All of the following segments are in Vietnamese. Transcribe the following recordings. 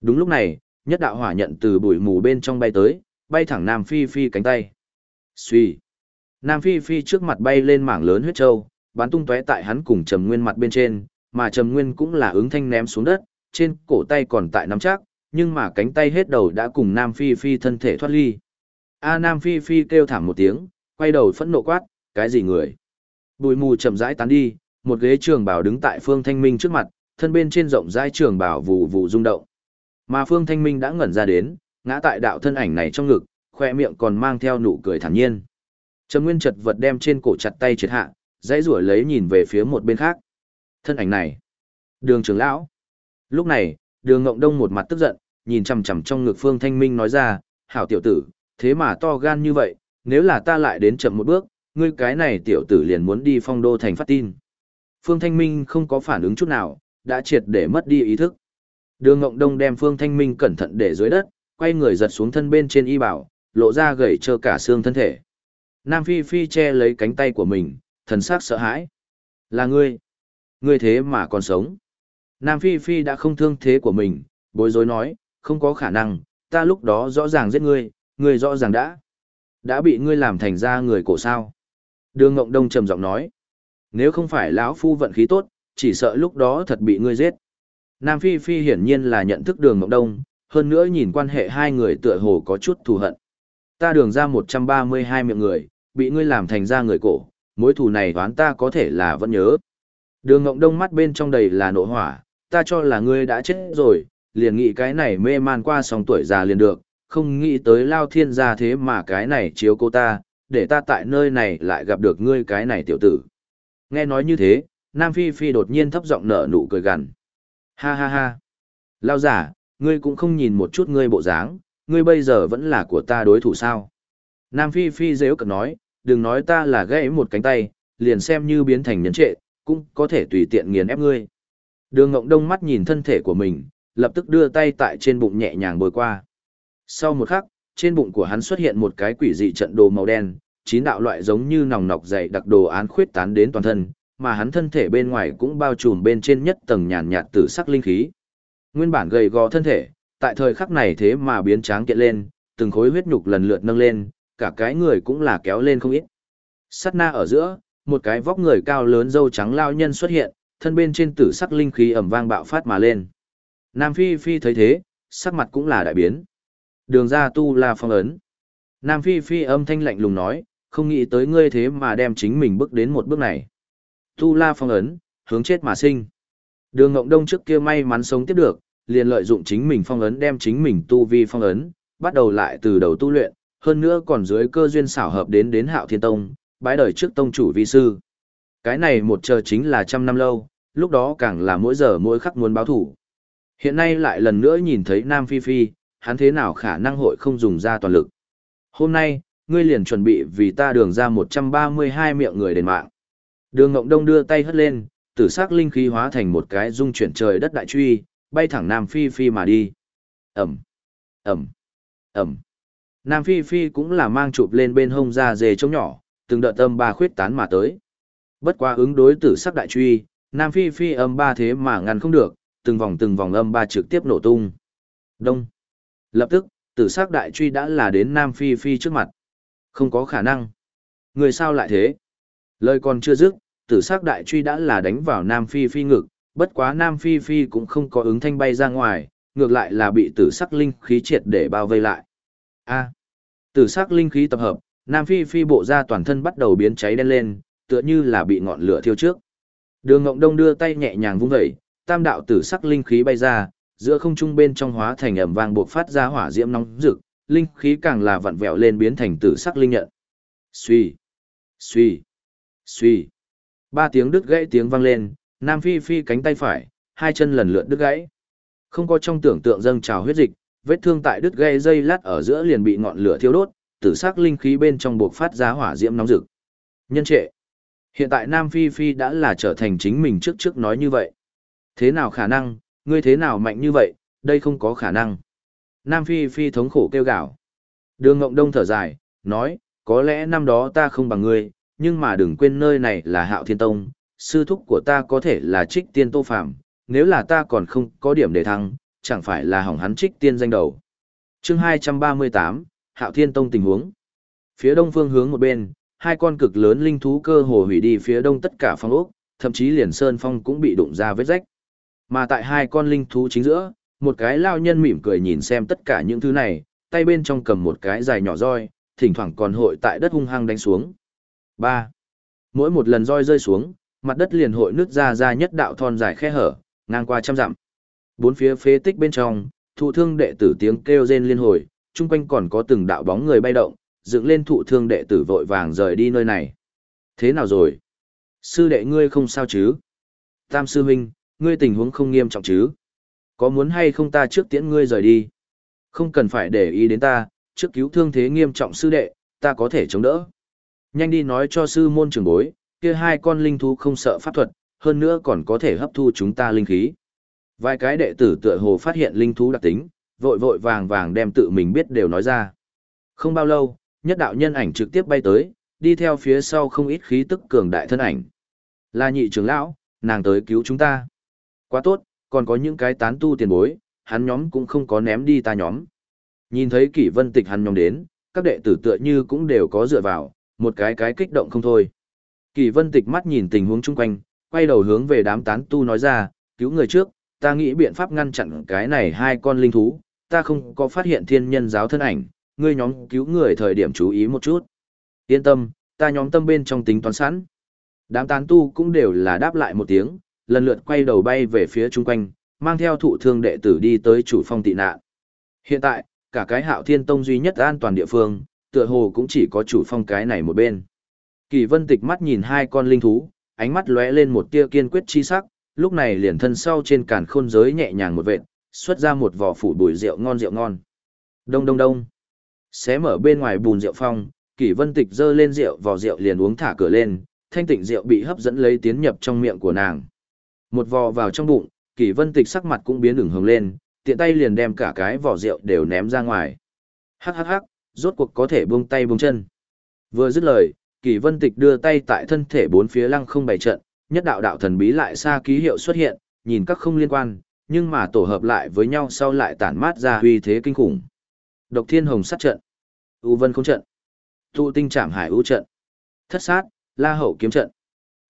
Đúng lúc này, nhất đạo hỏa nhận từ bụi mù bên trong bay tới, bay thẳng Nam Phi Phi cánh tay. Xuy. Nam Phi Phi trước mặt bay lên mảng lớn huyết châu, bắn tung tóe tại hắn cùng Trầm Nguyên mặt bên trên, mà Trầm Nguyên cũng là ứng thanh ném xuống đất, trên cổ tay còn tại nắm chắc, nhưng mà cánh tay hết đầu đã cùng Nam Phi Phi thân thể thoát ly. A Nam Phi Phi kêu thảm một tiếng, quay đầu phẫn nộ quát, cái gì người? Bụi mù chậm rãi tán đi, một ghế trường bảo đứng tại Phương Thanh Minh trước mặt, thân bên trên rộng rãi trường bảo vụ vụ rung động. Mà Phương Thanh Minh đã ngẩn ra đến, ngã tại đạo thân ảnh này trong ngực, khoe miệng còn mang theo nụ cười thản nhiên. Trầm Nguyên chật vật đem trên cổ chặt tay triệt hạ, dãy rủa lấy nhìn về phía một bên khác. Thân ảnh này, Đường trưởng lão. Lúc này, Đường Ngộng Đông một mặt tức giận, nhìn chằm chằm trong ngực Phương Thanh Minh nói ra, "Hảo tiểu tử, thế mà to gan như vậy, nếu là ta lại đến chậm một bước, ngươi cái này tiểu tử liền muốn đi phong đô thành phát tin." Phương Thanh Minh không có phản ứng chút nào, đã triệt để mất đi ý thức. Đường Ngộng Đông đem Phương Thanh Minh cẩn thận để dưới đất, quay người giật xuống thân bên trên y bảo, lộ ra gầy trơ cả xương thân thể. Nam Phi Phi che lấy cánh tay của mình, thần sắc sợ hãi. Là ngươi. Ngươi thế mà còn sống. Nam Phi Phi đã không thương thế của mình, bối rối nói, không có khả năng, ta lúc đó rõ ràng giết ngươi, ngươi rõ ràng đã. Đã bị ngươi làm thành ra người cổ sao. Đường Ngộng Đông trầm giọng nói. Nếu không phải lão phu vận khí tốt, chỉ sợ lúc đó thật bị ngươi giết. Nam Phi Phi hiển nhiên là nhận thức đường Mộng Đông, hơn nữa nhìn quan hệ hai người tựa hồ có chút thù hận. Ta đường ra 132 miệng người, bị ngươi làm thành ra người cổ, mối thù này đoán ta có thể là vẫn nhớ. Đường Ngộng Đông mắt bên trong đầy là nộ hỏa, ta cho là ngươi đã chết rồi, liền nghĩ cái này mê man qua sòng tuổi già liền được, không nghĩ tới lao thiên gia thế mà cái này chiếu cô ta, để ta tại nơi này lại gặp được ngươi cái này tiểu tử. Nghe nói như thế, Nam Phi Phi đột nhiên thấp giọng nở nụ cười gằn. Ha ha ha. Lao giả, ngươi cũng không nhìn một chút ngươi bộ dáng, ngươi bây giờ vẫn là của ta đối thủ sao. Nam Phi Phi dễ cực nói, đừng nói ta là gãy một cánh tay, liền xem như biến thành nhấn trệ, cũng có thể tùy tiện nghiền ép ngươi. Đường Ngộng Đông mắt nhìn thân thể của mình, lập tức đưa tay tại trên bụng nhẹ nhàng bồi qua. Sau một khắc, trên bụng của hắn xuất hiện một cái quỷ dị trận đồ màu đen, chín đạo loại giống như nòng nọc dày đặc đồ án khuyết tán đến toàn thân, mà hắn thân thể bên ngoài cũng bao trùm bên trên nhất tầng nhàn nhạt tử sắc linh khí. Nguyên bản gầy gò thân thể, tại thời khắc này thế mà biến tráng kiện lên, từng khối huyết nhục lần lượt nâng lên, cả cái người cũng là kéo lên không ít. Sát na ở giữa, một cái vóc người cao lớn dâu trắng lao nhân xuất hiện, thân bên trên tử sắc linh khí ẩm vang bạo phát mà lên. Nam Phi Phi thấy thế, sắc mặt cũng là đại biến. Đường ra tu la phong ấn. Nam Phi Phi âm thanh lạnh lùng nói, không nghĩ tới ngươi thế mà đem chính mình bước đến một bước này. Tu la phong ấn, hướng chết mà sinh. Đường Ngộng Đông trước kia may mắn sống tiếp được, liền lợi dụng chính mình phong ấn đem chính mình tu vi phong ấn, bắt đầu lại từ đầu tu luyện, hơn nữa còn dưới cơ duyên xảo hợp đến đến Hạo Thiên Tông, bái đời trước tông chủ vi sư. Cái này một chờ chính là trăm năm lâu, lúc đó càng là mỗi giờ mỗi khắc muốn báo thủ. Hiện nay lại lần nữa nhìn thấy Nam Phi Phi, hắn thế nào khả năng hội không dùng ra toàn lực. Hôm nay, ngươi liền chuẩn bị vì ta đường ra 132 miệng người đền mạng. Đường Ngộng Đông đưa tay hất lên, tử sắc linh khí hóa thành một cái dung chuyển trời đất đại truy, bay thẳng Nam Phi Phi mà đi. Ẩm, Ẩm, Ẩm. Nam Phi Phi cũng là mang chụp lên bên hông ra dề trống nhỏ, từng đợt âm ba khuyết tán mà tới. Bất quá ứng đối tử sắc đại truy, Nam Phi Phi âm ba thế mà ngăn không được, từng vòng từng vòng âm ba trực tiếp nổ tung. Đông. Lập tức, tử sắc đại truy đã là đến Nam Phi Phi trước mặt. Không có khả năng. Người sao lại thế? Lời còn chưa dứt, tử sắc đại truy đã là đánh vào Nam Phi Phi ngực, bất quá Nam Phi Phi cũng không có ứng thanh bay ra ngoài, ngược lại là bị tử sắc linh khí triệt để bao vây lại. A. tử sắc linh khí tập hợp, Nam Phi Phi bộ ra toàn thân bắt đầu biến cháy đen lên, tựa như là bị ngọn lửa thiêu trước. Đường Ngộng Đông đưa tay nhẹ nhàng vung vẩy, tam đạo tử sắc linh khí bay ra, giữa không trung bên trong hóa thành ầm vang bộc phát ra hỏa diễm nóng rực, linh khí càng là vặn vẹo lên biến thành tử sắc linh nhận. Suy, suy, suy. Ba tiếng đứt gãy tiếng vang lên, Nam Phi Phi cánh tay phải, hai chân lần lượt đứt gãy. Không có trong tưởng tượng dâng trào huyết dịch, vết thương tại đứt gãy dây lát ở giữa liền bị ngọn lửa thiêu đốt, tử sắc linh khí bên trong buộc phát ra hỏa diễm nóng rực. Nhân trệ. Hiện tại Nam Phi Phi đã là trở thành chính mình trước trước nói như vậy. Thế nào khả năng, ngươi thế nào mạnh như vậy, đây không có khả năng. Nam Phi Phi thống khổ kêu gào. Đường Ngộng Đông thở dài, nói, có lẽ năm đó ta không bằng ngươi, nhưng mà đừng quên nơi này là Hạo Thiên Tông, sư thúc của ta có thể là trích tiên tô phạm, nếu là ta còn không có điểm để thăng, chẳng phải là hỏng hắn trích tiên danh đầu. chương 238, Hạo Thiên Tông tình huống. Phía đông phương hướng một bên, hai con cực lớn linh thú cơ hồ hủy đi phía đông tất cả phong ốc, thậm chí liền sơn phong cũng bị đụng ra vết rách. Mà tại hai con linh thú chính giữa, một cái lao nhân mỉm cười nhìn xem tất cả những thứ này, tay bên trong cầm một cái dài nhỏ roi, thỉnh thoảng còn hội tại đất hung hăng đánh xuống. 3. Mỗi một lần roi rơi xuống, mặt đất liền hội nứt ra ra nhất đạo thon dài khe hở, ngang qua trăm dặm. Bốn phía phế tích bên trong, thụ thương đệ tử tiếng kêu rên liên hồi, chung quanh còn có từng đạo bóng người bay động, dựng lên thụ thương đệ tử vội vàng rời đi nơi này. Thế nào rồi? Sư đệ ngươi không sao chứ? Tam sư huynh, ngươi tình huống không nghiêm trọng chứ? Có muốn hay không ta trước tiễn ngươi rời đi? Không cần phải để ý đến ta, trước cứu thương thế nghiêm trọng sư đệ, ta có thể chống đỡ. Nhanh đi nói cho sư môn trưởng bối, kia hai con linh thú không sợ pháp thuật, hơn nữa còn có thể hấp thu chúng ta linh khí. Vài cái đệ tử tựa hồ phát hiện linh thú đặc tính, vội vội vàng vàng đem tự mình biết đều nói ra. Không bao lâu, nhất đạo nhân ảnh trực tiếp bay tới, đi theo phía sau không ít khí tức cường đại thân ảnh. Là nhị trưởng lão, nàng tới cứu chúng ta. Quá tốt, còn có những cái tán tu tiền bối, hắn nhóm cũng không có ném đi ta nhóm. Nhìn thấy kỷ vân tịch hắn nhóm đến, các đệ tử tựa như cũng đều có dựa vào, một cái cái kích động không thôi. Kỳ vân tịch mắt nhìn tình huống chung quanh, quay đầu hướng về đám tán tu nói ra, cứu người trước, ta nghĩ biện pháp ngăn chặn cái này hai con linh thú, ta không có phát hiện thiên nhân giáo thân ảnh, ngươi nhóm cứu người thời điểm chú ý một chút. Yên tâm, ta nhóm tâm bên trong tính toán sẵn. Đám tán tu cũng đều là đáp lại một tiếng, lần lượt quay đầu bay về phía chung quanh, mang theo thụ thương đệ tử đi tới chủ phong tị nạn. Hiện tại, cả cái hạo thiên tông duy nhất an toàn địa phương, tựa hồ cũng chỉ có chủ phong cái này một bên. Kỳ vân tịch mắt nhìn hai con linh thú, ánh mắt lóe lên một tia kiên quyết chi sắc, lúc này liền thân sau trên càn khôn giới nhẹ nhàng một vệt, xuất ra một vỏ phủ bùi rượu ngon rượu ngon. Đông đông đông. Xé mở bên ngoài bùn rượu phong, Kỷ Vân Tịch dơ lên rượu vỏ rượu liền uống thả cửa lên, thanh tịnh rượu bị hấp dẫn lấy tiến nhập trong miệng của nàng. Một vò vào trong bụng, Kỷ Vân Tịch sắc mặt cũng biến ửng hồng lên, tiện tay liền đem cả cái vỏ rượu đều ném ra ngoài. Hắc hắc hắc, rốt cuộc có thể buông tay buông chân. Vừa dứt lời, Kỳ Vân Tịch đưa tay tại thân thể bốn phía lăng không bày trận, nhất đạo đạo thần bí lại xa ký hiệu xuất hiện, nhìn các không liên quan, nhưng mà tổ hợp lại với nhau sau lại tản mát ra uy thế kinh khủng. Độc Thiên Hồng sát trận, U Vân không trận, Tụ Tinh Trảm Hải U trận, Thất Sát, La Hậu kiếm trận.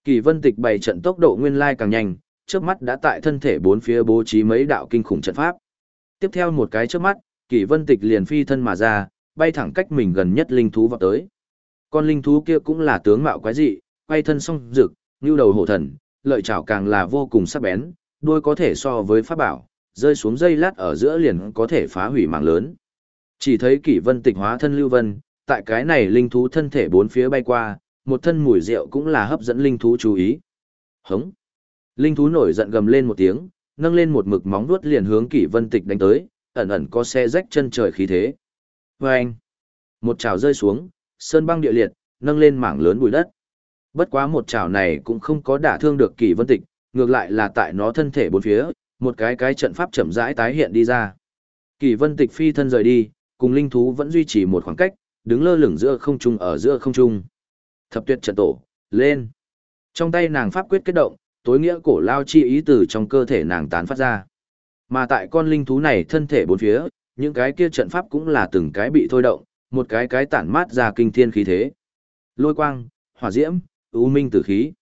Kỳ Vân Tịch bày trận tốc độ nguyên lai càng nhanh, trước mắt đã tại thân thể bốn phía bố trí mấy đạo kinh khủng trận pháp. Tiếp theo một cái trước mắt, Kỳ Vân Tịch liền phi thân mà ra, bay thẳng cách mình gần nhất linh thú vào tới. Con linh thú kia cũng là tướng mạo quái dị, quay thân song rực, như đầu hổ thần, lợi chảo càng là vô cùng sắc bén, đuôi có thể so với pháp bảo, rơi xuống dây lát ở giữa liền có thể phá hủy mạng lớn. Chỉ thấy kỷ vân tịch hóa thân lưu vân, tại cái này linh thú thân thể bốn phía bay qua, một thân mùi rượu cũng là hấp dẫn linh thú chú ý. Hống! Linh thú nổi giận gầm lên một tiếng, nâng lên một mực móng vuốt liền hướng kỷ vân tịch đánh tới, ẩn ẩn có xe rách chân trời khí thế. Vâng! Một chảo rơi xuống, sơn băng địa liệt, nâng lên mảng lớn bụi đất. Bất quá một chảo này cũng không có đả thương được kỳ vân tịch, ngược lại là tại nó thân thể bốn phía, một cái cái trận pháp chậm rãi tái hiện đi ra. Kỳ vân tịch phi thân rời đi, cùng linh thú vẫn duy trì một khoảng cách, đứng lơ lửng giữa không trung ở giữa không trung. Thập tuyệt trận tổ, lên. Trong tay nàng pháp quyết kết động, tối nghĩa cổ lao chi ý từ trong cơ thể nàng tán phát ra. Mà tại con linh thú này thân thể bốn phía, những cái kia trận pháp cũng là từng cái bị thôi động, một cái cái tản mát ra kinh thiên khí thế. Lôi quang, hỏa diễm, ưu minh tử khí.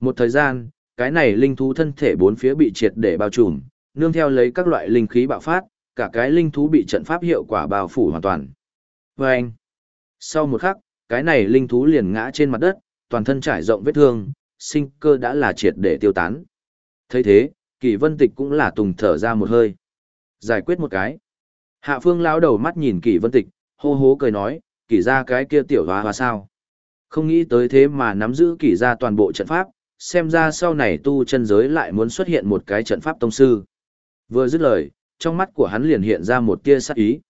Một thời gian, cái này linh thú thân thể bốn phía bị triệt để bao trùm, nương theo lấy các loại linh khí bạo phát, cả cái linh thú bị trận pháp hiệu quả bao phủ hoàn toàn. Và anh, sau một khắc, cái này linh thú liền ngã trên mặt đất, toàn thân trải rộng vết thương, sinh cơ đã là triệt để tiêu tán. thấy thế, kỳ vân tịch cũng là tùng thở ra một hơi. Giải quyết một cái. Hạ phương lão đầu mắt nhìn kỷ vân tịch, hô hố cười nói, Kỷ ra cái kia tiểu hóa hóa sao. Không nghĩ tới thế mà nắm giữ Kỷ ra toàn bộ trận pháp, xem ra sau này tu chân giới lại muốn xuất hiện một cái trận pháp tông sư. Vừa dứt lời, trong mắt của hắn liền hiện ra một tia sắc ý.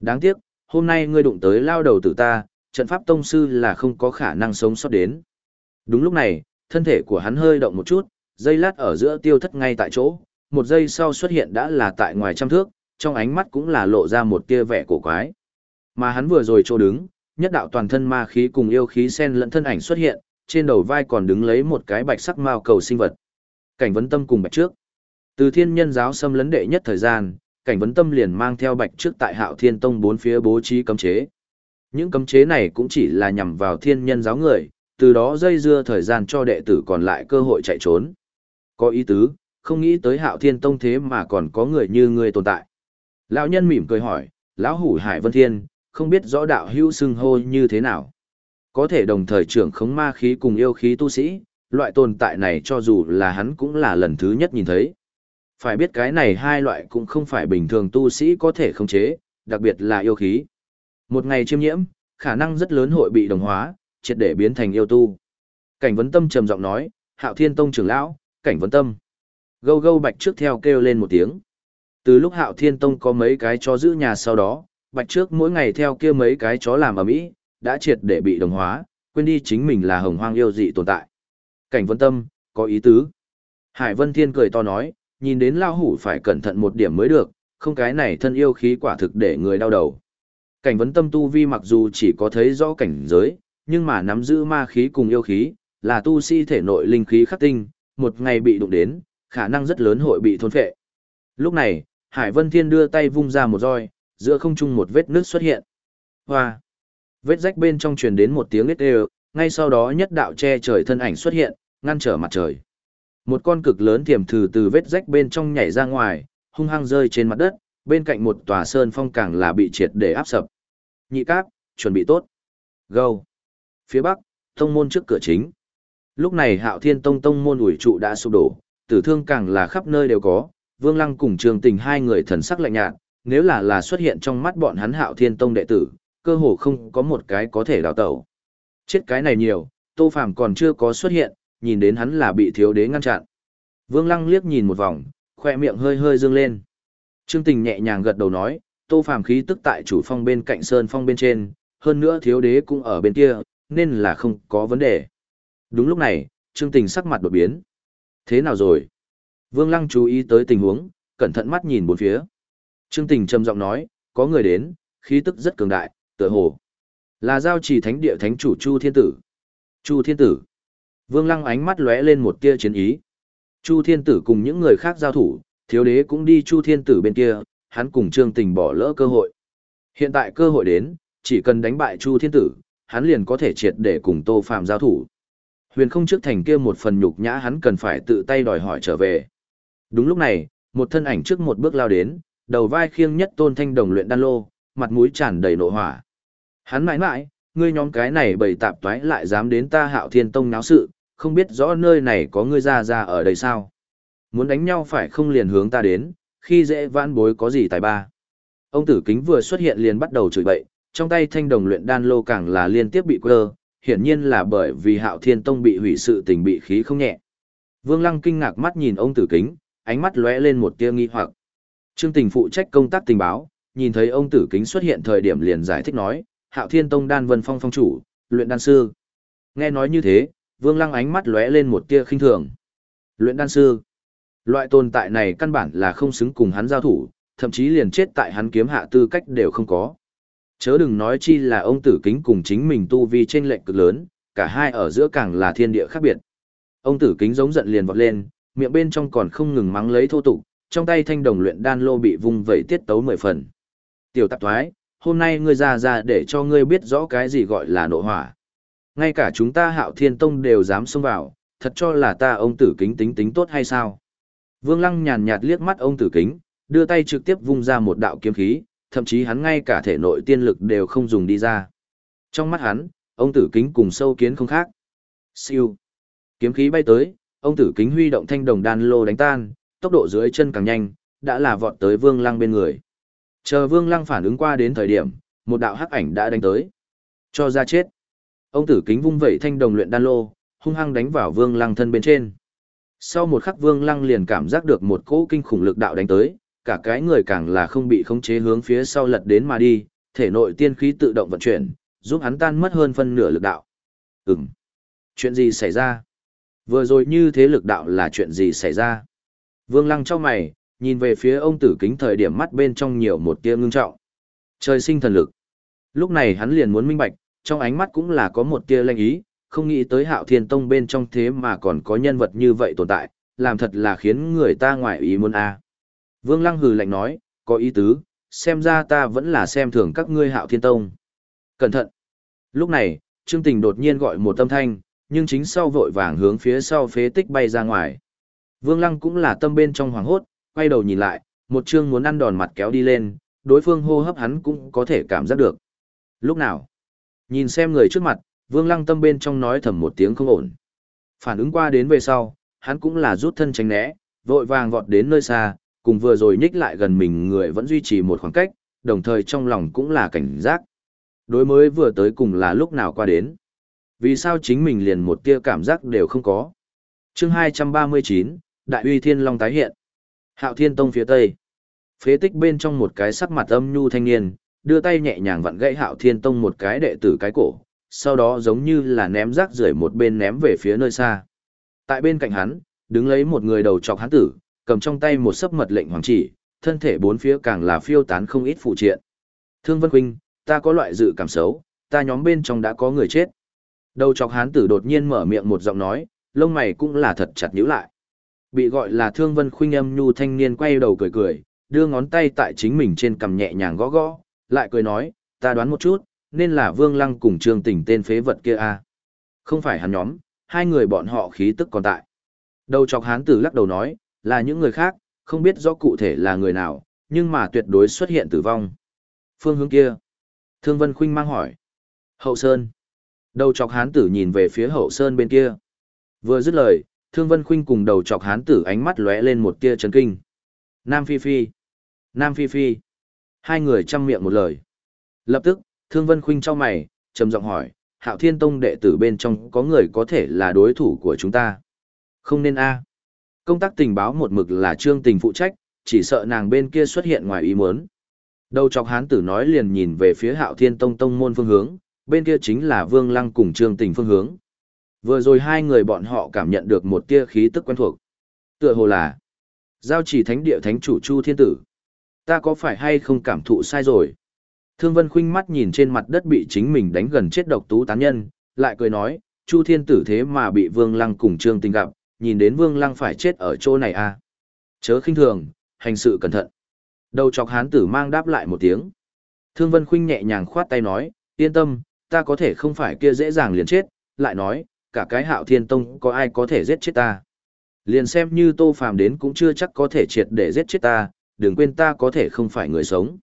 Đáng tiếc, hôm nay ngươi đụng tới lao đầu tử ta, trận pháp tông sư là không có khả năng sống sót đến. Đúng lúc này, thân thể của hắn hơi động một chút, dây lát ở giữa tiêu thất ngay tại chỗ, một giây sau xuất hiện đã là tại ngoài trăm thước, trong ánh mắt cũng là lộ ra một tia vẻ cổ quái. Mà hắn vừa rồi chỗ đứng, nhất đạo toàn thân ma khí cùng yêu khí sen lẫn thân ảnh xuất hiện, trên đầu vai còn đứng lấy một cái bạch sắc mao cầu sinh vật. Cảnh vấn tâm cùng bạch trước. Từ thiên nhân giáo xâm lấn đệ nhất thời gian, cảnh vấn tâm liền mang theo bạch trước tại hạo thiên tông bốn phía bố trí cấm chế. Những cấm chế này cũng chỉ là nhằm vào thiên nhân giáo người, từ đó dây dưa thời gian cho đệ tử còn lại cơ hội chạy trốn. Có ý tứ, không nghĩ tới hạo thiên tông thế mà còn có người như ngươi tồn tại. Lão nhân mỉm cười hỏi, lão hủ hải vân thiên, không biết rõ đạo hữu xưng hô như thế nào. Có thể đồng thời trưởng khống ma khí cùng yêu khí tu sĩ, loại tồn tại này cho dù là hắn cũng là lần thứ nhất nhìn thấy. Phải biết cái này hai loại cũng không phải bình thường tu sĩ có thể khống chế, đặc biệt là yêu khí. Một ngày chiêm nhiễm, khả năng rất lớn hội bị đồng hóa, triệt để biến thành yêu tu. Cảnh vấn tâm trầm giọng nói, hạo thiên tông trưởng lão, cảnh vấn tâm. Gâu gâu bạch trước theo kêu lên một tiếng. Từ lúc hạo thiên tông có mấy cái chó giữ nhà sau đó, bạch trước mỗi ngày theo kia mấy cái chó làm ở mỹ đã triệt để bị đồng hóa, quên đi chính mình là hồng hoang yêu dị tồn tại. Cảnh vân tâm, có ý tứ. Hải Vân Thiên cười to nói, nhìn đến lao hủ phải cẩn thận một điểm mới được, không cái này thân yêu khí quả thực để người đau đầu. Cảnh vấn tâm tu vi mặc dù chỉ có thấy rõ cảnh giới, nhưng mà nắm giữ ma khí cùng yêu khí, là tu si thể nội linh khí khắc tinh, một ngày bị đụng đến, khả năng rất lớn hội bị thôn phệ. Lúc này, Hải Vân Thiên đưa tay vung ra một roi, giữa không trung một vết nước xuất hiện. Hoa! Vết rách bên trong truyền đến một tiếng nít đều, ngay sau đó nhất đạo che trời thân ảnh xuất hiện, ngăn trở mặt trời. Một con cực lớn tiềm thử từ vết rách bên trong nhảy ra ngoài, hung hăng rơi trên mặt đất, bên cạnh một tòa sơn phong càng là bị triệt để áp sập. Nhị cáp, chuẩn bị tốt. Go. Phía bắc, tông môn trước cửa chính. Lúc này hạo thiên tông tông môn ủi trụ đã sụp đổ, tử thương càng là khắp nơi đều có, vương lăng cùng trường tình hai người thần sắc lạnh nhạt, nếu là là xuất hiện trong mắt bọn hắn hạo thiên tông đệ tử, cơ hồ không có một cái có thể đào tẩu. Chết cái này nhiều, tô phàm còn chưa có xuất hiện, nhìn đến hắn là bị thiếu đế ngăn chặn. Vương lăng liếc nhìn một vòng, khoe miệng hơi hơi dương lên. Trương tình nhẹ nhàng gật đầu nói, tô phàm khí tức tại chủ phong bên cạnh sơn phong bên trên, hơn nữa thiếu đế cũng ở bên kia, nên là không có vấn đề. Đúng lúc này, Trương tình sắc mặt đột biến. Thế nào rồi? Vương lăng chú ý tới tình huống, cẩn thận mắt nhìn bốn phía. Trương tình trầm giọng nói, có người đến, khí tức rất cường đại, tựa hồ. Là giao trì thánh địa thánh chủ Chu Thiên Tử. Chu Thiên Tử. Vương lăng ánh mắt lóe lên một tia chiến ý. Chu Thiên Tử cùng những người khác giao thủ, thiếu đế cũng đi Chu Thiên Tử bên kia, hắn cùng Trương Tình bỏ lỡ cơ hội. Hiện tại cơ hội đến, chỉ cần đánh bại Chu Thiên Tử, hắn liền có thể triệt để cùng Tô Phạm giao thủ. Huyền không trước thành kia một phần nhục nhã hắn cần phải tự tay đòi hỏi trở về. Đúng lúc này, một thân ảnh trước một bước lao đến, đầu vai khiêng nhất tôn thanh đồng luyện đan lô, mặt mũi tràn đầy nộ hỏa. Hắn mãi mãi, ngươi nhóm cái này bầy tạp toái lại dám đến ta hạo thiên tông náo sự, không biết rõ nơi này có ngươi ra ra ở đây sao. Muốn đánh nhau phải không liền hướng ta đến, khi dễ vãn bối có gì tài ba. Ông tử kính vừa xuất hiện liền bắt đầu chửi bậy, trong tay thanh đồng luyện đan lô càng là liên tiếp bị quơ, hiển nhiên là bởi vì hạo thiên tông bị hủy sự tình bị khí không nhẹ. Vương Lăng kinh ngạc mắt nhìn ông tử kính, ánh mắt lóe lên một tia nghi hoặc. Trương Tình phụ trách công tác tình báo, nhìn thấy ông tử kính xuất hiện thời điểm liền giải thích nói, Hạo Thiên Tông Đan Vân Phong phong chủ, luyện đan sư. Nghe nói như thế, Vương Lăng ánh mắt lóe lên một tia khinh thường. Luyện đan sư. Loại tồn tại này căn bản là không xứng cùng hắn giao thủ, thậm chí liền chết tại hắn kiếm hạ tư cách đều không có. Chớ đừng nói chi là ông tử kính cùng chính mình tu vi trên lệch cực lớn, cả hai ở giữa càng là thiên địa khác biệt. Ông tử kính giống giận liền vọt lên, miệng bên trong còn không ngừng mắng lấy thô tục, trong tay thanh đồng luyện đan lô bị vung vẩy tiết tấu mười phần. Tiểu tạp thoái, hôm nay ngươi ra ra để cho ngươi biết rõ cái gì gọi là nộ hỏa. Ngay cả chúng ta hạo thiên tông đều dám xông vào, thật cho là ta ông tử kính tính tính tốt hay sao? Vương lăng nhàn nhạt liếc mắt ông tử kính, đưa tay trực tiếp vung ra một đạo kiếm khí, thậm chí hắn ngay cả thể nội tiên lực đều không dùng đi ra. Trong mắt hắn, ông tử kính cùng sâu kiến không khác. Siêu. Kiếm khí bay tới, ông tử kính huy động thanh đồng đan lô đánh tan, tốc độ dưới chân càng nhanh, đã là vọt tới vương lăng bên người. Chờ vương lăng phản ứng qua đến thời điểm, một đạo hắc ảnh đã đánh tới. Cho ra chết. Ông tử kính vung vẩy thanh đồng luyện đan lô, hung hăng đánh vào vương lăng thân bên trên. Sau một khắc vương lăng liền cảm giác được một cỗ kinh khủng lực đạo đánh tới, cả cái người càng là không bị khống chế hướng phía sau lật đến mà đi, thể nội tiên khí tự động vận chuyển, giúp hắn tan mất hơn phân nửa lực đạo. Ừm. Chuyện gì xảy ra? Vừa rồi như thế lực đạo là chuyện gì xảy ra? Vương lăng cho mày, nhìn về phía ông tử kính thời điểm mắt bên trong nhiều một tia ngưng trọng. Trời sinh thần lực. Lúc này hắn liền muốn minh bạch, trong ánh mắt cũng là có một tia lanh ý, không nghĩ tới hạo thiên tông bên trong thế mà còn có nhân vật như vậy tồn tại, làm thật là khiến người ta ngoại ý muốn a. Vương Lăng hừ lạnh nói, có ý tứ, xem ra ta vẫn là xem thường các ngươi hạo thiên tông. Cẩn thận! Lúc này, Trương Tình đột nhiên gọi một tâm thanh, nhưng chính sau vội vàng hướng phía sau phế tích bay ra ngoài. Vương Lăng cũng là tâm bên trong hoàng hốt, quay đầu nhìn lại, một chương muốn ăn đòn mặt kéo đi lên, đối phương hô hấp hắn cũng có thể cảm giác được. Lúc nào? Nhìn xem người trước mặt, Vương Lăng tâm bên trong nói thầm một tiếng không ổn. Phản ứng qua đến về sau, hắn cũng là rút thân tránh né, vội vàng vọt đến nơi xa, cùng vừa rồi nhích lại gần mình người vẫn duy trì một khoảng cách, đồng thời trong lòng cũng là cảnh giác. Đối mới vừa tới cùng là lúc nào qua đến. Vì sao chính mình liền một tia cảm giác đều không có. chương 239, Đại uy Thiên Long tái hiện. Hạo Thiên Tông phía tây. Phế tích bên trong một cái sắc mặt âm nhu thanh niên, đưa tay nhẹ nhàng vặn gãy Hạo Thiên Tông một cái đệ tử cái cổ, sau đó giống như là ném rác rưởi một bên ném về phía nơi xa. Tại bên cạnh hắn, đứng lấy một người đầu trọc hắn tử, cầm trong tay một sấp mật lệnh hoàng chỉ, thân thể bốn phía càng là phiêu tán không ít phụ triện. Thương Vân Huynh, ta có loại dự cảm xấu, ta nhóm bên trong đã có người chết. Đầu chọc hán tử đột nhiên mở miệng một giọng nói, lông mày cũng là thật chặt nhíu lại. Bị gọi là Thương Vân Khuynh âm nhu thanh niên quay đầu cười cười, đưa ngón tay tại chính mình trên cằm nhẹ nhàng gõ gõ, lại cười nói, ta đoán một chút, nên là Vương Lăng cùng Trương Tỉnh tên phế vật kia a. À? Không phải hắn nhóm, hai người bọn họ khí tức còn tại. Đầu chọc hán tử lắc đầu nói, là những người khác, không biết rõ cụ thể là người nào, nhưng mà tuyệt đối xuất hiện tử vong. Phương hướng kia. Thương Vân Khuynh mang hỏi. Hậu Sơn. Đầu chọc hán tử nhìn về phía hậu sơn bên kia. Vừa dứt lời, Thương Vân Khuynh cùng đầu chọc hán tử ánh mắt lóe lên một tia chấn kinh. Nam Phi Phi. Nam Phi Phi. Hai người chăm miệng một lời. Lập tức, Thương Vân Khuynh trao mày, trầm giọng hỏi, Hạo Thiên Tông đệ tử bên trong có người có thể là đối thủ của chúng ta. Không nên a. Công tác tình báo một mực là trương tình phụ trách, chỉ sợ nàng bên kia xuất hiện ngoài ý muốn. Đầu chọc hán tử nói liền nhìn về phía Hạo Thiên Tông tông môn phương hướng, bên kia chính là Vương Lăng cùng Trương Tình phương hướng. Vừa rồi hai người bọn họ cảm nhận được một tia khí tức quen thuộc. Tựa hồ là giao chỉ thánh địa thánh chủ Chu Thiên Tử. Ta có phải hay không cảm thụ sai rồi? Thương Vân khinh mắt nhìn trên mặt đất bị chính mình đánh gần chết độc tú tán nhân, lại cười nói, Chu Thiên Tử thế mà bị Vương Lăng cùng Trương Tình gặp, nhìn đến Vương Lăng phải chết ở chỗ này à? Chớ khinh thường, hành sự cẩn thận. Đầu chọc hán tử mang đáp lại một tiếng. Thương Vân khinh nhẹ nhàng khoát tay nói, yên tâm, ta có thể không phải kia dễ dàng liền chết, lại nói, cả cái hạo thiên tông có ai có thể giết chết ta. Liền xem như tô phàm đến cũng chưa chắc có thể triệt để giết chết ta, đừng quên ta có thể không phải người sống.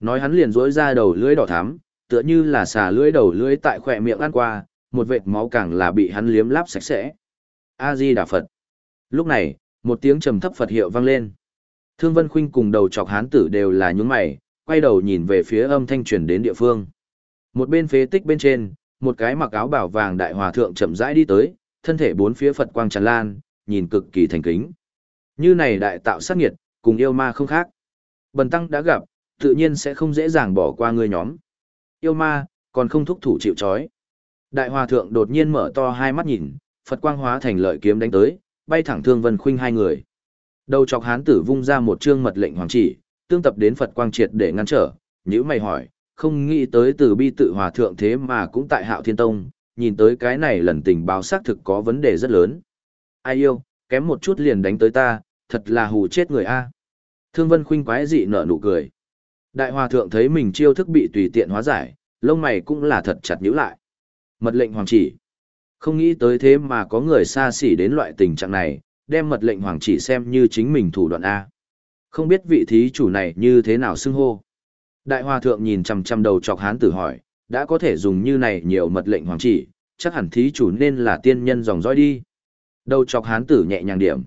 Nói hắn liền rỗi ra đầu lưỡi đỏ thắm, tựa như là xà lưỡi đầu lưỡi tại khỏe miệng ăn qua, một vệt máu càng là bị hắn liếm láp sạch sẽ. A-di Đà Phật. Lúc này, một tiếng trầm thấp Phật hiệu vang lên. Thương Vân Khuynh cùng đầu chọc hán tử đều là những mày, quay đầu nhìn về phía âm thanh truyền đến địa phương. Một bên phế tích bên trên, một cái mặc áo bảo vàng đại hòa thượng chậm rãi đi tới, thân thể bốn phía Phật quang tràn lan, nhìn cực kỳ thành kính. Như này đại tạo sát nghiệt, cùng yêu ma không khác. Bần tăng đã gặp, tự nhiên sẽ không dễ dàng bỏ qua người nhóm. Yêu ma, còn không thúc thủ chịu chói. Đại hòa thượng đột nhiên mở to hai mắt nhìn, Phật quang hóa thành lợi kiếm đánh tới, bay thẳng thương vân khuynh hai người. Đầu chọc hán tử vung ra một chương mật lệnh hoàng chỉ, tương tập đến Phật quang triệt để ngăn trở, nhữ mày hỏi, không nghĩ tới từ bi tự hòa thượng thế mà cũng tại hạo thiên tông, nhìn tới cái này lần tình báo xác thực có vấn đề rất lớn. Ai yêu, kém một chút liền đánh tới ta, thật là hù chết người a. Thương Vân Khuynh quái dị nở nụ cười. Đại hòa thượng thấy mình chiêu thức bị tùy tiện hóa giải, lông mày cũng là thật chặt nhíu lại. Mật lệnh hoàng chỉ. Không nghĩ tới thế mà có người xa xỉ đến loại tình trạng này, đem mật lệnh hoàng chỉ xem như chính mình thủ đoạn A. Không biết vị thí chủ này như thế nào xưng hô. Đại hòa thượng nhìn chằm chằm đầu chọc hán tử hỏi, đã có thể dùng như này nhiều mật lệnh hoàng chỉ, chắc hẳn thí chủ nên là tiên nhân dòng dõi đi. Đầu chọc hán tử nhẹ nhàng điểm.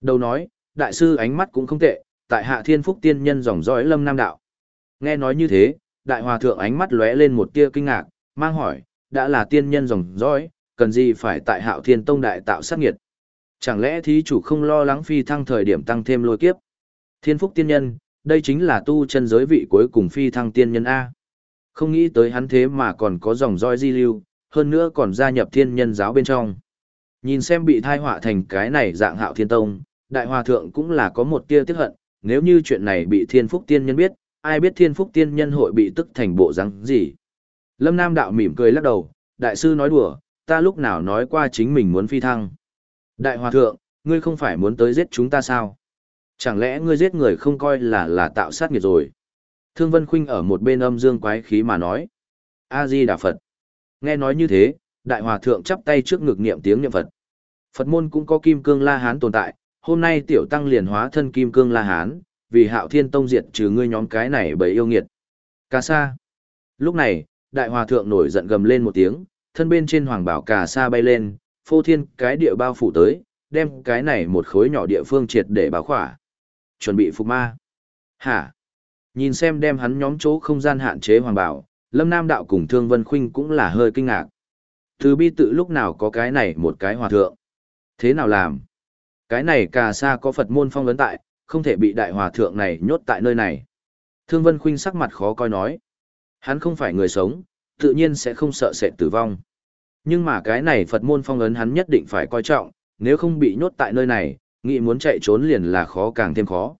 Đầu nói, đại sư ánh mắt cũng không tệ, tại hạ thiên phúc tiên nhân dòng dõi lâm nam đạo. Nghe nói như thế, đại hòa thượng ánh mắt lóe lên một tia kinh ngạc, mang hỏi, đã là tiên nhân dòng dõi, cần gì phải tại hạo thiên tông đại tạo sát nghiệt. Chẳng lẽ thí chủ không lo lắng phi thăng thời điểm tăng thêm lôi kiếp? Thiên phúc tiên nhân, đây chính là tu chân giới vị cuối cùng phi thăng tiên nhân A. Không nghĩ tới hắn thế mà còn có dòng roi di lưu, hơn nữa còn gia nhập thiên nhân giáo bên trong. Nhìn xem bị thai họa thành cái này dạng hạo thiên tông, đại hòa thượng cũng là có một tia tiếc hận, nếu như chuyện này bị thiên phúc tiên nhân biết, ai biết thiên phúc tiên nhân hội bị tức thành bộ răng gì. Lâm Nam đạo mỉm cười lắc đầu, đại sư nói đùa, ta lúc nào nói qua chính mình muốn phi thăng. Đại hòa thượng, Ngươi không phải muốn tới giết chúng ta sao? Chẳng lẽ ngươi giết người không coi là là tạo sát nghiệp rồi? Thương Vân Khuynh ở một bên âm dương quái khí mà nói. A-di Đà Phật. Nghe nói như thế, Đại Hòa Thượng chắp tay trước ngực niệm tiếng niệm Phật. Phật môn cũng có Kim Cương La Hán tồn tại, hôm nay tiểu tăng liền hóa thân Kim Cương La Hán, vì hạo thiên tông diệt trừ ngươi nhóm cái này bởi yêu nghiệt. Cà sa. Lúc này, Đại Hòa Thượng nổi giận gầm lên một tiếng, thân bên trên hoàng bảo cà sa bay lên, phô thiên cái địa bao phủ tới, đem cái này một khối nhỏ địa phương triệt để báo khỏa. Chuẩn bị phục ma. Hả? Nhìn xem đem hắn nhóm chỗ không gian hạn chế hoàng bảo, Lâm Nam Đạo cùng Thương Vân Khuynh cũng là hơi kinh ngạc. Từ bi tự lúc nào có cái này một cái hòa thượng. Thế nào làm? Cái này cà sa có Phật môn phong lớn tại, không thể bị đại hòa thượng này nhốt tại nơi này. Thương Vân Khuynh sắc mặt khó coi nói. Hắn không phải người sống, tự nhiên sẽ không sợ sệt tử vong. Nhưng mà cái này Phật môn phong ấn hắn nhất định phải coi trọng, nếu không bị nhốt tại nơi này, nghĩ muốn chạy trốn liền là khó càng thêm khó.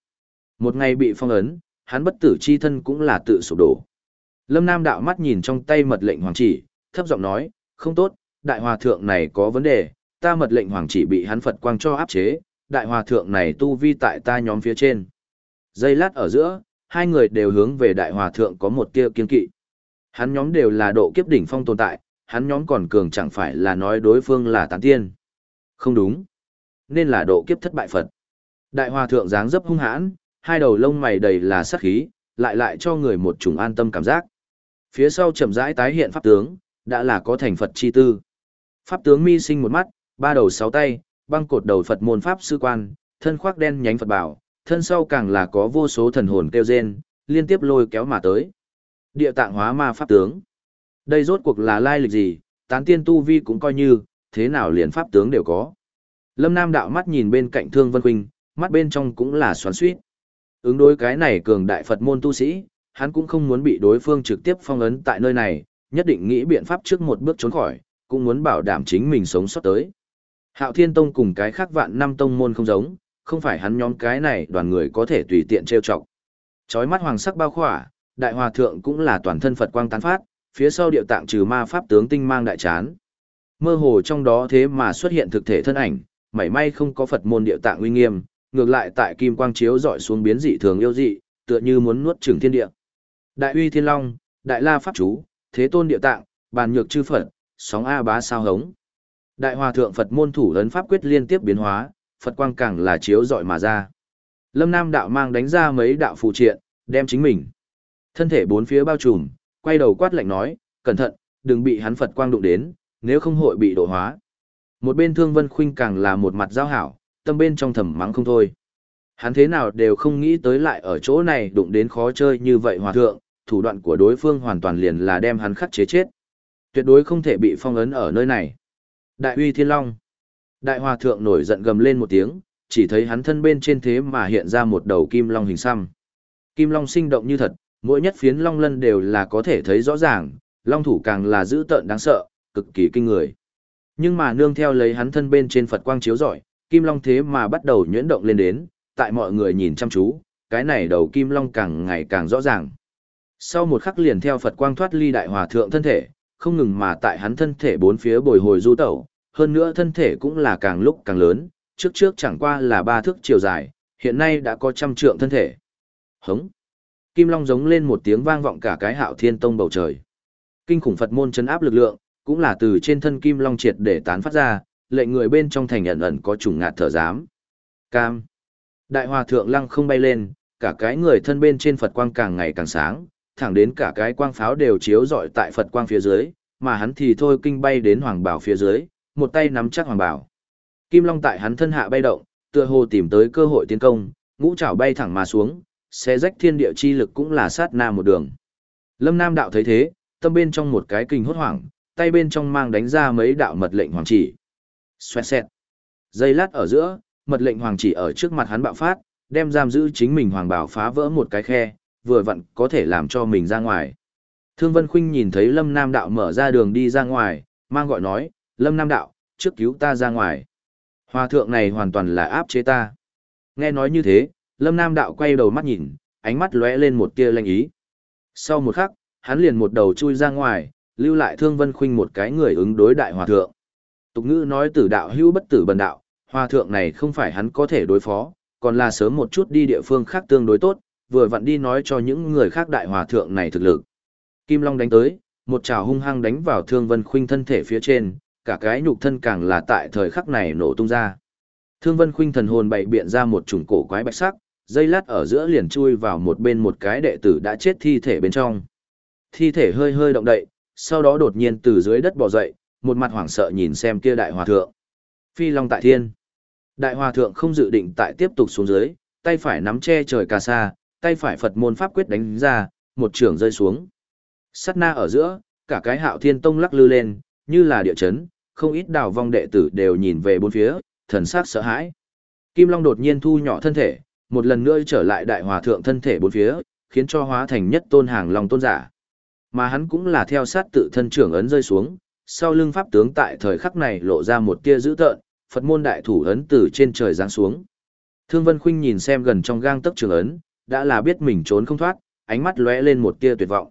Một ngày bị phong ấn, hắn bất tử chi thân cũng là tự sụp đổ. Lâm Nam đạo mắt nhìn trong tay mật lệnh hoàng chỉ, thấp giọng nói, không tốt, đại hòa thượng này có vấn đề, ta mật lệnh hoàng chỉ bị hắn Phật quang cho áp chế, đại hòa thượng này tu vi tại ta nhóm phía trên. Giây lát ở giữa, hai người đều hướng về đại hòa thượng có một tia kiên kỵ. Hắn nhóm đều là độ kiếp đỉnh phong tồn tại, hắn nhóm còn cường chẳng phải là nói đối phương là tán tiên. Không đúng. Nên là độ kiếp thất bại Phật. Đại hòa thượng dáng dấp hung hãn, hai đầu lông mày đầy là sát khí, lại lại cho người một chủng an tâm cảm giác. Phía sau chậm rãi tái hiện pháp tướng, đã là có thành Phật chi tư. Pháp tướng mi sinh một mắt, ba đầu sáu tay, băng cột đầu Phật môn pháp sư quan, thân khoác đen nhánh Phật bảo, thân sau càng là có vô số thần hồn kêu rên, liên tiếp lôi kéo mà tới. Địa tạng hóa ma pháp tướng. Đây rốt cuộc là lai lịch gì, tán tiên tu vi cũng coi như, thế nào liền pháp tướng đều có. Lâm Nam đạo mắt nhìn bên cạnh Thương Vân Quynh, mắt bên trong cũng là xoắn xuýt. Ứng đối cái này cường đại Phật môn tu sĩ, hắn cũng không muốn bị đối phương trực tiếp phong ấn tại nơi này, nhất định nghĩ biện pháp trước một bước trốn khỏi, cũng muốn bảo đảm chính mình sống sót tới. Hạo Thiên Tông cùng cái khác vạn năm tông môn không giống, không phải hắn nhóm cái này đoàn người có thể tùy tiện trêu chọc. Chói mắt hoàng sắc bao khỏa, đại hòa thượng cũng là toàn thân Phật quang tán phát, phía sau điệu tạng trừ ma pháp tướng tinh mang đại chán. Mơ hồ trong đó thế mà xuất hiện thực thể thân ảnh, mảy may không có Phật môn điệu tạng uy nghiêm, ngược lại tại kim quang chiếu dọi xuống biến dị thường yêu dị, tựa như muốn nuốt chửng thiên địa. Đại uy thiên long, đại la pháp chú, thế tôn điệu tạng, bàn nhược chư Phật, sóng A bá sao hống. Đại hòa thượng Phật môn thủ ấn pháp quyết liên tiếp biến hóa, Phật quang càng là chiếu dọi mà ra. Lâm Nam đạo mang đánh ra mấy đạo phù triện, đem chính mình. Thân thể bốn phía bao trùm, quay đầu quát lạnh nói, cẩn thận, đừng bị hắn Phật quang đụng đến, nếu không hội bị độ hóa. Một bên Thương Vân Khuynh càng là một mặt giao hảo, tâm bên trong thầm mắng không thôi. Hắn thế nào đều không nghĩ tới lại ở chỗ này đụng đến khó chơi như vậy hòa thượng, thủ đoạn của đối phương hoàn toàn liền là đem hắn khắc chế chết. Tuyệt đối không thể bị phong ấn ở nơi này. Đại uy thiên long. Đại hòa thượng nổi giận gầm lên một tiếng, chỉ thấy hắn thân bên trên thế mà hiện ra một đầu kim long hình xăm. Kim long sinh động như thật, mỗi nhất phiến long lân đều là có thể thấy rõ ràng, long thủ càng là dữ tợn đáng sợ, cực kỳ kinh người. Nhưng mà nương theo lấy hắn thân bên trên Phật quang chiếu rọi, kim long thế mà bắt đầu nhuyễn động lên đến, tại mọi người nhìn chăm chú, cái này đầu kim long càng ngày càng rõ ràng. Sau một khắc liền theo Phật quang thoát ly đại hòa thượng thân thể, không ngừng mà tại hắn thân thể bốn phía bồi hồi du tẩu, hơn nữa thân thể cũng là càng lúc càng lớn, trước trước chẳng qua là ba thước chiều dài, hiện nay đã có trăm trượng thân thể. Hống! Kim Long giống lên một tiếng vang vọng cả cái hạo thiên tông bầu trời. Kinh khủng Phật môn chấn áp lực lượng, cũng là từ trên thân Kim Long triệt để tán phát ra, lệnh người bên trong thành ẩn ẩn có trùng ngạt thở dám. Cam! Đại hòa thượng lăng không bay lên, cả cái người thân bên trên Phật quang càng ngày càng sáng, thẳng đến cả cái quang pháo đều chiếu rọi tại Phật quang phía dưới, mà hắn thì thôi kinh bay đến hoàng bảo phía dưới, một tay nắm chắc hoàng bảo. Kim Long tại hắn thân hạ bay động, tựa hồ tìm tới cơ hội tiến công, ngũ trảo bay thẳng mà xuống, xé rách thiên địa chi lực cũng là sát na một đường. Lâm Nam đạo thấy thế, tâm bên trong một cái kinh hốt hoảng, tay bên trong mang đánh ra mấy đạo mật lệnh hoàng chỉ. Xoẹt xẹt. Giây lát ở giữa, mật lệnh hoàng chỉ ở trước mặt hắn bạo phát, đem giam giữ chính mình hoàng bảo phá vỡ một cái khe, vừa vặn có thể làm cho mình ra ngoài. Thương Vân Khuynh nhìn thấy Lâm Nam đạo mở ra đường đi ra ngoài, mang gọi nói, Lâm Nam đạo, trước cứu ta ra ngoài. Hòa thượng này hoàn toàn là áp chế ta. Nghe nói như thế, Lâm Nam đạo quay đầu mắt nhìn, ánh mắt lóe lên một tia lanh ý. Sau một khắc, hắn liền một đầu chui ra ngoài, lưu lại Thương Vân Khuynh một cái người ứng đối đại hòa thượng. Tục ngữ nói tử đạo hữu bất tử bần đạo, hòa thượng này không phải hắn có thể đối phó, còn là sớm một chút đi địa phương khác tương đối tốt, vừa vặn đi nói cho những người khác đại hòa thượng này thực lực. Kim Long đánh tới, một trào hung hăng đánh vào Thương Vân Khuynh thân thể phía trên, cả cái nhục thân càng là tại thời khắc này nổ tung ra. Thương Vân Khuynh thần hồn bày biện ra một chủng cổ quái bạch sắc, dây lát ở giữa liền chui vào một bên một cái đệ tử đã chết thi thể bên trong. Thi thể hơi hơi động đậy, sau đó đột nhiên từ dưới đất bò dậy, một mặt hoảng sợ nhìn xem kia đại hòa thượng. Phi Long tại thiên. Đại hòa thượng không dự định tại tiếp tục xuống dưới, tay phải nắm che trời cà sa, tay phải Phật môn pháp quyết đánh ra, một trường rơi xuống. Sát na ở giữa, cả cái hạo thiên tông lắc lư lên, như là địa chấn, không ít đào vong đệ tử đều nhìn về bốn phía, thần sắc sợ hãi. Kim Long đột nhiên thu nhỏ thân thể, một lần nữa trở lại đại hòa thượng thân thể bốn phía, khiến cho hóa thành nhất tôn hàng long tôn giả. Mà hắn cũng là theo sát tự thân trưởng ấn rơi xuống, sau lưng pháp tướng tại thời khắc này lộ ra một tia dữ tợn, Phật môn đại thủ ấn từ trên trời giáng xuống. Thương Vân Khuynh nhìn xem gần trong gang tấc trường ấn, đã là biết mình trốn không thoát, ánh mắt lóe lên một tia tuyệt vọng.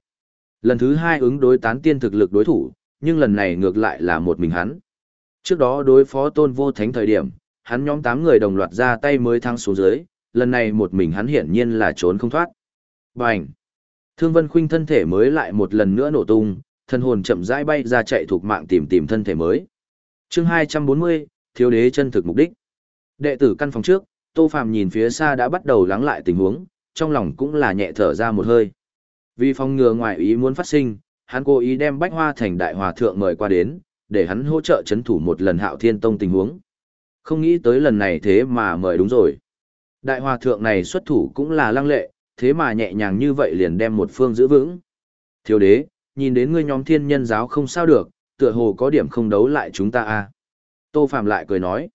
Lần thứ hai ứng đối tán tiên thực lực đối thủ, nhưng lần này ngược lại là một mình hắn. Trước đó đối phó tôn vô thánh thời điểm, hắn nhóm 8 người đồng loạt ra tay mới thăng xuống dưới, lần này một mình hắn hiển nhiên là trốn không thoát. Bành! Thương Vân Khuynh thân thể mới lại một lần nữa nổ tung, thân hồn chậm rãi bay ra chạy thuộc mạng tìm tìm thân thể mới. Chương 240, thiếu đế chân thực mục đích. Đệ tử căn phòng trước, Tô Phàm nhìn phía xa đã bắt đầu lắng lại tình huống, trong lòng cũng là nhẹ thở ra một hơi. Vì phòng ngừa ngoại ý muốn phát sinh, hắn cố ý đem Bách Hoa Thành đại hòa thượng mời qua đến, để hắn hỗ trợ chấn thủ một lần Hạo Thiên Tông tình huống. Không nghĩ tới lần này thế mà mời đúng rồi. Đại hòa thượng này xuất thủ cũng là lăng lệ, thế mà nhẹ nhàng như vậy liền đem một phương giữ vững. Thiếu đế, nhìn đến ngươi nhóm thiên nhân giáo không sao được, tựa hồ có điểm không đấu lại chúng ta a. À. Tô Phạm lại cười nói.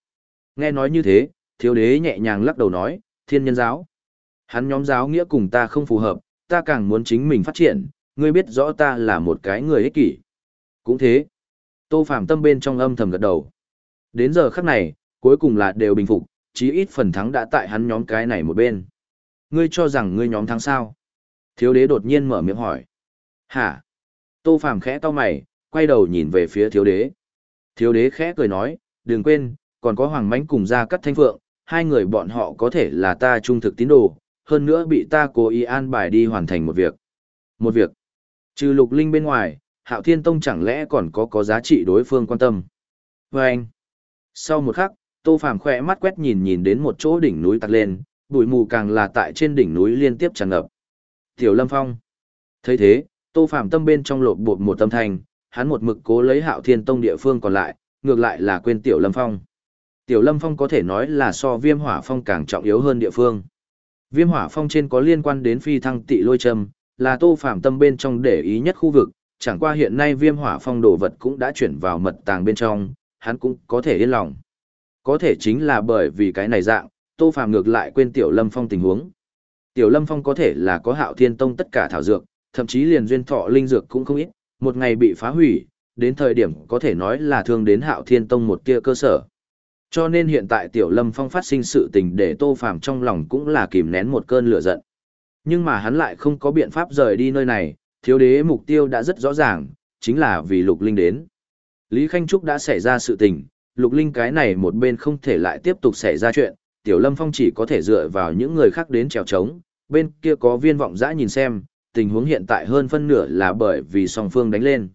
Nghe nói như thế, thiếu đế nhẹ nhàng lắc đầu nói, thiên nhân giáo. Hắn nhóm giáo nghĩa cùng ta không phù hợp, ta càng muốn chính mình phát triển, ngươi biết rõ ta là một cái người ích kỷ. Cũng thế. Tô Phạm tâm bên trong âm thầm gật đầu. Đến giờ khắc này, cuối cùng là đều bình phục, chí ít phần thắng đã tại hắn nhóm cái này một bên. Ngươi cho rằng ngươi nhóm thắng sao? Thiếu đế đột nhiên mở miệng hỏi. Hả? Tô Phàm khẽ to mày, quay đầu nhìn về phía thiếu đế. Thiếu đế khẽ cười nói, đừng quên, còn có Hoàng Mánh cùng ra cắt thanh phượng, hai người bọn họ có thể là ta trung thực tín đồ, hơn nữa bị ta cố ý an bài đi hoàn thành một việc. Một việc. Trừ lục linh bên ngoài, Hạo Thiên Tông chẳng lẽ còn có có giá trị đối phương quan tâm. Và anh. Sau một khắc, Tô Phàm khẽ mắt quét nhìn nhìn đến một chỗ đỉnh núi tặc lên, bụi mù càng là tại trên đỉnh núi liên tiếp tràn ngập. Tiểu Lâm Phong. thấy thế, Tô Phàm tâm bên trong lột bột một tâm thành, hắn một mực cố lấy Hạo Thiên Tông địa phương còn lại, ngược lại là quên Tiểu Lâm Phong. Tiểu Lâm Phong có thể nói là so Viêm Hỏa Phong càng trọng yếu hơn địa phương. Viêm Hỏa Phong trên có liên quan đến phi thăng tị lôi châm, là Tô Phàm tâm bên trong để ý nhất khu vực, chẳng qua hiện nay Viêm Hỏa Phong đồ vật cũng đã chuyển vào mật tàng bên trong, hắn cũng có thể yên lòng. Có thể chính là bởi vì cái này dạng, Tô Phàm ngược lại quên Tiểu Lâm Phong tình huống. Tiểu Lâm Phong có thể là có Hạo Thiên Tông tất cả thảo dược, thậm chí liền duyên thọ linh dược cũng không ít, một ngày bị phá hủy, đến thời điểm có thể nói là thương đến Hạo Thiên Tông một tia cơ sở. Cho nên hiện tại Tiểu Lâm Phong phát sinh sự tình để Tô Phàm trong lòng cũng là kìm nén một cơn lửa giận. Nhưng mà hắn lại không có biện pháp rời đi nơi này, thiếu đế mục tiêu đã rất rõ ràng, chính là vì Lục Linh đến. Lý Khanh Trúc đã xảy ra sự tình, Lục Linh cái này một bên không thể lại tiếp tục xảy ra chuyện, Tiểu Lâm Phong chỉ có thể dựa vào những người khác đến trèo trống, bên kia có viên vọng dã nhìn xem, tình huống hiện tại hơn phân nửa là bởi vì song phương đánh lên.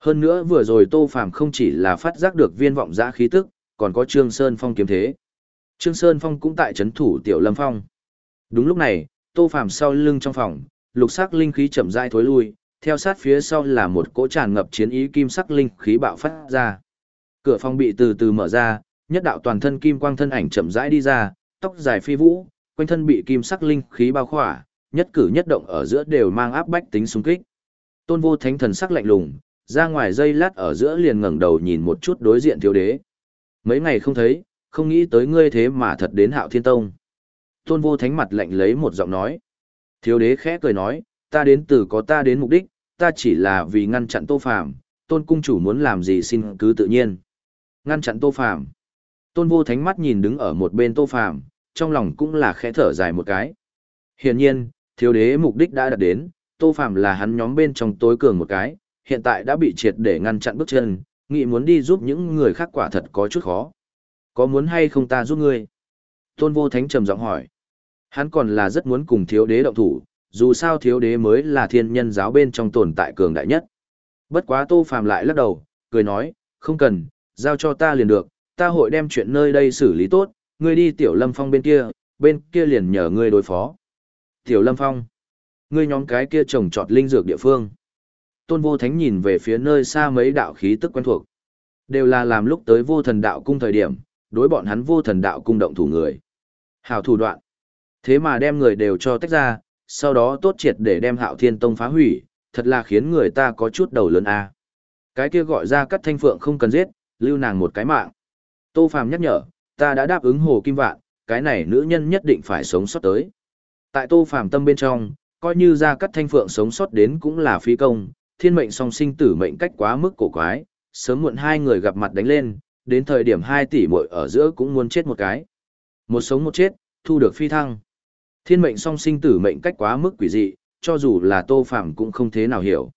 Hơn nữa vừa rồi Tô Phàm không chỉ là phát giác được viên vọng dã khí tức, còn có Trương Sơn Phong kiếm thế. Trương Sơn Phong cũng tại chấn thủ Tiểu Lâm Phong. Đúng lúc này, Tô Phàm sau lưng trong phòng, lục sắc linh khí chậm rãi thối lui, theo sát phía sau là một cỗ tràn ngập chiến ý kim sắc linh khí bạo phát ra. Cửa phòng bị từ từ mở ra, nhất đạo toàn thân kim quang thân ảnh chậm rãi đi ra, tóc dài phi vũ, quanh thân bị kim sắc linh khí bao khỏa, nhất cử nhất động ở giữa đều mang áp bách tính xung kích. Tôn Vô Thánh thần sắc lạnh lùng, ra ngoài dây lát ở giữa liền ngẩng đầu nhìn một chút đối diện thiếu đế. Mấy ngày không thấy, không nghĩ tới ngươi thế mà thật đến Hạo Thiên Tông. Tôn Vô Thánh mặt lạnh lấy một giọng nói. Thiếu đế khẽ cười nói, ta đến từ có ta đến mục đích, ta chỉ là vì ngăn chặn Tô Phàm, Tôn cung chủ muốn làm gì xin cứ tự nhiên. Ngăn chặn Tô Phàm. Tôn Vô Thánh mắt nhìn đứng ở một bên Tô Phàm, trong lòng cũng là khẽ thở dài một cái. Hiển nhiên, thiếu đế mục đích đã đạt đến, Tô Phàm là hắn nhóm bên trong tối cường một cái, hiện tại đã bị triệt để ngăn chặn bước chân, nghĩ muốn đi giúp những người khác quả thật có chút khó. Có muốn hay không ta giúp ngươi? Tôn vô thánh trầm giọng hỏi. Hắn còn là rất muốn cùng thiếu đế động thủ, dù sao thiếu đế mới là thiên nhân giáo bên trong tồn tại cường đại nhất. Bất quá tô phàm lại lắc đầu, cười nói, không cần, giao cho ta liền được, ta hội đem chuyện nơi đây xử lý tốt, ngươi đi tiểu lâm phong bên kia, bên kia liền nhờ ngươi đối phó. Tiểu lâm phong, ngươi nhóm cái kia trồng trọt linh dược địa phương. Tôn vô thánh nhìn về phía nơi xa mấy đạo khí tức quen thuộc. Đều là làm lúc tới vô thần đạo cung thời điểm, đối bọn hắn vô thần đạo cung động thủ người. Hảo thủ đoạn. Thế mà đem người đều cho tách ra, sau đó tốt triệt để đem hạo thiên tông phá hủy, thật là khiến người ta có chút đầu lớn a. Cái kia gọi ra cắt thanh phượng không cần giết, lưu nàng một cái mạng. Tô Phàm nhắc nhở, ta đã đáp ứng Hồ Kim Vạn, cái này nữ nhân nhất định phải sống sót tới. Tại Tô Phàm tâm bên trong, coi như ra cắt thanh phượng sống sót đến cũng là phí công, thiên mệnh song sinh tử mệnh cách quá mức cổ quái, sớm muộn hai người gặp mặt đánh lên, đến thời điểm hai tỷ muội ở giữa cũng muốn chết một cái. Một sống một chết, thu được phi thăng. Thiên mệnh song sinh tử mệnh cách quá mức quỷ dị, cho dù là Tô Phàm cũng không thế nào hiểu.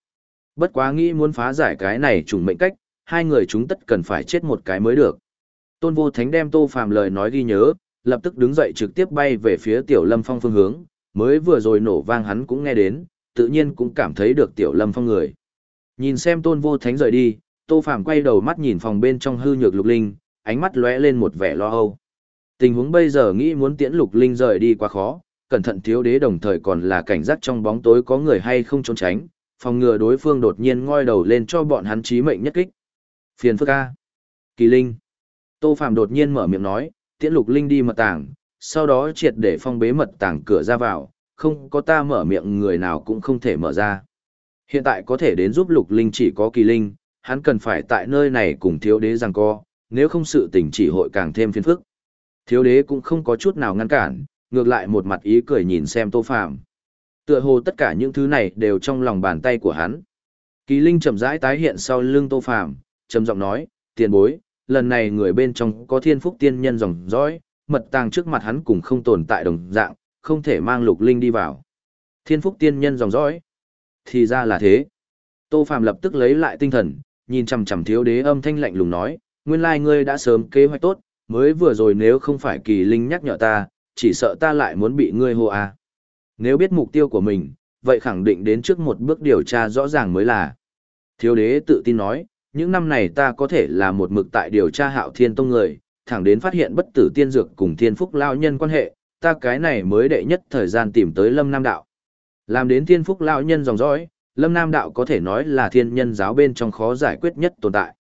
Bất quá nghĩ muốn phá giải cái này trùng mệnh cách, hai người chúng tất cần phải chết một cái mới được. Tôn Vô Thánh đem Tô Phàm lời nói ghi nhớ, lập tức đứng dậy trực tiếp bay về phía Tiểu Lâm Phong phương hướng, mới vừa rồi nổ vang hắn cũng nghe đến, tự nhiên cũng cảm thấy được Tiểu Lâm Phong người. Nhìn xem Tôn Vô Thánh rời đi, Tô Phàm quay đầu mắt nhìn phòng bên trong hư nhược Lục Linh, ánh mắt lóe lên một vẻ lo âu. Tình huống bây giờ nghĩ muốn tiễn Lục Linh rời đi quá khó, cẩn thận thiếu đế đồng thời còn là cảnh giác trong bóng tối có người hay không trốn tránh, phòng ngừa đối phương đột nhiên ngoi đầu lên cho bọn hắn chí mệnh nhất kích. Phiền phức a. Kỳ Linh. Tô Phàm đột nhiên mở miệng nói, tiễn Lục Linh đi mật tàng, sau đó triệt để phong bế mật tàng cửa ra vào, không có ta mở miệng người nào cũng không thể mở ra. Hiện tại có thể đến giúp Lục Linh chỉ có Kỳ Linh, hắn cần phải tại nơi này cùng thiếu đế giằng co, nếu không sự tình chỉ hội càng thêm phiền phức. Thiếu đế cũng không có chút nào ngăn cản, ngược lại một mặt ý cười nhìn xem Tô Phàm. Tựa hồ tất cả những thứ này đều trong lòng bàn tay của hắn. Kỳ Linh chậm rãi tái hiện sau lưng Tô Phàm, trầm giọng nói, "Tiền bối, lần này người bên trong có Thiên Phúc tiên nhân dòng dõi, mật tàng trước mặt hắn cũng không tồn tại đồng dạng, không thể mang Lục Linh đi vào." Thiên Phúc tiên nhân dòng dõi? Thì ra là thế. Tô phạm lập tức lấy lại tinh thần, nhìn chằm chằm Thiếu Đế âm thanh lạnh lùng nói, "Nguyên lai ngươi đã sớm kế hoạch tốt, mới vừa rồi nếu không phải Kỳ Linh nhắc nhở ta, chỉ sợ ta lại muốn bị ngươi hô à. Nếu biết mục tiêu của mình, vậy khẳng định đến trước một bước điều tra rõ ràng mới là. Thiếu đế tự tin nói, những năm này ta có thể là một mực tại điều tra hạo thiên tông người, thẳng đến phát hiện bất tử tiên dược cùng thiên phúc lao nhân quan hệ, ta cái này mới đệ nhất thời gian tìm tới lâm nam đạo. Làm đến thiên phúc lao nhân dòng dõi, lâm nam đạo có thể nói là thiên nhân giáo bên trong khó giải quyết nhất tồn tại.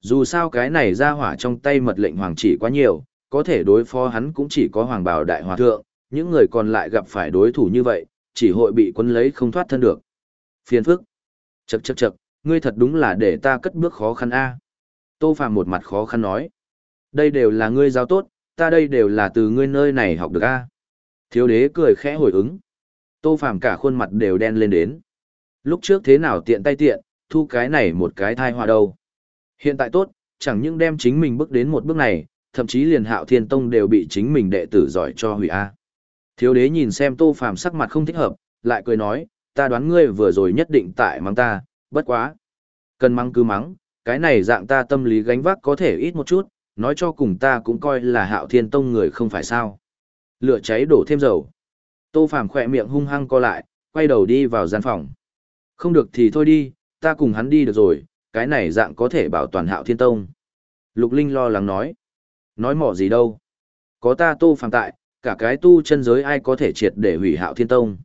Dù sao cái này ra hỏa trong tay mật lệnh hoàng chỉ quá nhiều, có thể đối phó hắn cũng chỉ có hoàng bào đại hòa thượng, những người còn lại gặp phải đối thủ như vậy, chỉ hội bị quân lấy không thoát thân được. Phiền phức. Chậc chậc chậc, ngươi thật đúng là để ta cất bước khó khăn a. Tô Phàm một mặt khó khăn nói. Đây đều là ngươi giáo tốt, ta đây đều là từ ngươi nơi này học được a. Thiếu đế cười khẽ hồi ứng. Tô Phàm cả khuôn mặt đều đen lên đến. Lúc trước thế nào tiện tay tiện, thu cái này một cái thai hoa đâu. Hiện tại tốt, chẳng những đem chính mình bước đến một bước này, thậm chí liền hạo thiên tông đều bị chính mình đệ tử giỏi cho hủy A. Thiếu đế nhìn xem tô phàm sắc mặt không thích hợp, lại cười nói, ta đoán ngươi vừa rồi nhất định tại mắng ta, bất quá. Cần mắng cứ mắng, cái này dạng ta tâm lý gánh vác có thể ít một chút, nói cho cùng ta cũng coi là hạo thiên tông người không phải sao. Lửa cháy đổ thêm dầu. Tô phàm khỏe miệng hung hăng co lại, quay đầu đi vào gian phòng. Không được thì thôi đi, ta cùng hắn đi được rồi, cái này dạng có thể bảo toàn hạo thiên tông. Lục Linh lo lắng nói. Nói mỏ gì đâu. Có ta tô phàm tại, cả cái tu chân giới ai có thể triệt để hủy hạo thiên tông.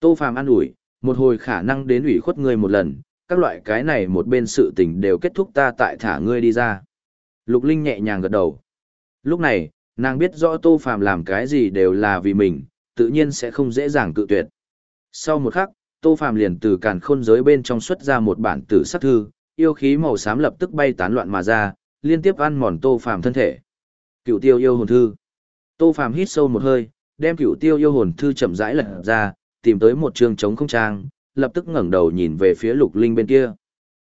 Tô phàm an ủi, một hồi khả năng đến ủy khuất người một lần, các loại cái này một bên sự tình đều kết thúc ta tại thả ngươi đi ra. Lục Linh nhẹ nhàng gật đầu. Lúc này, nàng biết rõ Tô Phàm làm cái gì đều là vì mình, tự nhiên sẽ không dễ dàng cự tuyệt. Sau một khắc, Tô Phàm liền từ càn khôn giới bên trong xuất ra một bản tử sắc thư, yêu khí màu xám lập tức bay tán loạn mà ra, liên tiếp ăn mòn Tô Phàm thân thể. Cựu tiêu yêu hồn thư. Tô Phàm hít sâu một hơi, đem cựu tiêu yêu hồn thư chậm rãi lật ra, tìm tới một chương trống không trang, lập tức ngẩng đầu nhìn về phía lục linh bên kia.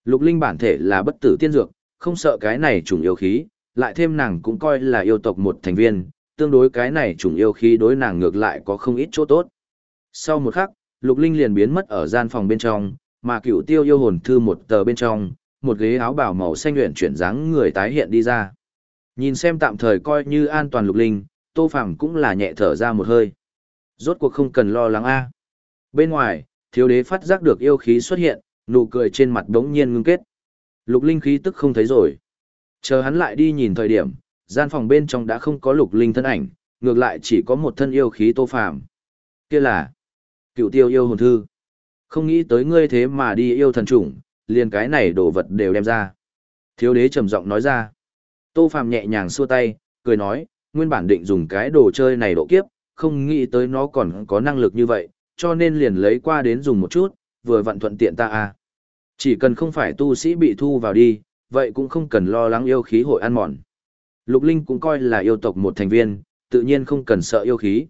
Lục linh bản thể là bất tử tiên dược, không sợ cái này trùng yêu khí, lại thêm nàng cũng coi là yêu tộc một thành viên, tương đối cái này trùng yêu khí đối nàng ngược lại có không ít chỗ tốt. Sau một khắc, lục linh liền biến mất ở gian phòng bên trong, mà cựu tiêu yêu hồn thư một tờ bên trong, một ghế áo bào màu xanh luyện chuyển dáng người tái hiện đi ra. Nhìn xem tạm thời coi như an toàn lục linh, Tô phẳng cũng là nhẹ thở ra một hơi. Rốt cuộc không cần lo lắng a. Bên ngoài, thiếu đế phát giác được yêu khí xuất hiện, nụ cười trên mặt đống nhiên ngưng kết. Lục linh khí tức không thấy rồi. Chờ hắn lại đi nhìn thời điểm, gian phòng bên trong đã không có lục linh thân ảnh, ngược lại chỉ có một thân yêu khí Tô Phàm. Kia là Cựu Tiêu yêu hồn thư. Không nghĩ tới ngươi thế mà đi yêu thần chủng, liền cái này đồ vật đều đem ra. Thiếu đế trầm giọng nói ra. Tô Phàm nhẹ nhàng xua tay, cười nói, nguyên bản định dùng cái đồ chơi này độ kiếp, không nghĩ tới nó còn có năng lực như vậy, cho nên liền lấy qua đến dùng một chút, vừa vặn thuận tiện ta à. Chỉ cần không phải tu sĩ bị thu vào đi, vậy cũng không cần lo lắng yêu khí hội ăn mòn. Lục Linh cũng coi là yêu tộc một thành viên, tự nhiên không cần sợ yêu khí.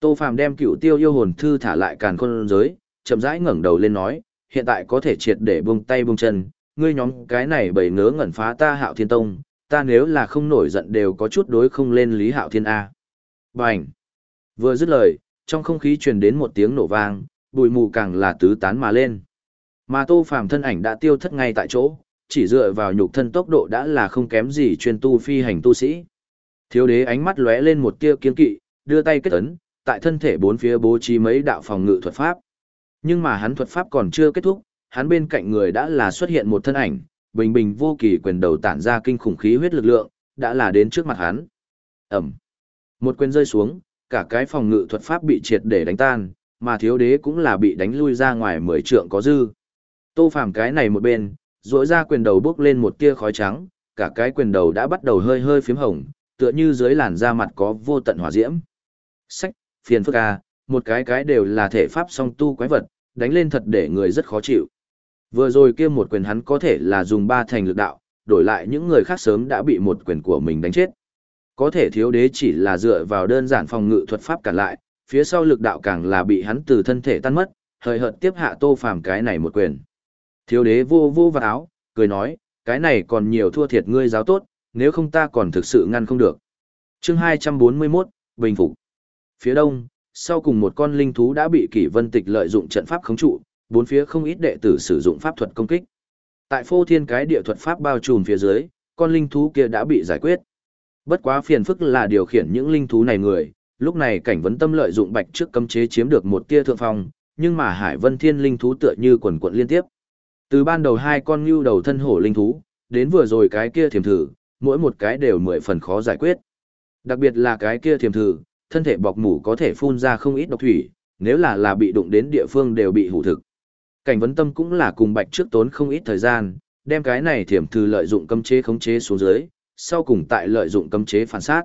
Tô Phàm đem cựu tiêu yêu hồn thư thả lại càn khôn giới, chậm rãi ngẩng đầu lên nói, hiện tại có thể triệt để buông tay buông chân, ngươi nhóm cái này bầy ngớ ngẩn phá ta hạo thiên tông, ta nếu là không nổi giận đều có chút đối không lên lý hạo thiên A. Bành! Vừa dứt lời, trong không khí truyền đến một tiếng nổ vang, bụi mù càng là tứ tán mà lên. Mà tô phàm thân ảnh đã tiêu thất ngay tại chỗ, chỉ dựa vào nhục thân tốc độ đã là không kém gì chuyên tu phi hành tu sĩ. Thiếu đế ánh mắt lóe lên một tia kiên kỵ, đưa tay kết ấn, tại thân thể bốn phía bố trí mấy đạo phòng ngự thuật pháp. Nhưng mà hắn thuật pháp còn chưa kết thúc, hắn bên cạnh người đã là xuất hiện một thân ảnh, bình bình vô kỳ quyền đầu tản ra kinh khủng khí huyết lực lượng, đã là đến trước mặt hắn. ầm, Một quyền rơi xuống, cả cái phòng ngự thuật pháp bị triệt để đánh tan, mà thiếu đế cũng là bị đánh lui ra ngoài mười trượng có dư. Tô phàm cái này một bên, rỗi ra quyền đầu bước lên một tia khói trắng, cả cái quyền đầu đã bắt đầu hơi hơi phím hồng, tựa như dưới làn da mặt có vô tận hỏa diễm. Sách, phiền phức à, một cái cái đều là thể pháp song tu quái vật, đánh lên thật để người rất khó chịu. Vừa rồi kia một quyền hắn có thể là dùng ba thành lực đạo, đổi lại những người khác sớm đã bị một quyền của mình đánh chết. Có thể thiếu đế chỉ là dựa vào đơn giản phòng ngự thuật pháp cản lại, phía sau lực đạo càng là bị hắn từ thân thể tan mất, hời hợt tiếp hạ tô phàm cái này một quyền. Thiếu đế vô vô vào áo, cười nói, cái này còn nhiều thua thiệt ngươi giáo tốt, nếu không ta còn thực sự ngăn không được. chương 241, Bình Phục. Phía đông, sau cùng một con linh thú đã bị kỷ vân tịch lợi dụng trận pháp khống trụ, bốn phía không ít đệ tử sử dụng pháp thuật công kích. Tại phô thiên cái địa thuật pháp bao trùm phía dưới, con linh thú kia đã bị giải quyết. Bất quá phiền phức là điều khiển những linh thú này người, lúc này cảnh vấn tâm lợi dụng bạch trước cấm chế chiếm được một tia thượng phong, nhưng mà Hải Vân Thiên linh thú tựa như quần quận liên tiếp. Từ ban đầu hai con ngưu đầu thân hổ linh thú, đến vừa rồi cái kia thiềm thử, mỗi một cái đều mười phần khó giải quyết. Đặc biệt là cái kia thiềm thử, thân thể bọc mủ có thể phun ra không ít độc thủy, nếu là là bị đụng đến địa phương đều bị hủ thực. Cảnh vấn tâm cũng là cùng bạch trước tốn không ít thời gian, đem cái này thiểm thư lợi dụng cấm chế khống chế xuống dưới, sau cùng tại lợi dụng cấm chế phản sát.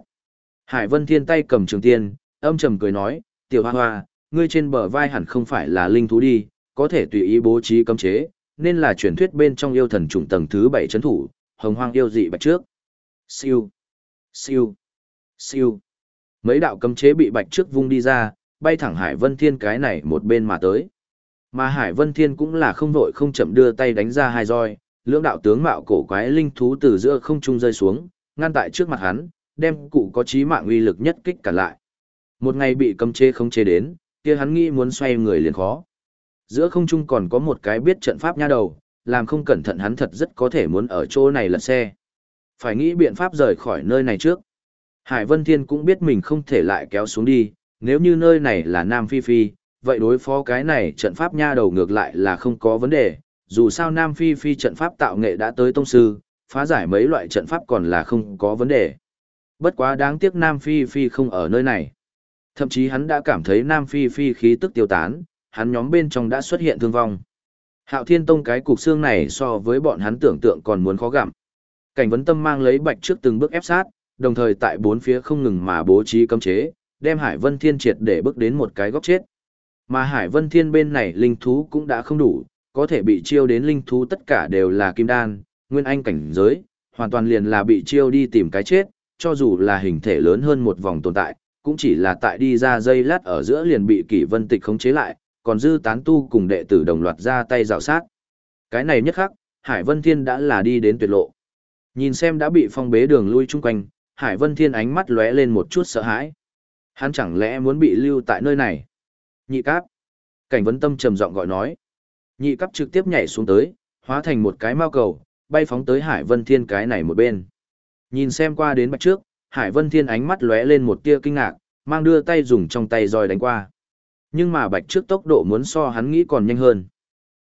Hải Vân Thiên tay cầm trường tiên, âm trầm cười nói, tiểu hoa hoa, ngươi trên bờ vai hẳn không phải là linh thú đi, có thể tùy ý bố trí cấm chế, nên là truyền thuyết bên trong yêu thần trùng tầng thứ bảy chấn thủ, hồng hoang yêu dị bạch trước. Siêu, siêu, siêu. Mấy đạo cấm chế bị bạch trước vung đi ra, bay thẳng Hải Vân Thiên cái này một bên mà tới. Mà Hải Vân Thiên cũng là không vội không chậm đưa tay đánh ra hai roi, lưỡng đạo tướng mạo cổ quái linh thú từ giữa không trung rơi xuống, ngăn tại trước mặt hắn, đem cụ có chí mạng uy lực nhất kích cả lại. Một ngày bị cấm chế không chế đến, kia hắn nghĩ muốn xoay người liền khó. Giữa không trung còn có một cái biết trận pháp nha đầu, làm không cẩn thận hắn thật rất có thể muốn ở chỗ này lật xe. Phải nghĩ biện pháp rời khỏi nơi này trước. Hải Vân Thiên cũng biết mình không thể lại kéo xuống đi, nếu như nơi này là Nam Phi Phi, vậy đối phó cái này trận pháp nha đầu ngược lại là không có vấn đề, dù sao Nam Phi Phi trận pháp tạo nghệ đã tới tông sư, phá giải mấy loại trận pháp còn là không có vấn đề. Bất quá đáng tiếc Nam Phi Phi không ở nơi này. Thậm chí hắn đã cảm thấy Nam Phi Phi khí tức tiêu tán, hắn nhóm bên trong đã xuất hiện thương vong. Hạo Thiên Tông cái cục xương này so với bọn hắn tưởng tượng còn muốn khó gặm. Cảnh vấn tâm mang lấy bạch trước từng bước ép sát, đồng thời tại bốn phía không ngừng mà bố trí cấm chế, đem Hải Vân Thiên triệt để bước đến một cái góc chết. Mà Hải Vân Thiên bên này linh thú cũng đã không đủ, có thể bị chiêu đến linh thú tất cả đều là kim đan, nguyên anh cảnh giới, hoàn toàn liền là bị chiêu đi tìm cái chết, cho dù là hình thể lớn hơn một vòng tồn tại, cũng chỉ là tại đi ra dây lát ở giữa liền bị kỷ vân tịch khống chế lại, còn dư tán tu cùng đệ tử đồng loạt ra tay rào sát. Cái này nhất khắc, Hải Vân Thiên đã là đi đến tuyệt lộ. Nhìn xem đã bị phong bế đường lui chung quanh, Hải Vân Thiên ánh mắt lóe lên một chút sợ hãi. Hắn chẳng lẽ muốn bị lưu tại nơi này? Nhị cáp. Cảnh vấn tâm trầm giọng gọi nói. Nhị cấp trực tiếp nhảy xuống tới, hóa thành một cái mao cầu, bay phóng tới Hải Vân Thiên cái này một bên. Nhìn xem qua đến bạch trước, Hải Vân Thiên ánh mắt lóe lên một tia kinh ngạc, mang đưa tay dùng trong tay roi đánh qua. Nhưng mà bạch trước tốc độ muốn so hắn nghĩ còn nhanh hơn.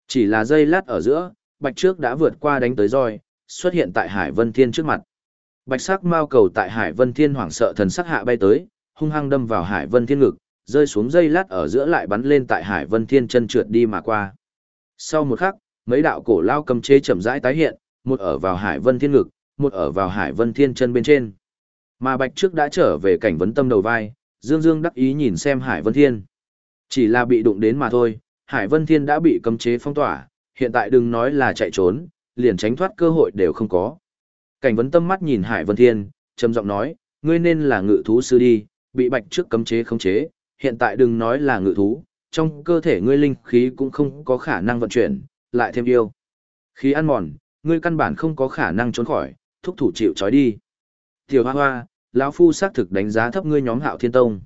Chỉ là giây lát ở giữa, bạch trước đã vượt qua đánh tới roi, xuất hiện tại Hải Vân Thiên trước mặt. Bạch sắc mao cầu tại Hải Vân Thiên hoảng sợ thần sắc hạ bay tới, hung hăng đâm vào Hải Vân Thiên ngực, rơi xuống dây lát ở giữa lại bắn lên tại Hải Vân Thiên chân trượt đi mà qua. Sau một khắc, mấy đạo cổ lao cầm chế chậm rãi tái hiện, một ở vào Hải Vân Thiên ngực, một ở vào Hải Vân Thiên chân bên trên. Mà Bạch trước đã trở về cảnh vấn tâm đầu vai, Dương Dương đắc ý nhìn xem Hải Vân Thiên. Chỉ là bị đụng đến mà thôi, Hải Vân Thiên đã bị cấm chế phong tỏa, hiện tại đừng nói là chạy trốn, liền tránh thoát cơ hội đều không có. Cảnh vấn tâm mắt nhìn Hải Vân Thiên, trầm giọng nói, ngươi nên là ngự thú sư đi, bị bạch trước cấm chế khống chế, hiện tại đừng nói là ngự thú, trong cơ thể ngươi linh khí cũng không có khả năng vận chuyển, lại thêm yêu. Khí ăn mòn, ngươi căn bản không có khả năng trốn khỏi, thúc thủ chịu trói đi. Tiểu hoa hoa, lão phu xác thực đánh giá thấp ngươi nhóm hạo thiên tông.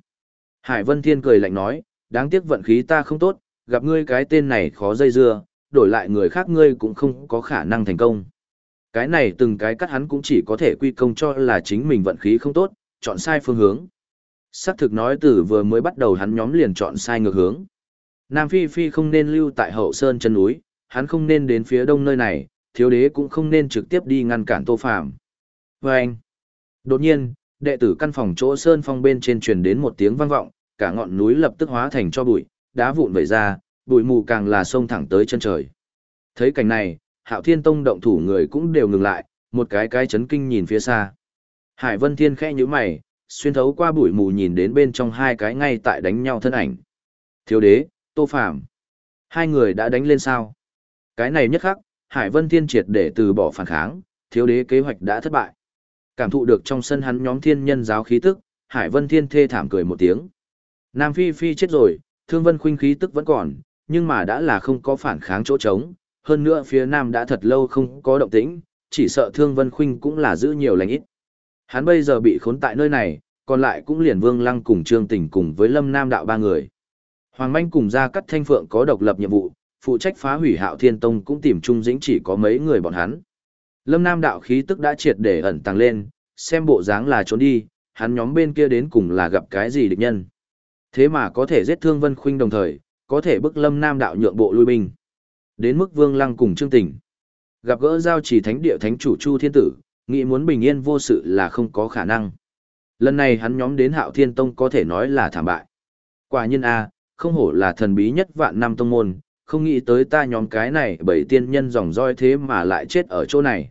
Hải Vân Thiên cười lạnh nói, đáng tiếc vận khí ta không tốt, gặp ngươi cái tên này khó dây dưa, đổi lại người khác ngươi cũng không có khả năng thành công. Cái này từng cái cắt hắn cũng chỉ có thể quy công cho là chính mình vận khí không tốt, chọn sai phương hướng. Sắc thực nói từ vừa mới bắt đầu hắn nhóm liền chọn sai ngược hướng. Nam Phi Phi không nên lưu tại hậu sơn chân núi, hắn không nên đến phía đông nơi này, thiếu đế cũng không nên trực tiếp đi ngăn cản tô phạm. Và anh, đột nhiên, đệ tử căn phòng chỗ sơn phong bên trên truyền đến một tiếng vang vọng, cả ngọn núi lập tức hóa thành cho bụi, đá vụn vẩy ra, bụi mù càng là sông thẳng tới chân trời. Thấy cảnh này, hạo thiên tông động thủ người cũng đều ngừng lại, một cái cái chấn kinh nhìn phía xa. Hải Vân Thiên khẽ như mày, xuyên thấu qua bụi mù nhìn đến bên trong hai cái ngay tại đánh nhau thân ảnh. Thiếu đế, Tô Phàm, Hai người đã đánh lên sao? Cái này nhất khắc, Hải Vân Thiên triệt để từ bỏ phản kháng, thiếu đế kế hoạch đã thất bại. Cảm thụ được trong sân hắn nhóm thiên nhân giáo khí tức, Hải Vân Thiên thê thảm cười một tiếng. Nam Phi Phi chết rồi, Thương Vân Khuynh khí tức vẫn còn, nhưng mà đã là không có phản kháng chỗ trống, hơn nữa phía Nam đã thật lâu không có động tĩnh, chỉ sợ Thương Vân Khuynh cũng là giữ nhiều lành ít. Hắn bây giờ bị khốn tại nơi này, còn lại cũng liền Vương Lăng cùng Trương Tỉnh cùng với Lâm Nam đạo ba người. Hoàng Manh cùng Gia Cắt Thanh Phượng có độc lập nhiệm vụ, phụ trách phá hủy Hạo Thiên Tông cũng tìm trung dĩnh chỉ có mấy người bọn hắn. Lâm Nam đạo khí tức đã triệt để ẩn tàng lên, xem bộ dáng là trốn đi, hắn nhóm bên kia đến cùng là gặp cái gì địch nhân. Thế mà có thể giết thương Vân Khuynh đồng thời, có thể bức Lâm Nam đạo nhượng bộ lui binh. Đến mức Vương Lăng cùng Trương Tỉnh. Gặp gỡ giao chỉ thánh địa thánh chủ Chu Thiên Tử, nghĩ muốn bình yên vô sự là không có khả năng. Lần này hắn nhóm đến Hạo Thiên Tông có thể nói là thảm bại. Quả nhiên a, không hổ là thần bí nhất vạn năm tông môn, không nghĩ tới ta nhóm cái này bảy tiên nhân dòng roi thế mà lại chết ở chỗ này.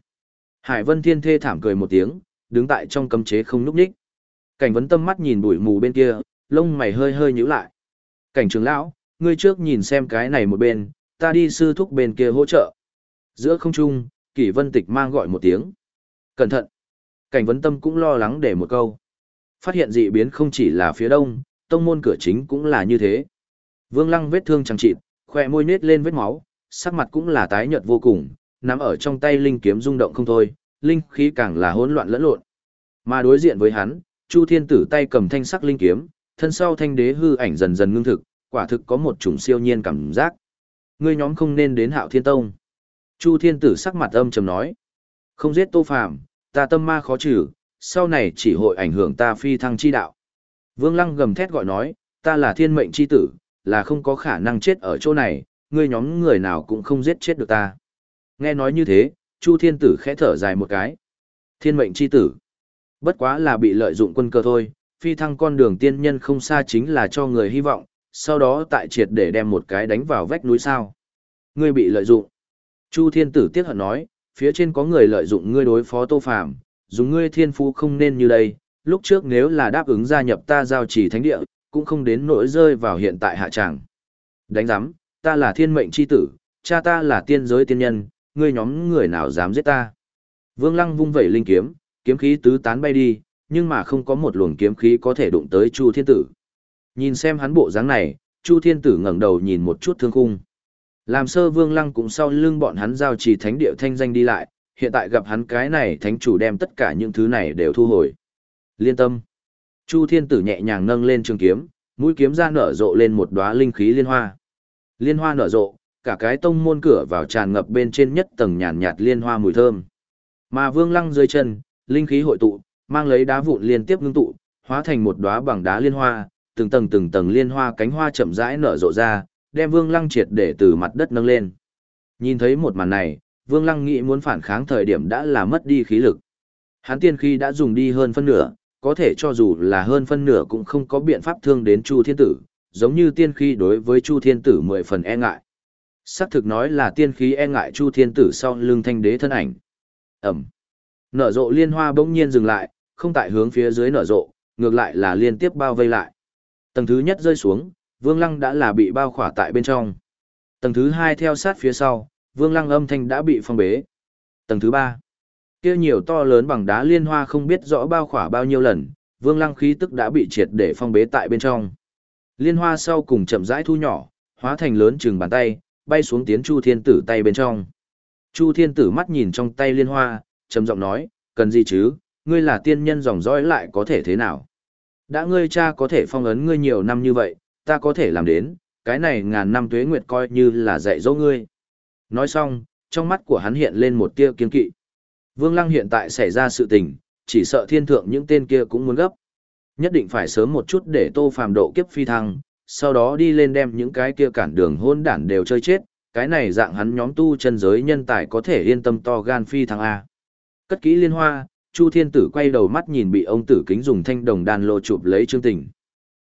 Hải Vân Thiên thê thảm cười một tiếng, đứng tại trong cấm chế không núp nhích. Cảnh vấn tâm mắt nhìn bụi mù bên kia, lông mày hơi hơi nhíu lại. Cảnh trưởng lão, ngươi trước nhìn xem cái này một bên, ta đi sư thúc bên kia hỗ trợ. Giữa không trung, Kỷ Vân Tịch mang gọi một tiếng. Cẩn thận. Cảnh vấn tâm cũng lo lắng để một câu. Phát hiện dị biến không chỉ là phía đông, tông môn cửa chính cũng là như thế. Vương Lăng vết thương chẳng chịt, khỏe môi nết lên vết máu, sắc mặt cũng là tái nhợt vô cùng, nắm ở trong tay linh kiếm rung động không thôi, linh khí càng là hỗn loạn lẫn lộn. Mà đối diện với hắn, Chu Thiên Tử tay cầm thanh sắc linh kiếm, thân sau thanh đế hư ảnh dần dần ngưng thực, quả thực có một chủng siêu nhiên cảm giác. Ngươi nhóm không nên đến Hạo Thiên Tông. Chu Thiên Tử sắc mặt âm trầm nói, không giết Tô Phàm, ta tâm ma khó trừ, sau này chỉ hội ảnh hưởng ta phi thăng chi đạo. Vương Lăng gầm thét gọi nói, ta là thiên mệnh chi tử, là không có khả năng chết ở chỗ này, ngươi nhóm người nào cũng không giết chết được ta. Nghe nói như thế, Chu Thiên Tử khẽ thở dài một cái. Thiên mệnh chi tử. Bất quá là bị lợi dụng quân cơ thôi, phi thăng con đường tiên nhân không xa chính là cho người hy vọng, sau đó tại triệt để đem một cái đánh vào vách núi sao. Ngươi bị lợi dụng. Chu Thiên Tử tiếc hận nói, phía trên có người lợi dụng ngươi đối phó Tô Phàm, dùng ngươi thiên phú không nên như đây, lúc trước nếu là đáp ứng gia nhập ta giao chỉ thánh địa, cũng không đến nỗi rơi vào hiện tại hạ tràng. Đánh giám, ta là thiên mệnh chi tử, cha ta là tiên giới tiên nhân, ngươi nhóm người nào dám giết ta. Vương Lăng vung vẩy linh kiếm, kiếm khí tứ tán bay đi, nhưng mà không có một luồng kiếm khí có thể đụng tới Chu Thiên Tử. Nhìn xem hắn bộ dáng này, Chu Thiên Tử ngẩng đầu nhìn một chút thương khung. Làm sơ Vương Lăng cũng sau lưng bọn hắn giao trì thánh địa thanh danh đi lại, hiện tại gặp hắn cái này thánh chủ đem tất cả những thứ này đều thu hồi. Liên tâm. Chu Thiên Tử nhẹ nhàng nâng lên trường kiếm, mũi kiếm ra nở rộ lên một đóa linh khí liên hoa. Liên hoa nở rộ, cả cái tông môn cửa vào tràn ngập bên trên nhất tầng nhàn nhạt liên hoa mùi thơm. Mà Vương Lăng dưới chân, linh khí hội tụ, mang lấy đá vụn liên tiếp ngưng tụ, hóa thành một đóa bằng đá liên hoa, từng tầng từng tầng liên hoa cánh hoa chậm rãi nở rộ ra, đem Vương Lăng triệt để từ mặt đất nâng lên. Nhìn thấy một màn này, Vương Lăng nghĩ muốn phản kháng thời điểm đã là mất đi khí lực. Hắn tiên khi đã dùng đi hơn phân nửa, có thể cho dù là hơn phân nửa cũng không có biện pháp thương đến Chu Thiên Tử, giống như tiên Khí đối với Chu Thiên Tử mười phần e ngại. Sắc thực nói là tiên khí e ngại Chu Thiên Tử sau lưng thanh đế thân ảnh. Ẩm. Nở rộ liên hoa bỗng nhiên dừng lại, không tại hướng phía dưới nở rộ, ngược lại là liên tiếp bao vây lại. Tầng thứ nhất rơi xuống, Vương Lăng đã là bị bao khỏa tại bên trong. Tầng thứ hai theo sát phía sau, Vương Lăng âm thanh đã bị phong bế. Tầng thứ ba, kia nhiều to lớn bằng đá liên hoa không biết rõ bao khỏa bao nhiêu lần, Vương Lăng khí tức đã bị triệt để phong bế tại bên trong. Liên hoa sau cùng chậm rãi thu nhỏ, hóa thành lớn chừng bàn tay, bay xuống tiến Chu Thiên Tử tay bên trong. Chu Thiên Tử mắt nhìn trong tay liên hoa, trầm giọng nói, cần gì chứ, ngươi là tiên nhân dòng dõi lại có thể thế nào? Đã ngươi cha có thể phong ấn ngươi nhiều năm như vậy, ta có thể làm đến, cái này ngàn năm tuế nguyệt coi như là dạy dỗ ngươi. Nói xong, trong mắt của hắn hiện lên một tia kiên kỵ. Vương Lăng hiện tại xảy ra sự tình, chỉ sợ thiên thượng những tên kia cũng muốn gấp. Nhất định phải sớm một chút để tô phàm độ kiếp phi thăng, sau đó đi lên đem những cái kia cản đường hôn đản đều chơi chết, cái này dạng hắn nhóm tu chân giới nhân tài có thể yên tâm to gan phi thăng A. Cất kỹ liên hoa, Chu Thiên Tử quay đầu mắt nhìn bị ông tử kính dùng thanh đồng đàn lô chụp lấy Trương Tình.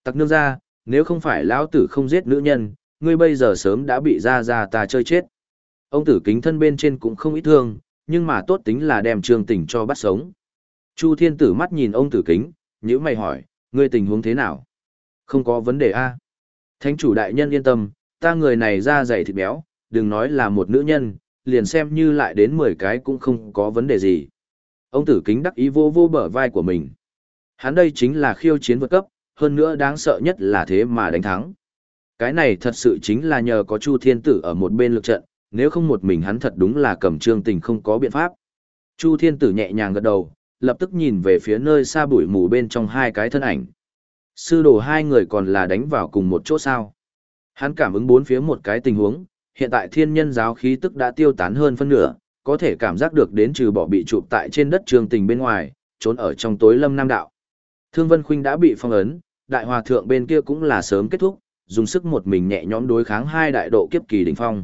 Tặc nương ra, nếu không phải lão tử không giết nữ nhân, ngươi bây giờ sớm đã bị ra ra ta chơi chết. Ông tử kính thân bên trên cũng không ít thương, nhưng mà tốt tính là đem Trương Tình cho bắt sống. Chu Thiên Tử mắt nhìn ông tử kính, nhữ mày hỏi, ngươi tình huống thế nào? Không có vấn đề a. Thánh chủ đại nhân yên tâm, ta người này da dày thịt béo, đừng nói là một nữ nhân, liền xem như lại đến 10 cái cũng không có vấn đề gì. Ông tử kính đắc ý vô vô bờ vai của mình. Hắn đây chính là khiêu chiến vượt cấp, hơn nữa đáng sợ nhất là thế mà đánh thắng. Cái này thật sự chính là nhờ có Chu Thiên Tử ở một bên lực trận, nếu không một mình hắn thật đúng là cầm trương tình không có biện pháp. Chu Thiên Tử nhẹ nhàng gật đầu, lập tức nhìn về phía nơi xa bụi mù bên trong hai cái thân ảnh. Sư đồ hai người còn là đánh vào cùng một chỗ sao. Hắn cảm ứng bốn phía một cái tình huống, hiện tại thiên nhân giáo khí tức đã tiêu tán hơn phân nửa, có thể cảm giác được đến trừ bỏ bị chụp tại trên đất trường tình bên ngoài, trốn ở trong tối lâm nam đạo. Thương Vân Khuynh đã bị phong ấn, đại hòa thượng bên kia cũng là sớm kết thúc, dùng sức một mình nhẹ nhõm đối kháng hai đại độ kiếp kỳ đỉnh phong.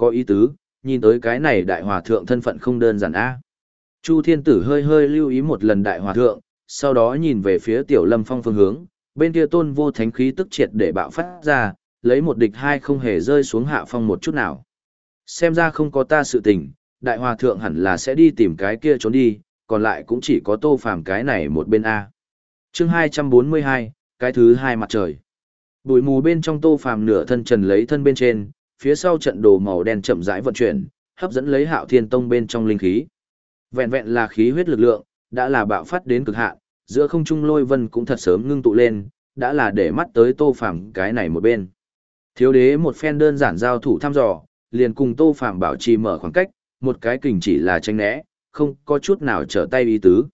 Có ý tứ, nhìn tới cái này đại hòa thượng thân phận không đơn giản a. Chu Thiên Tử hơi hơi lưu ý một lần đại hòa thượng, sau đó nhìn về phía Tiểu Lâm Phong phương hướng, bên kia tôn vô thánh khí tức triệt để bạo phát ra, lấy một địch hai không hề rơi xuống hạ phong một chút nào. Xem ra không có ta sự tình, đại hòa thượng hẳn là sẽ đi tìm cái kia trốn đi, còn lại cũng chỉ có tô phàm cái này một bên A. chương 242, cái thứ hai mặt trời. Bụi mù bên trong tô phàm nửa thân trần lấy thân bên trên, phía sau trận đồ màu đen chậm rãi vận chuyển, hấp dẫn lấy hạo thiên tông bên trong linh khí. Vẹn vẹn là khí huyết lực lượng, đã là bạo phát đến cực hạn, giữa không trung lôi vân cũng thật sớm ngưng tụ lên, đã là để mắt tới tô phàm cái này một bên. Thiếu đế một phen đơn giản giao thủ thăm dò, liền cùng tô phàm bảo trì mở khoảng cách, một cái kình chỉ là tranh né, không có chút nào trở tay ý tứ.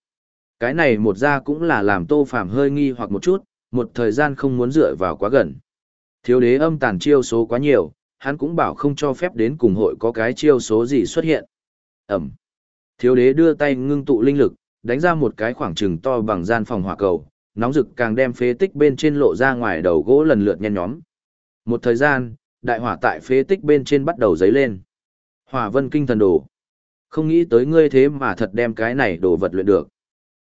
Cái này một ra cũng là làm tô phàm hơi nghi hoặc một chút, một thời gian không muốn dựa vào quá gần. Thiếu đế âm tàn chiêu số quá nhiều, hắn cũng bảo không cho phép đến cùng hội có cái chiêu số gì xuất hiện. Ẩm. Thiếu đế đưa tay ngưng tụ linh lực, đánh ra một cái khoảng trừng to bằng gian phòng hỏa cầu, nóng rực càng đem phế tích bên trên lộ ra ngoài đầu gỗ lần lượt nhen nhóm. Một thời gian, đại hỏa tại phế tích bên trên bắt đầu dấy lên. Hỏa vân kinh thần đồ. Không nghĩ tới ngươi thế mà thật đem cái này đồ vật luyện được.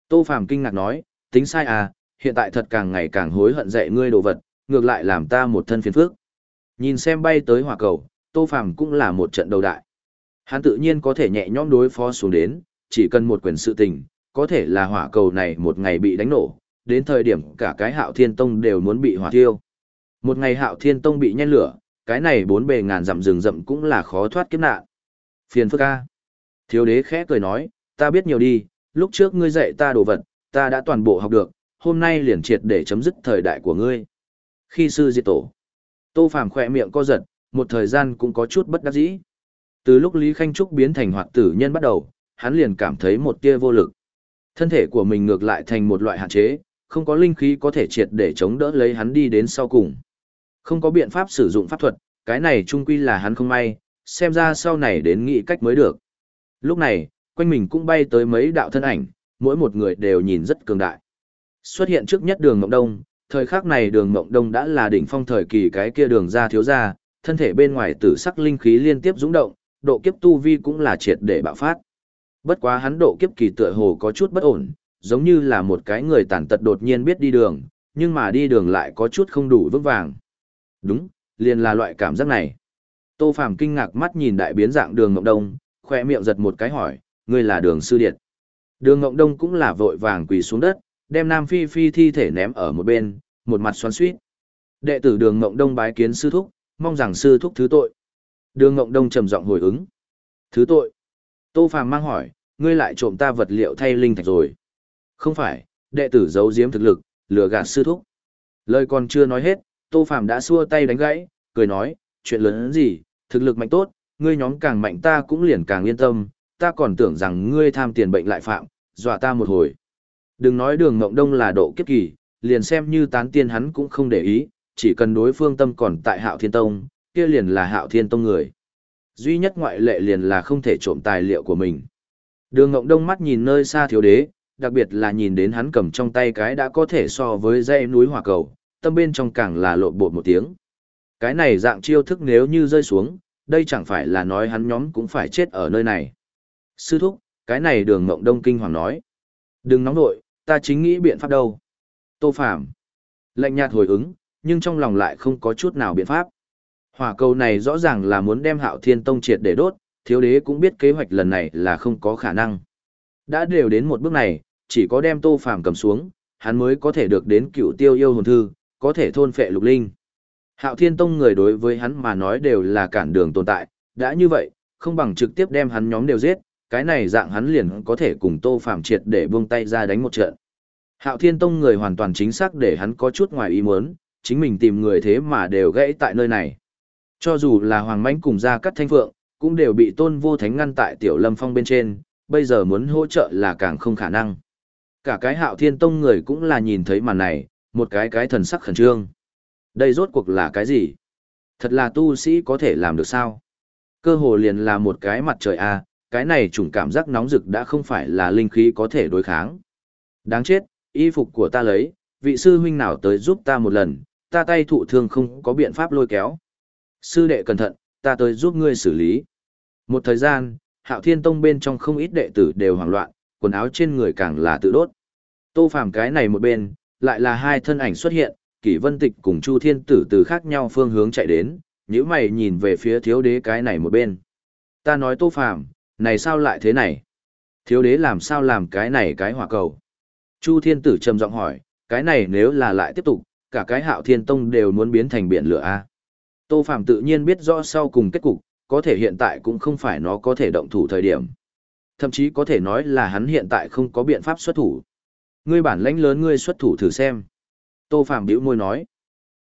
Tô Phàm kinh ngạc nói, tính sai à, hiện tại thật càng ngày càng hối hận dạy ngươi đồ vật, ngược lại làm ta một thân phiền phức. Nhìn xem bay tới hỏa cầu, Tô Phàm cũng là một trận đầu đại. Hắn tự nhiên có thể nhẹ nhõm đối phó xuống đến, chỉ cần một quyền sự tình, có thể là hỏa cầu này một ngày bị đánh nổ, đến thời điểm cả cái hạo thiên tông đều muốn bị hỏa thiêu. Một ngày hạo thiên tông bị nhen lửa, cái này bốn bề ngàn dặm rừng rậm cũng là khó thoát kiếp nạn. Phiền phức ca. Thiếu đế khẽ cười nói, ta biết nhiều đi, lúc trước ngươi dạy ta đồ vật, ta đã toàn bộ học được, hôm nay liền triệt để chấm dứt thời đại của ngươi. Khi sư diệt tổ, Tô Phàm khỏe miệng co giật, một thời gian cũng có chút bất đắc dĩ. Từ lúc Lý Khanh Trúc biến thành hoạt tử nhân bắt đầu, hắn liền cảm thấy một tia vô lực. Thân thể của mình ngược lại thành một loại hạn chế, không có linh khí có thể triệt để chống đỡ lấy hắn đi đến sau cùng. Không có biện pháp sử dụng pháp thuật, cái này trung quy là hắn không may, xem ra sau này đến nghĩ cách mới được. Lúc này, quanh mình cũng bay tới mấy đạo thân ảnh, mỗi một người đều nhìn rất cường đại. Xuất hiện trước nhất đường Ngọc Đông, thời khắc này đường Mộng Đông đã là đỉnh phong thời kỳ cái kia đường ra thiếu ra, thân thể bên ngoài tử sắc linh khí liên tiếp dũng động, độ kiếp tu vi cũng là triệt để bạo phát. Bất quá hắn độ kiếp kỳ tựa hồ có chút bất ổn, giống như là một cái người tàn tật đột nhiên biết đi đường, nhưng mà đi đường lại có chút không đủ vững vàng. Đúng, liền là loại cảm giác này. Tô Phàm kinh ngạc mắt nhìn đại biến dạng đường Ngộng Đông, khoe miệng giật một cái hỏi, ngươi là đường sư điệt. Đường Ngộng Đông cũng là vội vàng quỳ xuống đất, đem Nam Phi Phi thi thể ném ở một bên, một mặt xoắn xuýt. Đệ tử đường Ngộng Đông bái kiến sư thúc, mong rằng sư thúc thứ tội. Đường Ngộng Đông trầm giọng hồi ứng. Thứ tội. Tô Phàm mang hỏi, ngươi lại trộm ta vật liệu thay linh thạch rồi. Không phải, đệ tử giấu giếm thực lực, lừa gạt sư thúc. Lời còn chưa nói hết, Tô Phàm đã xua tay đánh gãy, cười nói, chuyện lớn gì, thực lực mạnh tốt, ngươi nhóm càng mạnh ta cũng liền càng yên tâm, ta còn tưởng rằng ngươi tham tiền bệnh lại phạm, dọa ta một hồi. Đừng nói đường ngộng đông là độ kiếp kỳ, liền xem như tán tiên hắn cũng không để ý, chỉ cần đối phương tâm còn tại hạo thiên tông, kia liền là hạo thiên tông người. Duy nhất ngoại lệ liền là không thể trộm tài liệu của mình. Đường ngộng đông mắt nhìn nơi xa thiếu đế, đặc biệt là nhìn đến hắn cầm trong tay cái đã có thể so với dây núi hỏa cầu, tâm bên trong càng là lộn bột một tiếng. Cái này dạng chiêu thức nếu như rơi xuống, đây chẳng phải là nói hắn nhóm cũng phải chết ở nơi này. Sư thúc, cái này đường mộng đông kinh hoàng nói. Đừng nóng nội, ta chính nghĩ biện pháp đâu. Tô Phạm. Lệnh nhạt hồi ứng, nhưng trong lòng lại không có chút nào biện pháp. Hỏa cầu này rõ ràng là muốn đem hạo thiên tông triệt để đốt, thiếu đế cũng biết kế hoạch lần này là không có khả năng. Đã đều đến một bước này, chỉ có đem tô phạm cầm xuống, hắn mới có thể được đến cựu tiêu yêu hồn thư, có thể thôn phệ lục linh. Hạo thiên tông người đối với hắn mà nói đều là cản đường tồn tại, đã như vậy, không bằng trực tiếp đem hắn nhóm đều giết, cái này dạng hắn liền có thể cùng tô phàm triệt để buông tay ra đánh một trận. Hạo thiên tông người hoàn toàn chính xác để hắn có chút ngoài ý muốn, chính mình tìm người thế mà đều gãy tại nơi này. Cho dù là Hoàng Mãnh cùng ra cắt thanh phượng, cũng đều bị tôn vô thánh ngăn tại tiểu lâm phong bên trên, bây giờ muốn hỗ trợ là càng không khả năng. Cả cái hạo thiên tông người cũng là nhìn thấy màn này, một cái cái thần sắc khẩn trương. Đây rốt cuộc là cái gì? Thật là tu sĩ có thể làm được sao? Cơ hồ liền là một cái mặt trời a, cái này chủng cảm giác nóng rực đã không phải là linh khí có thể đối kháng. Đáng chết, y phục của ta lấy, vị sư huynh nào tới giúp ta một lần, ta tay thụ thương không có biện pháp lôi kéo. Sư đệ cẩn thận, ta tới giúp ngươi xử lý. Một thời gian, hạo thiên tông bên trong không ít đệ tử đều hoảng loạn, quần áo trên người càng là tự đốt. Tô phàm cái này một bên, lại là hai thân ảnh xuất hiện, kỷ vân tịch cùng chu thiên tử từ khác nhau phương hướng chạy đến, nhíu mày nhìn về phía thiếu đế cái này một bên. Ta nói tô phàm, này sao lại thế này? Thiếu đế làm sao làm cái này cái hỏa cầu? Chu thiên tử trầm giọng hỏi, cái này nếu là lại tiếp tục, cả cái hạo thiên tông đều muốn biến thành biển lửa a Tô Phạm tự nhiên biết rõ sau cùng kết cục, có thể hiện tại cũng không phải nó có thể động thủ thời điểm. Thậm chí có thể nói là hắn hiện tại không có biện pháp xuất thủ. Ngươi bản lãnh lớn ngươi xuất thủ thử xem. Tô Phạm bĩu môi nói.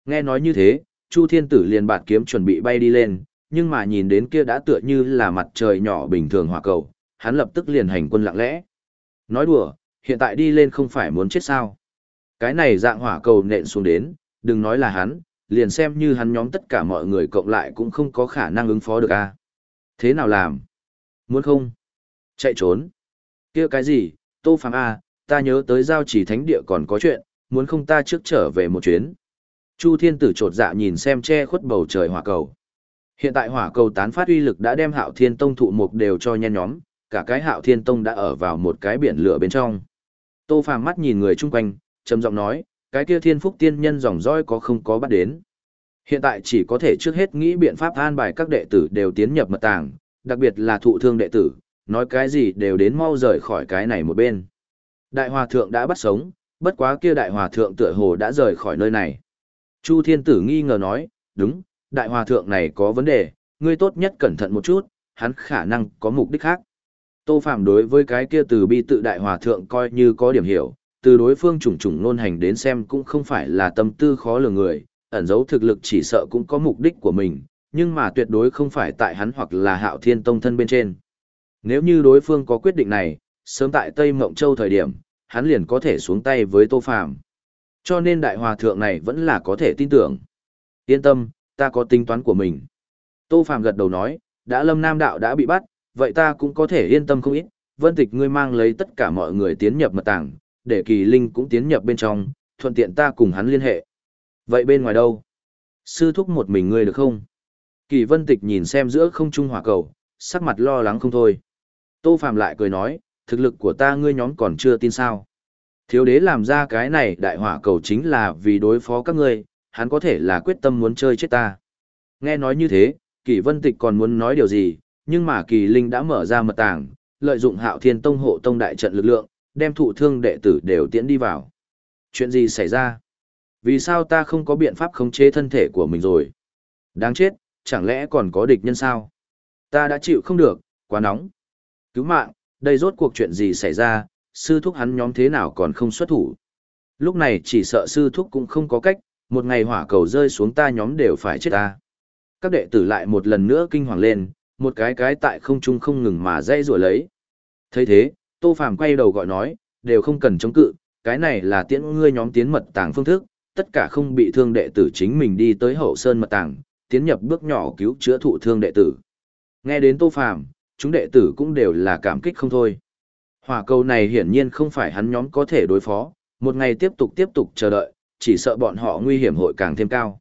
Nghe nói như thế, Chu Thiên Tử liền bạt kiếm chuẩn bị bay đi lên, nhưng mà nhìn đến kia đã tựa như là mặt trời nhỏ bình thường hỏa cầu, hắn lập tức liền hành quân lặng lẽ. Nói đùa, hiện tại đi lên không phải muốn chết sao. Cái này dạng hỏa cầu nện xuống đến, đừng nói là hắn, liền xem như hắn nhóm tất cả mọi người cộng lại cũng không có khả năng ứng phó được a. Thế nào làm? Muốn không? Chạy trốn. kia cái gì, Tô Phạm a, ta nhớ tới giao chỉ thánh địa còn có chuyện, muốn không ta trước trở về một chuyến. Chu Thiên Tử trột dạ nhìn xem che khuất bầu trời hỏa cầu. Hiện tại hỏa cầu tán phát uy lực đã đem Hạo Thiên Tông thụ mục đều cho nhen nhóm, cả cái Hạo Thiên Tông đã ở vào một cái biển lửa bên trong. Tô Phàm mắt nhìn người chung quanh, trầm giọng nói, cái kia thiên phúc tiên nhân dòng dõi có không có bắt đến. Hiện tại chỉ có thể trước hết nghĩ biện pháp an bài các đệ tử đều tiến nhập mật tàng, đặc biệt là thụ thương đệ tử, nói cái gì đều đến mau rời khỏi cái này một bên. Đại hòa thượng đã bắt sống, bất quá kia đại hòa thượng tựa hồ đã rời khỏi nơi này. Chu thiên tử nghi ngờ nói, đúng, đại hòa thượng này có vấn đề, ngươi tốt nhất cẩn thận một chút, hắn khả năng có mục đích khác. Tô Phạm đối với cái kia từ bi tự đại hòa thượng coi như có điểm hiểu, từ đối phương trùng trùng nôn hành đến xem cũng không phải là tâm tư khó lường người, ẩn giấu thực lực chỉ sợ cũng có mục đích của mình, nhưng mà tuyệt đối không phải tại hắn hoặc là hạo thiên tông thân bên trên. Nếu như đối phương có quyết định này, sớm tại Tây Mộng Châu thời điểm, hắn liền có thể xuống tay với Tô Phạm. Cho nên đại hòa thượng này vẫn là có thể tin tưởng. Yên tâm, ta có tính toán của mình. Tô Phàm gật đầu nói, đã Lâm Nam đạo đã bị bắt, vậy ta cũng có thể yên tâm không ít, vân tịch ngươi mang lấy tất cả mọi người tiến nhập mật tảng, để kỳ linh cũng tiến nhập bên trong, thuận tiện ta cùng hắn liên hệ. Vậy bên ngoài đâu? Sư thúc một mình ngươi được không? Kỳ vân tịch nhìn xem giữa không trung hỏa cầu, sắc mặt lo lắng không thôi. Tô Phạm lại cười nói, thực lực của ta ngươi nhóm còn chưa tin sao. Thiếu đế làm ra cái này đại hỏa cầu chính là vì đối phó các ngươi, hắn có thể là quyết tâm muốn chơi chết ta. Nghe nói như thế, Kỳ Vân Tịch còn muốn nói điều gì, nhưng mà Kỳ Linh đã mở ra mật tàng, lợi dụng Hạo Thiên Tông hộ tông đại trận lực lượng, đem thụ thương đệ tử đều tiễn đi vào. Chuyện gì xảy ra? Vì sao ta không có biện pháp khống chế thân thể của mình rồi? Đáng chết, chẳng lẽ còn có địch nhân sao? Ta đã chịu không được, quá nóng. Cứu mạng, đây rốt cuộc chuyện gì xảy ra, sư thúc hắn nhóm thế nào còn không xuất thủ. Lúc này chỉ sợ sư thúc cũng không có cách, một ngày hỏa cầu rơi xuống ta nhóm đều phải chết ta. Các đệ tử lại một lần nữa kinh hoàng lên, một cái cái tại không trung không ngừng mà dây rùa lấy. thấy thế, Tô Phàm quay đầu gọi nói, đều không cần chống cự, cái này là tiễn ngươi nhóm tiến mật tàng phương thức, tất cả không bị thương đệ tử chính mình đi tới hậu sơn mật tàng, tiến nhập bước nhỏ cứu chữa thụ thương đệ tử. Nghe đến Tô Phàm, chúng đệ tử cũng đều là cảm kích không thôi. Hỏa cầu này hiển nhiên không phải hắn nhóm có thể đối phó, một ngày tiếp tục tiếp tục chờ đợi, chỉ sợ bọn họ nguy hiểm hội càng thêm cao.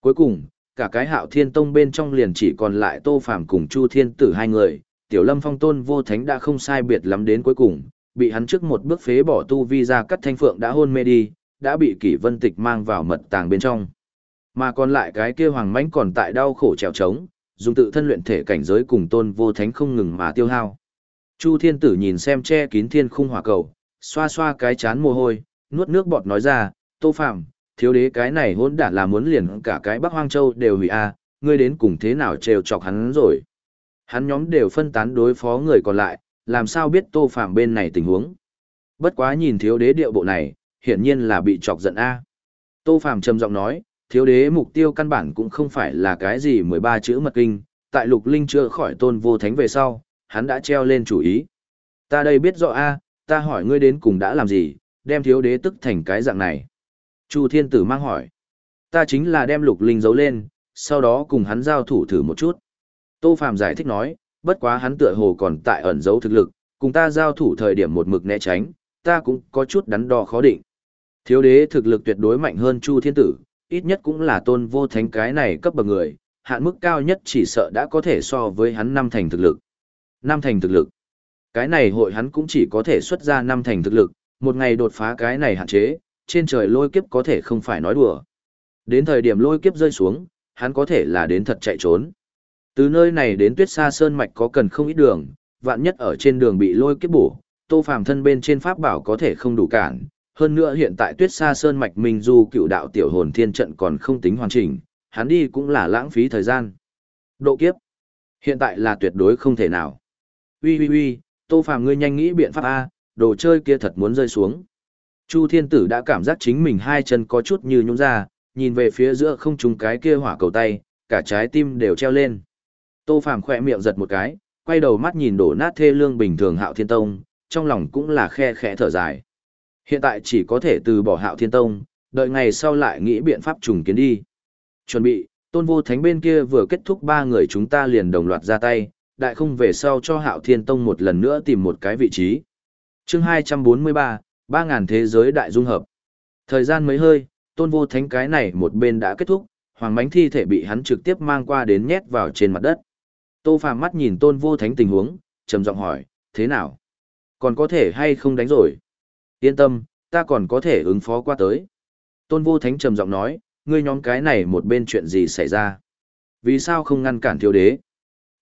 Cuối cùng, cả cái hạo thiên tông bên trong liền chỉ còn lại Tô Phàm cùng Chu Thiên Tử hai người, Tiểu Lâm Phong Tôn vô thánh đã không sai biệt lắm đến cuối cùng, bị hắn trước một bước phế bỏ tu vi ra cắt thanh phượng đã hôn mê đi, đã bị kỷ vân tịch mang vào mật tàng bên trong. Mà còn lại cái kia hoàng mãnh còn tại đau khổ trèo trống, dùng tự thân luyện thể cảnh giới cùng tôn vô thánh không ngừng mà tiêu hao. Chu thiên tử nhìn xem che kín thiên khung hỏa cầu, xoa xoa cái chán mồ hôi, nuốt nước bọt nói ra, tô phạm, thiếu đế cái này hôn đản là muốn liền cả cái bắc hoang châu đều hủy a ngươi đến cùng thế nào trêu chọc hắn rồi. Hắn nhóm đều phân tán đối phó người còn lại, làm sao biết tô phạm bên này tình huống. Bất quá nhìn thiếu đế điệu bộ này, hiển nhiên là bị chọc giận a Tô phạm trầm giọng nói, thiếu đế mục tiêu căn bản cũng không phải là cái gì 13 chữ mật kinh, tại lục linh chưa khỏi tôn vô thánh về sau, hắn đã treo lên chủ ý. Ta đây biết rõ a, ta hỏi ngươi đến cùng đã làm gì, đem thiếu đế tức thành cái dạng này. Chu thiên tử mang hỏi. Ta chính là đem lục linh giấu lên, sau đó cùng hắn giao thủ thử một chút. Tô Phạm giải thích nói, bất quá hắn tựa hồ còn tại ẩn giấu thực lực, cùng ta giao thủ thời điểm một mực né tránh, ta cũng có chút đắn đo khó định. Thiếu đế thực lực tuyệt đối mạnh hơn Chu Thiên Tử, ít nhất cũng là tôn vô thánh cái này cấp bậc người, hạn mức cao nhất chỉ sợ đã có thể so với hắn năm thành thực lực. Năm thành thực lực. Cái này hội hắn cũng chỉ có thể xuất ra năm thành thực lực, một ngày đột phá cái này hạn chế, trên trời lôi kiếp có thể không phải nói đùa. Đến thời điểm lôi kiếp rơi xuống, hắn có thể là đến thật chạy trốn. Từ nơi này đến tuyết xa sơn mạch có cần không ít đường, vạn nhất ở trên đường bị lôi kiếp bổ, tô phàm thân bên trên pháp bảo có thể không đủ cản, hơn nữa hiện tại tuyết xa sơn mạch minh du cựu đạo tiểu hồn thiên trận còn không tính hoàn chỉnh, hắn đi cũng là lãng phí thời gian. Độ kiếp. Hiện tại là tuyệt đối không thể nào. Ui ui ui, tô phàm ngươi nhanh nghĩ biện pháp A, đồ chơi kia thật muốn rơi xuống. Chu thiên tử đã cảm giác chính mình hai chân có chút như nhũng ra, nhìn về phía giữa không trùng cái kia hỏa cầu tay, cả trái tim đều treo lên. Tô phàm khỏe miệng giật một cái, quay đầu mắt nhìn đổ nát thê lương bình thường hạo thiên tông, trong lòng cũng là khe khẽ thở dài. Hiện tại chỉ có thể từ bỏ hạo thiên tông, đợi ngày sau lại nghĩ biện pháp trùng kiến đi. Chuẩn bị, tôn vô thánh bên kia vừa kết thúc ba người chúng ta liền đồng loạt ra tay, đại không về sau cho hạo thiên tông một lần nữa tìm một cái vị trí. chương 243, Ba ngàn thế giới đại dung hợp. Thời gian mấy hơi, tôn vô thánh cái này một bên đã kết thúc, hoàng bánh thi thể bị hắn trực tiếp mang qua đến nhét vào trên mặt đất. Tô Phàm mắt nhìn tôn vô thánh tình huống, trầm giọng hỏi, thế nào? Còn có thể hay không đánh rồi? Yên tâm, ta còn có thể ứng phó qua tới. Tôn vô thánh trầm giọng nói, ngươi nhóm cái này một bên chuyện gì xảy ra? Vì sao không ngăn cản thiếu đế?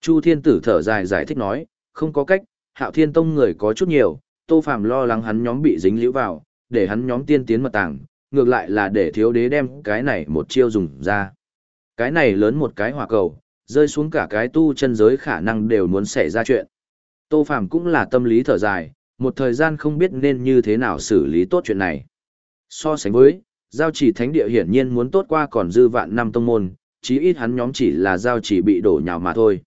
Chu thiên tử thở dài giải thích nói, không có cách, hạo thiên tông người có chút nhiều, tô phàm lo lắng hắn nhóm bị dính liễu vào, để hắn nhóm tiên tiến mật tàng, ngược lại là để thiếu đế đem cái này một chiêu dùng ra. Cái này lớn một cái hỏa cầu, rơi xuống cả cái tu chân giới khả năng đều muốn xảy ra chuyện. Tô phàm cũng là tâm lý thở dài, một thời gian không biết nên như thế nào xử lý tốt chuyện này. So sánh với, giao chỉ thánh địa hiển nhiên muốn tốt qua còn dư vạn năm tông môn, chí ít hắn nhóm chỉ là giao chỉ bị đổ nhào mà thôi.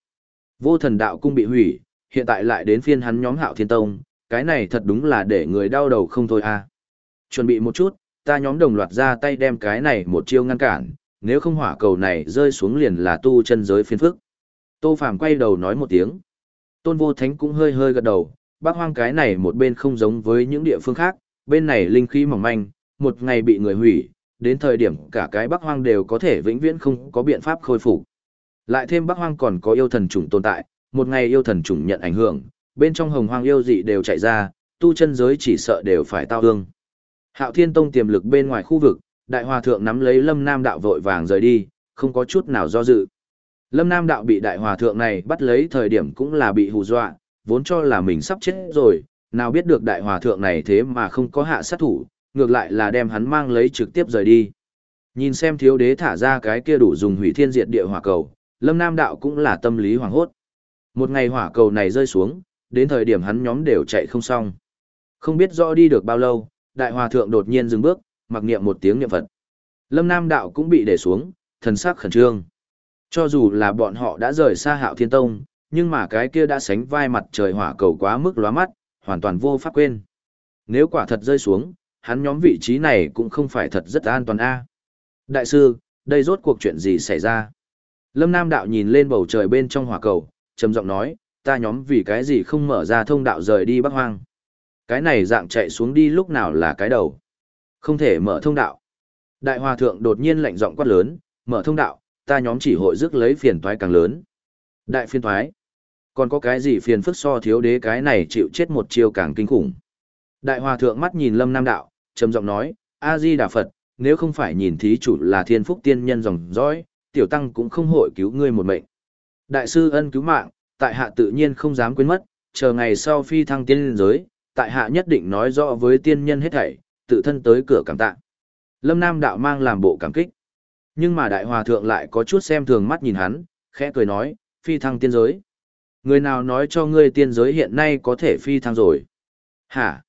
Vô thần đạo cung bị hủy, hiện tại lại đến phiên hắn nhóm hạo thiên tông, cái này thật đúng là để người đau đầu không thôi à. Chuẩn bị một chút, ta nhóm đồng loạt ra tay đem cái này một chiêu ngăn cản, nếu không hỏa cầu này rơi xuống liền là tu chân giới phiên phức. Tô Phàm quay đầu nói một tiếng. Tôn Vô Thánh cũng hơi hơi gật đầu, Bắc Hoang cái này một bên không giống với những địa phương khác, bên này linh khí mỏng manh, một ngày bị người hủy, đến thời điểm cả cái Bắc Hoang đều có thể vĩnh viễn không có biện pháp khôi phục. Lại thêm Bắc Hoang còn có yêu thần chủng tồn tại, một ngày yêu thần chủng nhận ảnh hưởng, bên trong hồng hoang yêu dị đều chạy ra, tu chân giới chỉ sợ đều phải tao hương. Hạo Thiên Tông tiềm lực bên ngoài khu vực, đại hòa thượng nắm lấy Lâm Nam đạo vội vàng rời đi, không có chút nào do dự. Lâm Nam đạo bị đại hòa thượng này bắt lấy thời điểm cũng là bị hù dọa, vốn cho là mình sắp chết rồi, nào biết được đại hòa thượng này thế mà không có hạ sát thủ, ngược lại là đem hắn mang lấy trực tiếp rời đi. Nhìn xem thiếu đế thả ra cái kia đủ dùng hủy thiên diệt địa hỏa cầu, Lâm Nam đạo cũng là tâm lý hoảng hốt. Một ngày hỏa cầu này rơi xuống, đến thời điểm hắn nhóm đều chạy không xong. Không biết rõ đi được bao lâu, đại hòa thượng đột nhiên dừng bước, mặc niệm một tiếng niệm Phật. Lâm Nam đạo cũng bị để xuống, thần sắc khẩn trương. Cho dù là bọn họ đã rời xa Hạo Thiên Tông, nhưng mà cái kia đã sánh vai mặt trời hỏa cầu quá mức lóa mắt, hoàn toàn vô pháp quên. Nếu quả thật rơi xuống, hắn nhóm vị trí này cũng không phải thật rất an toàn a. Đại sư, đây rốt cuộc chuyện gì xảy ra? Lâm Nam đạo nhìn lên bầu trời bên trong hỏa cầu, trầm giọng nói, ta nhóm vì cái gì không mở ra thông đạo rời đi Bắc Hoang. Cái này dạng chạy xuống đi lúc nào là cái đầu. Không thể mở thông đạo. Đại hòa thượng đột nhiên lạnh giọng quát lớn, mở thông đạo, ta nhóm chỉ hội rước lấy phiền toái càng lớn. Đại phiền toái. Còn có cái gì phiền phức so thiếu đế cái này chịu chết một chiêu càng kinh khủng. Đại hòa thượng mắt nhìn lâm nam đạo, trầm giọng nói, A-di Đà Phật, nếu không phải nhìn thí chủ là thiên phúc tiên nhân dòng dõi, tiểu tăng cũng không hội cứu ngươi một mệnh. Đại sư ân cứu mạng, tại hạ tự nhiên không dám quên mất, chờ ngày sau phi thăng tiên giới, tại hạ nhất định nói rõ với tiên nhân hết thảy, tự thân tới cửa cảm tạ. Lâm Nam đạo mang làm bộ cảm kích. Nhưng mà đại hòa thượng lại có chút xem thường mắt nhìn hắn, khẽ cười nói, phi thăng tiên giới. Người nào nói cho ngươi tiên giới hiện nay có thể phi thăng rồi? Hả?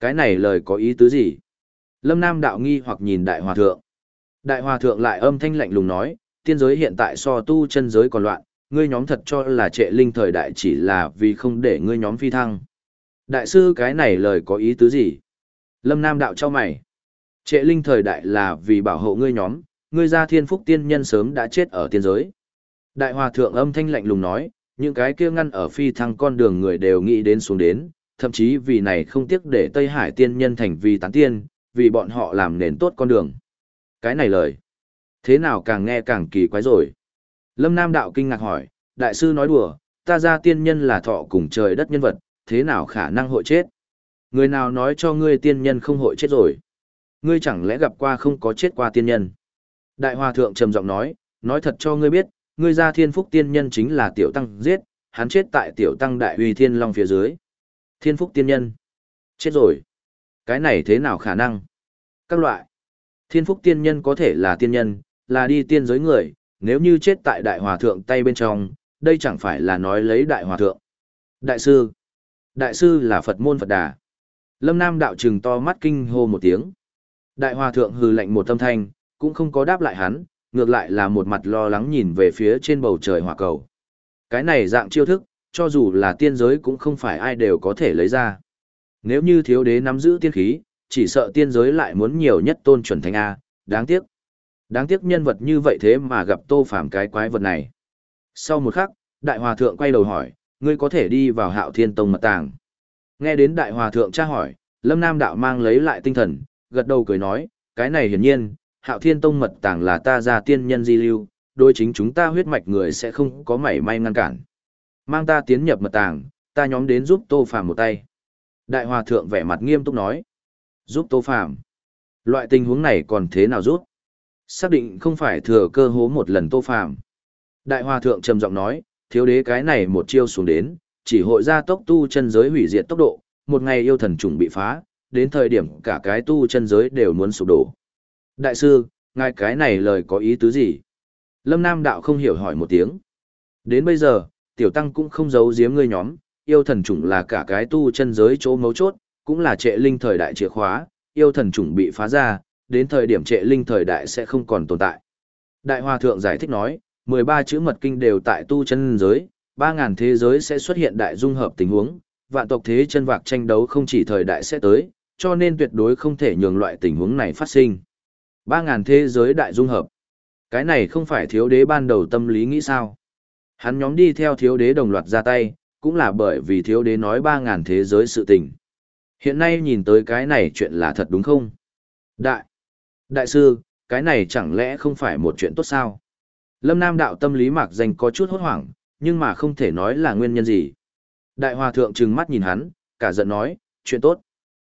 Cái này lời có ý tứ gì? Lâm Nam đạo nghi hoặc nhìn đại hòa thượng. Đại hòa thượng lại âm thanh lạnh lùng nói, tiên giới hiện tại so tu chân giới còn loạn, ngươi nhóm thật cho là trệ linh thời đại chỉ là vì không để ngươi nhóm phi thăng. Đại sư cái này lời có ý tứ gì? Lâm Nam đạo cho mày. Trệ linh thời đại là vì bảo hộ ngươi nhóm, ngươi ra thiên phúc tiên nhân sớm đã chết ở tiên giới. Đại hòa thượng âm thanh lạnh lùng nói, những cái kia ngăn ở phi thăng con đường người đều nghĩ đến xuống đến, thậm chí vì này không tiếc để Tây Hải tiên nhân thành vì tán tiên, vì bọn họ làm nền tốt con đường. Cái này lời, thế nào càng nghe càng kỳ quái rồi. Lâm Nam Đạo kinh ngạc hỏi, đại sư nói đùa, ta ra tiên nhân là thọ cùng trời đất nhân vật, thế nào khả năng hội chết? Người nào nói cho ngươi tiên nhân không hội chết rồi? Ngươi chẳng lẽ gặp qua không có chết qua tiên nhân? Đại Hòa Thượng trầm giọng nói, nói thật cho ngươi biết, ngươi ra thiên phúc tiên nhân chính là tiểu tăng giết, hắn chết tại tiểu tăng đại uy thiên long phía dưới. Thiên phúc tiên nhân. Chết rồi. Cái này thế nào khả năng? Các loại. Thiên phúc tiên nhân có thể là tiên nhân, là đi tiên giới người, nếu như chết tại đại hòa thượng tay bên trong, đây chẳng phải là nói lấy đại hòa thượng. Đại sư. Đại sư là Phật môn Phật đà. Lâm Nam đạo trừng to mắt kinh hô một tiếng. Đại hòa thượng hừ lạnh một tâm thanh, cũng không có đáp lại hắn, ngược lại là một mặt lo lắng nhìn về phía trên bầu trời hỏa cầu. Cái này dạng chiêu thức, cho dù là tiên giới cũng không phải ai đều có thể lấy ra. Nếu như thiếu đế nắm giữ tiên khí, chỉ sợ tiên giới lại muốn nhiều nhất tôn chuẩn thánh A, đáng tiếc. Đáng tiếc nhân vật như vậy thế mà gặp tô phàm cái quái vật này. Sau một khắc, đại hòa thượng quay đầu hỏi, ngươi có thể đi vào hạo thiên tông mật tàng. Nghe đến đại hòa thượng tra hỏi, lâm nam đạo mang lấy lại tinh thần, gật đầu cười nói, cái này hiển nhiên, hạo thiên tông mật tàng là ta ra tiên nhân di lưu, đôi chính chúng ta huyết mạch người sẽ không có mảy may ngăn cản. Mang ta tiến nhập mật tàng, ta nhóm đến giúp tô phàm một tay. Đại hòa thượng vẻ mặt nghiêm túc nói, giúp tô phàm. Loại tình huống này còn thế nào giúp? Xác định không phải thừa cơ hố một lần tô phàm. Đại hòa thượng trầm giọng nói, thiếu đế cái này một chiêu xuống đến, chỉ hội ra tốc tu chân giới hủy diệt tốc độ, một ngày yêu thần trùng bị phá, đến thời điểm cả cái tu chân giới đều muốn sụp đổ. Đại sư, ngài cái này lời có ý tứ gì? Lâm Nam Đạo không hiểu hỏi một tiếng. Đến bây giờ, tiểu tăng cũng không giấu giếm ngươi nhóm, yêu thần trùng là cả cái tu chân giới chỗ mấu chốt, cũng là trệ linh thời đại chìa khóa, yêu thần trùng bị phá ra, đến thời điểm trệ linh thời đại sẽ không còn tồn tại. Đại Hòa Thượng giải thích nói, 13 chữ mật kinh đều tại tu chân giới, 3.000 thế giới sẽ xuất hiện đại dung hợp tình huống, vạn tộc thế chân vạc tranh đấu không chỉ thời đại sẽ tới, cho nên tuyệt đối không thể nhường loại tình huống này phát sinh. 3.000 thế giới đại dung hợp. Cái này không phải thiếu đế ban đầu tâm lý nghĩ sao. Hắn nhóm đi theo thiếu đế đồng loạt ra tay, cũng là bởi vì thiếu đế nói ba ngàn thế giới sự tình. Hiện nay nhìn tới cái này chuyện là thật đúng không? Đại, đại sư, cái này chẳng lẽ không phải một chuyện tốt sao? Lâm Nam đạo tâm lý mạc danh có chút hốt hoảng, nhưng mà không thể nói là nguyên nhân gì. Đại hòa thượng trừng mắt nhìn hắn, cả giận nói, chuyện tốt.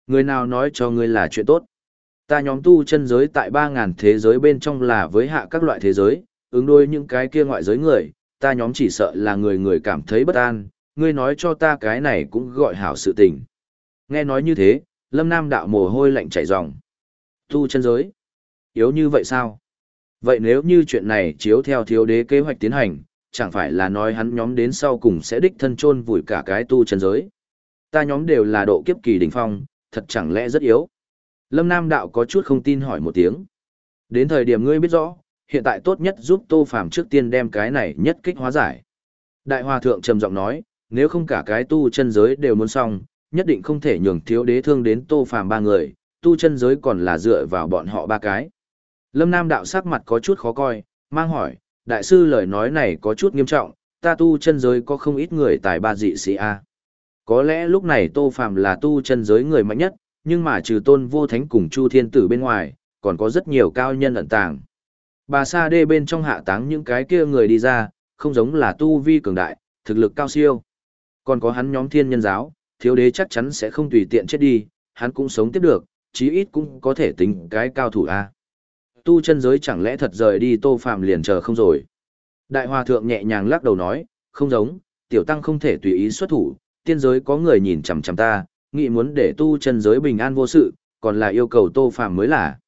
Người nào nói cho ngươi là chuyện tốt? Ta nhóm tu chân giới tại 3.000 thế giới bên trong là với hạ các loại thế giới, ứng đôi những cái kia ngoại giới người, ta nhóm chỉ sợ là người người cảm thấy bất an, ngươi nói cho ta cái này cũng gọi hảo sự tình. Nghe nói như thế, lâm nam đạo mồ hôi lạnh chảy ròng. Tu chân giới? Yếu như vậy sao? Vậy nếu như chuyện này chiếu theo thiếu đế kế hoạch tiến hành, chẳng phải là nói hắn nhóm đến sau cùng sẽ đích thân chôn vùi cả cái tu chân giới. Ta nhóm đều là độ kiếp kỳ đỉnh phong, thật chẳng lẽ rất yếu. Lâm Nam Đạo có chút không tin hỏi một tiếng. Đến thời điểm ngươi biết rõ, hiện tại tốt nhất giúp Tô Phàm trước tiên đem cái này nhất kích hóa giải. Đại Hòa Thượng trầm giọng nói, nếu không cả cái tu chân giới đều muốn xong, nhất định không thể nhường thiếu đế thương đến Tô Phàm ba người, tu chân giới còn là dựa vào bọn họ ba cái. Lâm Nam Đạo sắc mặt có chút khó coi, mang hỏi, đại sư lời nói này có chút nghiêm trọng, ta tu chân giới có không ít người tài ba dị sĩ a. Có lẽ lúc này Tô Phàm là tu chân giới người mạnh nhất, nhưng mà trừ tôn vô thánh cùng Chu Thiên Tử bên ngoài, còn có rất nhiều cao nhân ẩn tàng. Bà Sa Đê bên trong hạ táng những cái kia người đi ra, không giống là tu vi cường đại, thực lực cao siêu. Còn có hắn nhóm thiên nhân giáo, thiếu đế chắc chắn sẽ không tùy tiện chết đi, hắn cũng sống tiếp được, chí ít cũng có thể tính cái cao thủ A. Tu chân giới chẳng lẽ thật rời đi tô phàm liền chờ không rồi. Đại hòa thượng nhẹ nhàng lắc đầu nói, không giống, tiểu tăng không thể tùy ý xuất thủ, tiên giới có người nhìn chằm chằm ta, nghĩ muốn để tu chân giới bình an vô sự, còn là yêu cầu Tô Phàm mới là.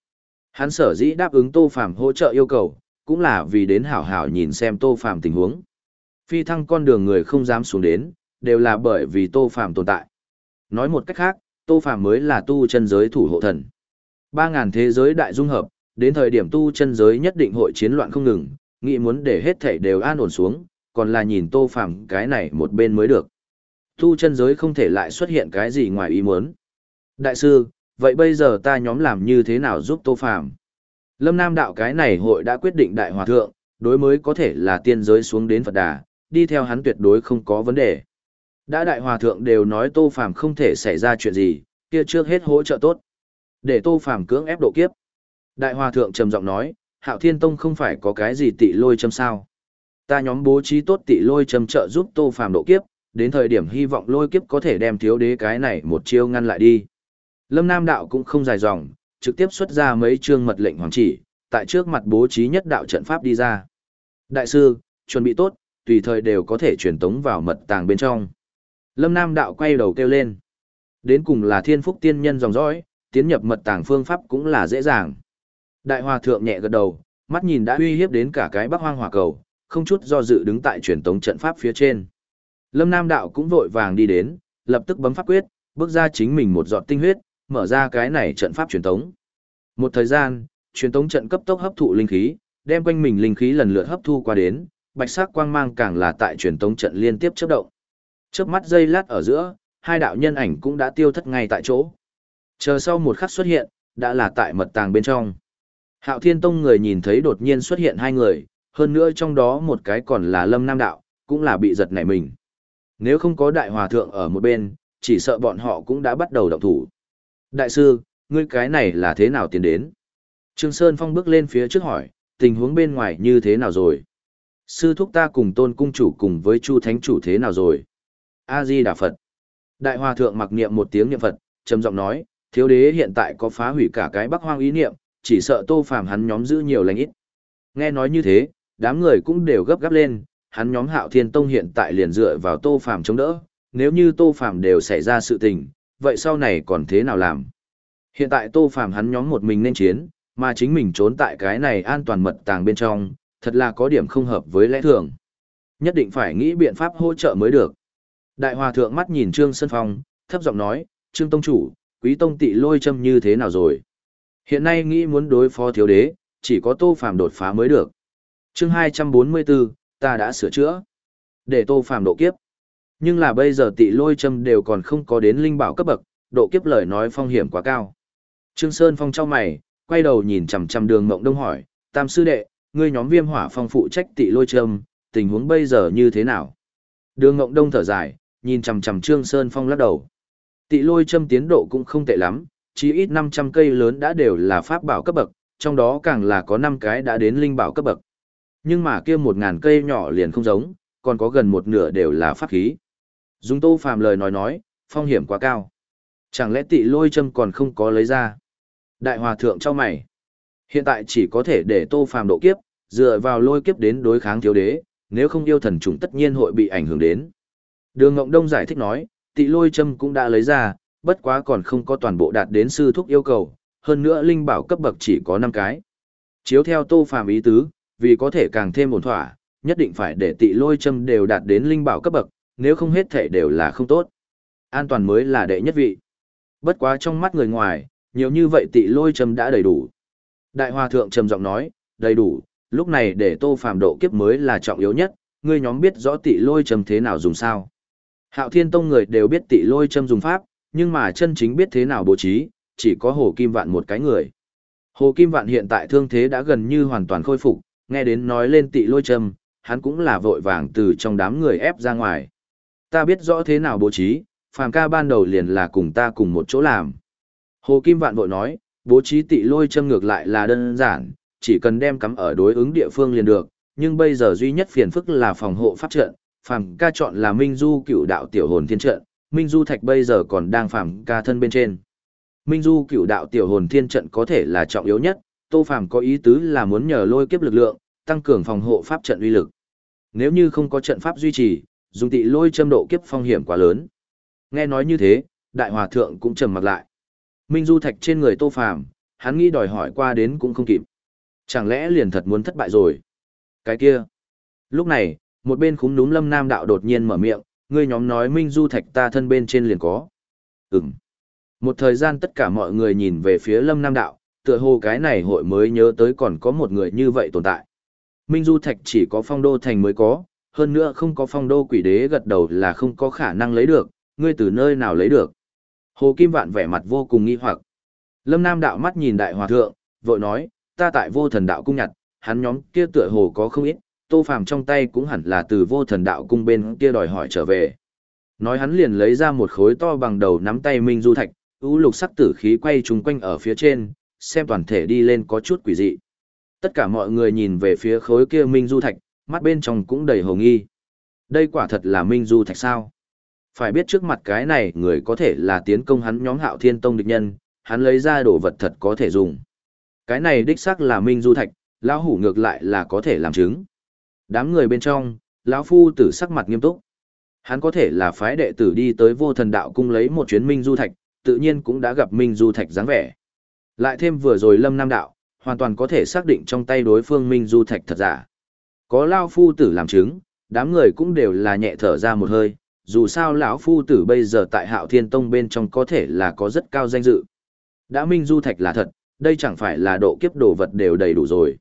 Hắn sở dĩ đáp ứng Tô Phàm hỗ trợ yêu cầu, cũng là vì đến hảo hảo nhìn xem Tô Phàm tình huống. Phi thăng con đường người không dám xuống đến, đều là bởi vì Tô Phàm tồn tại. Nói một cách khác, Tô Phàm mới là tu chân giới thủ hộ thần. Ba ngàn thế giới đại dung hợp, đến thời điểm tu chân giới nhất định hội chiến loạn không ngừng, nghĩ muốn để hết thảy đều an ổn xuống, còn là nhìn Tô Phàm cái này một bên mới được tu chân giới không thể lại xuất hiện cái gì ngoài ý muốn. Đại sư, vậy bây giờ ta nhóm làm như thế nào giúp Tô Phàm? Lâm Nam đạo cái này hội đã quyết định đại hòa thượng, đối mới có thể là tiên giới xuống đến Phật Đà, đi theo hắn tuyệt đối không có vấn đề. Đã đại hòa thượng đều nói Tô Phàm không thể xảy ra chuyện gì, kia trước hết hỗ trợ tốt. Để Tô Phàm cưỡng ép độ kiếp. Đại hòa thượng trầm giọng nói, Hạo Thiên Tông không phải có cái gì tị lôi châm sao? Ta nhóm bố trí tốt tị lôi châm trợ giúp Tô Phàm độ kiếp, đến thời điểm hy vọng lôi kiếp có thể đem thiếu đế cái này một chiêu ngăn lại đi. Lâm Nam đạo cũng không dài dòng, trực tiếp xuất ra mấy chương mật lệnh hoàng chỉ, tại trước mặt bố trí nhất đạo trận pháp đi ra. Đại sư, chuẩn bị tốt, tùy thời đều có thể truyền tống vào mật tàng bên trong. Lâm Nam đạo quay đầu kêu lên. Đến cùng là thiên phúc tiên nhân dòng dõi, tiến nhập mật tàng phương pháp cũng là dễ dàng. Đại hòa thượng nhẹ gật đầu, mắt nhìn đã uy hiếp đến cả cái bắc hoang hỏa cầu, không chút do dự đứng tại truyền tống trận pháp phía trên. Lâm Nam Đạo cũng vội vàng đi đến, lập tức bấm pháp quyết, bước ra chính mình một giọt tinh huyết, mở ra cái này trận pháp truyền tống. Một thời gian, truyền tống trận cấp tốc hấp thụ linh khí, đem quanh mình linh khí lần lượt hấp thu qua đến, bạch sắc quang mang càng là tại truyền tống trận liên tiếp chớp động. Chớp mắt giây lát ở giữa, hai đạo nhân ảnh cũng đã tiêu thất ngay tại chỗ. Chờ sau một khắc xuất hiện, đã là tại mật tàng bên trong. Hạo Thiên Tông người nhìn thấy đột nhiên xuất hiện hai người, hơn nữa trong đó một cái còn là Lâm Nam Đạo, cũng là bị giật nảy mình. Nếu không có đại hòa thượng ở một bên, chỉ sợ bọn họ cũng đã bắt đầu động thủ. Đại sư, ngươi cái này là thế nào tiến đến? Trương Sơn Phong bước lên phía trước hỏi, tình huống bên ngoài như thế nào rồi? Sư thúc ta cùng tôn cung chủ cùng với chu thánh chủ thế nào rồi? A-di Đà Phật. Đại hòa thượng mặc niệm một tiếng niệm Phật, trầm giọng nói, thiếu đế hiện tại có phá hủy cả cái bắc hoang ý niệm, chỉ sợ tô phàm hắn nhóm giữ nhiều lành ít. Nghe nói như thế, đám người cũng đều gấp gáp lên, hắn nhóm hạo thiên tông hiện tại liền dựa vào tô phàm chống đỡ, nếu như tô phàm đều xảy ra sự tình, vậy sau này còn thế nào làm? Hiện tại tô phàm hắn nhóm một mình nên chiến, mà chính mình trốn tại cái này an toàn mật tàng bên trong, thật là có điểm không hợp với lẽ thường. Nhất định phải nghĩ biện pháp hỗ trợ mới được. Đại hòa thượng mắt nhìn Trương Sơn Phong, thấp giọng nói, Trương Tông Chủ, quý tông tị lôi châm như thế nào rồi? Hiện nay nghĩ muốn đối phó thiếu đế, chỉ có tô phàm đột phá mới được. chương 244, ta đã sửa chữa. Để tô phàm độ kiếp. Nhưng là bây giờ tị lôi châm đều còn không có đến linh bảo cấp bậc, độ kiếp lời nói phong hiểm quá cao. Trương Sơn phong trao mày, quay đầu nhìn chằm chằm đường mộng đông hỏi, tam sư đệ, ngươi nhóm viêm hỏa phong phụ trách tị lôi châm, tình huống bây giờ như thế nào? Đường mộng đông thở dài, nhìn chằm chằm Trương Sơn Phong lắc đầu. Tị lôi châm tiến độ cũng không tệ lắm, chỉ ít 500 cây lớn đã đều là pháp bảo cấp bậc, trong đó càng là có 5 cái đã đến linh bảo cấp bậc. Nhưng mà kia 1000 cây nhỏ liền không giống, còn có gần một nửa đều là pháp khí. Dung Tô Phàm lời nói nói, phong hiểm quá cao. Chẳng lẽ tị lôi châm còn không có lấy ra? Đại hòa thượng cho mày. Hiện tại chỉ có thể để Tô Phàm độ kiếp, dựa vào lôi kiếp đến đối kháng thiếu đế, nếu không yêu thần trùng tất nhiên hội bị ảnh hưởng đến. Đường Ngộng Đông giải thích nói, tị lôi châm cũng đã lấy ra, bất quá còn không có toàn bộ đạt đến sư thúc yêu cầu, hơn nữa linh bảo cấp bậc chỉ có 5 cái. Chiếu theo Tô Phàm ý tứ, vì có thể càng thêm ổn thỏa, nhất định phải để tị lôi châm đều đạt đến linh bảo cấp bậc, nếu không hết thể đều là không tốt. An toàn mới là đệ nhất vị. Bất quá trong mắt người ngoài, nhiều như vậy tị lôi châm đã đầy đủ. Đại hòa thượng trầm giọng nói, đầy đủ, lúc này để tô phàm độ kiếp mới là trọng yếu nhất, ngươi nhóm biết rõ tị lôi châm thế nào dùng sao. Hạo thiên tông người đều biết tị lôi châm dùng pháp, nhưng mà chân chính biết thế nào bố trí, chỉ có hồ kim vạn một cái người. Hồ kim vạn hiện tại thương thế đã gần như hoàn toàn khôi phục, nghe đến nói lên tị lôi châm, hắn cũng là vội vàng từ trong đám người ép ra ngoài. Ta biết rõ thế nào bố trí, phàm ca ban đầu liền là cùng ta cùng một chỗ làm. Hồ Kim Vạn vội nói, bố trí tị lôi châm ngược lại là đơn giản, chỉ cần đem cắm ở đối ứng địa phương liền được, nhưng bây giờ duy nhất phiền phức là phòng hộ pháp trận, phàm ca chọn là Minh Du cựu đạo tiểu hồn thiên trận, Minh Du thạch bây giờ còn đang phàm ca thân bên trên. Minh Du cựu đạo tiểu hồn thiên trận có thể là trọng yếu nhất, Tô Phàm có ý tứ là muốn nhờ lôi kiếp lực lượng, tăng cường phòng hộ pháp trận uy lực. Nếu như không có trận pháp duy trì, dùng tị lôi châm độ kiếp phong hiểm quá lớn. Nghe nói như thế, đại hòa thượng cũng trầm mặt lại. Minh Du Thạch trên người Tô Phàm, hắn nghĩ đòi hỏi qua đến cũng không kịp. Chẳng lẽ liền thật muốn thất bại rồi? Cái kia. Lúc này, một bên khúm núm lâm nam đạo đột nhiên mở miệng, ngươi nhóm nói Minh Du Thạch ta thân bên trên liền có. Ừm. Một thời gian tất cả mọi người nhìn về phía lâm nam đạo, tựa hồ cái này hội mới nhớ tới còn có một người như vậy tồn tại. Minh Du Thạch chỉ có phong đô thành mới có, hơn nữa không có phong đô quỷ đế gật đầu là không có khả năng lấy được, ngươi từ nơi nào lấy được. Hồ Kim Vạn vẻ mặt vô cùng nghi hoặc. Lâm Nam đạo mắt nhìn đại hòa thượng, vội nói, ta tại vô thần đạo cung nhặt, hắn nhóm kia tựa hồ có không ít, tô phàm trong tay cũng hẳn là từ vô thần đạo cung bên kia đòi hỏi trở về. Nói hắn liền lấy ra một khối to bằng đầu nắm tay Minh Du Thạch, ưu lục sắc tử khí quay trùng quanh ở phía trên, xem toàn thể đi lên có chút quỷ dị. Tất cả mọi người nhìn về phía khối kia Minh Du Thạch, mắt bên trong cũng đầy hồ nghi. Đây quả thật là Minh Du Thạch sao? Phải biết trước mặt cái này người có thể là tiến công hắn nhóm hạo thiên tông địch nhân, hắn lấy ra đồ vật thật có thể dùng. Cái này đích xác là Minh Du Thạch, lão hủ ngược lại là có thể làm chứng. Đám người bên trong, lão phu tử sắc mặt nghiêm túc. Hắn có thể là phái đệ tử đi tới vô thần đạo cung lấy một chuyến Minh Du Thạch, tự nhiên cũng đã gặp Minh Du Thạch dáng vẻ. Lại thêm vừa rồi Lâm Nam Đạo, hoàn toàn có thể xác định trong tay đối phương Minh Du Thạch thật giả. Có Lao Phu Tử làm chứng, đám người cũng đều là nhẹ thở ra một hơi, dù sao lão Phu Tử bây giờ tại Hạo Thiên Tông bên trong có thể là có rất cao danh dự. Đã Minh Du Thạch là thật, đây chẳng phải là độ kiếp đồ vật đều đầy đủ rồi.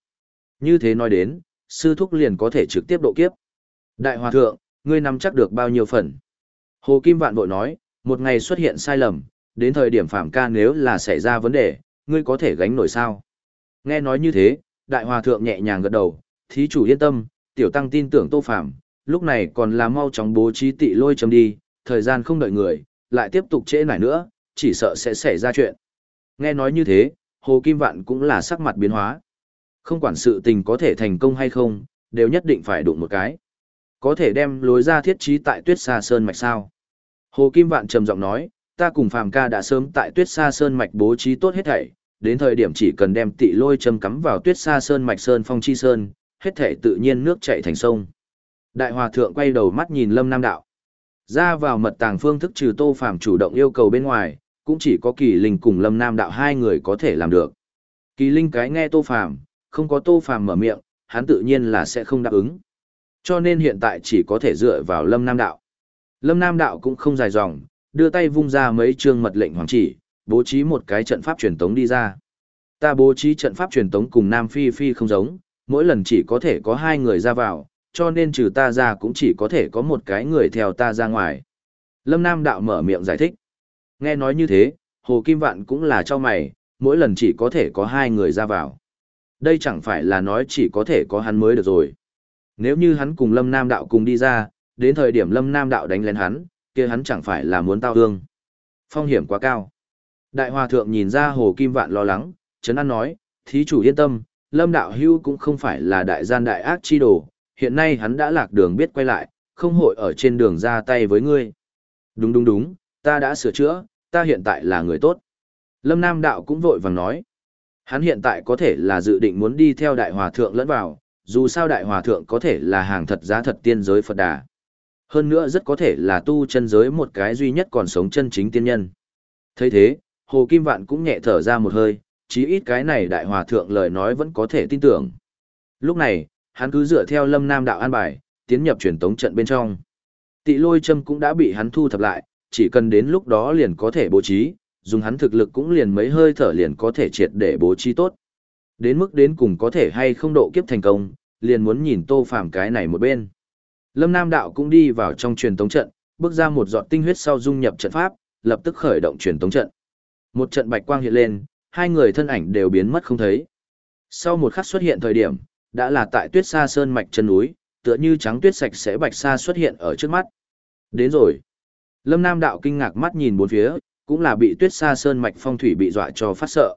Như thế nói đến, sư thúc liền có thể trực tiếp độ kiếp. Đại Hòa Thượng, ngươi nắm chắc được bao nhiêu phần? Hồ Kim Vạn vội nói, một ngày xuất hiện sai lầm, đến thời điểm phạm ca nếu là xảy ra vấn đề, ngươi có thể gánh nổi sao? Nghe nói như thế, đại hòa thượng nhẹ nhàng gật đầu, thí chủ yên tâm, tiểu tăng tin tưởng tô phạm, lúc này còn là mau chóng bố trí tị lôi chấm đi, thời gian không đợi người, lại tiếp tục trễ nải nữa, chỉ sợ sẽ xảy ra chuyện. Nghe nói như thế, Hồ Kim Vạn cũng là sắc mặt biến hóa. Không quản sự tình có thể thành công hay không, đều nhất định phải đụng một cái. Có thể đem lối ra thiết trí tại tuyết xa sơn mạch sao. Hồ Kim Vạn trầm giọng nói, ta cùng Phàm ca đã sớm tại tuyết xa sơn mạch bố trí tốt hết thảy, đến thời điểm chỉ cần đem tị lôi châm cắm vào tuyết xa sơn mạch sơn phong chi sơn, hết thảy tự nhiên nước chảy thành sông. Đại hòa thượng quay đầu mắt nhìn Lâm Nam đạo. Ra vào mật tàng phương thức trừ Tô Phàm chủ động yêu cầu bên ngoài, cũng chỉ có Kỳ Linh cùng Lâm Nam đạo hai người có thể làm được. Kỳ Linh cái nghe Tô Phàm, không có Tô Phàm mở miệng, hắn tự nhiên là sẽ không đáp ứng. Cho nên hiện tại chỉ có thể dựa vào Lâm Nam đạo. Lâm Nam đạo cũng không dài dòng, đưa tay vung ra mấy chương mật lệnh hoàng chỉ, bố trí một cái trận pháp truyền tống đi ra. Ta bố trí trận pháp truyền tống cùng Nam Phi Phi không giống, mỗi lần chỉ có thể có hai người ra vào, cho nên trừ ta ra cũng chỉ có thể có một cái người theo ta ra ngoài. Lâm Nam Đạo mở miệng giải thích. Nghe nói như thế, Hồ Kim Vạn cũng là cho mày, mỗi lần chỉ có thể có hai người ra vào. Đây chẳng phải là nói chỉ có thể có hắn mới được rồi. Nếu như hắn cùng Lâm Nam Đạo cùng đi ra, đến thời điểm Lâm Nam Đạo đánh lên hắn, kia hắn chẳng phải là muốn tao hương. Phong hiểm quá cao. Đại hòa thượng nhìn ra hồ kim vạn lo lắng, Trấn an nói, thí chủ yên tâm, lâm đạo hưu cũng không phải là đại gian đại ác chi đồ, hiện nay hắn đã lạc đường biết quay lại, không hội ở trên đường ra tay với ngươi. Đúng đúng đúng, ta đã sửa chữa, ta hiện tại là người tốt. Lâm Nam Đạo cũng vội vàng nói. Hắn hiện tại có thể là dự định muốn đi theo đại hòa thượng lẫn vào, dù sao đại hòa thượng có thể là hàng thật giá thật tiên giới Phật Đà. Hơn nữa rất có thể là tu chân giới một cái duy nhất còn sống chân chính tiên nhân. thấy thế, Hồ Kim Vạn cũng nhẹ thở ra một hơi, chí ít cái này đại hòa thượng lời nói vẫn có thể tin tưởng. Lúc này, hắn cứ dựa theo lâm nam đạo an bài, tiến nhập truyền tống trận bên trong. Tị lôi châm cũng đã bị hắn thu thập lại, chỉ cần đến lúc đó liền có thể bố trí, dùng hắn thực lực cũng liền mấy hơi thở liền có thể triệt để bố trí tốt. Đến mức đến cùng có thể hay không độ kiếp thành công, liền muốn nhìn tô phàm cái này một bên. Lâm Nam Đạo cũng đi vào trong truyền tống trận, bước ra một giọt tinh huyết sau dung nhập trận pháp, lập tức khởi động truyền tống trận. Một trận bạch quang hiện lên, hai người thân ảnh đều biến mất không thấy. Sau một khắc xuất hiện thời điểm, đã là tại tuyết sa sơn mạch chân núi, tựa như trắng tuyết sạch sẽ bạch sa xuất hiện ở trước mắt. Đến rồi. Lâm Nam Đạo kinh ngạc mắt nhìn bốn phía, cũng là bị tuyết sa sơn mạch phong thủy bị dọa cho phát sợ.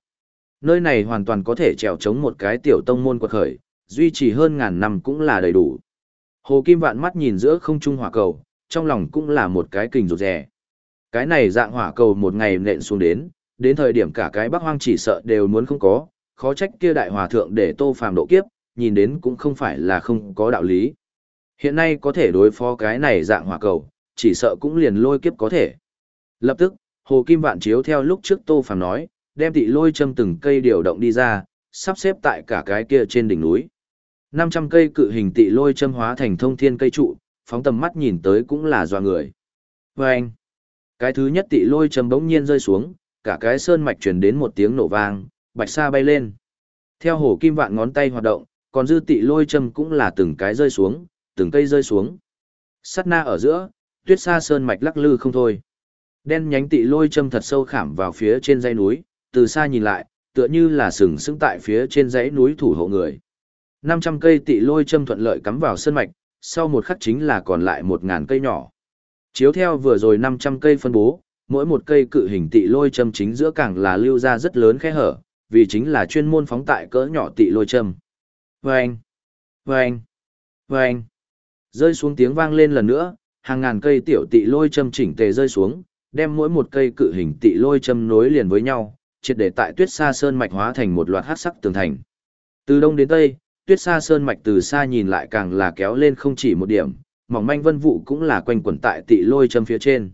Nơi này hoàn toàn có thể trèo chống một cái tiểu tông môn quật khởi, duy trì hơn ngàn năm cũng là đầy đủ. Hồ Kim Vạn mắt nhìn giữa không trung hỏa cầu, trong lòng cũng là một cái kình rụt rè. Cái này dạng hỏa cầu một ngày nện xuống đến, đến thời điểm cả cái bắc hoang chỉ sợ đều muốn không có, khó trách kia đại hòa thượng để tô phàm độ kiếp, nhìn đến cũng không phải là không có đạo lý. Hiện nay có thể đối phó cái này dạng hỏa cầu, chỉ sợ cũng liền lôi kiếp có thể. Lập tức, Hồ Kim Vạn chiếu theo lúc trước Tô Phàm nói, đem tị lôi châm từng cây điều động đi ra, sắp xếp tại cả cái kia trên đỉnh núi. 500 cây cự hình tị lôi châm hóa thành thông thiên cây trụ, phóng tầm mắt nhìn tới cũng là doa người. Và anh, cái thứ nhất tị lôi châm bỗng nhiên rơi xuống, cả cái sơn mạch truyền đến một tiếng nổ vang, bạch sa bay lên. Theo hồ kim vạn ngón tay hoạt động, còn dư tị lôi châm cũng là từng cái rơi xuống, từng cây rơi xuống. Sắt na ở giữa, tuyết sa sơn mạch lắc lư không thôi. Đen nhánh tị lôi châm thật sâu khảm vào phía trên dãy núi, từ xa nhìn lại, tựa như là sừng sững tại phía trên dãy núi thủ hộ người. 500 cây tị lôi châm thuận lợi cắm vào sơn mạch, sau một khắc chính là còn lại 1000 cây nhỏ. Chiếu theo vừa rồi 500 cây phân bố, mỗi một cây cự hình tị lôi châm chính giữa càng là lưu ra rất lớn khe hở, vì chính là chuyên môn phóng tại cỡ nhỏ tị lôi châm. Vâng! Vâng! Vâng! Rơi xuống tiếng vang lên lần nữa, hàng ngàn cây tiểu tị lôi châm chỉnh tề rơi xuống, đem mỗi một cây cự hình tị lôi châm nối liền với nhau, triệt để tại tuyết sa sơn mạch hóa thành một loạt hắc sắc tường thành. Từ đông đến tây, tuyết sa sơn mạch từ xa nhìn lại càng là kéo lên không chỉ một điểm, mỏng manh vân vụ cũng là quanh quẩn tại tị lôi châm phía trên.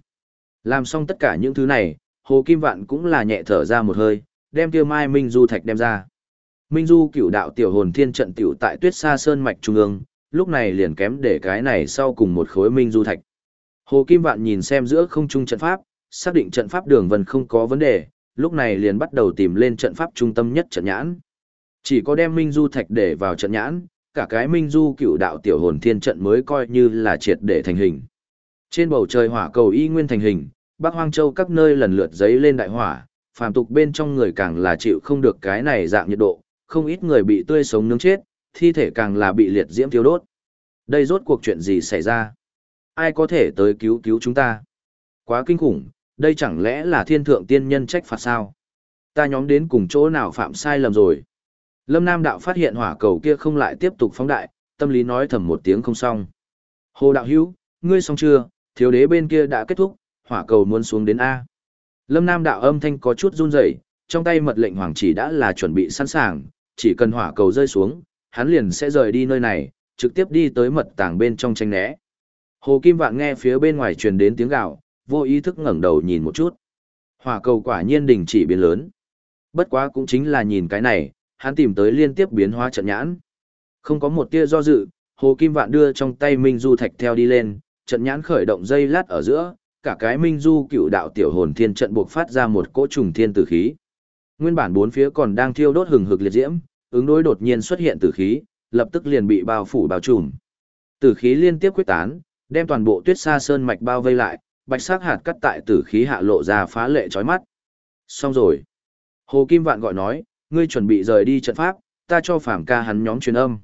Làm xong tất cả những thứ này, Hồ Kim Vạn cũng là nhẹ thở ra một hơi, đem tiêu mai Minh Du Thạch đem ra. Minh Du cửu đạo tiểu hồn thiên trận tiểu tại tuyết sa sơn mạch trung ương, lúc này liền kém để cái này sau cùng một khối Minh Du Thạch. Hồ Kim Vạn nhìn xem giữa không trung trận pháp, xác định trận pháp đường vân không có vấn đề, lúc này liền bắt đầu tìm lên trận pháp trung tâm nhất trận nhãn. Chỉ có đem Minh Du Thạch để vào trận nhãn, cả cái Minh Du cửu đạo tiểu hồn thiên trận mới coi như là triệt để thành hình. Trên bầu trời hỏa cầu y nguyên thành hình, Bắc Hoang Châu các nơi lần lượt giấy lên đại hỏa, phàm tục bên trong người càng là chịu không được cái này dạng nhiệt độ, không ít người bị tươi sống nướng chết, thi thể càng là bị liệt diễm thiêu đốt. Đây rốt cuộc chuyện gì xảy ra? Ai có thể tới cứu cứu chúng ta? Quá kinh khủng, đây chẳng lẽ là thiên thượng tiên nhân trách phạt sao? Ta nhóm đến cùng chỗ nào phạm sai lầm rồi? Lâm Nam Đạo phát hiện hỏa cầu kia không lại tiếp tục phóng đại, tâm lý nói thầm một tiếng không xong. Hồ Đạo Hữu, ngươi xong chưa, thiếu đế bên kia đã kết thúc, hỏa cầu muốn xuống đến A. Lâm Nam đạo âm thanh có chút run rẩy, trong tay mật lệnh hoàng chỉ đã là chuẩn bị sẵn sàng, chỉ cần hỏa cầu rơi xuống, hắn liền sẽ rời đi nơi này, trực tiếp đi tới mật tàng bên trong tranh né. Hồ Kim Vạn nghe phía bên ngoài truyền đến tiếng gào, vô ý thức ngẩng đầu nhìn một chút. Hỏa cầu quả nhiên đình chỉ biến lớn. Bất quá cũng chính là nhìn cái này, hắn tìm tới liên tiếp biến hóa trận nhãn. Không có một tia do dự, Hồ Kim Vạn đưa trong tay Minh Du Thạch theo đi lên, trận nhãn khởi động dây lát ở giữa, cả cái minh du cựu đạo tiểu hồn thiên trận buộc phát ra một cỗ trùng thiên tử khí. Nguyên bản bốn phía còn đang thiêu đốt hừng hực liệt diễm, ứng đối đột nhiên xuất hiện tử khí, lập tức liền bị bao phủ bao trùm. Tử khí liên tiếp quyết tán, đem toàn bộ tuyết sa sơn mạch bao vây lại, bạch sắc hạt cắt tại tử khí hạ lộ ra phá lệ chói mắt. Xong rồi. Hồ Kim Vạn gọi nói, ngươi chuẩn bị rời đi trận pháp, ta cho phàm ca hắn nhóm truyền âm.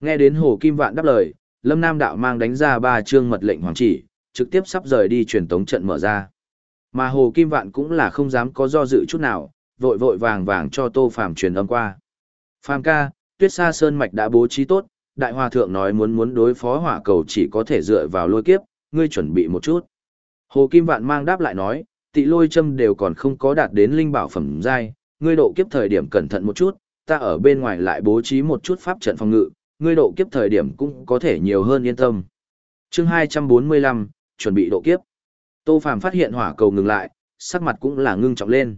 Nghe đến Hồ Kim Vạn đáp lời, Lâm Nam đạo mang đánh ra ba chương mật lệnh hoàng chỉ, trực tiếp sắp rời đi truyền tống trận mở ra. Mà Hồ Kim Vạn cũng là không dám có do dự chút nào, vội vội vàng vàng cho Tô Phàm truyền âm qua. Phàm ca, Tuyết Sa Sơn mạch đã bố trí tốt, đại hòa thượng nói muốn muốn đối phó hỏa cầu chỉ có thể dựa vào lôi kiếp, ngươi chuẩn bị một chút. Hồ Kim Vạn mang đáp lại nói, tị lôi châm đều còn không có đạt đến linh bảo phẩm giai, ngươi độ kiếp thời điểm cẩn thận một chút, ta ở bên ngoài lại bố trí một chút pháp trận phòng ngự, ngươi độ kiếp thời điểm cũng có thể nhiều hơn yên tâm. Chương 245, chuẩn bị độ kiếp. Tô Phàm phát hiện hỏa cầu ngừng lại, sắc mặt cũng là ngưng trọng lên.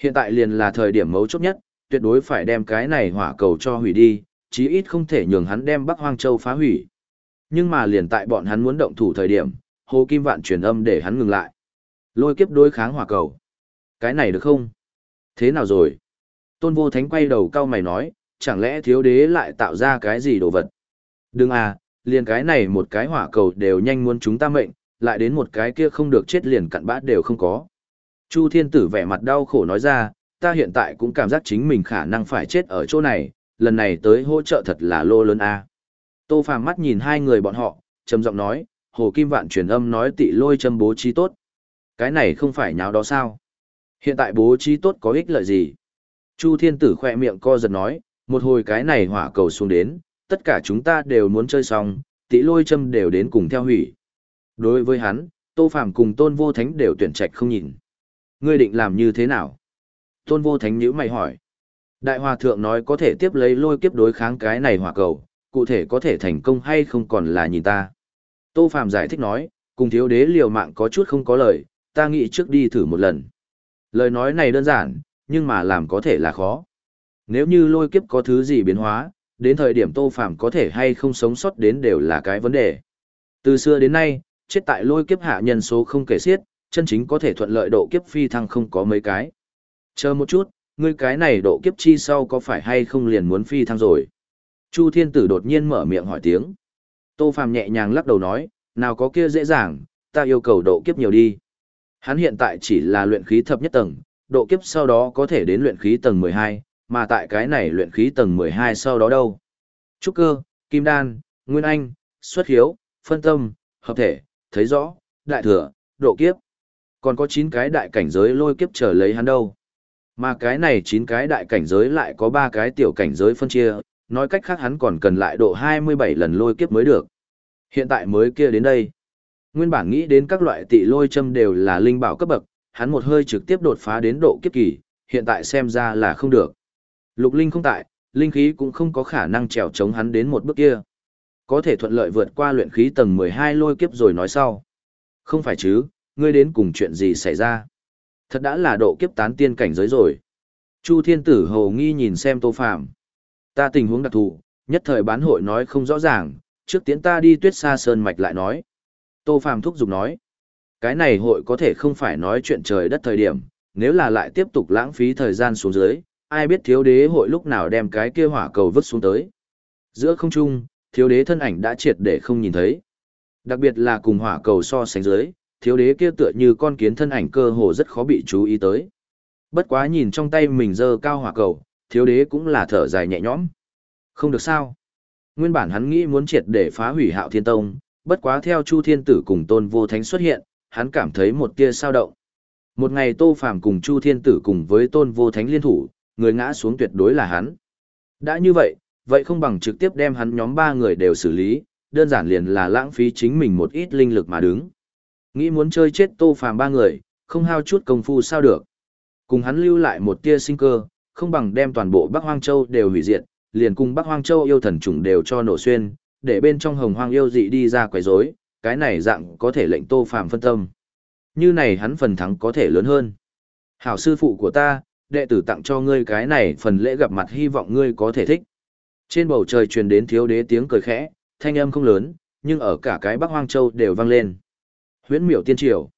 Hiện tại liền là thời điểm mấu chốt nhất, tuyệt đối phải đem cái này hỏa cầu cho hủy đi, chí ít không thể nhường hắn đem Bắc Hoang Châu phá hủy. Nhưng mà liền tại bọn hắn muốn động thủ thời điểm, Hồ Kim Vạn truyền âm để hắn ngừng lại. Lôi kiếp đối kháng hỏa cầu. Cái này được không? Thế nào rồi? Tôn Vô Thánh quay đầu cao mày nói, chẳng lẽ thiếu đế lại tạo ra cái gì đồ vật? Đừng à, liền cái này một cái hỏa cầu đều nhanh muốn chúng ta mệnh, lại đến một cái kia không được chết liền cặn bát đều không có. Chu Thiên Tử vẻ mặt đau khổ nói ra, ta hiện tại cũng cảm giác chính mình khả năng phải chết ở chỗ này, lần này tới hỗ trợ thật là lô lớn a. Tô Phàm mắt nhìn hai người bọn họ, trầm giọng nói, Hồ Kim Vạn truyền âm nói tị lôi châm bố trí tốt. Cái này không phải nháo đó sao? Hiện tại bố trí tốt có ích lợi gì? Chu Thiên Tử khỏe miệng co giật nói, một hồi cái này hỏa cầu xuống đến, tất cả chúng ta đều muốn chơi xong, tị lôi châm đều đến cùng theo hủy. Đối với hắn, Tô Phàm cùng Tôn Vô Thánh đều tuyển trạch không nhìn. Ngươi định làm như thế nào? Tôn Vô Thánh nhữ mày hỏi. Đại Hòa Thượng nói có thể tiếp lấy lôi kiếp đối kháng cái này hỏa cầu, cụ thể có thể thành công hay không còn là nhìn ta. Tô Phàm giải thích nói, cùng thiếu đế liều mạng có chút không có lời, ta nghĩ trước đi thử một lần. Lời nói này đơn giản, nhưng mà làm có thể là khó. Nếu như lôi kiếp có thứ gì biến hóa, đến thời điểm Tô Phàm có thể hay không sống sót đến đều là cái vấn đề. Từ xưa đến nay, chết tại lôi kiếp hạ nhân số không kể xiết, chân chính có thể thuận lợi độ kiếp phi thăng không có mấy cái. Chờ một chút, ngươi cái này độ kiếp chi sau có phải hay không liền muốn phi thăng rồi? Chu Thiên Tử đột nhiên mở miệng hỏi tiếng. Tô Phàm nhẹ nhàng lắc đầu nói, nào có kia dễ dàng, ta yêu cầu độ kiếp nhiều đi. Hắn hiện tại chỉ là luyện khí thập nhất tầng, độ kiếp sau đó có thể đến luyện khí tầng 12, mà tại cái này luyện khí tầng 12 sau đó đâu? Trúc cơ, kim đan, nguyên anh, xuất hiếu, phân tâm, hợp thể, thấy rõ, đại thừa, độ kiếp. Còn có 9 cái đại cảnh giới lôi kiếp trở lấy hắn đâu. Mà cái này 9 cái đại cảnh giới lại có 3 cái tiểu cảnh giới phân chia, nói cách khác hắn còn cần lại độ 27 lần lôi kiếp mới được. Hiện tại mới kia đến đây. Nguyên bản nghĩ đến các loại tị lôi châm đều là linh bảo cấp bậc, hắn một hơi trực tiếp đột phá đến độ kiếp kỳ, hiện tại xem ra là không được. Lục linh không tại, linh khí cũng không có khả năng trèo chống hắn đến một bước kia. Có thể thuận lợi vượt qua luyện khí tầng 12 lôi kiếp rồi nói sau. Không phải chứ, ngươi đến cùng chuyện gì xảy ra? Thật đã là độ kiếp tán tiên cảnh giới rồi. Chu thiên tử hầu nghi nhìn xem tô phạm. Ta tình huống đặc thù, nhất thời bán hội nói không rõ ràng, trước tiến ta đi tuyết xa sơn mạch lại nói. Tô Phàm thúc giục nói, cái này hội có thể không phải nói chuyện trời đất thời điểm, nếu là lại tiếp tục lãng phí thời gian xuống dưới, ai biết thiếu đế hội lúc nào đem cái kia hỏa cầu vứt xuống tới. Giữa không trung, thiếu đế thân ảnh đã triệt để không nhìn thấy. Đặc biệt là cùng hỏa cầu so sánh dưới, thiếu đế kia tựa như con kiến thân ảnh cơ hồ rất khó bị chú ý tới. Bất quá nhìn trong tay mình dơ cao hỏa cầu, thiếu đế cũng là thở dài nhẹ nhõm. Không được sao. Nguyên bản hắn nghĩ muốn triệt để phá hủy hạo thiên tông, bất quá theo Chu Thiên Tử cùng Tôn Vô Thánh xuất hiện, hắn cảm thấy một tia sao động. Một ngày Tô Phàm cùng Chu Thiên Tử cùng với Tôn Vô Thánh liên thủ, người ngã xuống tuyệt đối là hắn. Đã như vậy, vậy không bằng trực tiếp đem hắn nhóm ba người đều xử lý, đơn giản liền là lãng phí chính mình một ít linh lực mà đứng. Nghĩ muốn chơi chết Tô Phàm ba người, không hao chút công phu sao được. Cùng hắn lưu lại một tia sinh cơ, không bằng đem toàn bộ Bắc Hoang Châu đều hủy diệt, liền cùng Bắc Hoang Châu yêu thần trùng đều cho nổ xuyên, để bên trong hồng hoang yêu dị đi ra quấy rối, cái này dạng có thể lệnh Tô Phàm phân tâm. Như này hắn phần thắng có thể lớn hơn. Hảo sư phụ của ta, đệ tử tặng cho ngươi cái này phần lễ gặp mặt hy vọng ngươi có thể thích. Trên bầu trời truyền đến thiếu đế tiếng cười khẽ, thanh âm không lớn, nhưng ở cả cái Bắc Hoang Châu đều vang lên. Huyễn Miểu Tiên Triều.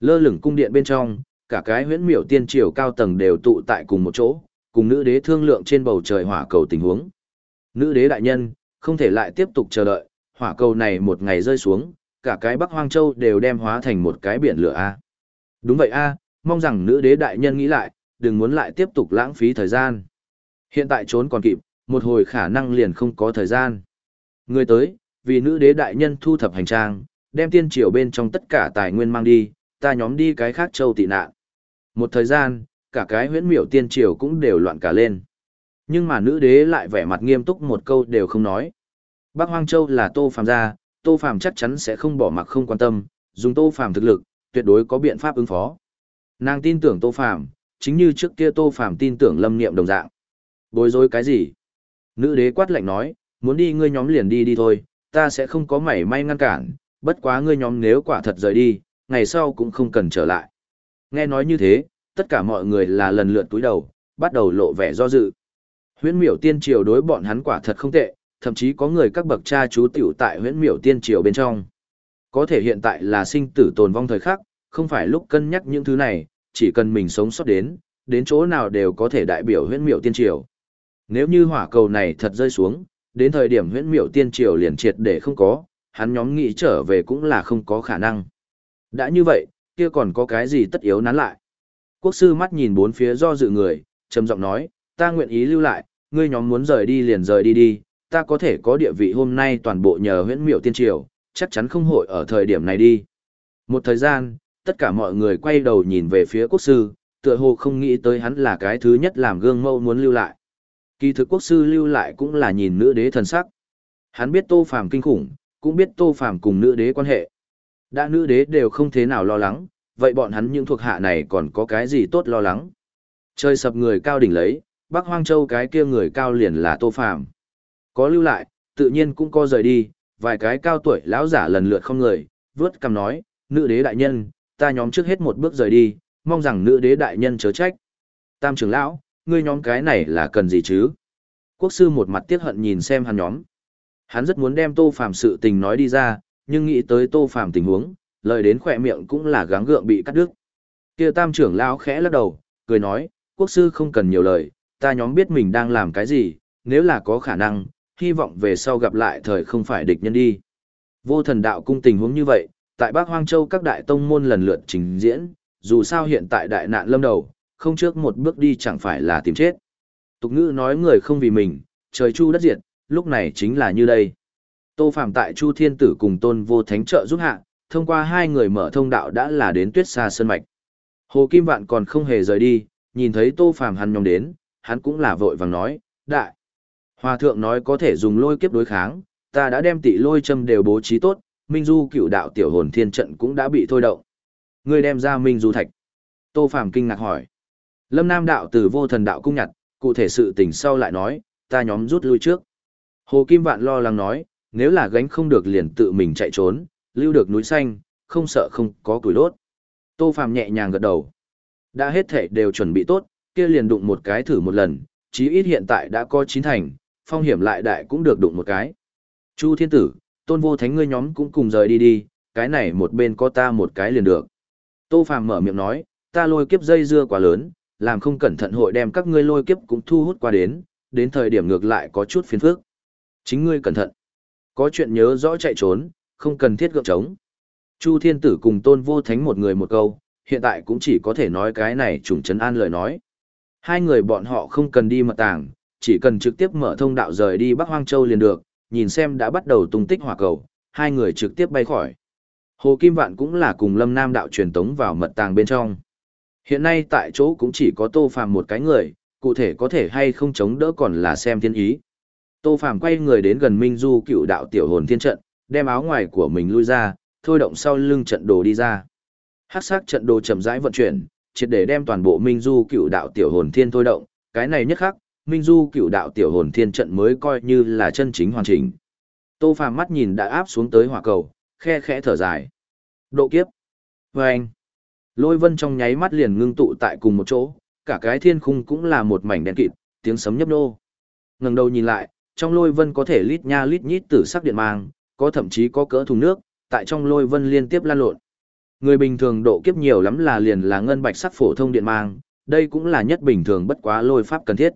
Lơ lửng cung điện bên trong, cả cái Huyễn Miểu Tiên Triều cao tầng đều tụ tại cùng một chỗ, cùng nữ đế thương lượng trên bầu trời hỏa cầu tình huống. Nữ đế đại nhân, không thể lại tiếp tục chờ đợi, hỏa cầu này một ngày rơi xuống, cả cái Bắc Hoang Châu đều đem hóa thành một cái biển lửa a. Đúng vậy a, mong rằng nữ đế đại nhân nghĩ lại, đừng muốn lại tiếp tục lãng phí thời gian. Hiện tại trốn còn kịp, một hồi khả năng liền không có thời gian. Người tới, vì nữ đế đại nhân thu thập hành trang, đem tiên triều bên trong tất cả tài nguyên mang đi, ta nhóm đi cái khác châu tị nạn. Một thời gian, cả cái huyễn miểu tiên triều cũng đều loạn cả lên. Nhưng mà nữ đế lại vẻ mặt nghiêm túc một câu đều không nói. Bắc Hoang Châu là Tô Phàm gia, Tô Phàm chắc chắn sẽ không bỏ mặc không quan tâm, dùng Tô Phàm thực lực, tuyệt đối có biện pháp ứng phó. Nàng tin tưởng Tô Phàm, chính như trước kia Tô Phàm tin tưởng Lâm Niệm đồng dạng. Bối rối cái gì? Nữ đế quát lạnh nói, muốn đi ngươi nhóm liền đi đi thôi, ta sẽ không có mảy may ngăn cản, bất quá ngươi nhóm nếu quả thật rời đi, ngày sau cũng không cần trở lại. Nghe nói như thế, tất cả mọi người là lần lượt túi đầu, bắt đầu lộ vẻ do dự. Huyễn miểu tiên triều đối bọn hắn quả thật không tệ, thậm chí có người các bậc cha chú tiểu tại huyễn miểu tiên triều bên trong. Có thể hiện tại là sinh tử tồn vong thời khắc, không phải lúc cân nhắc những thứ này, chỉ cần mình sống sót đến, đến chỗ nào đều có thể đại biểu huyễn miểu tiên triều. Nếu như hỏa cầu này thật rơi xuống, đến thời điểm huyễn miểu tiên triều liền triệt để không có, hắn nhóm nghĩ trở về cũng là không có khả năng. Đã như vậy, kia còn có cái gì tất yếu nán lại. Quốc sư mắt nhìn bốn phía do dự người, trầm giọng nói, ta nguyện ý lưu lại, ngươi nhóm muốn rời đi liền rời đi đi, ta có thể có địa vị hôm nay toàn bộ nhờ huyễn miểu tiên triều, chắc chắn không hội ở thời điểm này đi. Một thời gian, tất cả mọi người quay đầu nhìn về phía quốc sư, tựa hồ không nghĩ tới hắn là cái thứ nhất làm gương mẫu muốn lưu lại. Kỳ thực quốc sư lưu lại cũng là nhìn nữ đế thần sắc. Hắn biết tô phàm kinh khủng, cũng biết tô phàm cùng nữ đế quan hệ. Đã nữ đế đều không thế nào lo lắng, vậy bọn hắn những thuộc hạ này còn có cái gì tốt lo lắng. Trời sập người cao đỉnh lấy, Bắc Hoang Châu cái kia người cao liền là Tô Phàm. Có lưu lại, tự nhiên cũng có rời đi, vài cái cao tuổi lão giả lần lượt không người, vớt cằm nói, nữ đế đại nhân, ta nhóm trước hết một bước rời đi, mong rằng nữ đế đại nhân chớ trách. Tam trưởng lão, ngươi nhóm cái này là cần gì chứ? Quốc sư một mặt tiếc hận nhìn xem hắn nhóm. Hắn rất muốn đem Tô Phàm sự tình nói đi ra, nhưng nghĩ tới Tô Phàm tình huống, lời đến khỏe miệng cũng là gắng gượng bị cắt đứt. Kia Tam trưởng lão khẽ lắc đầu, cười nói, quốc sư không cần nhiều lời, ta nhóm biết mình đang làm cái gì, nếu là có khả năng, hy vọng về sau gặp lại thời không phải địch nhân đi. Vô thần đạo cung tình huống như vậy, tại Bắc Hoang Châu các đại tông môn lần lượt trình diễn, dù sao hiện tại đại nạn lâm đầu, không trước một bước đi chẳng phải là tìm chết. Tục ngữ nói người không vì mình, trời chu đất diệt, lúc này chính là như đây. Tô Phạm tại Chu Thiên Tử cùng Tôn Vô Thánh trợ giúp hạ, thông qua hai người mở thông đạo đã là đến tuyết xa sơn mạch. Hồ Kim Vạn còn không hề rời đi, nhìn thấy Tô Phạm hắn nhóm đến, hắn cũng là vội vàng nói, đại. Hòa thượng nói có thể dùng lôi kiếp đối kháng, ta đã đem tỷ lôi châm đều bố trí tốt, Minh Du cựu đạo tiểu hồn thiên trận cũng đã bị thôi động. Ngươi đem ra Minh Du thạch. Tô Phàm kinh ngạc hỏi. Lâm Nam đạo từ vô thần đạo cung nhặt, cụ thể sự tình sau lại nói, ta nhóm rút lui trước. Hồ Kim Vạn lo lắng nói, nếu là gánh không được liền tự mình chạy trốn, lưu được núi xanh, không sợ không có củi đốt. Tô Phàm nhẹ nhàng gật đầu. Đã hết thể đều chuẩn bị tốt, kia liền đụng một cái thử một lần, chí ít hiện tại đã có chín thành, phong hiểm lại đại cũng được đụng một cái. Chu Thiên Tử, Tôn Vô Thánh ngươi nhóm cũng cùng rời đi đi, cái này một bên có ta một cái liền được. Tô Phàm mở miệng nói, ta lôi kiếp dây dưa quá lớn, làm không cẩn thận hội đem các ngươi lôi kiếp cũng thu hút qua đến, đến thời điểm ngược lại có chút phiền phức. Chính ngươi cẩn thận. Có chuyện nhớ rõ chạy trốn, không cần thiết gượng trống. Chu Thiên Tử cùng Tôn Vô Thánh một người một câu, hiện tại cũng chỉ có thể nói cái này trùng trấn an lời nói. Hai người bọn họ không cần đi mật tàng, chỉ cần trực tiếp mở thông đạo rời đi Bắc Hoang Châu liền được, nhìn xem đã bắt đầu tung tích hỏa cầu, hai người trực tiếp bay khỏi. Hồ Kim Vạn cũng là cùng Lâm Nam đạo truyền tống vào mật tàng bên trong. Hiện nay tại chỗ cũng chỉ có Tô Phàm một cái người, cụ thể có thể hay không chống đỡ còn là xem thiên ý. Tô Phàm quay người đến gần Minh Du cựu đạo tiểu hồn thiên trận, đem áo ngoài của mình lui ra, thôi động sau lưng trận đồ đi ra. Hắc sắc trận đồ chậm rãi vận chuyển, triệt để đem toàn bộ Minh Du cựu đạo tiểu hồn thiên thôi động, cái này nhất khắc, Minh Du cựu đạo tiểu hồn thiên trận mới coi như là chân chính hoàn chỉnh. Tô Phàm mắt nhìn đã áp xuống tới hỏa cầu, khe khẽ thở dài. Độ kiếp. Vâng. Lôi vân trong nháy mắt liền ngưng tụ tại cùng một chỗ, cả cái thiên khung cũng là một mảnh đen kịt, tiếng sấm nhấp nô. Ngẩng đầu nhìn lại, trong lôi vân có thể lít nha lít nhít tử sắc điện mang, có thậm chí có cỡ thùng nước, tại trong lôi vân liên tiếp lan lộn. Người bình thường độ kiếp nhiều lắm là liền là ngân bạch sắc phổ thông điện mang, đây cũng là nhất bình thường bất quá lôi pháp cần thiết.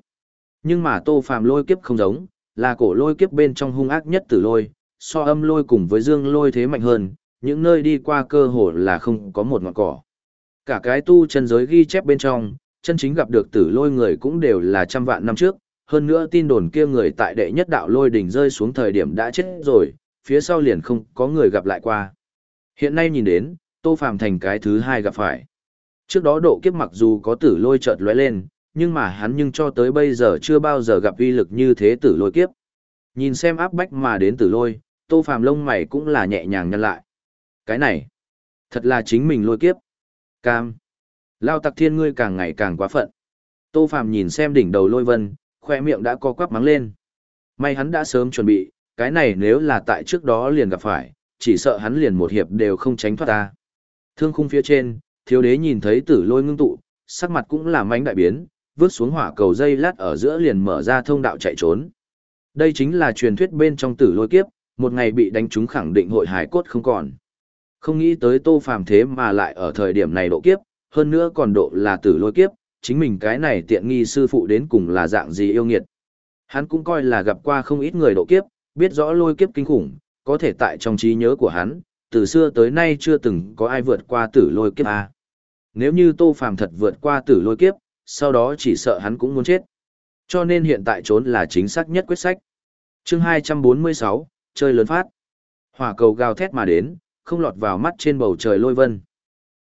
Nhưng mà Tô Phàm lôi kiếp không giống, là cổ lôi kiếp bên trong hung ác nhất tử lôi, so âm lôi cùng với dương lôi thế mạnh hơn, những nơi đi qua cơ hồ là không có một ngọn cỏ. Cả cái tu chân giới ghi chép bên trong, chân chính gặp được tử lôi người cũng đều là trăm vạn năm trước, hơn nữa tin đồn kia người tại đệ nhất đạo lôi đỉnh rơi xuống thời điểm đã chết rồi, phía sau liền không có người gặp lại qua. Hiện nay nhìn đến, Tô Phàm thành cái thứ hai gặp phải. Trước đó độ kiếp mặc dù có tử lôi chợt lóe lên, nhưng mà hắn nhưng cho tới bây giờ chưa bao giờ gặp uy lực như thế tử lôi kiếp. Nhìn xem áp bách mà đến tử lôi, Tô Phàm lông mày cũng là nhẹ nhàng nhăn lại. Cái này, thật là chính mình lôi kiếp. Cam. Lao tặc thiên ngươi càng ngày càng quá phận. Tô Phàm nhìn xem đỉnh đầu lôi vân, khoe miệng đã co quắp mắng lên. May hắn đã sớm chuẩn bị, cái này nếu là tại trước đó liền gặp phải, chỉ sợ hắn liền một hiệp đều không tránh thoát ta. Thương khung phía trên, thiếu đế nhìn thấy tử lôi ngưng tụ, sắc mặt cũng làm mánh đại biến, vứt xuống hỏa cầu dây lát ở giữa liền mở ra thông đạo chạy trốn. Đây chính là truyền thuyết bên trong tử lôi kiếp, một ngày bị đánh trúng khẳng định hội hải cốt không còn. Không nghĩ tới tô phàm thế mà lại ở thời điểm này độ kiếp, hơn nữa còn độ là tử lôi kiếp, chính mình cái này tiện nghi sư phụ đến cùng là dạng gì yêu nghiệt. Hắn cũng coi là gặp qua không ít người độ kiếp, biết rõ lôi kiếp kinh khủng, có thể tại trong trí nhớ của hắn, từ xưa tới nay chưa từng có ai vượt qua tử lôi kiếp A. Nếu như Tô Phàm thật vượt qua tử lôi kiếp, sau đó chỉ sợ hắn cũng muốn chết. Cho nên hiện tại trốn là chính xác nhất quyết sách. Chương 246, chơi lớn phát. Hỏa cầu gào thét mà đến, không lọt vào mắt trên bầu trời lôi vân.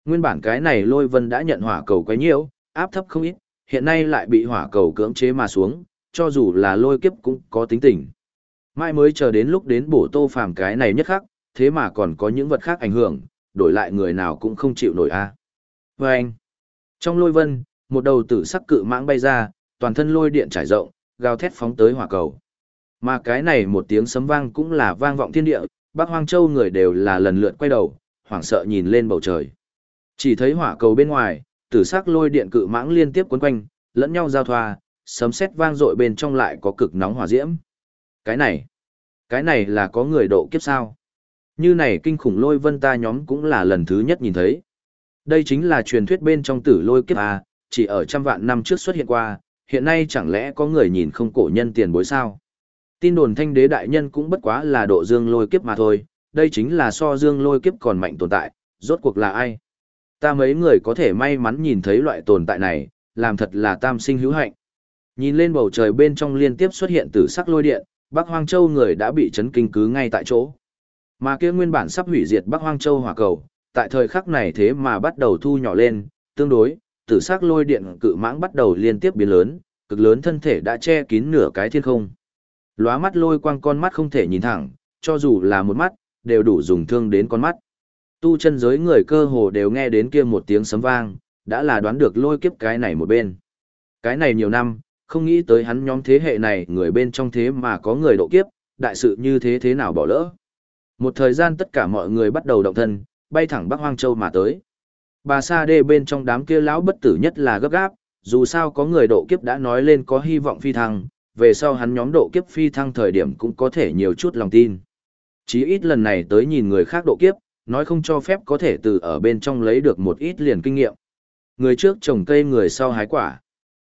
Nguyên bản cái này lôi vân đã nhận hỏa cầu quá nhiều, áp thấp không ít, hiện nay lại bị hỏa cầu cưỡng chế mà xuống, cho dù là lôi kiếp cũng có tính tình. Mai mới chờ đến lúc đến bổ tô phàm cái này nhất khắc, thế mà còn có những vật khác ảnh hưởng, đổi lại người nào cũng không chịu nổi a. À. Và anh, trong lôi vân, một đầu tử sắc cự mãng bay ra, toàn thân lôi điện trải rộng, gào thét phóng tới hỏa cầu. Mà cái này một tiếng sấm vang cũng là vang vọng thiên địa, Bắc Hoang Châu người đều là lần lượt quay đầu, hoảng sợ nhìn lên bầu trời. Chỉ thấy hỏa cầu bên ngoài, tử sắc lôi điện cự mãng liên tiếp quấn quanh, lẫn nhau giao thoa, sấm sét vang dội bên trong lại có cực nóng hỏa diễm. Cái này, cái này là có người độ kiếp sao? Như này kinh khủng lôi vân ta nhóm cũng là lần thứ nhất nhìn thấy. Đây chính là truyền thuyết bên trong tử lôi kiếp à, chỉ ở trăm vạn năm trước xuất hiện qua, hiện nay chẳng lẽ có người nhìn không cổ nhân tiền bối sao? Tin đồn thanh đế đại nhân cũng bất quá là độ dương lôi kiếp mà thôi, đây chính là so dương lôi kiếp còn mạnh tồn tại, rốt cuộc là ai? Ta mấy người có thể may mắn nhìn thấy loại tồn tại này, làm thật là tam sinh hữu hạnh. Nhìn lên bầu trời bên trong liên tiếp xuất hiện tử sắc lôi điện, Bắc Hoang Châu người đã bị chấn kinh cứ ngay tại chỗ. Mà kia nguyên bản sắp hủy diệt Bắc Hoang Châu hỏa cầu, tại thời khắc này thế mà bắt đầu thu nhỏ lên, tương đối, tử sắc lôi điện cự mãng bắt đầu liên tiếp biến lớn, cực lớn thân thể đã che kín nửa cái thiên không. Lóa mắt lôi quang con mắt không thể nhìn thẳng, cho dù là một mắt, đều đủ dùng thương đến con mắt. Tu chân giới người cơ hồ đều nghe đến kia một tiếng sấm vang, đã là đoán được lôi kiếp cái này một bên. Cái này nhiều năm, không nghĩ tới hắn nhóm thế hệ này người bên trong thế mà có người độ kiếp, đại sự như thế thế nào bỏ lỡ. Một thời gian tất cả mọi người bắt đầu động thân, bay thẳng Bắc Hoang Châu mà tới. Bà Sa Đê bên trong đám kia lão bất tử nhất là gấp gáp, dù sao có người độ kiếp đã nói lên có hy vọng phi thăng, về sau hắn nhóm độ kiếp phi thăng thời điểm cũng có thể nhiều chút lòng tin. Chí ít lần này tới nhìn người khác độ kiếp, nói không cho phép có thể từ ở bên trong lấy được một ít liền kinh nghiệm. Người trước trồng cây người sau hái quả.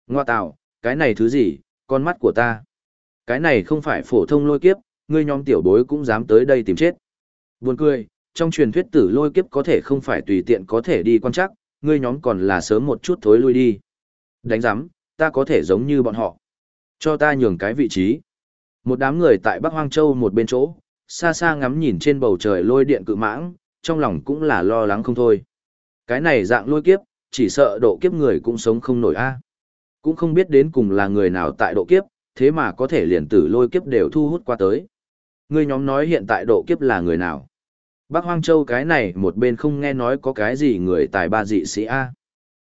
Ngoa tạo, cái này thứ gì, con mắt của ta. Cái này không phải phổ thông lôi kiếp, ngươi nhóm tiểu bối cũng dám tới đây tìm chết. Buồn cười, trong truyền thuyết tử lôi kiếp có thể không phải tùy tiện có thể đi quan chắc, ngươi nhóm còn là sớm một chút thối lui đi. Đánh giám, ta có thể giống như bọn họ. Cho ta nhường cái vị trí. Một đám người tại Bắc Hoang Châu một bên chỗ, xa xa ngắm nhìn trên bầu trời lôi điện cự mãng, trong lòng cũng là lo lắng không thôi. Cái này dạng lôi kiếp, chỉ sợ độ kiếp người cũng sống không nổi a. Cũng không biết đến cùng là người nào tại độ kiếp, thế mà có thể liền tử lôi kiếp đều thu hút qua tới. Ngươi nhóm nói hiện tại độ kiếp là người nào? Bác Hoang Châu cái này một bên không nghe nói có cái gì người tài ba dị sĩ A.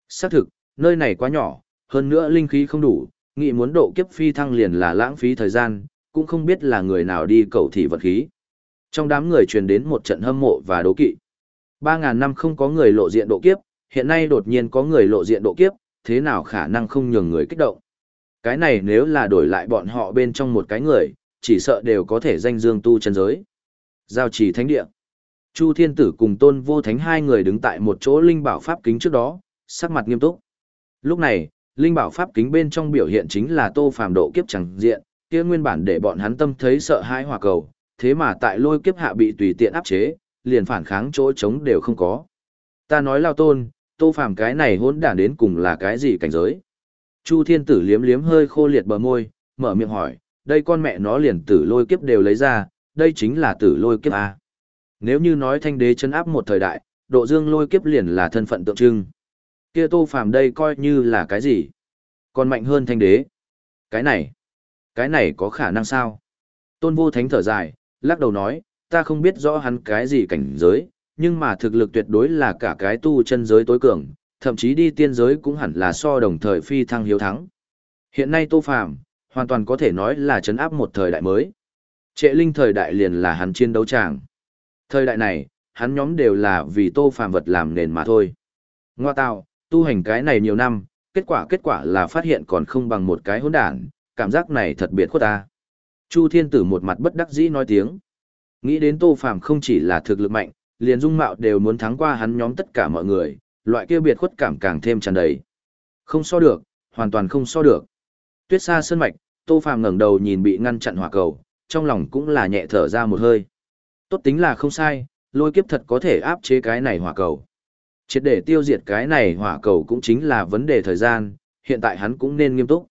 Xác thực, nơi này quá nhỏ, hơn nữa linh khí không đủ, nghĩ muốn độ kiếp phi thăng liền là lãng phí thời gian, cũng không biết là người nào đi cầu thị vật khí. Trong đám người truyền đến một trận hâm mộ và đố kỵ. 3.000 năm không có người lộ diện độ kiếp, hiện nay đột nhiên có người lộ diện độ kiếp, thế nào khả năng không nhường người kích động. Cái này nếu là đổi lại bọn họ bên trong một cái người, chỉ sợ đều có thể danh dương tu chân giới. Giao chỉ thánh địa. Chu Thiên Tử cùng Tôn Vô Thánh hai người đứng tại một chỗ linh bảo pháp kính trước đó, sắc mặt nghiêm túc. Lúc này, linh bảo pháp kính bên trong biểu hiện chính là Tô Phàm độ kiếp chẳng diện, kia nguyên bản để bọn hắn tâm thấy sợ hãi hỏa cầu, thế mà tại lôi kiếp hạ bị tùy tiện áp chế, liền phản kháng chỗ chống đều không có. Ta nói lao tôn, Tô Phàm cái này hỗn đản đến cùng là cái gì cảnh giới? Chu Thiên Tử liếm liếm hơi khô liệt bờ môi, mở miệng hỏi, đây con mẹ nó liền tử lôi kiếp đều lấy ra, đây chính là tử lôi kiếp A. Nếu như nói thanh đế chấn áp một thời đại, độ dương lôi kiếp liền là thân phận tượng trưng. Kia tô phàm đây coi như là cái gì? Còn mạnh hơn thanh đế. Cái này, cái này có khả năng sao? Tôn vô thánh thở dài, lắc đầu nói, ta không biết rõ hắn cái gì cảnh giới, nhưng mà thực lực tuyệt đối là cả cái tu chân giới tối cường, thậm chí đi tiên giới cũng hẳn là so đồng thời phi thăng hiếu thắng. Hiện nay Tô Phàm hoàn toàn có thể nói là chấn áp một thời đại mới. Trệ linh thời đại liền là hắn chiến đấu tràng. Thời đại này, hắn nhóm đều là vì Tô Phàm vật làm nền mà thôi. Ngoa tạo, tu hành cái này nhiều năm, kết quả kết quả là phát hiện còn không bằng một cái hỗn đản, cảm giác này thật biệt khuất ta. Chu Thiên Tử một mặt bất đắc dĩ nói tiếng. Nghĩ đến Tô Phàm không chỉ là thực lực mạnh, liền dung mạo đều muốn thắng qua hắn nhóm tất cả mọi người, loại kia biệt khuất cảm càng thêm tràn đầy. Không so được, hoàn toàn không so được. Tuyết xa sơn mạch, Tô Phàm ngẩng đầu nhìn bị ngăn chặn hỏa cầu, trong lòng cũng là nhẹ thở ra một hơi. Tốt tính là không sai, lôi kiếp thật có thể áp chế cái này hỏa cầu. Triệt để tiêu diệt cái này hỏa cầu cũng chính là vấn đề thời gian, hiện tại hắn cũng nên nghiêm túc.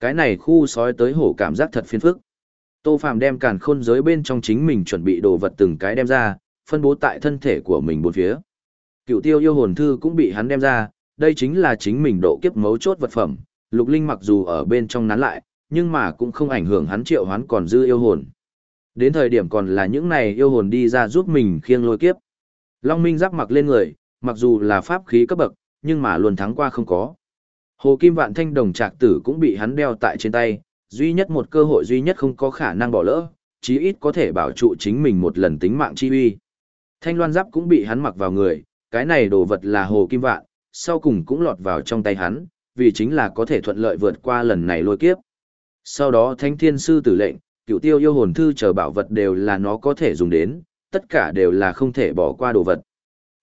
Cái này khu sói tới hổ cảm giác thật phiền phức. Tô Phàm đem càn khôn giới bên trong chính mình chuẩn bị đồ vật từng cái đem ra, phân bố tại thân thể của mình bốn phía. Cựu tiêu yêu hồn thư cũng bị hắn đem ra, đây chính là chính mình độ kiếp mấu chốt vật phẩm, lục linh mặc dù ở bên trong nán lại, nhưng mà cũng không ảnh hưởng hắn triệu hoán còn dư yêu hồn. Đến thời điểm còn là những này yêu hồn đi ra giúp mình khiêng lôi kiếp. Long Minh giáp mặc lên người, mặc dù là pháp khí cấp bậc, nhưng mà luôn thắng qua không có. Hồ Kim Vạn Thanh đồng trạc tử cũng bị hắn đeo tại trên tay, duy nhất một cơ hội duy nhất không có khả năng bỏ lỡ, chí ít có thể bảo trụ chính mình một lần tính mạng chi uy. Thanh loan giáp cũng bị hắn mặc vào người, cái này đồ vật là Hồ Kim Vạn, sau cùng cũng lọt vào trong tay hắn, vì chính là có thể thuận lợi vượt qua lần này lôi kiếp. Sau đó Thánh Thiên Sư tử lệnh, cựu tiêu yêu hồn thư chờ bảo vật đều là nó có thể dùng đến, tất cả đều là không thể bỏ qua đồ vật.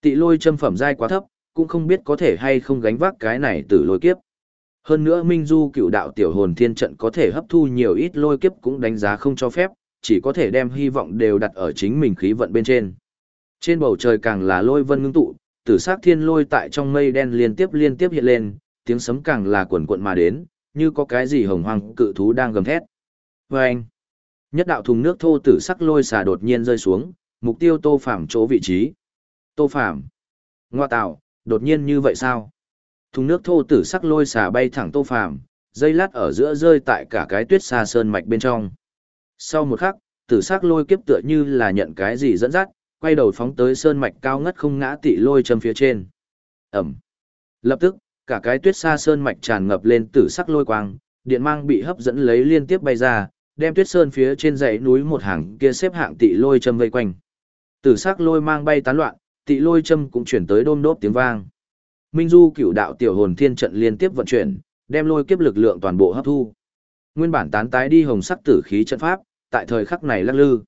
Tị lôi châm phẩm dai quá thấp, cũng không biết có thể hay không gánh vác cái này từ lôi kiếp. Hơn nữa Minh Du cựu đạo tiểu hồn thiên trận có thể hấp thu nhiều ít lôi kiếp cũng đánh giá không cho phép, chỉ có thể đem hy vọng đều đặt ở chính mình khí vận bên trên. Trên bầu trời càng là lôi vân ngưng tụ, tử sắc thiên lôi tại trong mây đen liên tiếp liên tiếp hiện lên, tiếng sấm càng là quần quận mà đến, như có cái gì hồng hoang cự thú đang gầm thét. Và anh, nhất đạo thùng nước thô tử sắc lôi xà đột nhiên rơi xuống, mục tiêu tô phạm chỗ vị trí. Tô phạm, ngoa tạo, đột nhiên như vậy sao? Thùng nước thô tử sắc lôi xà bay thẳng tô phạm, dây lát ở giữa rơi tại cả cái tuyết xa sơn mạch bên trong. Sau một khắc, tử sắc lôi kiếp tựa như là nhận cái gì dẫn dắt, quay đầu phóng tới sơn mạch cao ngất không ngã tị lôi châm phía trên. Ẩm. Lập tức, cả cái tuyết xa sơn mạch tràn ngập lên tử sắc lôi quang, điện mang bị hấp dẫn lấy liên tiếp bay ra, đem tuyết sơn phía trên dãy núi một hàng kia xếp hạng tị lôi châm vây quanh. Tử sắc lôi mang bay tán loạn, tị lôi châm cũng chuyển tới đôm đốp tiếng vang. Minh Du cửu đạo tiểu hồn thiên trận liên tiếp vận chuyển, đem lôi kiếp lực lượng toàn bộ hấp thu. Nguyên bản tán tái đi hồng sắc tử khí trận pháp, tại thời khắc này lắc lư.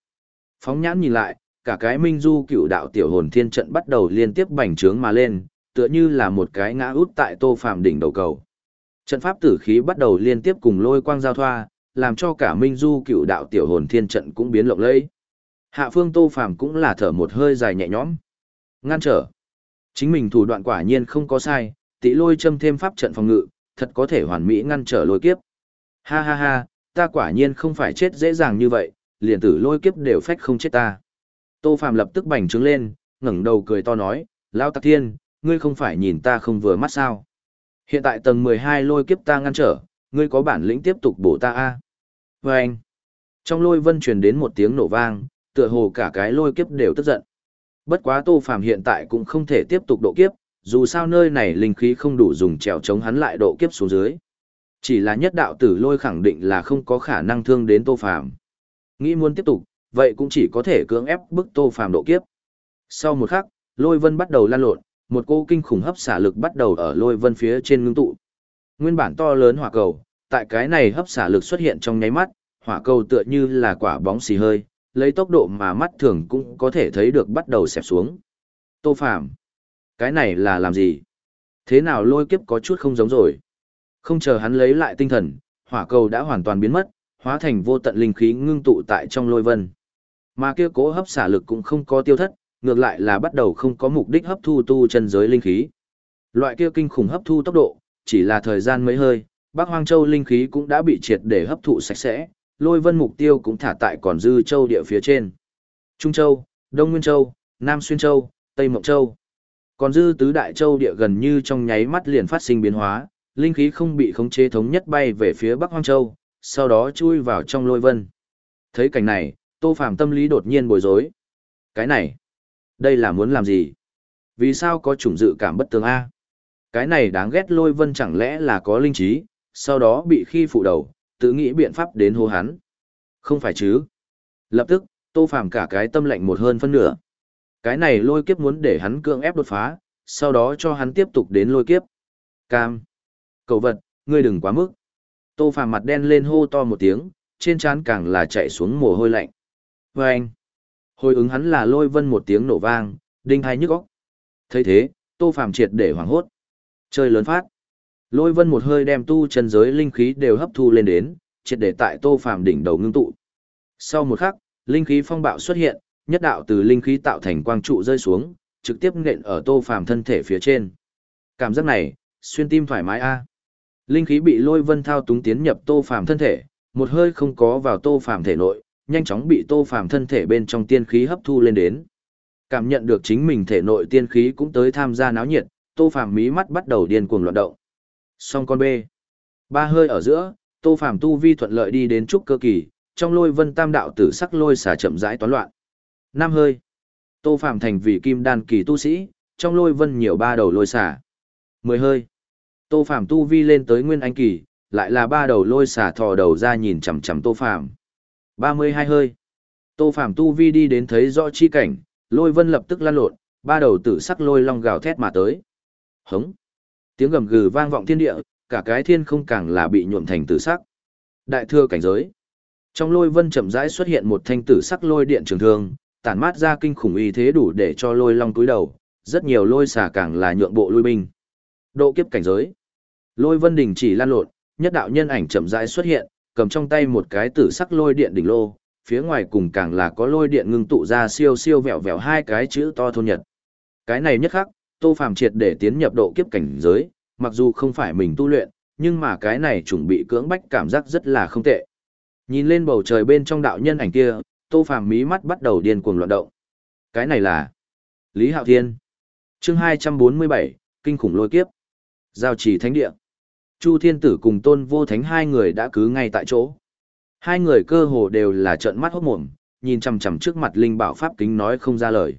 Phóng nhãn nhìn lại, cả cái minh du cựu đạo tiểu hồn thiên trận bắt đầu liên tiếp bành trướng mà lên, tựa như là một cái ngã út tại tô phạm đỉnh đầu cầu. Trận pháp tử khí bắt đầu liên tiếp cùng lôi quang giao thoa, làm cho cả minh du cựu đạo tiểu hồn thiên trận cũng biến lộng lẫy. Hạ phương tô phạm cũng là thở một hơi dài nhẹ nhõm. Ngăn trở. Chính mình thủ đoạn quả nhiên không có sai, tỷ lôi châm thêm pháp trận phòng ngự, thật có thể hoàn mỹ ngăn trở lôi kiếp. Ha ha ha, ta quả nhiên không phải chết dễ dàng như vậy, liền tử lôi kiếp đều phách không chết ta. Tô Phàm lập tức bành trướng lên, ngẩng đầu cười to nói, Lão Tạc Thiên, ngươi không phải nhìn ta không vừa mắt sao? Hiện tại tầng 12 lôi kiếp ta ngăn trở, ngươi có bản lĩnh tiếp tục bổ ta a? À? Vâng! Trong lôi vân truyền đến một tiếng nổ vang, tựa hồ cả cái lôi kiếp đều tức giận. Bất quá Tô Phàm hiện tại cũng không thể tiếp tục độ kiếp, dù sao nơi này linh khí không đủ dùng trèo chống hắn lại độ kiếp xuống dưới. Chỉ là nhất đạo tử lôi khẳng định là không có khả năng thương đến Tô Phàm. Nghĩ muốn tiếp tục, vậy cũng chỉ có thể cưỡng ép bức tô phàm độ kiếp. Sau một khắc, lôi vân bắt đầu lan lộn, một cô kinh khủng hấp xả lực bắt đầu ở lôi vân phía trên ngưng tụ. Nguyên bản to lớn hỏa cầu, tại cái này hấp xả lực xuất hiện trong nháy mắt, hỏa cầu tựa như là quả bóng xì hơi, lấy tốc độ mà mắt thường cũng có thể thấy được bắt đầu xẹp xuống. Tô Phàm, cái này là làm gì? Thế nào lôi kiếp có chút không giống rồi? Không chờ hắn lấy lại tinh thần, hỏa cầu đã hoàn toàn biến mất, hóa thành vô tận linh khí ngưng tụ tại trong lôi vân. Mà kia cố hấp xả lực cũng không có tiêu thất, ngược lại là bắt đầu không có mục đích hấp thu tu chân giới linh khí. Loại kia kinh khủng hấp thu tốc độ, chỉ là thời gian mấy hơi, Bắc Hoang Châu linh khí cũng đã bị triệt để hấp thụ sạch sẽ, lôi vân mục tiêu cũng thả tại còn dư châu địa phía trên. Trung Châu, Đông Nguyên Châu, Nam Xuyên Châu, Tây Mộng Châu. Còn dư tứ đại châu địa gần như trong nháy mắt liền phát sinh biến hóa, linh khí không bị khống chế thống nhất bay về phía Bắc Hoang Châu, sau đó chui vào trong lôi vân. Thấy cảnh này, Tô Phàm tâm lý đột nhiên bối rối. Cái này, đây là muốn làm gì? Vì sao có chủng dự cảm bất tường A? Cái này đáng ghét lôi vân chẳng lẽ là có linh trí, sau đó bị khi phụ đầu, tự nghĩ biện pháp đến hô hắn. Không phải chứ? Lập tức, Tô Phàm cả cái tâm lạnh một hơn phân nửa. Cái này lôi kiếp muốn để hắn cưỡng ép đột phá, sau đó cho hắn tiếp tục đến lôi kiếp. Cam. Cầu vật, ngươi đừng quá mức. Tô Phàm mặt đen lên hô to một tiếng, trên trán càng là chạy xuống mồ hôi lạnh. Và anh. Hồi ứng hắn là lôi vân một tiếng nổ vang, đinh hai nhức óc. thấy thế, Tô Phàm triệt để hoảng hốt. Chơi lớn phát. Lôi vân một hơi đem tu chân giới linh khí đều hấp thu lên đến, triệt để tại Tô Phàm đỉnh đầu ngưng tụ. Sau một khắc, linh khí phong bạo xuất hiện, nhất đạo từ linh khí tạo thành quang trụ rơi xuống, trực tiếp nện ở Tô Phàm thân thể phía trên. Cảm giác này, xuyên tim thoải mái a. Linh khí bị lôi vân thao túng tiến nhập Tô Phàm thân thể, một hơi không có vào Tô Phàm thể nội, nhanh chóng bị Tô Phàm thân thể bên trong tiên khí hấp thu lên đến. Cảm nhận được chính mình thể nội tiên khí cũng tới tham gia náo nhiệt, Tô Phàm mí mắt bắt đầu điên cuồng loạn động. Song con B. Ba hơi ở giữa, Tô Phàm tu vi thuận lợi đi đến trúc cơ kỳ, trong lôi vân tam đạo tử sắc lôi xả chậm rãi toán loạn. Năm hơi. Tô Phàm thành vị kim đan kỳ tu sĩ, trong lôi vân nhiều ba đầu lôi xả. Mười hơi. Tô Phàm tu vi lên tới nguyên anh kỳ, lại là ba đầu lôi xả thò đầu ra nhìn chằm chằm Tô Phàm. Ba mươi hai hơi. Tô Phàm tu vi đi đến thấy rõ chi cảnh, lôi vân lập tức lan lộn, ba đầu tử sắc lôi long gào thét mà tới. Hống. Tiếng gầm gừ vang vọng thiên địa, cả cái thiên không càng là bị nhuộm thành tử sắc. Đại thừa cảnh giới. Trong lôi vân chậm rãi xuất hiện một thanh tử sắc lôi điện trường thương, tản mát ra kinh khủng uy thế đủ để cho lôi long túi đầu, rất nhiều lôi xà càng là nhượng bộ lui binh. Độ kiếp cảnh giới. Lôi vân đình chỉ lan lộn, nhất đạo nhân ảnh chậm rãi xuất hiện, cầm trong tay một cái tử sắc lôi điện đỉnh lô, phía ngoài cùng càng là có lôi điện ngưng tụ ra siêu siêu vẹo vẹo hai cái chữ to thôn nhật. Cái này nhất khắc, Tô Phàm triệt để tiến nhập độ kiếp cảnh giới, mặc dù không phải mình tu luyện, nhưng mà cái này chuẩn bị cưỡng bách cảm giác rất là không tệ. Nhìn lên bầu trời bên trong đạo nhân ảnh kia, Tô Phàm mí mắt bắt đầu điên cuồng loạn động. Cái này là Lý Hạo Thiên. Chương 247, kinh khủng lôi kiếp. Giao trì thánh địa. Chu Thiên Tử cùng Tôn Vô Thánh hai người đã cứ ngay tại chỗ. Hai người cơ hồ đều là trợn mắt hốt mồm, nhìn chằm chằm trước mặt linh bảo pháp kính nói không ra lời.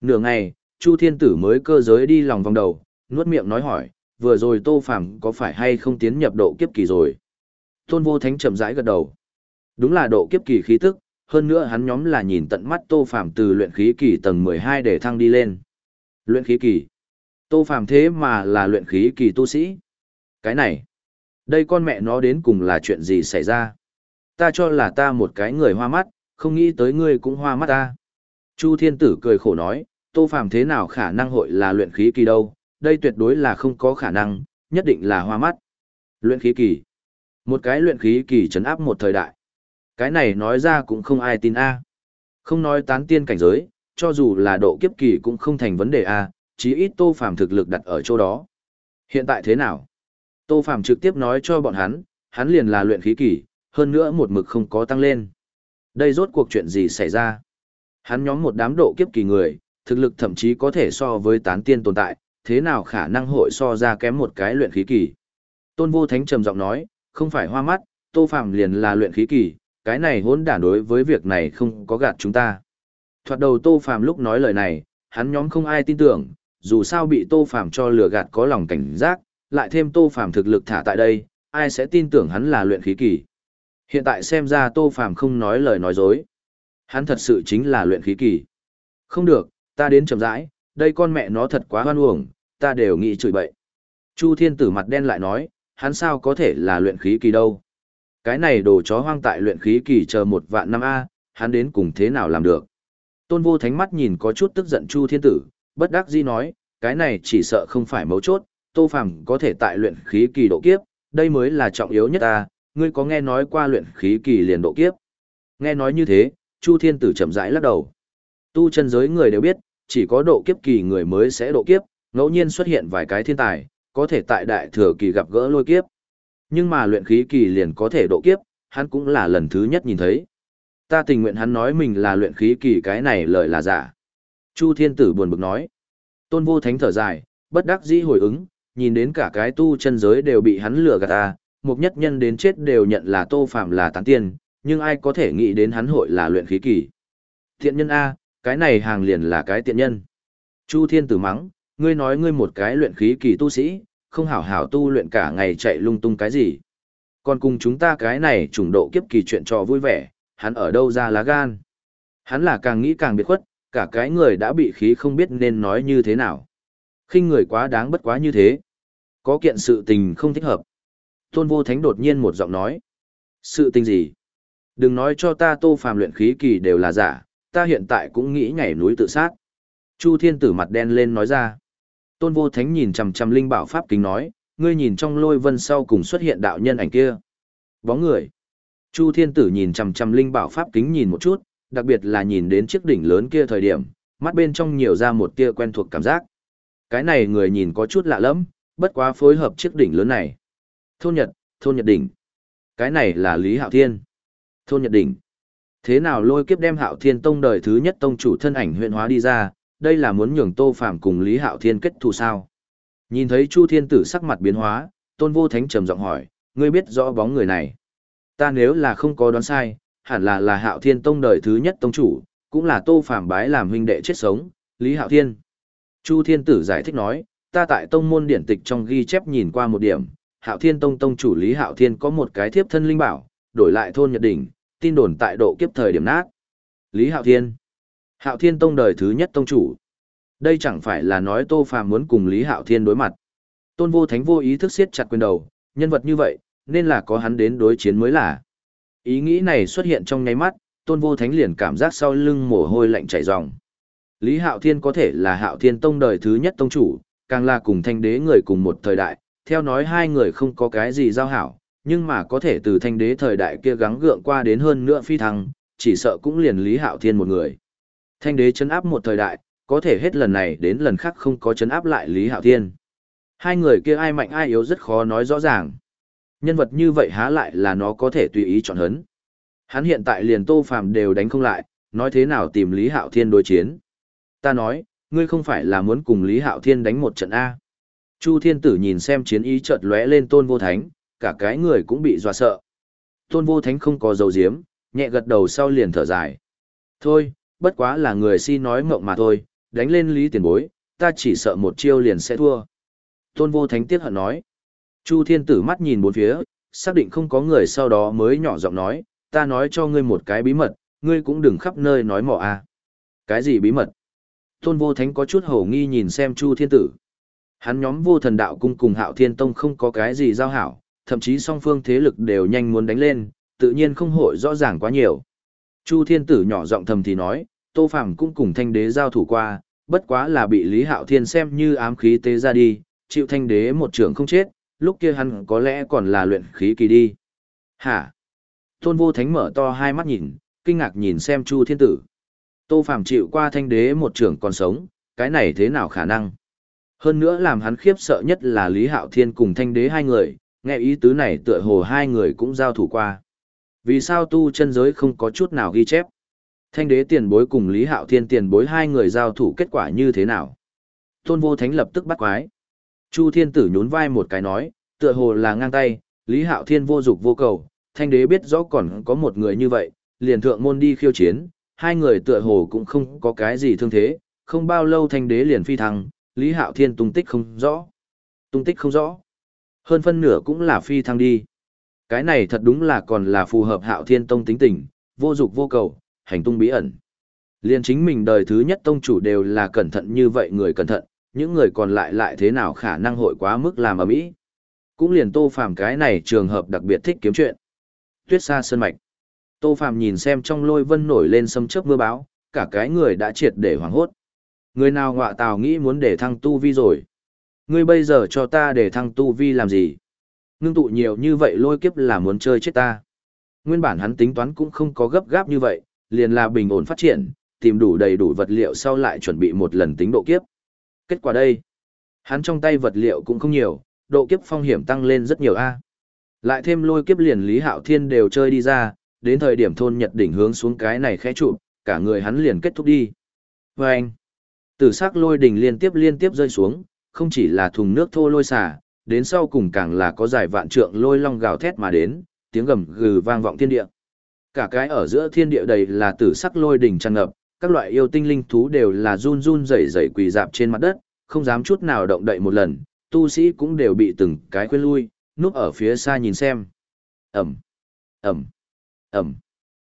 Nửa ngày, Chu Thiên Tử mới cơ giới đi lòng vòng đầu, nuốt miệng nói hỏi, vừa rồi Tô Phàm có phải hay không tiến nhập độ kiếp kỳ rồi? Tôn Vô Thánh chậm rãi gật đầu. Đúng là độ kiếp kỳ khí tức, hơn nữa hắn nhóm là nhìn tận mắt Tô Phàm từ luyện khí kỳ tầng 12 để thăng đi lên. Luyện khí kỳ? Tô Phàm thế mà là luyện khí kỳ tu sĩ? Cái này, đây con mẹ nó đến cùng là chuyện gì xảy ra? Ta cho là ta một cái người hoa mắt, không nghĩ tới ngươi cũng hoa mắt ta. Chu Thiên Tử cười khổ nói, Tô Phàm thế nào khả năng hội là luyện khí kỳ đâu, đây tuyệt đối là không có khả năng, nhất định là hoa mắt. Luyện khí kỳ. Một cái luyện khí kỳ chấn áp một thời đại. Cái này nói ra cũng không ai tin a. Không nói tán tiên cảnh giới, cho dù là độ kiếp kỳ cũng không thành vấn đề a, chí ít Tô Phàm thực lực đặt ở chỗ đó. Hiện tại thế nào? Tô Phàm trực tiếp nói cho bọn hắn, hắn liền là luyện khí kỳ, hơn nữa một mực không có tăng lên. Đây rốt cuộc chuyện gì xảy ra? Hắn nhóm một đám độ kiếp kỳ người, thực lực thậm chí có thể so với tán tiên tồn tại, thế nào khả năng hội so ra kém một cái luyện khí kỳ. Tôn Vô Thánh trầm giọng nói, không phải hoa mắt, Tô Phàm liền là luyện khí kỳ, cái này hỗn đản đối với việc này không có gạt chúng ta. Thoạt đầu Tô Phàm lúc nói lời này, hắn nhóm không ai tin tưởng, dù sao bị Tô Phàm cho lừa gạt có lòng cảnh giác, lại thêm Tô Phàm thực lực thả tại đây, ai sẽ tin tưởng hắn là luyện khí kỳ. Hiện tại xem ra Tô Phàm không nói lời nói dối. Hắn thật sự chính là luyện khí kỳ. Không được, ta đến chậm rãi, đây con mẹ nó thật quá hoan uổng, ta đều nghĩ chửi bậy. Chu Thiên Tử mặt đen lại nói, hắn sao có thể là luyện khí kỳ đâu. Cái này đồ chó hoang tại luyện khí kỳ chờ một vạn năm A, hắn đến cùng thế nào làm được. Tôn vô thánh mắt nhìn có chút tức giận Chu Thiên Tử, bất đắc dĩ nói, cái này chỉ sợ không phải mấu chốt, Tô Phàm có thể tại luyện khí kỳ độ kiếp, đây mới là trọng yếu nhất ta, ngươi có nghe nói qua luyện khí kỳ liền độ kiếp. Nghe nói như thế, Chu Thiên Tử chậm rãi lắc đầu. Tu chân giới người đều biết, chỉ có độ kiếp kỳ người mới sẽ độ kiếp, ngẫu nhiên xuất hiện vài cái thiên tài, có thể tại đại thừa kỳ gặp gỡ lôi kiếp. Nhưng mà luyện khí kỳ liền có thể độ kiếp, hắn cũng là lần thứ nhất nhìn thấy. Ta tình nguyện hắn nói mình là luyện khí kỳ cái này lời là giả. Chu Thiên Tử buồn bực nói. Tôn Vô Thánh thở dài, bất đắc dĩ hồi ứng, nhìn đến cả cái tu chân giới đều bị hắn lừa gạt ta, mục nhất nhân đến chết đều nhận là Tô Phạm là tán tiên, nhưng ai có thể nghĩ đến hắn hội là luyện khí kỳ. Thiện nhân A, cái này hàng liền là cái tiện nhân. Chu Thiên Tử mắng, ngươi nói ngươi một cái luyện khí kỳ tu sĩ, không hảo hảo tu luyện cả ngày chạy lung tung cái gì. Còn cùng chúng ta cái này trùng độ kiếp kỳ chuyện trò vui vẻ, hắn ở đâu ra lá gan. Hắn là càng nghĩ càng biệt khuất, cả cái người đã bị khí không biết nên nói như thế nào khinh người quá đáng bất quá như thế. Có kiện sự tình không thích hợp. Tôn vô thánh đột nhiên một giọng nói. Sự tình gì? Đừng nói cho ta tô phàm luyện khí kỳ đều là giả, ta hiện tại cũng nghĩ nhảy núi tự sát. Chu thiên tử mặt đen lên nói ra. Tôn vô thánh nhìn chằm chằm linh bảo pháp kính nói, ngươi nhìn trong lôi vân sau cùng xuất hiện đạo nhân ảnh kia. Bóng người. Chu thiên tử nhìn chằm chằm linh bảo pháp kính nhìn một chút, đặc biệt là nhìn đến chiếc đỉnh lớn kia thời điểm, mắt bên trong nhiều ra một tia quen thuộc cảm giác. Cái này người nhìn có chút lạ lắm, bất quá phối hợp chiếc đỉnh lớn này. Thôn Nhật, thôn Nhật đỉnh. Cái này là Lý Hạo Thiên. Thôn Nhật đỉnh. Thế nào lôi kiếp đem Hạo Thiên Tông đời thứ nhất tông chủ thân ảnh huyện hóa đi ra, đây là muốn nhường Tô Phàm cùng Lý Hạo Thiên kết thù sao? Nhìn thấy Chu Thiên Tử sắc mặt biến hóa, Tôn Vô Thánh trầm giọng hỏi, ngươi biết rõ bóng người này? Ta nếu là không có đoán sai, hẳn là là Hạo Thiên Tông đời thứ nhất tông chủ, cũng là Tô Phàm bái làm huynh đệ chết sống, Lý Hạo Thiên. Chu Thiên Tử giải thích nói, ta tại tông môn điển tịch trong ghi chép nhìn qua một điểm, Hạo Thiên Tông tông chủ Lý Hạo Thiên có một cái thiếp thân linh bảo, đổi lại thôn Nhật Đỉnh, tin đồn tại độ kiếp thời điểm nát. Lý Hạo Thiên. Hạo Thiên Tông đời thứ nhất tông chủ. Đây chẳng phải là nói Tô Phàm muốn cùng Lý Hạo Thiên đối mặt. Tôn Vô Thánh vô ý thức siết chặt quyền đầu, nhân vật như vậy, nên là có hắn đến đối chiến mới là. Ý nghĩ này xuất hiện trong nháy mắt, Tôn Vô Thánh liền cảm giác sau lưng mồ hôi lạnh chảy ròng. Lý Hạo Thiên có thể là Hạo Thiên Tông đời thứ nhất tông chủ, càng là cùng thanh đế người cùng một thời đại, theo nói hai người không có cái gì giao hảo, nhưng mà có thể từ thanh đế thời đại kia gắng gượng qua đến hơn nữa phi thăng, chỉ sợ cũng liền Lý Hạo Thiên một người. Thanh đế chấn áp một thời đại, có thể hết lần này đến lần khác không có chấn áp lại Lý Hạo Thiên. Hai người kia ai mạnh ai yếu rất khó nói rõ ràng. Nhân vật như vậy há lại là nó có thể tùy ý chọn hấn. Hắn hiện tại liền Tô Phàm đều đánh không lại, nói thế nào tìm Lý Hạo Thiên đối chiến. Ta nói, ngươi không phải là muốn cùng Lý Hạo Thiên đánh một trận A. Chu Thiên Tử nhìn xem chiến ý chợt lóe lên Tôn Vô Thánh, cả cái người cũng bị dọa sợ. Tôn Vô Thánh không có dầu diếm, nhẹ gật đầu sau liền thở dài. Thôi, bất quá là người si nói mộng mà thôi, đánh lên Lý Tiền Bối, ta chỉ sợ một chiêu liền sẽ thua. Tôn Vô Thánh tiếc hận nói. Chu Thiên Tử mắt nhìn bốn phía, xác định không có người sau đó mới nhỏ giọng nói, ta nói cho ngươi một cái bí mật, ngươi cũng đừng khắp nơi nói mỏ a. Cái gì bí mật? Tôn Vô Thánh có chút hổ nghi nhìn xem Chu Thiên Tử. Hắn nhóm vô thần đạo cung cùng Hạo Thiên Tông không có cái gì giao hảo, thậm chí song phương thế lực đều nhanh muốn đánh lên, tự nhiên không hội rõ ràng quá nhiều. Chu Thiên Tử nhỏ giọng thầm thì nói, Tô Phàm cũng cùng Thanh Đế giao thủ qua, bất quá là bị Lý Hạo Thiên xem như ám khí tế ra đi, chịu Thanh Đế một trường không chết, lúc kia hắn có lẽ còn là luyện khí kỳ đi. Hả? Tôn Vô Thánh mở to hai mắt nhìn, kinh ngạc nhìn xem Chu Thiên Tử. Tô Phàm chịu qua Thanh Đế một trưởng còn sống, cái này thế nào khả năng? Hơn nữa làm hắn khiếp sợ nhất là Lý Hạo Thiên cùng Thanh Đế hai người, nghe ý tứ này tựa hồ hai người cũng giao thủ qua. Vì sao tu chân giới không có chút nào ghi chép? Thanh đế tiền bối cùng Lý Hạo Thiên tiền bối hai người giao thủ kết quả như thế nào? Tôn vô thánh lập tức bắt quái. Chu thiên tử nhún vai một cái nói, tựa hồ là ngang tay, Lý Hạo Thiên vô dục vô cầu, thanh đế biết rõ còn có một người như vậy, liền thượng môn đi khiêu chiến, hai người tựa hồ cũng không có cái gì thương thế, không bao lâu thanh đế liền phi thăng, Lý Hạo Thiên tung tích không rõ. Tung tích không rõ. Hơn phân nửa cũng là phi thăng đi. Cái này thật đúng là còn là phù hợp Hạo Thiên Tông tính tình, vô dục vô cầu, hành tung bí ẩn. Liên chính mình đời thứ nhất tông chủ đều là cẩn thận như vậy người cẩn thận, những người còn lại lại thế nào khả năng hội quá mức làm ở mỹ. Cũng liền Tô Phàm cái này trường hợp đặc biệt thích kiếm chuyện. Tuyết xa sơn mạch. Tô Phàm nhìn xem trong lôi vân nổi lên sấm chớp mưa báo, cả cái người đã triệt để hoảng hốt. Người nào ngọa tào nghĩ muốn để thăng tu vi rồi. Ngươi bây giờ cho ta để thăng tu vi làm gì? Ngưng tụ nhiều như vậy lôi kiếp là muốn chơi chết ta. Nguyên bản hắn tính toán cũng không có gấp gáp như vậy, liền là bình ổn phát triển, tìm đủ đầy đủ vật liệu sau lại chuẩn bị một lần tính độ kiếp. Kết quả đây, hắn trong tay vật liệu cũng không nhiều, độ kiếp phong hiểm tăng lên rất nhiều a. Lại thêm lôi kiếp liền Lý Hạo Thiên đều chơi đi ra, đến thời điểm thôn Nhật đỉnh hướng xuống cái này khẽ trụ, cả người hắn liền kết thúc đi. Và anh, Tử sắc lôi đỉnh liên tiếp liên tiếp rơi xuống, không chỉ là thùng nước thô lôi xả, đến sau cùng càng là có giải vạn trượng lôi long gào thét mà đến, tiếng gầm gừ vang vọng thiên địa. Cả cái ở giữa thiên địa đầy là tử sắc lôi đỉnh tràn ngập, các loại yêu tinh linh thú đều là run run rẩy rẩy quỳ dạp trên mặt đất, không dám chút nào động đậy một lần, tu sĩ cũng đều bị từng cái quên lui, núp ở phía xa nhìn xem. Ẩm, Ẩm, Ẩm.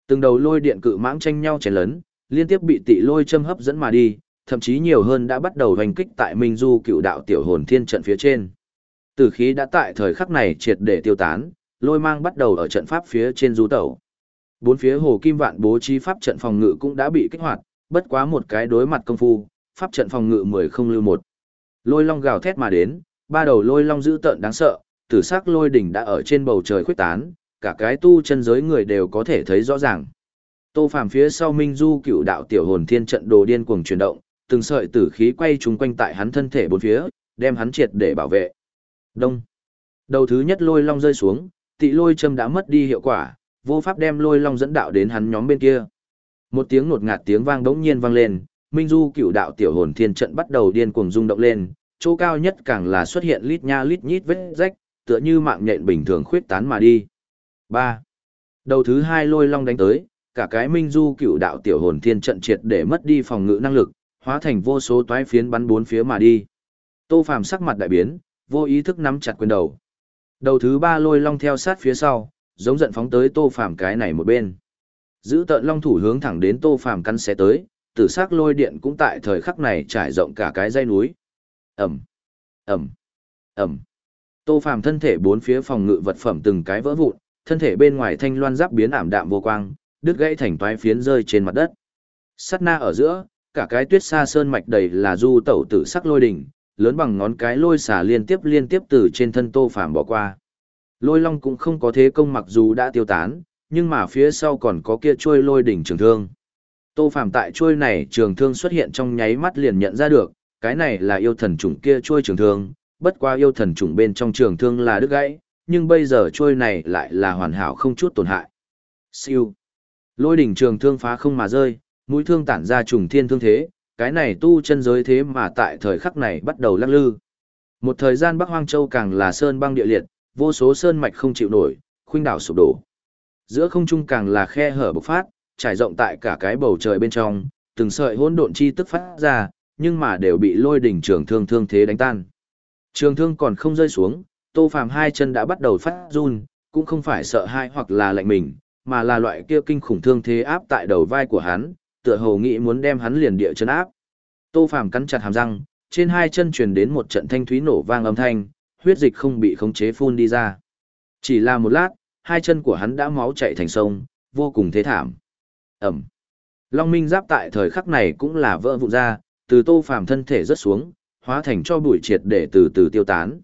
Từng đầu lôi điện cự mãng tranh nhau chén lớn, liên tiếp bị tị lôi châm hấp dẫn mà đi, thậm chí nhiều hơn đã bắt đầu hành kích tại Minh Du cựu đạo tiểu hồn thiên trận phía trên. Tử khí đã tại thời khắc này triệt để tiêu tán, lôi mang bắt đầu ở trận pháp phía trên du tẩu. Bốn phía hồ kim vạn bố trí pháp trận phòng ngự cũng đã bị kích hoạt, bất quá một cái đối mặt công phu, pháp trận phòng ngự mười không lưu một. Lôi long gào thét mà đến, ba đầu lôi long dữ tợn đáng sợ, tử sắc lôi đỉnh đã ở trên bầu trời khuyết tán, cả cái tu chân giới người đều có thể thấy rõ ràng. Tô Phàm phía sau Minh Du cựu đạo tiểu hồn thiên trận đồ điên cuồng chuyển động, từng sợi tử khí quay trúng quanh tại hắn thân thể bốn phía, đem hắn triệt để bảo vệ. Đông. Đầu thứ nhất lôi long rơi xuống, tị lôi châm đã mất đi hiệu quả, vô pháp đem lôi long dẫn đạo đến hắn nhóm bên kia. Một tiếng nột ngạt tiếng vang đống nhiên vang lên, Minh Du cựu đạo tiểu hồn thiên trận bắt đầu điên cuồng rung động lên, chỗ cao nhất càng là xuất hiện lít nha lít nhít vết rách, tựa như mạng nhện bình thường khuyết tán mà đi. 3. Đầu thứ hai lôi long đánh tới, cả cái Minh Du cựu đạo tiểu hồn thiên trận triệt để mất đi phòng ngự năng lực, hóa thành vô số toái phiến bắn bốn phía mà đi. Tô Phàm sắc mặt đại biến, vô ý thức nắm chặt quyền đầu. Đầu thứ ba lôi long theo sát phía sau, giống giận phóng tới Tô Phàm cái này một bên. Giữ tợn long thủ hướng thẳng đến Tô Phàm căn xé tới, tử sắc lôi điện cũng tại thời khắc này trải rộng cả cái dây núi. Ầm, ầm, ầm. Tô Phàm thân thể bốn phía phòng ngự vật phẩm từng cái vỡ vụn, thân thể bên ngoài thanh loan giáp biến ảm đạm vô quang, đứt gãy thành toái phiến rơi trên mặt đất. Sát na ở giữa, cả cái tuyết sa sơn mạch đầy là du tẩu tử sắc lôi đỉnh, lớn bằng ngón cái lôi xả liên tiếp liên tiếp từ trên thân Tô Phàm bỏ qua. Lôi long cũng không có thế công mặc dù đã tiêu tán, nhưng mà phía sau còn có kia trôi lôi đỉnh trường thương. Tô Phàm tại trôi này trường thương xuất hiện trong nháy mắt liền nhận ra được, cái này là yêu thần trùng kia trôi trường thương, bất qua yêu thần trùng bên trong trường thương là đứt gãy, nhưng bây giờ trôi này lại là hoàn hảo không chút tổn hại. Siêu. Lôi đỉnh trường thương phá không mà rơi, mũi thương tản ra trùng thiên thương thế, cái này tu chân giới thế mà tại thời khắc này bắt đầu lắc lư. Một thời gian Bắc Hoang Châu càng là sơn băng địa liệt, vô số sơn mạch không chịu nổi, khuynh đảo sụp đổ. Giữa không trung càng là khe hở bộc phát, trải rộng tại cả cái bầu trời bên trong, từng sợi hỗn độn chi tức phát ra, nhưng mà đều bị lôi đỉnh trường thương thương thế đánh tan. Trường thương còn không rơi xuống, Tô Phàm hai chân đã bắt đầu phát run, cũng không phải sợ hãi hoặc là lạnh mình, mà là loại kia kinh khủng thương thế áp tại đầu vai của hắn, tựa hồ nghĩ muốn đem hắn liền địa chân áp. Tô Phàm cắn chặt hàm răng, trên hai chân truyền đến một trận thanh thúy nổ vang âm thanh, huyết dịch không bị khống chế phun đi ra. Chỉ là một lát, hai chân của hắn đã máu chảy thành sông, vô cùng thế thảm. Ẩm. Long Minh giáp tại thời khắc này cũng là vỡ vụn ra, từ Tô Phàm thân thể rớt xuống, hóa thành cho bụi triệt để từ từ tiêu tán.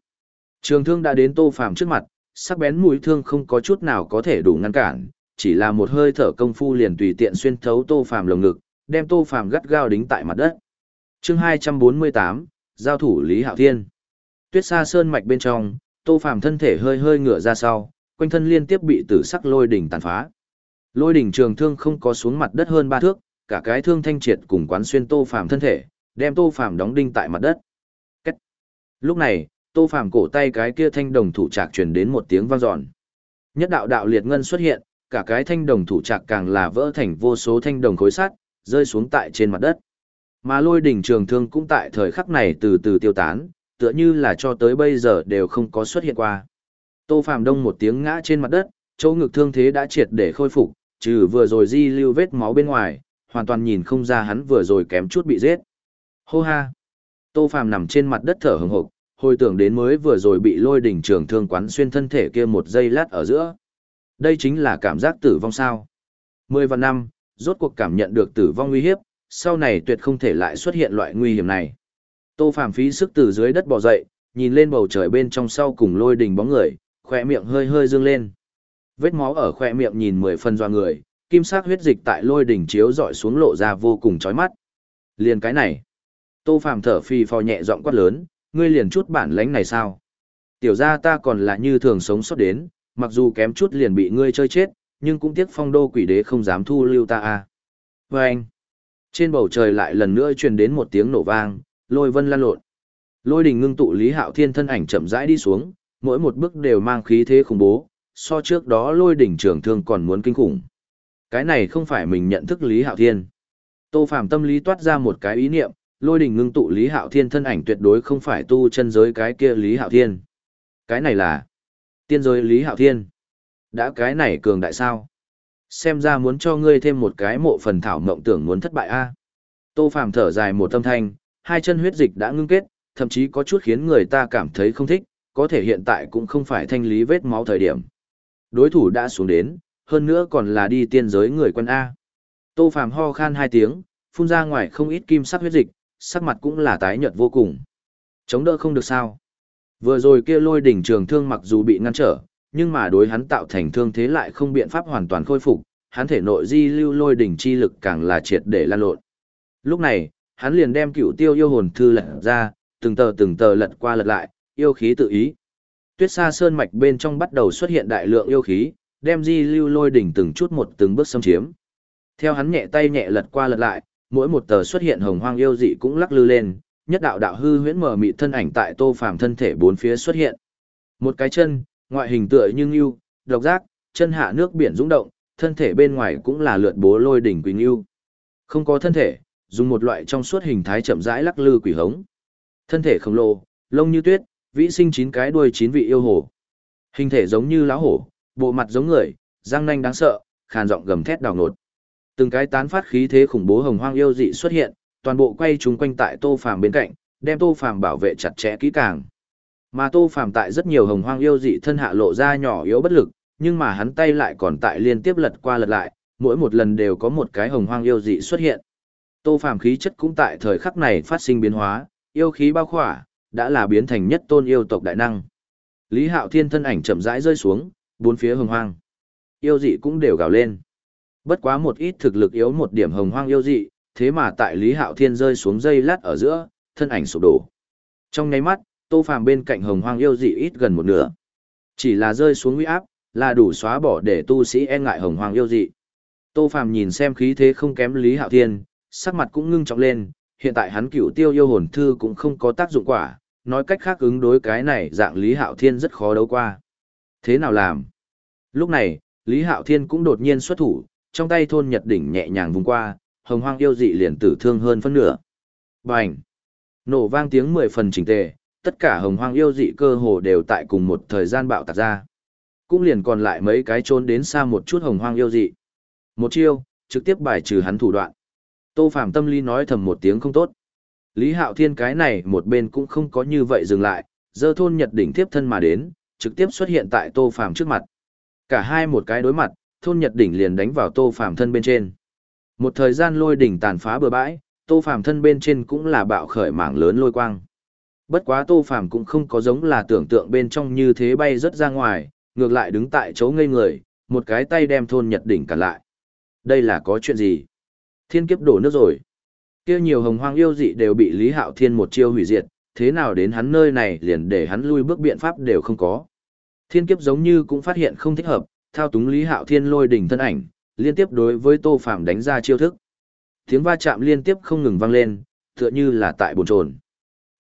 Trường thương đã đến Tô Phàm trước mặt, sắc bén mũi thương không có chút nào có thể đủ ngăn cản, chỉ là một hơi thở công phu liền tùy tiện xuyên thấu Tô Phàm lồng ngực, đem Tô Phàm gắt gao đính tại mặt đất. Chương 248, giao thủ Lý Hạo Thiên. Tuyết Sa sơn mạch bên trong, Tô Phàm thân thể hơi hơi ngửa ra sau, quanh thân liên tiếp bị tử sắc lôi đỉnh tàn phá. Lôi đỉnh trường thương không có xuống mặt đất hơn ba thước, cả cái thương thanh triệt cùng quán xuyên Tô Phàm thân thể, đem Tô Phàm đóng đinh tại mặt đất. Cách. Lúc này, Tô Phàm cổ tay cái kia thanh đồng thủ trạc truyền đến một tiếng vang dọn. Nhất đạo đạo liệt ngân xuất hiện, cả cái thanh đồng thủ trạc càng là vỡ thành vô số thanh đồng khối sắt, rơi xuống tại trên mặt đất. Mà lôi đỉnh trường thương cũng tại thời khắc này từ từ tiêu tán, tựa như là cho tới bây giờ đều không có xuất hiện qua. Tô Phàm Đông một tiếng ngã trên mặt đất, chỗ ngực thương thế đã triệt để khôi phục, trừ vừa rồi di lưu vết máu bên ngoài, hoàn toàn nhìn không ra hắn vừa rồi kém chút bị giết. Hô ha! Tô Phàm nằm trên mặt đất thở hừng hực, hồi tưởng đến mới vừa rồi bị lôi đỉnh trường thương quán xuyên thân thể kia một giây lát ở giữa. Đây chính là cảm giác tử vong sao. Mười vạn năm, rốt cuộc cảm nhận được tử vong nguy hiếp, sau này tuyệt không thể lại xuất hiện loại nguy hiểm này. Tô Phàm phí sức từ dưới đất bò dậy, nhìn lên bầu trời bên trong sau cùng lôi đỉnh bóng người, khỏe miệng hơi hơi dương lên. Vết máu ở khỏe miệng nhìn mười phần doa người, kim sắc huyết dịch tại lôi đỉnh chiếu dọi xuống lộ ra vô cùng chói mắt. Liền cái này. Tô Phàm thở phì phò nhẹ giọng quát lớn, ngươi liền chút bản lãnh này sao? Tiểu gia ta còn là như thường sống sót đến, mặc dù kém chút liền bị ngươi chơi chết, nhưng cũng tiếc phong đô quỷ đế không dám thu lưu ta a. À. Và anh, Trên bầu trời lại lần nữa truyền đến một tiếng nổ vang, lôi vân lan lộn. Lôi đình ngưng tụ Lý Hạo Thiên thân ảnh chậm rãi đi xuống, mỗi một bước đều mang khí thế khủng bố, so trước đó lôi đỉnh trưởng thương còn muốn kinh khủng. Cái này không phải mình nhận thức Lý Hạo Thiên. Tô Phàm tâm lý toát ra một cái ý niệm, lôi đình ngưng tụ Lý Hạo Thiên thân ảnh tuyệt đối không phải tu chân giới cái kia Lý Hạo Thiên. Cái này là tiên giới Lý Hạo Thiên. Đã cái này cường đại sao? Xem ra muốn cho ngươi thêm một cái mộ phần thảo mộng tưởng muốn thất bại a. Tô Phàm thở dài một tâm thanh, hai chân huyết dịch đã ngưng kết, thậm chí có chút khiến người ta cảm thấy không thích, có thể hiện tại cũng không phải thanh lý vết máu thời điểm. Đối thủ đã xuống đến, hơn nữa còn là đi tiên giới người quân A. Tô Phàm ho khan hai tiếng, phun ra ngoài không ít kim sắc huyết dịch, sắc mặt cũng là tái nhợt vô cùng. Chống đỡ không được sao. Vừa rồi kia lôi đỉnh trường thương mặc dù bị ngăn trở, nhưng mà đối hắn tạo thành thương thế lại không biện pháp hoàn toàn khôi phục, hắn thể nội di lưu lôi đỉnh chi lực càng là triệt để lan lộn. Lúc này, hắn liền đem cựu tiêu yêu hồn thư lật ra, từng tờ từng tờ lật qua lật lại, yêu khí tự ý. Tuyết Sa Sơn mạch bên trong bắt đầu xuất hiện đại lượng yêu khí, đem di lưu lôi đỉnh từng chút một từng bước xâm chiếm. Theo hắn nhẹ tay nhẹ lật qua lật lại, mỗi một tờ xuất hiện hồng hoang yêu dị cũng lắc lư lên, nhất đạo đạo hư huyễn mờ mị thân ảnh tại Tô Phàm thân thể bốn phía xuất hiện. Một cái chân, ngoại hình tựa như ưu, độc giác, chân hạ nước biển rung động, thân thể bên ngoài cũng là lượn bố lôi đỉnh quỳnh ưu. Không có thân thể, dùng một loại trong suốt hình thái chậm rãi lắc lư quỷ hống. Thân thể khổng lồ, lông như tuyết, vĩ sinh chín cái đuôi chín vị yêu hổ. Hình thể giống như lão hổ, bộ mặt giống người, răng nanh đáng sợ, khàn giọng gầm thét đào nột. Từng cái tán phát khí thế khủng bố hồng hoang yêu dị xuất hiện, toàn bộ quay chúng quanh tại Tô Phàm bên cạnh, đem Tô Phàm bảo vệ chặt chẽ kỹ càng. Mà Tô Phàm tại rất nhiều hồng hoang yêu dị thân hạ lộ ra nhỏ yếu bất lực, nhưng mà hắn tay lại còn tại liên tiếp lật qua lật lại, mỗi một lần đều có một cái hồng hoang yêu dị xuất hiện. Tô Phàm khí chất cũng tại thời khắc này phát sinh biến hóa, yêu khí bao khỏa, đã là biến thành nhất tôn yêu tộc đại năng. Lý Hạo Thiên thân ảnh chậm rãi rơi xuống, bốn phía hồng hoang. Yêu dị cũng đều gào lên. Bất quá một ít thực lực yếu một điểm hồng hoang yêu dị, thế mà tại Lý Hạo Thiên rơi xuống dây lát ở giữa, thân ảnh sụp đổ. Trong nháy mắt, Tô Phàm bên cạnh hồng hoang yêu dị ít gần một nửa. Chỉ là rơi xuống uy áp, là đủ xóa bỏ để tu sĩ e ngại hồng hoang yêu dị. Tô Phàm nhìn xem khí thế không kém Lý Hạo Thiên, sắc mặt cũng ngưng trọng lên, hiện tại hắn cửu tiêu yêu hồn thư cũng không có tác dụng quả, nói cách khác ứng đối cái này dạng Lý Hạo Thiên rất khó đấu qua. Thế nào làm? Lúc này, Lý Hạo Thiên cũng đột nhiên xuất thủ, trong tay thôn nhật đỉnh nhẹ nhàng vùng qua, hồng hoang yêu dị liền tử thương hơn phân nửa. Bành! Nổ vang tiếng mười phần chỉnh tề, tất cả hồng hoang yêu dị cơ hồ đều tại cùng một thời gian bạo tạc ra. Cũng liền còn lại mấy cái trốn đến xa một chút hồng hoang yêu dị. Một chiêu, trực tiếp bài trừ hắn thủ đoạn. Tô Phạm tâm lý nói thầm một tiếng không tốt. Lý Hạo Thiên cái này một bên cũng không có như vậy dừng lại, dơ thôn nhật đỉnh tiếp thân mà đến, trực tiếp xuất hiện tại Tô Phạm trước mặt. Cả hai một cái đối mặt, thôn nhật đỉnh liền đánh vào Tô Phạm thân bên trên. Một thời gian lôi đỉnh tàn phá bừa bãi, Tô Phạm thân bên trên cũng là bạo khởi mảng lớn lôi quang. Bất quá Tô Phạm cũng không có giống là tưởng tượng bên trong như thế bay rất ra ngoài, ngược lại đứng tại chỗ ngây người, một cái tay đem thôn nhật đỉnh cản lại. Đây là có chuyện gì? Thiên kiếp đổ nước rồi. Kia nhiều hồng hoang yêu dị đều bị Lý Hạo Thiên một chiêu hủy diệt, thế nào đến hắn nơi này liền để hắn lui bước biện pháp đều không có. Thiên kiếp giống như cũng phát hiện không thích hợp, thao túng Lý Hạo Thiên lôi đỉnh thân ảnh, liên tiếp đối với Tô Phàm đánh ra chiêu thức. Tiếng va chạm liên tiếp không ngừng vang lên, tựa như là tại bồn chồn.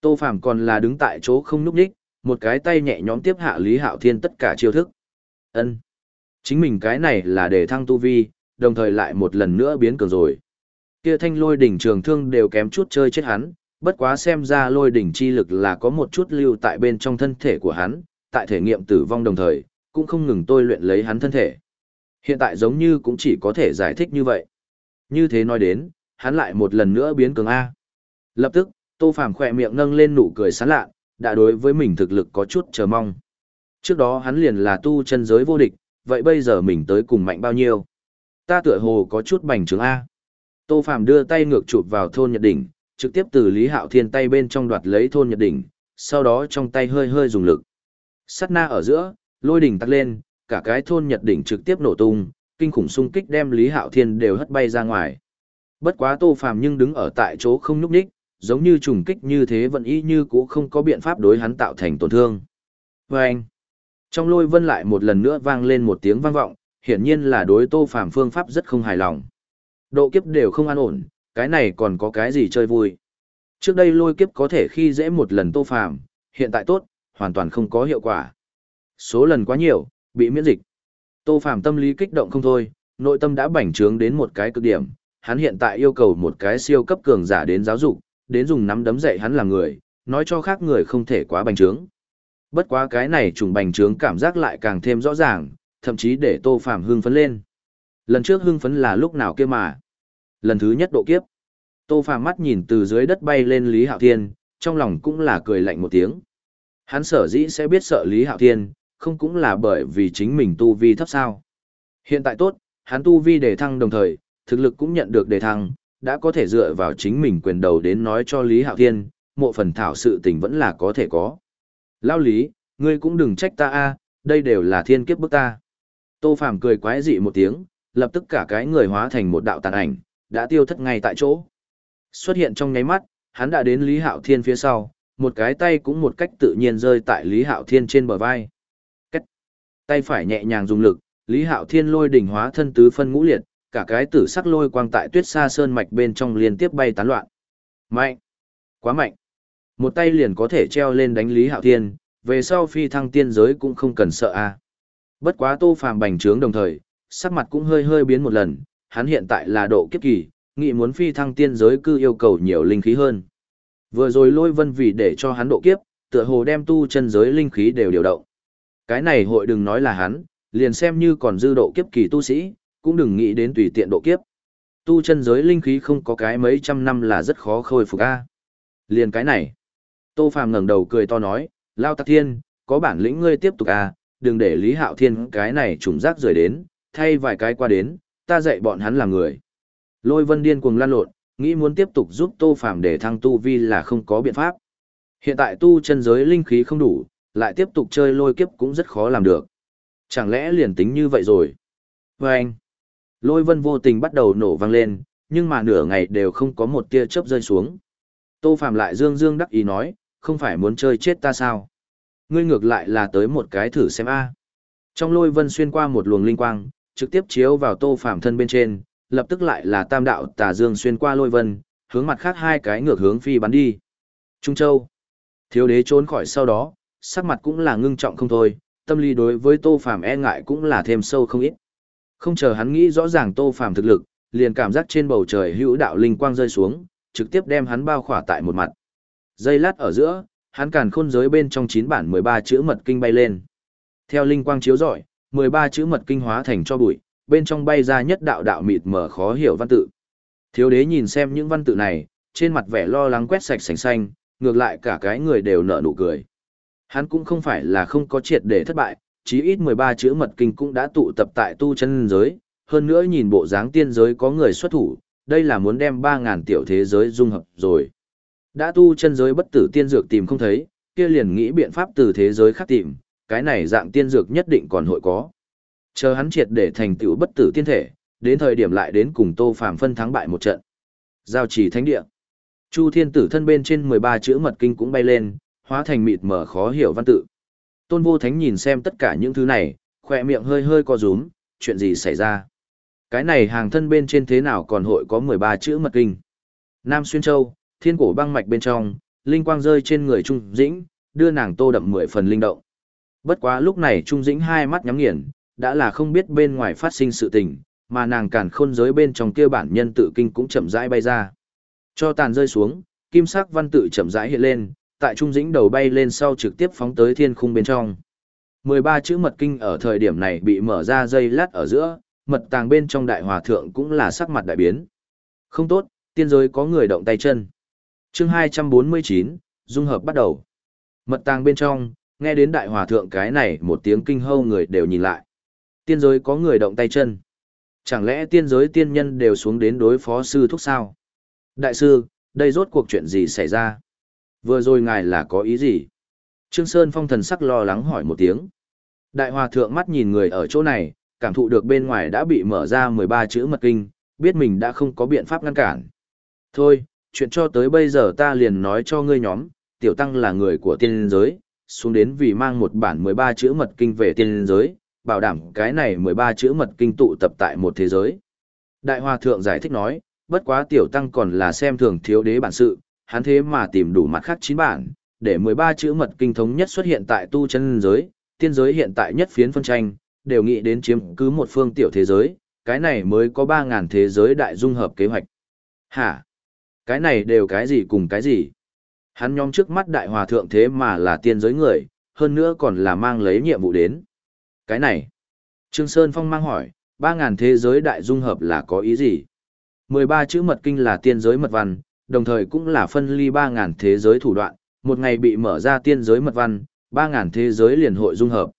Tô Phàm còn là đứng tại chỗ không nhúc nhích, một cái tay nhẹ nhõm tiếp hạ Lý Hạo Thiên tất cả chiêu thức. Ân, Chính mình cái này là để thăng tu vi, đồng thời lại một lần nữa biến cường rồi kia thanh lôi đỉnh trường thương đều kém chút chơi chết hắn, bất quá xem ra lôi đỉnh chi lực là có một chút lưu tại bên trong thân thể của hắn, tại thể nghiệm tử vong đồng thời, cũng không ngừng tôi luyện lấy hắn thân thể. Hiện tại giống như cũng chỉ có thể giải thích như vậy. Như thế nói đến, hắn lại một lần nữa biến cường A. Lập tức, Tô Phàm khỏe miệng nâng lên nụ cười sán lạ, đã đối với mình thực lực có chút chờ mong. Trước đó hắn liền là tu chân giới vô địch, vậy bây giờ mình tới cùng mạnh bao nhiêu? Ta tựa hồ có chút bành trướng A. Tô phàm đưa tay ngược chụp vào thôn Nhật Đỉnh, trực tiếp từ Lý Hạo Thiên tay bên trong đoạt lấy thôn Nhật Đỉnh, sau đó trong tay hơi hơi dùng lực. Sát na ở giữa, lôi đỉnh tắt lên, cả cái thôn Nhật Đỉnh trực tiếp nổ tung, kinh khủng xung kích đem Lý Hạo Thiên đều hất bay ra ngoài. Bất quá Tô Phạm nhưng đứng ở tại chỗ không nhúc nhích, giống như trùng kích như thế vẫn y như cũ không có biện pháp đối hắn tạo thành tổn thương. Và anh, trong lôi vân lại một lần nữa vang lên một tiếng vang vọng, hiển nhiên là đối Tô Phạm phương pháp rất không hài lòng. Độ kiếp đều không an ổn, cái này còn có cái gì chơi vui. Trước đây lôi kiếp có thể khi dễ một lần tô phàm, hiện tại tốt, hoàn toàn không có hiệu quả. Số lần quá nhiều, bị miễn dịch. Tô phàm tâm lý kích động không thôi, nội tâm đã bành trướng đến một cái cực điểm, hắn hiện tại yêu cầu một cái siêu cấp cường giả đến giáo dục, đến dùng nắm đấm dạy hắn là người, nói cho khác người không thể quá bành trướng. Bất quá cái này trùng bành trướng cảm giác lại càng thêm rõ ràng, thậm chí để Tô Phàm hưng phấn lên. Lần trước hưng phấn là lúc nào kia mà? Lần thứ nhất độ kiếp. Tô Phàm mắt nhìn từ dưới đất bay lên Lý Hạo Thiên, trong lòng cũng là cười lạnh một tiếng. Hắn sở dĩ sẽ biết sợ Lý Hạo Thiên, không cũng là bởi vì chính mình tu vi thấp sao. Hiện tại tốt, hắn tu vi đề thăng đồng thời, thực lực cũng nhận được đề thăng, đã có thể dựa vào chính mình quyền đầu đến nói cho Lý Hạo Thiên, mộ phần thảo sự tình vẫn là có thể có. Lao Lý, ngươi cũng đừng trách ta a, đây đều là thiên kiếp bức ta. Tô Phàm cười quái dị một tiếng, lập tức cả cái người hóa thành một đạo tàn ảnh, đã tiêu thất ngay tại chỗ. Xuất hiện trong nháy mắt, hắn đã đến Lý Hạo Thiên phía sau, một cái tay cũng một cách tự nhiên rơi tại Lý Hạo Thiên trên bờ vai. Tay phải nhẹ nhàng dùng lực, Lý Hạo Thiên lôi đỉnh hóa thân tứ phân ngũ liệt, cả cái tử sắc lôi quang tại tuyết sa sơn mạch bên trong liên tiếp bay tán loạn. Mạnh! Quá mạnh! Một tay liền có thể treo lên đánh Lý Hạo Thiên, về sau phi thăng tiên giới cũng không cần sợ a. Bất quá Tô Phàm bành trướng đồng thời, sắc mặt cũng hơi hơi biến một lần, hắn hiện tại là độ kiếp kỳ, nghĩ muốn phi thăng tiên giới cư yêu cầu nhiều linh khí hơn. Vừa rồi lôi vân vì để cho hắn độ kiếp, tựa hồ đem tu chân giới linh khí đều điều động. Cái này hội đừng nói là hắn, liền xem như còn dư độ kiếp kỳ tu sĩ, cũng đừng nghĩ đến tùy tiện độ kiếp. Tu chân giới linh khí không có cái mấy trăm năm là rất khó khôi phục a. Liền cái này. Tô Phàm ngẩng đầu cười to nói, Lao Tạc Thiên, có bản lĩnh ngươi tiếp tục a, đừng để Lý Hạo Thiên cái này trùng rác rời đến, thay vài cái qua đến, ta dạy bọn hắn làm người. Lôi Vân điên cuồng lan lộn, nghĩ muốn tiếp tục giúp Tô Phàm để thăng tu vi là không có biện pháp. Hiện tại tu chân giới linh khí không đủ, lại tiếp tục chơi lôi kiếp cũng rất khó làm được. Chẳng lẽ liền tính như vậy rồi? Và anh, lôi vân vô tình bắt đầu nổ vang lên, nhưng mà nửa ngày đều không có một tia chớp rơi xuống. Tô Phạm lại dương dương đắc ý nói, không phải muốn chơi chết ta sao? Ngươi ngược lại là tới một cái thử xem a. Trong lôi vân xuyên qua một luồng linh quang, trực tiếp chiếu vào Tô Phạm thân bên trên, lập tức lại là tam đạo tà dương xuyên qua lôi vân, hướng mặt khác hai cái ngược hướng phi bắn đi. Trung Châu. Thiếu đế trốn khỏi sau đó, sắc mặt cũng là ngưng trọng không thôi, tâm lý đối với Tô Phàm e ngại cũng là thêm sâu không ít. Không chờ hắn nghĩ rõ ràng Tô Phàm thực lực, liền cảm giác trên bầu trời hữu đạo linh quang rơi xuống, trực tiếp đem hắn bao khỏa tại một mặt. Giây lát ở giữa, hắn càn khôn giới bên trong chín bản 13 chữ mật kinh bay lên. Theo linh quang chiếu rọi, 13 chữ mật kinh hóa thành cho bụi, bên trong bay ra nhất đạo đạo mịt mờ khó hiểu văn tự. Thiếu đế nhìn xem những văn tự này, trên mặt vẻ lo lắng quét sạch sành xanh, ngược lại cả cái người đều nở nụ cười. Hắn cũng không phải là không có triệt để thất bại, chí ít 13 chữ mật kinh cũng đã tụ tập tại tu chân giới, hơn nữa nhìn bộ dáng tiên giới có người xuất thủ, đây là muốn đem 3.000 tiểu thế giới dung hợp rồi. Đã tu chân giới bất tử tiên dược tìm không thấy, kia liền nghĩ biện pháp từ thế giới khác tìm, cái này dạng tiên dược nhất định còn hội có. Chờ hắn triệt để thành tựu bất tử tiên thể, đến thời điểm lại đến cùng Tô Phàm phân thắng bại một trận. Giao chỉ thánh địa. Chu Thiên Tử thân bên trên 13 chữ mật kinh cũng bay lên, hóa thành mịt mờ khó hiểu văn tự. Tôn Vô Thánh nhìn xem tất cả những thứ này, khỏe miệng hơi hơi co rúm, chuyện gì xảy ra? Cái này hàng thân bên trên thế nào còn hội có 13 chữ mật kinh? Nam Xuyên Châu, thiên cổ băng mạch bên trong, linh quang rơi trên người Trung Dĩnh, đưa nàng tô đậm 10 phần linh động. Bất quá lúc này Trung Dĩnh hai mắt nhắm nghiền, đã là không biết bên ngoài phát sinh sự tình, mà nàng cản khôn giới bên trong kia bản nhân tự kinh cũng chậm rãi bay ra. Cho tàn rơi xuống, kim sắc văn tự chậm rãi hiện lên, tại trung dĩnh đầu bay lên sau trực tiếp phóng tới thiên khung bên trong. 13 chữ mật kinh ở thời điểm này bị mở ra dây lát ở giữa, mật tàng bên trong đại hòa thượng cũng là sắc mặt đại biến. Không tốt, tiên giới có người động tay chân. chương 249, dung hợp bắt đầu. Mật tàng bên trong, nghe đến đại hòa thượng cái này một tiếng kinh hâu người đều nhìn lại. Tiên giới có người động tay chân. Chẳng lẽ tiên giới tiên nhân đều xuống đến đối phó sư thúc sao? Đại sư, đây rốt cuộc chuyện gì xảy ra? Vừa rồi ngài là có ý gì? Trương Sơn Phong thần sắc lo lắng hỏi một tiếng. Đại hòa thượng mắt nhìn người ở chỗ này, cảm thụ được bên ngoài đã bị mở ra 13 chữ mật kinh, biết mình đã không có biện pháp ngăn cản. Thôi, chuyện cho tới bây giờ ta liền nói cho ngươi nhóm, tiểu tăng là người của tiên giới, xuống đến vì mang một bản 13 chữ mật kinh về tiên giới, bảo đảm cái này 13 chữ mật kinh tụ tập tại một thế giới. Đại hòa thượng giải thích nói, bất quá tiểu tăng còn là xem thường thiếu đế bản sự, hắn thế mà tìm đủ mặt khác chín bản, để 13 chữ mật kinh thống nhất xuất hiện tại tu chân giới, tiên giới hiện tại nhất phiến phân tranh, đều nghĩ đến chiếm cứ một phương tiểu thế giới, cái này mới có 3.000 thế giới đại dung hợp kế hoạch. Hả? Cái này đều cái gì cùng cái gì? Hắn nhóm trước mắt đại hòa thượng thế mà là tiên giới người, hơn nữa còn là mang lấy nhiệm vụ đến. Cái này, Trương Sơn Phong mang hỏi, 3.000 thế giới đại dung hợp là có ý gì? 13 chữ mật kinh là tiên giới mật văn, đồng thời cũng là phân ly 3.000 thế giới thủ đoạn, một ngày bị mở ra tiên giới mật văn, 3.000 thế giới liền hội dung hợp.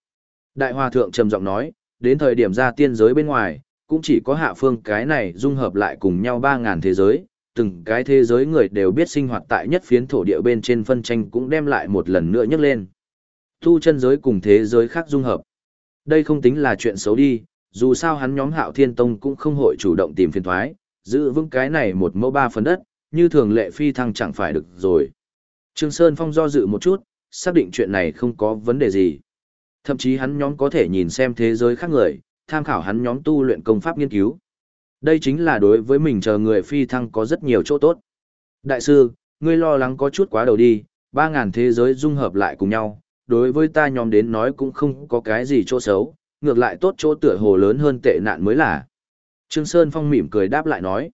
Đại Hòa Thượng trầm giọng nói, đến thời điểm ra tiên giới bên ngoài, cũng chỉ có hạ phương cái này dung hợp lại cùng nhau 3.000 thế giới, từng cái thế giới người đều biết sinh hoạt tại nhất phiến thổ địa bên trên phân tranh cũng đem lại một lần nữa nhấc lên. thu chân giới cùng thế giới khác dung hợp. Đây không tính là chuyện xấu đi, dù sao hắn nhóm hạo thiên tông cũng không hội chủ động tìm phiền thoái, giữ vững cái này một mẫu ba phần đất, như thường lệ phi thăng chẳng phải được rồi. Trương Sơn Phong do dự một chút, xác định chuyện này không có vấn đề gì. Thậm chí hắn nhóm có thể nhìn xem thế giới khác người, tham khảo hắn nhóm tu luyện công pháp nghiên cứu. Đây chính là đối với mình chờ người phi thăng có rất nhiều chỗ tốt. Đại sư, ngươi lo lắng có chút quá đầu đi, 3.000 thế giới dung hợp lại cùng nhau, đối với ta nhóm đến nói cũng không có cái gì chỗ xấu, ngược lại tốt chỗ tựa hồ lớn hơn tệ nạn mới là. Trương Sơn Phong mỉm cười đáp lại nói.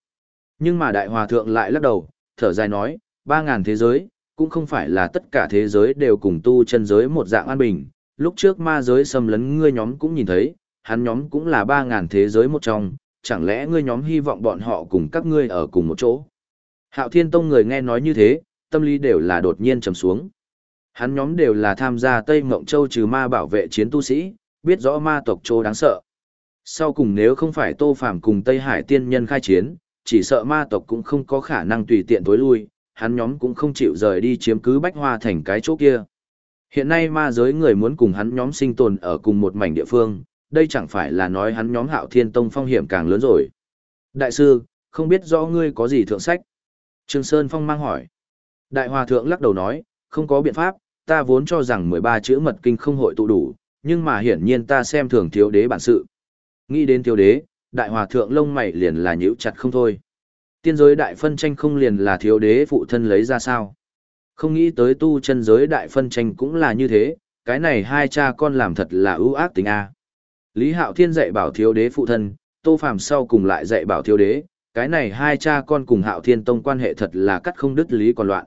Nhưng mà Đại Hòa Thượng lại lắc đầu, thở dài nói, 3.000 thế giới, cũng không phải là tất cả thế giới đều cùng tu chân giới một dạng an bình. Lúc trước ma giới xâm lấn ngươi nhóm cũng nhìn thấy, hắn nhóm cũng là 3.000 thế giới một trong, chẳng lẽ ngươi nhóm hy vọng bọn họ cùng các ngươi ở cùng một chỗ. Hạo Thiên Tông người nghe nói như thế, tâm lý đều là đột nhiên trầm xuống. Hắn nhóm đều là tham gia Tây Mộng Châu trừ ma bảo vệ chiến tu sĩ, biết rõ ma tộc châu đáng sợ. Sau cùng nếu không phải Tô Phàm cùng Tây Hải tiên nhân khai chiến, chỉ sợ ma tộc cũng không có khả năng tùy tiện tối lui, hắn nhóm cũng không chịu rời đi chiếm cứ bách hoa thành cái chỗ kia. Hiện nay ma giới người muốn cùng hắn nhóm sinh tồn ở cùng một mảnh địa phương, đây chẳng phải là nói hắn nhóm hạo thiên tông phong hiểm càng lớn rồi. Đại sư, không biết rõ ngươi có gì thượng sách? Trương Sơn Phong mang hỏi. Đại Hòa Thượng lắc đầu nói, không có biện pháp, ta vốn cho rằng 13 chữ mật kinh không hội tụ đủ, nhưng mà hiển nhiên ta xem thường thiếu đế bản sự. Nghĩ đến thiếu đế, Đại Hòa Thượng lông mày liền là nhíu chặt không thôi. Tiên giới đại phân tranh không liền là thiếu đế phụ thân lấy ra sao? Không nghĩ tới tu chân giới đại phân tranh cũng là như thế, cái này hai cha con làm thật là ưu ác tình a. Lý Hạo Thiên dạy bảo thiếu đế phụ thân, Tô Phàm sau cùng lại dạy bảo thiếu đế, cái này hai cha con cùng Hạo Thiên Tông quan hệ thật là cắt không đứt lý còn loạn.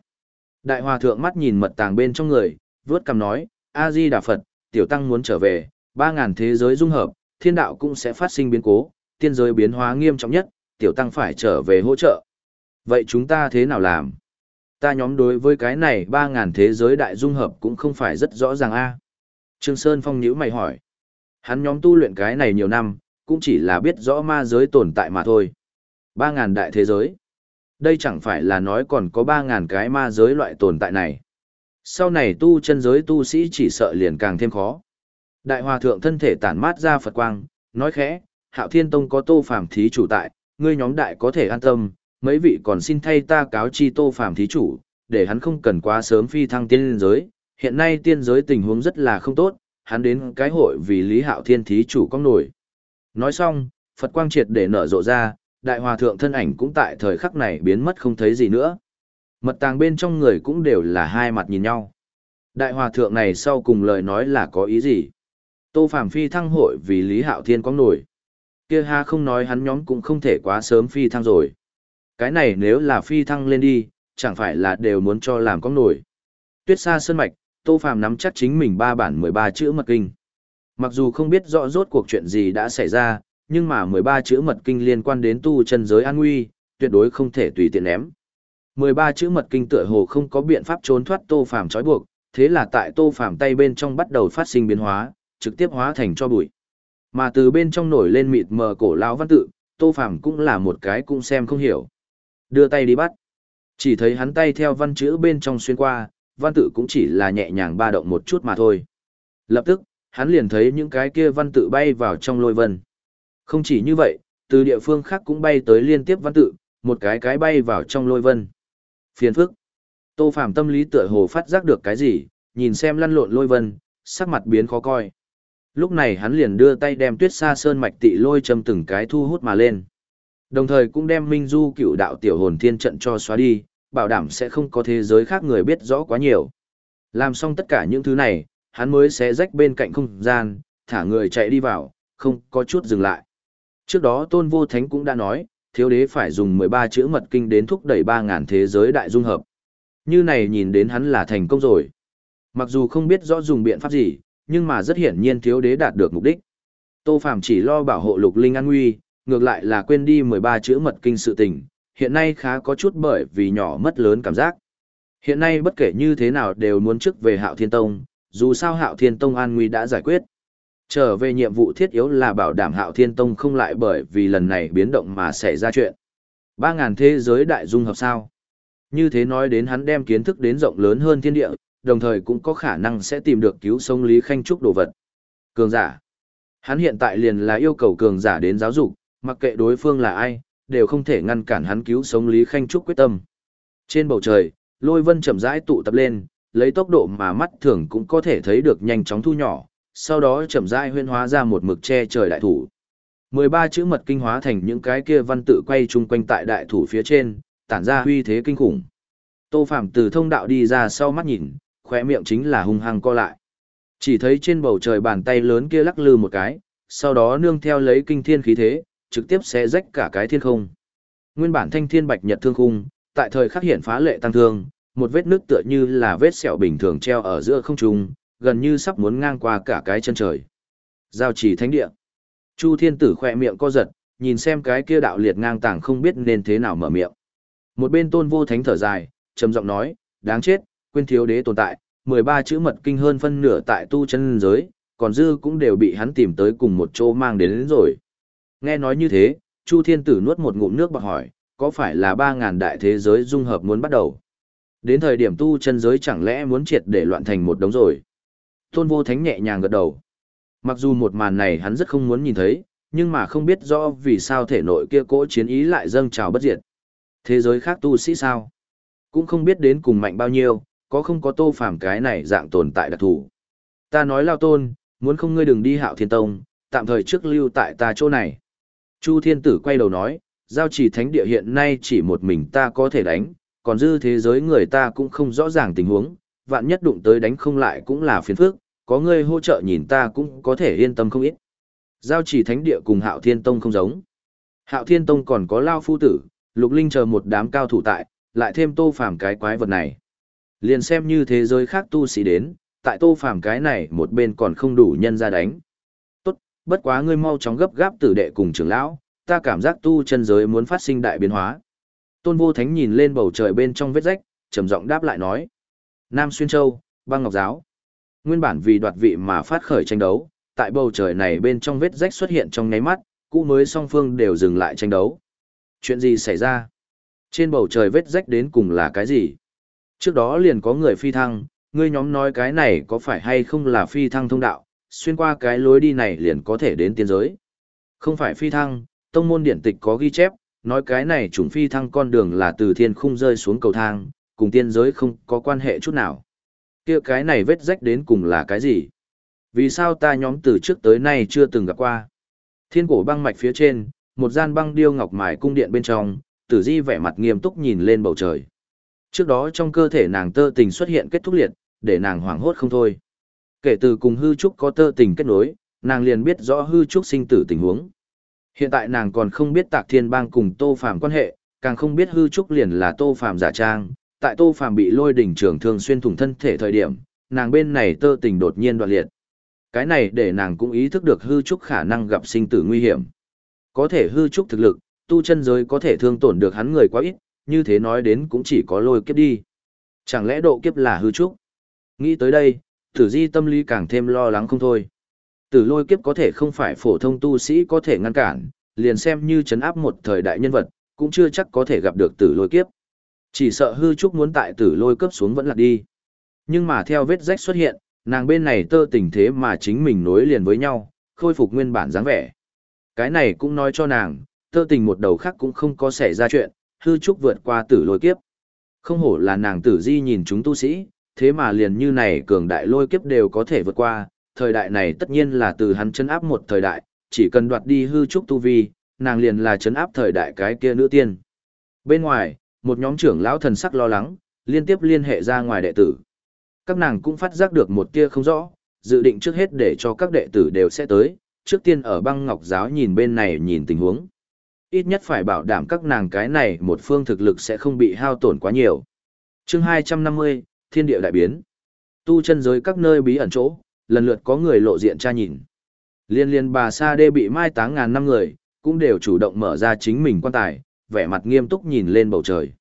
Đại Hòa Thượng mắt nhìn mật tàng bên trong người, vớt cằm nói, A-di Đà Phật, tiểu tăng muốn trở về, ba ngàn thế giới dung hợp, thiên đạo cũng sẽ phát sinh biến cố, tiên giới biến hóa nghiêm trọng nhất, tiểu tăng phải trở về hỗ trợ. Vậy chúng ta thế nào làm? Ta nhóm đối với cái này ba ngàn thế giới đại dung hợp cũng không phải rất rõ ràng a. Trương Sơn Phong nhíu mày hỏi. Hắn nhóm tu luyện cái này nhiều năm, cũng chỉ là biết rõ ma giới tồn tại mà thôi. Ba ngàn đại thế giới. Đây chẳng phải là nói còn có ba ngàn cái ma giới loại tồn tại này. Sau này tu chân giới tu sĩ chỉ sợ liền càng thêm khó. Đại hòa thượng thân thể tản mát ra Phật quang, nói khẽ, hạo thiên tông có tô phàm thí chủ tại, ngươi nhóm đại có thể an tâm, mấy vị còn xin thay ta cáo chi tô phàm thí chủ, để hắn không cần quá sớm phi thăng tiên giới. Hiện nay tiên giới tình huống rất là không tốt, hắn đến cái hội vì Lý Hạo Thiên thí chủ có nổi. Nói xong, Phật quang triệt để nở rộ ra, đại hòa thượng thân ảnh cũng tại thời khắc này biến mất không thấy gì nữa. Mật tàng bên trong người cũng đều là hai mặt nhìn nhau. Đại hòa thượng này sau cùng lời nói là có ý gì? Tô Phạm phi thăng hội vì Lý Hạo Thiên có nổi. Kia ha không nói hắn nhóm cũng không thể quá sớm phi thăng rồi. Cái này nếu là phi thăng lên đi, chẳng phải là đều muốn cho làm có nổi. Tuyết xa sơn mạch, Tô Phàm nắm chắc chính mình ba bản 13 chữ mật kinh. Mặc dù không biết rõ rốt cuộc chuyện gì đã xảy ra, nhưng mà 13 chữ mật kinh liên quan đến tu chân giới an nguy, tuyệt đối không thể tùy tiện ném. 13 chữ mật kinh tựa hồ không có biện pháp trốn thoát Tô Phàm trói buộc, thế là tại Tô Phàm tay bên trong bắt đầu phát sinh biến hóa, trực tiếp hóa thành cho bụi. Mà từ bên trong nổi lên mịt mờ cổ lão văn tự, Tô Phàm cũng là một cái cũng xem không hiểu. Đưa tay đi bắt. Chỉ thấy hắn tay theo văn chữ bên trong xuyên qua, văn tự cũng chỉ là nhẹ nhàng ba động một chút mà thôi. Lập tức, hắn liền thấy những cái kia văn tự bay vào trong lôi vân. Không chỉ như vậy, từ địa phương khác cũng bay tới liên tiếp văn tự, một cái cái bay vào trong lôi vân. Phiền phức. Tô Phàm tâm lý tựa hồ phát giác được cái gì, nhìn xem lăn lộn lôi vân, sắc mặt biến khó coi. Lúc này hắn liền đưa tay đem tuyết sa sơn mạch tị lôi châm từng cái thu hút mà lên. Đồng thời cũng đem Minh Du cựu đạo tiểu hồn thiên trận cho xóa đi, bảo đảm sẽ không có thế giới khác người biết rõ quá nhiều. Làm xong tất cả những thứ này, hắn mới sẽ rách bên cạnh không gian, thả người chạy đi vào, không có chút dừng lại. Trước đó Tôn Vô Thánh cũng đã nói, thiếu đế phải dùng 13 chữ mật kinh đến thúc đẩy ba ngàn thế giới đại dung hợp. Như này nhìn đến hắn là thành công rồi. Mặc dù không biết rõ dùng biện pháp gì, nhưng mà rất hiển nhiên thiếu đế đạt được mục đích. Tô Phàm chỉ lo bảo hộ lục linh an nguy, ngược lại là quên đi 13 chữ mật kinh sự tình, hiện nay khá có chút bởi vì nhỏ mất lớn cảm giác. Hiện nay bất kể như thế nào đều muốn trước về Hạo Thiên Tông, dù sao Hạo Thiên Tông an nguy đã giải quyết. Trở về nhiệm vụ thiết yếu là bảo đảm Hạo Thiên Tông không lại bởi vì lần này biến động mà xảy ra chuyện. 3.000 thế giới đại dung hợp sao? Như thế nói đến hắn đem kiến thức đến rộng lớn hơn thiên địa, đồng thời cũng có khả năng sẽ tìm được cứu sống Lý Khanh Trúc đồ vật. Cường giả. Hắn hiện tại liền là yêu cầu cường giả đến giáo dục, mặc kệ đối phương là ai, đều không thể ngăn cản hắn cứu sống Lý Khanh Trúc quyết tâm. Trên bầu trời, lôi vân chậm rãi tụ tập lên, lấy tốc độ mà mắt thường cũng có thể thấy được nhanh chóng thu nhỏ, sau đó chậm rãi huyên hóa ra một mực che trời đại thủ. 13 chữ mật kinh hóa thành những cái kia văn tự quay chung quanh tại đại thủ phía trên, tản ra huy thế kinh khủng. Tô Phạm từ thông đạo đi ra sau mắt nhìn, khóe miệng chính là hung hăng co lại. Chỉ thấy trên bầu trời bàn tay lớn kia lắc lư một cái, sau đó nương theo lấy kinh thiên khí thế, trực tiếp sẽ rách cả cái thiên không. Nguyên bản thanh thiên bạch nhật thương khung, tại thời khắc hiện phá lệ tăng thương, một vết nước tựa như là vết sẹo bình thường treo ở giữa không trung, gần như sắp muốn ngang qua cả cái chân trời. Giao chỉ thánh địa. Chu thiên tử khỏe miệng co giật, nhìn xem cái kia đạo liệt ngang tàng không biết nên thế nào mở miệng. Một bên tôn vô thánh thở dài, trầm giọng nói, đáng chết, quên thiếu đế tồn tại, 13 chữ mật kinh hơn phân nửa tại tu chân giới, còn dư cũng đều bị hắn tìm tới cùng một chỗ mang đến, đến rồi. Nghe nói như thế, Chu Thiên Tử nuốt một ngụm nước bạc hỏi, có phải là 3.000 đại thế giới dung hợp muốn bắt đầu? Đến thời điểm tu chân giới chẳng lẽ muốn triệt để loạn thành một đống rồi? Tôn Vô Thánh nhẹ nhàng gật đầu. Mặc dù một màn này hắn rất không muốn nhìn thấy, nhưng mà không biết rõ vì sao thể nội kia cỗ chiến ý lại dâng trào bất diệt. Thế giới khác tu sĩ sao? Cũng không biết đến cùng mạnh bao nhiêu, có không có tô phàm cái này dạng tồn tại đặc thù. Ta nói lao tôn, muốn không ngươi đừng đi hạo thiên tông, tạm thời trước lưu tại ta chỗ này. Chu thiên tử quay đầu nói, giao chỉ thánh địa hiện nay chỉ một mình ta có thể đánh, còn dư thế giới người ta cũng không rõ ràng tình huống, vạn nhất đụng tới đánh không lại cũng là phiền phức, có ngươi hỗ trợ nhìn ta cũng có thể yên tâm không ít. Giao chỉ thánh địa cùng hạo thiên tông không giống. Hạo thiên tông còn có lao phu tử, lục linh chờ một đám cao thủ tại, lại thêm tô phàm cái quái vật này. Liền xem như thế giới khác tu sĩ đến, tại tô phàm cái này một bên còn không đủ nhân ra đánh. Tốt, bất quá ngươi mau chóng gấp gáp tử đệ cùng trưởng lão, ta cảm giác tu chân giới muốn phát sinh đại biến hóa. Tôn vô thánh nhìn lên bầu trời bên trong vết rách, trầm giọng đáp lại nói. Nam Xuyên Châu, băng ngọc giáo. Nguyên bản vì đoạt vị mà phát khởi tranh đấu, tại bầu trời này bên trong vết rách xuất hiện trong nháy mắt, cũ mới song phương đều dừng lại tranh đấu. Chuyện gì xảy ra? Trên bầu trời vết rách đến cùng là cái gì? Trước đó liền có người phi thăng, ngươi nhóm nói cái này có phải hay không là phi thăng thông đạo, xuyên qua cái lối đi này liền có thể đến tiên giới. Không phải phi thăng, tông môn điển tịch có ghi chép, nói cái này chủng phi thăng con đường là từ thiên khung rơi xuống cầu thang, cùng tiên giới không có quan hệ chút nào. kia cái này vết rách đến cùng là cái gì? Vì sao ta nhóm từ trước tới nay chưa từng gặp qua? Thiên cổ băng mạch phía trên, một gian băng điêu ngọc mài cung điện bên trong, tử di vẻ mặt nghiêm túc nhìn lên bầu trời. Trước đó trong cơ thể nàng tơ tình xuất hiện kết thúc liệt, để nàng hoảng hốt không thôi. Kể từ cùng hư trúc có tơ tình kết nối, nàng liền biết rõ hư trúc sinh tử tình huống. Hiện tại nàng còn không biết tạc thiên bang cùng tô phàm quan hệ, càng không biết hư trúc liền là tô phàm giả trang. Tại tô phàm bị lôi đỉnh trường thường xuyên thủng thân thể thời điểm, nàng bên này tơ tình đột nhiên đoạn liệt. Cái này để nàng cũng ý thức được hư trúc khả năng gặp sinh tử nguy hiểm. Có thể hư trúc thực lực, tu chân giới có thể thương tổn được hắn người quá ít, như thế nói đến cũng chỉ có lôi kiếp đi. Chẳng lẽ độ kiếp là hư trúc? Nghĩ tới đây, tử di tâm lý càng thêm lo lắng không thôi. Tử lôi kiếp có thể không phải phổ thông tu sĩ có thể ngăn cản, liền xem như chấn áp một thời đại nhân vật, cũng chưa chắc có thể gặp được tử lôi kiếp. Chỉ sợ hư trúc muốn tại tử lôi cấp xuống vẫn lạc đi. Nhưng mà theo vết rách xuất hiện, nàng bên này tơ tình thế mà chính mình nối liền với nhau, khôi phục nguyên bản dáng vẻ. Cái này cũng nói cho nàng, tơ tình một đầu khác cũng không có xảy ra chuyện, hư trúc vượt qua tử lôi kiếp. Không hổ là nàng tử di nhìn chúng tu sĩ, thế mà liền như này cường đại lôi kiếp đều có thể vượt qua, thời đại này tất nhiên là từ hắn chấn áp một thời đại, chỉ cần đoạt đi hư trúc tu vi, nàng liền là chấn áp thời đại cái kia nữ tiên. Bên ngoài, một nhóm trưởng lão thần sắc lo lắng, liên tiếp liên hệ ra ngoài đệ tử. Các nàng cũng phát giác được một tia không rõ, dự định trước hết để cho các đệ tử đều sẽ tới, trước tiên ở băng ngọc giáo nhìn bên này nhìn tình huống. Ít nhất phải bảo đảm các nàng cái này một phương thực lực sẽ không bị hao tổn quá nhiều. chương 250, Thiên địa đại biến. Tu chân giới các nơi bí ẩn chỗ, lần lượt có người lộ diện tra nhìn. Liên liên bà Sa Đê bị mai táng ngàn năm người, cũng đều chủ động mở ra chính mình quan tài, vẻ mặt nghiêm túc nhìn lên bầu trời.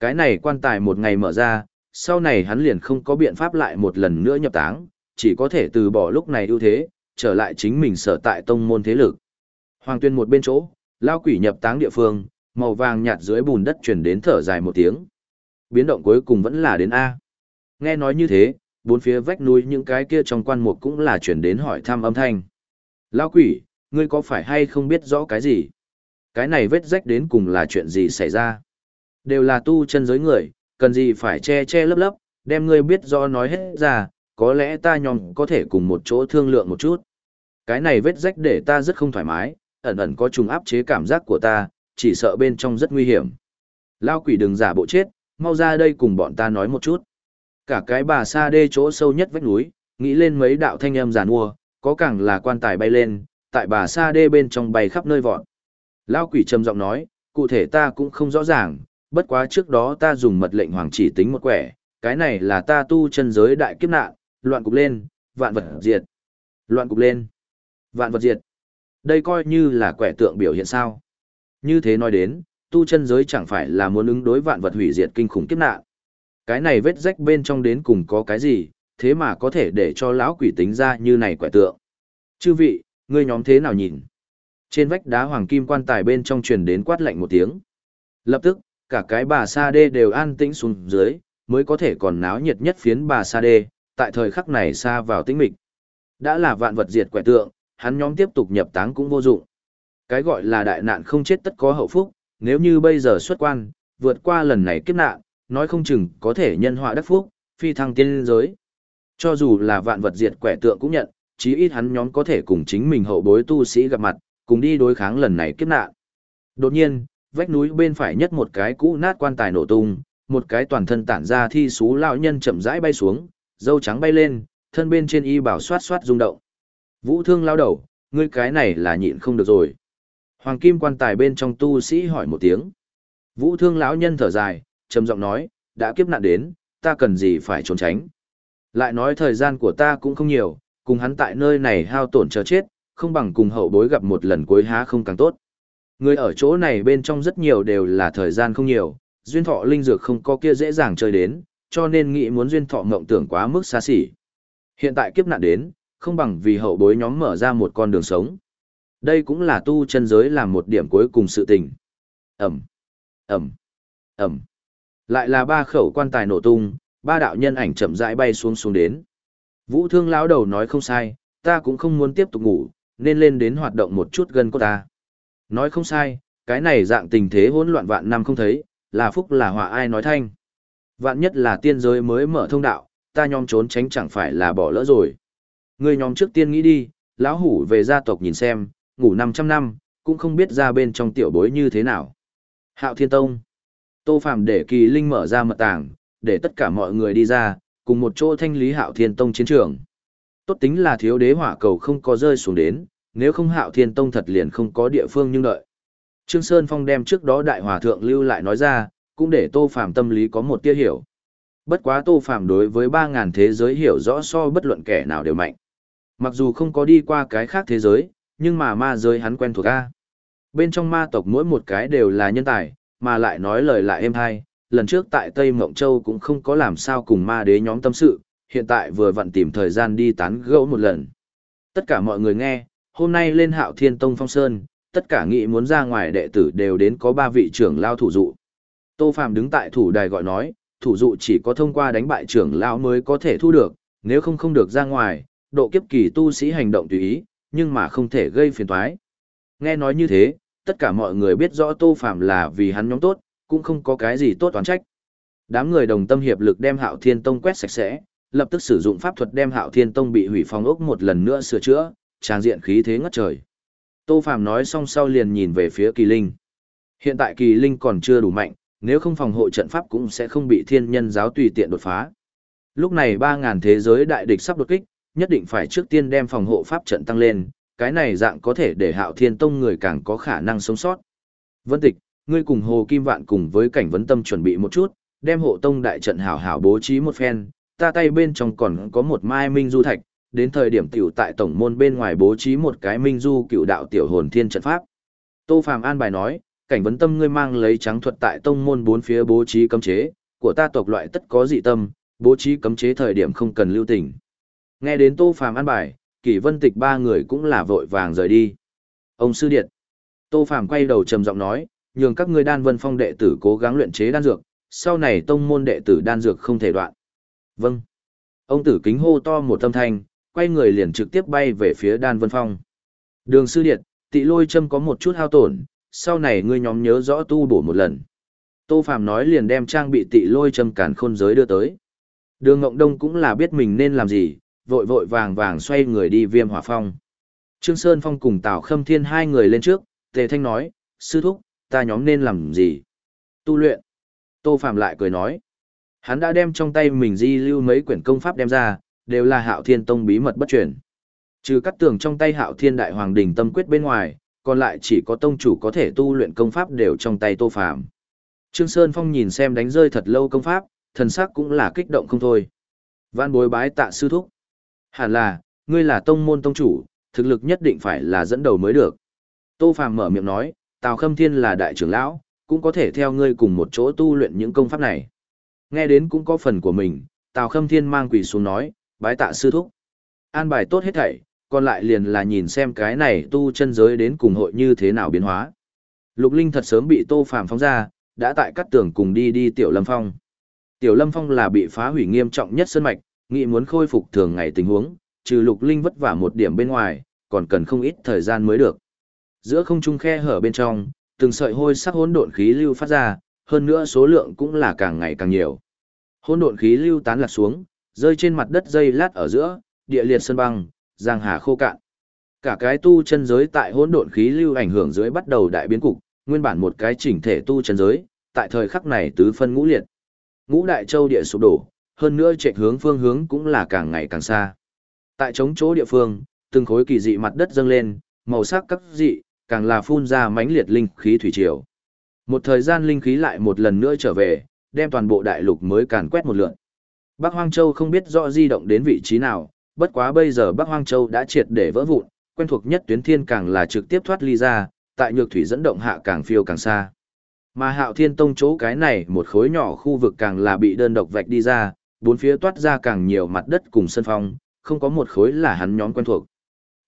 Cái này quan tài một ngày mở ra, sau này hắn liền không có biện pháp lại một lần nữa nhập táng, chỉ có thể từ bỏ lúc này ưu thế, trở lại chính mình sở tại tông môn thế lực. Hoàng tuyên một bên chỗ, lao quỷ nhập táng địa phương, màu vàng nhạt dưới bùn đất chuyển đến thở dài một tiếng. Biến động cuối cùng vẫn là đến A. Nghe nói như thế, bốn phía vách núi những cái kia trong quan mục cũng là chuyển đến hỏi thăm âm thanh. Lao quỷ, ngươi có phải hay không biết rõ cái gì? Cái này vết rách đến cùng là chuyện gì xảy ra? Đều là tu chân giới người, cần gì phải che che lấp lấp, đem ngươi biết rõ nói hết ra, có lẽ ta nhóm có thể cùng một chỗ thương lượng một chút. Cái này vết rách để ta rất không thoải mái, ẩn ẩn có trùng áp chế cảm giác của ta, chỉ sợ bên trong rất nguy hiểm. Lao quỷ đừng giả bộ chết, mau ra đây cùng bọn ta nói một chút. Cả cái bà sa đê chỗ sâu nhất vách núi, nghĩ lên mấy đạo thanh âm giàn mua, có càng là quan tài bay lên, tại bà sa đê bên trong bay khắp nơi vọt. Lao quỷ trầm giọng nói, cụ thể ta cũng không rõ ràng, bất quá trước đó ta dùng mật lệnh hoàng chỉ tính một quẻ, cái này là ta tu chân giới đại kiếp nạn, loạn cục lên, vạn vật diệt. Loạn cục lên, vạn vật diệt. Đây coi như là quẻ tượng biểu hiện sao. Như thế nói đến, tu chân giới chẳng phải là muốn ứng đối vạn vật hủy diệt kinh khủng kiếp nạn. Cái này vết rách bên trong đến cùng có cái gì, thế mà có thể để cho lão quỷ tính ra như này quẻ tượng. Chư vị, ngươi nhóm thế nào nhìn? Trên vách đá hoàng kim quan tài bên trong truyền đến quát lạnh một tiếng. Lập tức, cả cái bà sa đê đều an tĩnh xuống dưới, mới có thể còn náo nhiệt nhất phiến bà sa đê, tại thời khắc này xa vào tĩnh mịch. Đã là vạn vật diệt quẻ tượng, hắn nhóm tiếp tục nhập táng cũng vô dụng. Cái gọi là đại nạn không chết tất có hậu phúc, nếu như bây giờ xuất quan, vượt qua lần này kiếp nạn, nói không chừng có thể nhân họa đắc phúc, phi thăng tiên giới. Cho dù là vạn vật diệt quẻ tượng cũng nhận, chí ít hắn nhóm có thể cùng chính mình hậu bối tu sĩ gặp mặt, cùng đi đối kháng lần này kiếp nạn. Đột nhiên, vách núi bên phải nhất một cái cũ nát quan tài nổ tung, một cái toàn thân tản ra thi xú lão nhân chậm rãi bay xuống, dâu trắng bay lên, thân bên trên y bảo xoát xoát rung động. Vũ thương lao đầu, ngươi cái này là nhịn không được rồi. Hoàng kim quan tài bên trong tu sĩ hỏi một tiếng. Vũ thương lão nhân thở dài, trầm giọng nói, đã kiếp nạn đến, ta cần gì phải trốn tránh. Lại nói thời gian của ta cũng không nhiều, cùng hắn tại nơi này hao tổn chờ chết, không bằng cùng hậu bối gặp một lần cuối há không càng tốt. Người ở chỗ này bên trong rất nhiều đều là thời gian không nhiều, duyên thọ linh dược không có kia dễ dàng chơi đến, cho nên nghĩ muốn duyên thọ mộng tưởng quá mức xa xỉ. Hiện tại kiếp nạn đến, không bằng vì hậu bối nhóm mở ra một con đường sống. Đây cũng là tu chân giới làm một điểm cuối cùng sự tình. Ẩm, Ẩm, Ẩm. Lại là ba khẩu quan tài nổ tung, ba đạo nhân ảnh chậm rãi bay xuống xuống đến. Vũ thương lão đầu nói không sai, ta cũng không muốn tiếp tục ngủ, nên lên đến hoạt động một chút gần cô ta. Nói không sai, cái này dạng tình thế hỗn loạn vạn năm không thấy, là phúc là họa ai nói thanh. Vạn nhất là tiên giới mới mở thông đạo, ta nhóm trốn tránh chẳng phải là bỏ lỡ rồi. Người nhóm trước tiên nghĩ đi, lão hủ về gia tộc nhìn xem, ngủ 500 năm, cũng không biết ra bên trong tiểu bối như thế nào. Hạo Thiên Tông Tô Phạm để kỳ linh mở ra mật tàng, để tất cả mọi người đi ra, cùng một chỗ thanh lý Hạo Thiên Tông chiến trường. Tốt tính là thiếu đế hỏa cầu không có rơi xuống đến, nếu không Hạo Thiên Tông thật liền không có địa phương nhưng đợi. Trương Sơn Phong đem trước đó đại hòa thượng lưu lại nói ra, cũng để Tô Phạm tâm lý có một tia hiểu. Bất quá Tô Phạm đối với 3000 thế giới hiểu rõ so bất luận kẻ nào đều mạnh. Mặc dù không có đi qua cái khác thế giới, nhưng mà ma giới hắn quen thuộc a. Bên trong ma tộc mỗi một cái đều là nhân tài, mà lại nói lời lại êm hay, lần trước tại Tây Mộng Châu cũng không có làm sao cùng ma đế nhóm tâm sự, hiện tại vừa vặn tìm thời gian đi tán gẫu một lần. Tất cả mọi người nghe, hôm nay lên Hạo Thiên Tông Phong Sơn, tất cả nghị muốn ra ngoài đệ tử đều đến có ba vị trưởng lao thủ dụ. Tô Phạm đứng tại thủ đài gọi nói, thủ dụ chỉ có thông qua đánh bại trưởng lao mới có thể thu được, nếu không không được ra ngoài, độ kiếp kỳ tu sĩ hành động tùy ý, nhưng mà không thể gây phiền toái. Nghe nói như thế, tất cả mọi người biết rõ Tô phàm là vì hắn nhóm tốt, cũng không có cái gì tốt toán trách. Đám người đồng tâm hiệp lực đem Hạo Thiên Tông quét sạch sẽ, lập tức sử dụng pháp thuật đem Hạo Thiên Tông bị hủy phong ốc một lần nữa sửa chữa, trang diện khí thế ngất trời. Tô Phàm nói xong sau liền nhìn về phía kỳ linh. Hiện tại kỳ linh còn chưa đủ mạnh, nếu không phòng hộ trận pháp cũng sẽ không bị thiên nhân giáo tùy tiện đột phá. Lúc này 3000 thế giới đại địch sắp đột kích, nhất định phải trước tiên đem phòng hộ pháp trận tăng lên, cái này dạng có thể để hạo thiên tông người càng có khả năng sống sót. Vân tịch, ngươi cùng Hồ Kim Vạn cùng với cảnh vấn tâm chuẩn bị một chút, đem hộ tông đại trận hảo hảo bố trí một phen, ta tay bên trong còn có một mai minh du thạch, đến thời điểm tiểu tại tổng môn bên ngoài bố trí một cái minh du cựu đạo tiểu hồn thiên trận pháp. Tô Phàm an bài nói, cảnh vấn tâm ngươi mang lấy trắng thuật tại tông môn bốn phía bố trí cấm chế, của ta tộc loại tất có dị tâm, bố trí cấm chế thời điểm không cần lưu tình. Nghe đến Tô Phàm an bài, Kỷ Vân Tịch ba người cũng là vội vàng rời đi. Ông sư điện. Tô Phàm quay đầu trầm giọng nói, nhường các ngươi đan vân phong đệ tử cố gắng luyện chế đan dược, sau này tông môn đệ tử đan dược không thể đoạn. Vâng. Ông tử kính hô to một tâm thanh, quay người liền trực tiếp bay về phía đan vân phong. Đường sư điện, tị lôi châm có một chút hao tổn, sau này ngươi nhóm nhớ rõ tu bổ một lần. Tô Phàm nói liền đem trang bị tị lôi châm cản khôn giới đưa tới. Đường Ngộng Đông cũng là biết mình nên làm gì, vội vội vàng vàng xoay người đi viêm hỏa phong. Trương Sơn Phong cùng Tào Khâm Thiên hai người lên trước, Tề Thanh nói, sư thúc, ta nhóm nên làm gì? Tu luyện. Tô Phạm lại cười nói, hắn đã đem trong tay mình di lưu mấy quyển công pháp đem ra, đều là hạo thiên tông bí mật bất truyền. Trừ cắt tường trong tay hạo thiên đại hoàng đình tâm quyết bên ngoài, còn lại chỉ có tông chủ có thể tu luyện công pháp đều trong tay Tô Phạm. Trương Sơn Phong nhìn xem đánh rơi thật lâu công pháp, thần sắc cũng là kích động không thôi. Vạn bối bái tạ sư thúc. Hẳn là, ngươi là tông môn tông chủ, thực lực nhất định phải là dẫn đầu mới được. Tô Phàm mở miệng nói, Tào Khâm Thiên là đại trưởng lão, cũng có thể theo ngươi cùng một chỗ tu luyện những công pháp này. Nghe đến cũng có phần của mình, Tào Khâm Thiên mang quỷ xuống nói, bái tạ sư thúc. An bài tốt hết thảy, còn lại liền là nhìn xem cái này tu chân giới đến cùng hội như thế nào biến hóa. Lục Linh thật sớm bị Tô Phàm phóng ra, đã tại cắt tường cùng đi đi Tiểu Lâm Phong. Tiểu Lâm Phong là bị phá hủy nghiêm trọng nhất sơn mạch, nghĩ muốn khôi phục thường ngày tình huống, trừ Lục Linh vất vả một điểm bên ngoài, còn cần không ít thời gian mới được. Giữa không trung khe hở bên trong, từng sợi hôi sắc hỗn độn khí lưu phát ra, hơn nữa số lượng cũng là càng ngày càng nhiều. Hỗn độn khí lưu tán lạc xuống, rơi trên mặt đất dây lát ở giữa, địa liệt sơn băng, giang hà khô cạn. Cả cái tu chân giới tại hỗn độn khí lưu ảnh hưởng dưới bắt đầu đại biến cục, nguyên bản một cái chỉnh thể tu chân giới, tại thời khắc này tứ phân ngũ liệt. Ngũ đại châu địa sụp đổ, hơn nữa chạy hướng phương hướng cũng là càng ngày càng xa. Tại chống chỗ địa phương, từng khối kỳ dị mặt đất dâng lên, màu sắc các dị, càng là phun ra mãnh liệt linh khí thủy triều. Một thời gian linh khí lại một lần nữa trở về, đem toàn bộ đại lục mới càn quét một lượt. Bắc Hoang Châu không biết rõ di động đến vị trí nào, bất quá bây giờ Bắc Hoang Châu đã triệt để vỡ vụn, quen thuộc nhất tuyến thiên càng là trực tiếp thoát ly ra, tại nhược thủy dẫn động hạ càng phiêu càng xa. Mà hạo thiên tông chỗ cái này một khối nhỏ khu vực càng là bị đơn độc vạch đi ra, bốn phía toát ra càng nhiều mặt đất cùng sân phong, không có một khối là hắn nhóm quen thuộc.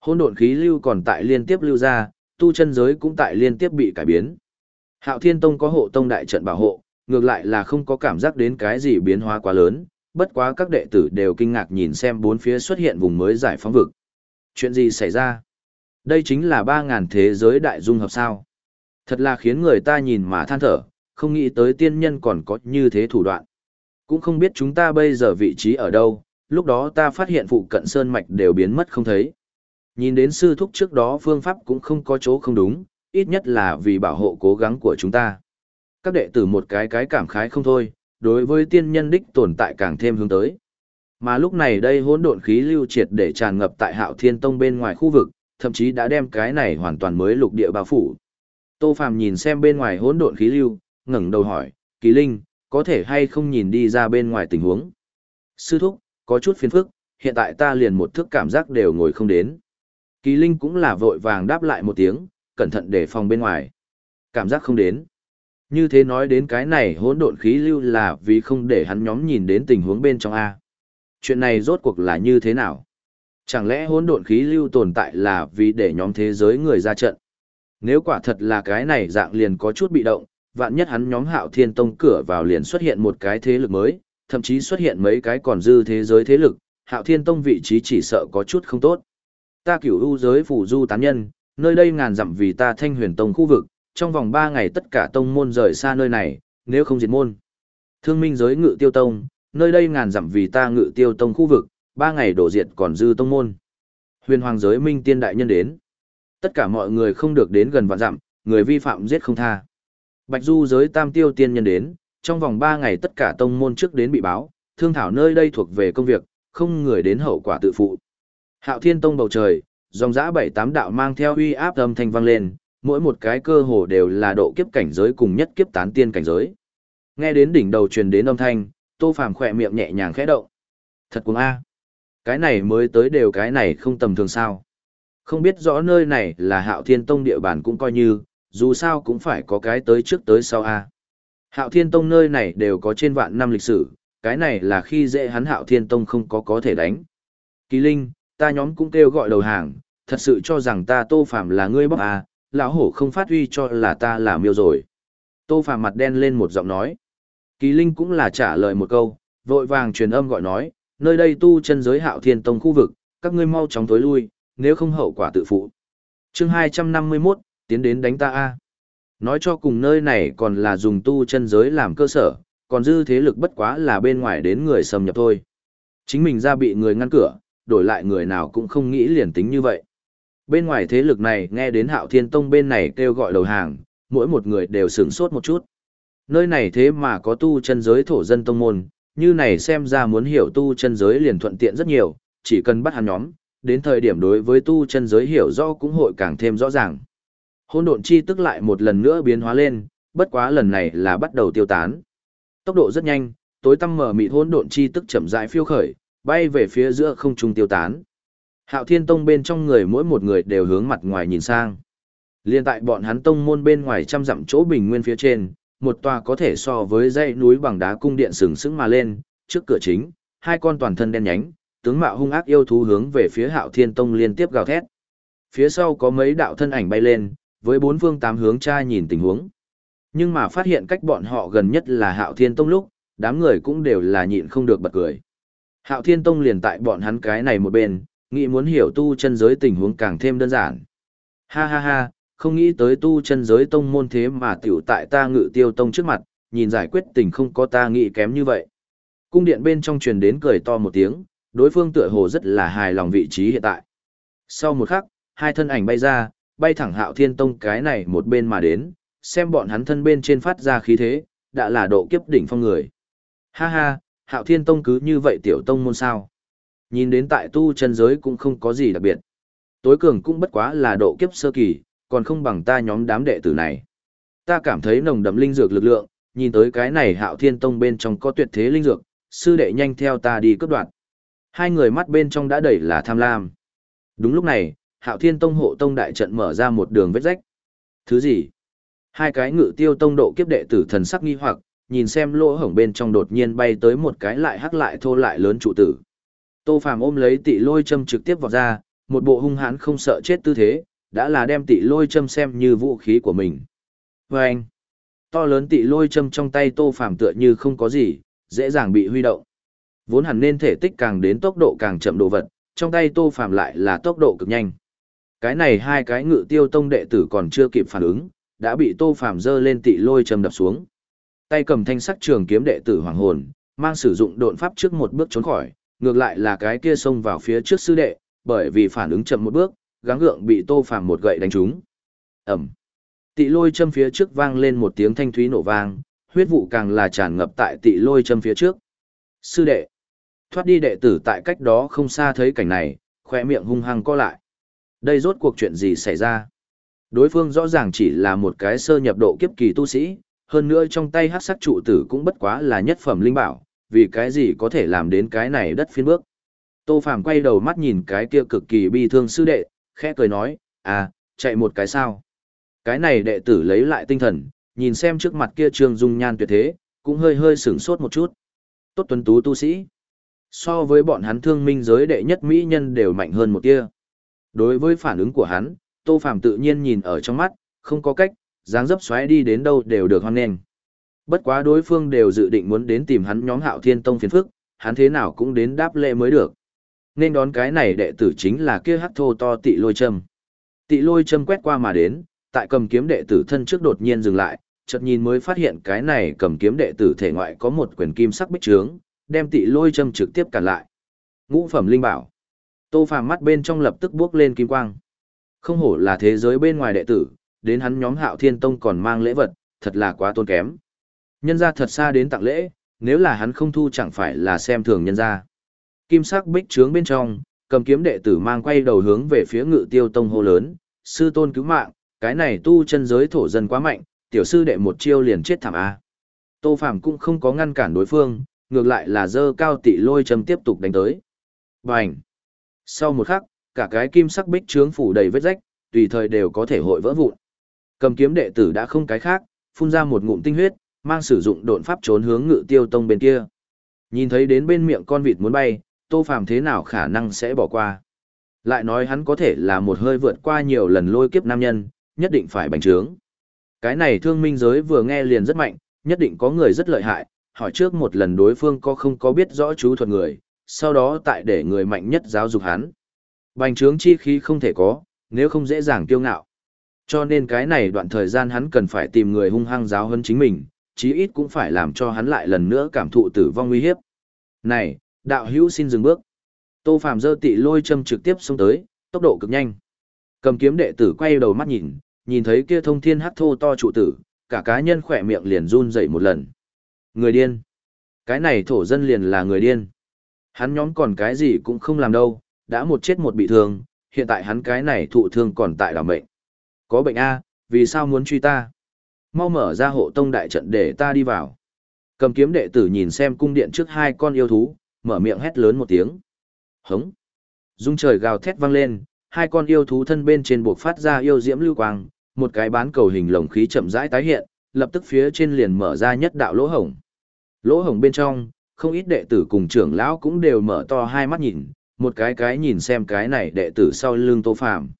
Hỗn độn khí lưu còn tại liên tiếp lưu ra, tu chân giới cũng tại liên tiếp bị cải biến. Hạo Thiên Tông có hộ tông đại trận bảo hộ, ngược lại là không có cảm giác đến cái gì biến hóa quá lớn, bất quá các đệ tử đều kinh ngạc nhìn xem bốn phía xuất hiện vùng mới giải phóng vực. Chuyện gì xảy ra? Đây chính là 3.000 thế giới đại dung hợp sao. Thật là khiến người ta nhìn mà than thở, không nghĩ tới tiên nhân còn có như thế thủ đoạn. Cũng không biết chúng ta bây giờ vị trí ở đâu, lúc đó ta phát hiện phụ cận sơn mạch đều biến mất không thấy. Nhìn đến sư thúc trước đó phương pháp cũng không có chỗ không đúng, ít nhất là vì bảo hộ cố gắng của chúng ta. Các đệ tử một cái cái cảm khái không thôi, đối với tiên nhân đích tồn tại càng thêm hướng tới. Mà lúc này đây hỗn độn khí lưu triệt để tràn ngập tại Hạo Thiên Tông bên ngoài khu vực, thậm chí đã đem cái này hoàn toàn mới lục địa bao phủ. Tô Phàm nhìn xem bên ngoài hỗn độn khí lưu, ngẩng đầu hỏi, "Kỳ Linh, có thể hay không nhìn đi ra bên ngoài tình huống?" Sư thúc, có chút phiền phức, hiện tại ta liền một thước cảm giác đều ngồi không đến. Kỳ Linh cũng là vội vàng đáp lại một tiếng, cẩn thận để phòng bên ngoài. Cảm giác không đến. Như thế nói đến cái này hỗn độn khí lưu là vì không để hắn nhóm nhìn đến tình huống bên trong A. Chuyện này rốt cuộc là như thế nào? Chẳng lẽ hỗn độn khí lưu tồn tại là vì để nhóm thế giới người ra trận? Nếu quả thật là cái này dạng liền có chút bị động, vạn nhất hắn nhóm hạo thiên tông cửa vào liền xuất hiện một cái thế lực mới, thậm chí xuất hiện mấy cái còn dư thế giới thế lực, hạo thiên tông vị trí chỉ sợ có chút không tốt. Ta cửu u giới phủ du tán nhân, nơi đây ngàn dặm vì ta thanh huyền tông khu vực, trong vòng ba ngày tất cả tông môn rời xa nơi này, nếu không diệt môn. Thương minh giới ngự tiêu tông, nơi đây ngàn dặm vì ta ngự tiêu tông khu vực, ba ngày đổ diệt còn dư tông môn. Huyền hoàng giới minh tiên đại nhân đến. Tất cả mọi người không được đến gần vạn dặm, người vi phạm giết không tha. Bạch Du giới tam tiêu tiên nhân đến, trong vòng 3 ngày tất cả tông môn trước đến bị báo, thương thảo nơi đây thuộc về công việc, không người đến hậu quả tự phụ. Hạo Thiên Tông bầu trời, dòng dã bảy tám đạo mang theo uy áp âm thanh vang lên, mỗi một cái cơ hồ đều là độ kiếp cảnh giới cùng nhất kiếp tán tiên cảnh giới. Nghe đến đỉnh đầu truyền đến âm thanh, Tô Phàm khỏe miệng nhẹ nhàng khẽ động. Thật cuồng a. Cái này mới tới đều cái này không tầm thường sao? Không biết rõ nơi này là Hạo Thiên Tông địa bàn cũng coi như, dù sao cũng phải có cái tới trước tới sau a. Hạo Thiên Tông nơi này đều có trên vạn năm lịch sử, cái này là khi dễ hắn Hạo Thiên Tông không có có thể đánh. Kỳ Linh, ta nhóm cũng kêu gọi đầu hàng, thật sự cho rằng ta Tô Phàm là ngươi bóc à, lão hổ không phát huy cho là ta là miêu rồi. Tô Phàm mặt đen lên một giọng nói. Kỳ Linh cũng là trả lời một câu, vội vàng truyền âm gọi nói, nơi đây tu chân giới Hạo Thiên Tông khu vực, các ngươi mau chóng tối lui, nếu không hậu quả tự phụ. Chương 251, tiến đến đánh ta a. Nói cho cùng nơi này còn là dùng tu chân giới làm cơ sở, còn dư thế lực bất quá là bên ngoài đến người xâm nhập thôi. Chính mình ra bị người ngăn cửa, đổi lại người nào cũng không nghĩ liền tính như vậy. Bên ngoài thế lực này nghe đến hạo thiên tông bên này kêu gọi đầu hàng, mỗi một người đều sửng sốt một chút. Nơi này thế mà có tu chân giới thổ dân tông môn, như này xem ra muốn hiểu tu chân giới liền thuận tiện rất nhiều, chỉ cần bắt hắn nhóm, đến thời điểm đối với tu chân giới hiểu rõ cũng hội càng thêm rõ ràng. Hỗn độn chi tức lại một lần nữa biến hóa lên, bất quá lần này là bắt đầu tiêu tán. Tốc độ rất nhanh, tối tăm mở mịt hỗn độn chi tức chậm rãi phiêu khởi, bay về phía giữa không trung tiêu tán. Hạo Thiên Tông bên trong người mỗi một người đều hướng mặt ngoài nhìn sang. Liên tại bọn hắn tông môn bên ngoài trăm dặm chỗ bình nguyên phía trên, một tòa có thể so với dãy núi bằng đá cung điện sừng sững mà lên, trước cửa chính, hai con toàn thân đen nhánh, tướng mạo hung ác yêu thú hướng về phía Hạo Thiên Tông liên tiếp gào thét. Phía sau có mấy đạo thân ảnh bay lên, với bốn phương tám hướng tra nhìn tình huống. Nhưng mà phát hiện cách bọn họ gần nhất là Hạo Thiên Tông lúc, đám người cũng đều là nhịn không được bật cười. Hạo Thiên Tông liền tại bọn hắn cái này một bên, nghĩ muốn hiểu tu chân giới tình huống càng thêm đơn giản. Ha ha ha, không nghĩ tới tu chân giới tông môn thế mà tiểu tại ta ngự tiêu tông trước mặt, nhìn giải quyết tình không có ta nghĩ kém như vậy. Cung điện bên trong truyền đến cười to một tiếng, đối phương tựa hồ rất là hài lòng vị trí hiện tại. Sau một khắc, hai thân ảnh bay ra, bay thẳng hạo thiên tông cái này một bên mà đến, xem bọn hắn thân bên trên phát ra khí thế, đã là độ kiếp đỉnh phong người. Ha ha, hạo thiên tông cứ như vậy tiểu tông môn sao. Nhìn đến tại tu chân giới cũng không có gì đặc biệt. Tối cường cũng bất quá là độ kiếp sơ kỳ, còn không bằng ta nhóm đám đệ tử này. Ta cảm thấy nồng đậm linh dược lực lượng, nhìn tới cái này hạo thiên tông bên trong có tuyệt thế linh dược, sư đệ nhanh theo ta đi cấp đoạn. Hai người mắt bên trong đã đầy là tham lam. Đúng lúc này, hạo thiên tông hộ tông đại trận mở ra một đường vết rách. Thứ gì? Hai cái ngự tiêu tông độ kiếp đệ tử thần sắc nghi hoặc, nhìn xem lỗ hổng bên trong đột nhiên bay tới một cái lại hắc lại thô lại lớn trụ tử. Tô Phàm ôm lấy tị lôi châm trực tiếp vào ra, một bộ hung hãn không sợ chết tư thế, đã là đem tị lôi châm xem như vũ khí của mình. Và anh, to lớn tị lôi châm trong tay Tô Phàm tựa như không có gì, dễ dàng bị huy động. Vốn hẳn nên thể tích càng đến tốc độ càng chậm đồ vật, trong tay Tô Phàm lại là tốc độ cực nhanh. Cái này hai cái ngự tiêu tông đệ tử còn chưa kịp phản ứng, đã bị Tô Phàm giơ lên tị lôi châm đập xuống. Tay cầm thanh sắc trường kiếm đệ tử hoàng hồn, mang sử dụng độn pháp trước một bước trốn khỏi, ngược lại là cái kia xông vào phía trước sư đệ, bởi vì phản ứng chậm một bước, gắng gượng bị Tô Phàm một gậy đánh trúng. Ầm. Tị lôi châm phía trước vang lên một tiếng thanh thúy nổ vang, huyết vụ càng là tràn ngập tại tị lôi châm phía trước. Sư đệ. Thoát đi đệ tử tại cách đó không xa thấy cảnh này, khóe miệng hung hăng co lại. Đây rốt cuộc chuyện gì xảy ra? Đối phương rõ ràng chỉ là một cái sơ nhập độ kiếp kỳ tu sĩ, hơn nữa trong tay hắc sắc trụ tử cũng bất quá là nhất phẩm linh bảo, vì cái gì có thể làm đến cái này đất phiên bước. Tô Phàm quay đầu mắt nhìn cái kia cực kỳ bi thương sư đệ, khẽ cười nói, à, chạy một cái sao. Cái này đệ tử lấy lại tinh thần, nhìn xem trước mặt kia trương dung nhan tuyệt thế, cũng hơi hơi sửng sốt một chút. Tốt tuấn tú tu sĩ. So với bọn hắn thương minh giới đệ nhất mỹ nhân đều mạnh hơn một tia. Đối với phản ứng của hắn, Tô Phàm tự nhiên nhìn ở trong mắt, không có cách, dáng dấp xoáy đi đến đâu đều được hoan nghênh. Bất quá đối phương đều dự định muốn đến tìm hắn nhóm Hạo Thiên Tông phiền phức, hắn thế nào cũng đến đáp lễ mới được. Nên đón cái này đệ tử chính là kia hắc thô to tị lôi trâm. Tị lôi trâm quét qua mà đến, tại cầm kiếm đệ tử thân trước đột nhiên dừng lại, chợt nhìn mới phát hiện cái này cầm kiếm đệ tử thể ngoại có một quyền kim sắc bích trướng, đem tị lôi trâm trực tiếp cản lại. Ngũ phẩm linh bảo. Tô Phàm mắt bên trong lập tức bước lên kim quang. Không hổ là thế giới bên ngoài đệ tử, đến hắn nhóm hạo thiên tông còn mang lễ vật, thật là quá tôn kém. Nhân gia thật xa đến tặng lễ, nếu là hắn không thu chẳng phải là xem thường nhân gia. Kim sắc bích trướng bên trong, cầm kiếm đệ tử mang quay đầu hướng về phía ngự tiêu tông hô lớn, sư tôn cứu mạng, cái này tu chân giới thổ dân quá mạnh, tiểu sư đệ một chiêu liền chết thảm A. Tô Phàm cũng không có ngăn cản đối phương, ngược lại là dơ cao tị lôi châm tiếp tục đánh tới. Bành! Sau một khắc, cả cái kim sắc bích trướng phủ đầy vết rách, tùy thời đều có thể hội vỡ vụn. Cầm kiếm đệ tử đã không cái khác, phun ra một ngụm tinh huyết, mang sử dụng độn pháp trốn hướng ngự tiêu tông bên kia. Nhìn thấy đến bên miệng con vịt muốn bay, Tô Phàm thế nào khả năng sẽ bỏ qua. Lại nói hắn có thể là một hơi vượt qua nhiều lần lôi kiếp nam nhân, nhất định phải bành trướng. Cái này thương minh giới vừa nghe liền rất mạnh, nhất định có người rất lợi hại, hỏi trước một lần đối phương có không có biết rõ chú thuật người, sau đó tại để người mạnh nhất giáo dục hắn. Bành trướng chi khí không thể có, nếu không dễ dàng kiêu ngạo. Cho nên cái này đoạn thời gian hắn cần phải tìm người hung hăng giáo hơn chính mình, chí ít cũng phải làm cho hắn lại lần nữa cảm thụ tử vong nguy hiếp. Này, đạo hữu xin dừng bước. Tô Phạm dơ tị lôi châm trực tiếp xông tới, tốc độ cực nhanh. Cầm kiếm đệ tử quay đầu mắt nhìn, nhìn thấy kia thông thiên hắc thô to trụ tử, cả cá nhân khỏe miệng liền run dậy một lần. Người điên. Cái này thổ dân liền là người điên. Hắn nhóm còn cái gì cũng không làm đâu, đã một chết một bị thương, hiện tại hắn cái này thụ thương còn tại đảm mệnh. Có bệnh A, vì sao muốn truy ta? Mau mở ra hộ tông đại trận để ta đi vào. Cầm kiếm đệ tử nhìn xem cung điện trước hai con yêu thú, mở miệng hét lớn một tiếng. Hống. Dung trời gào thét vang lên, hai con yêu thú thân bên trên buộc phát ra yêu diễm lưu quang, một cái bán cầu hình lồng khí chậm rãi tái hiện, lập tức phía trên liền mở ra nhất đạo lỗ hổng. Lỗ hổng bên trong, không ít đệ tử cùng trưởng lão cũng đều mở to hai mắt nhìn, một cái cái nhìn xem cái này đệ tử sau lưng Tô Phàm.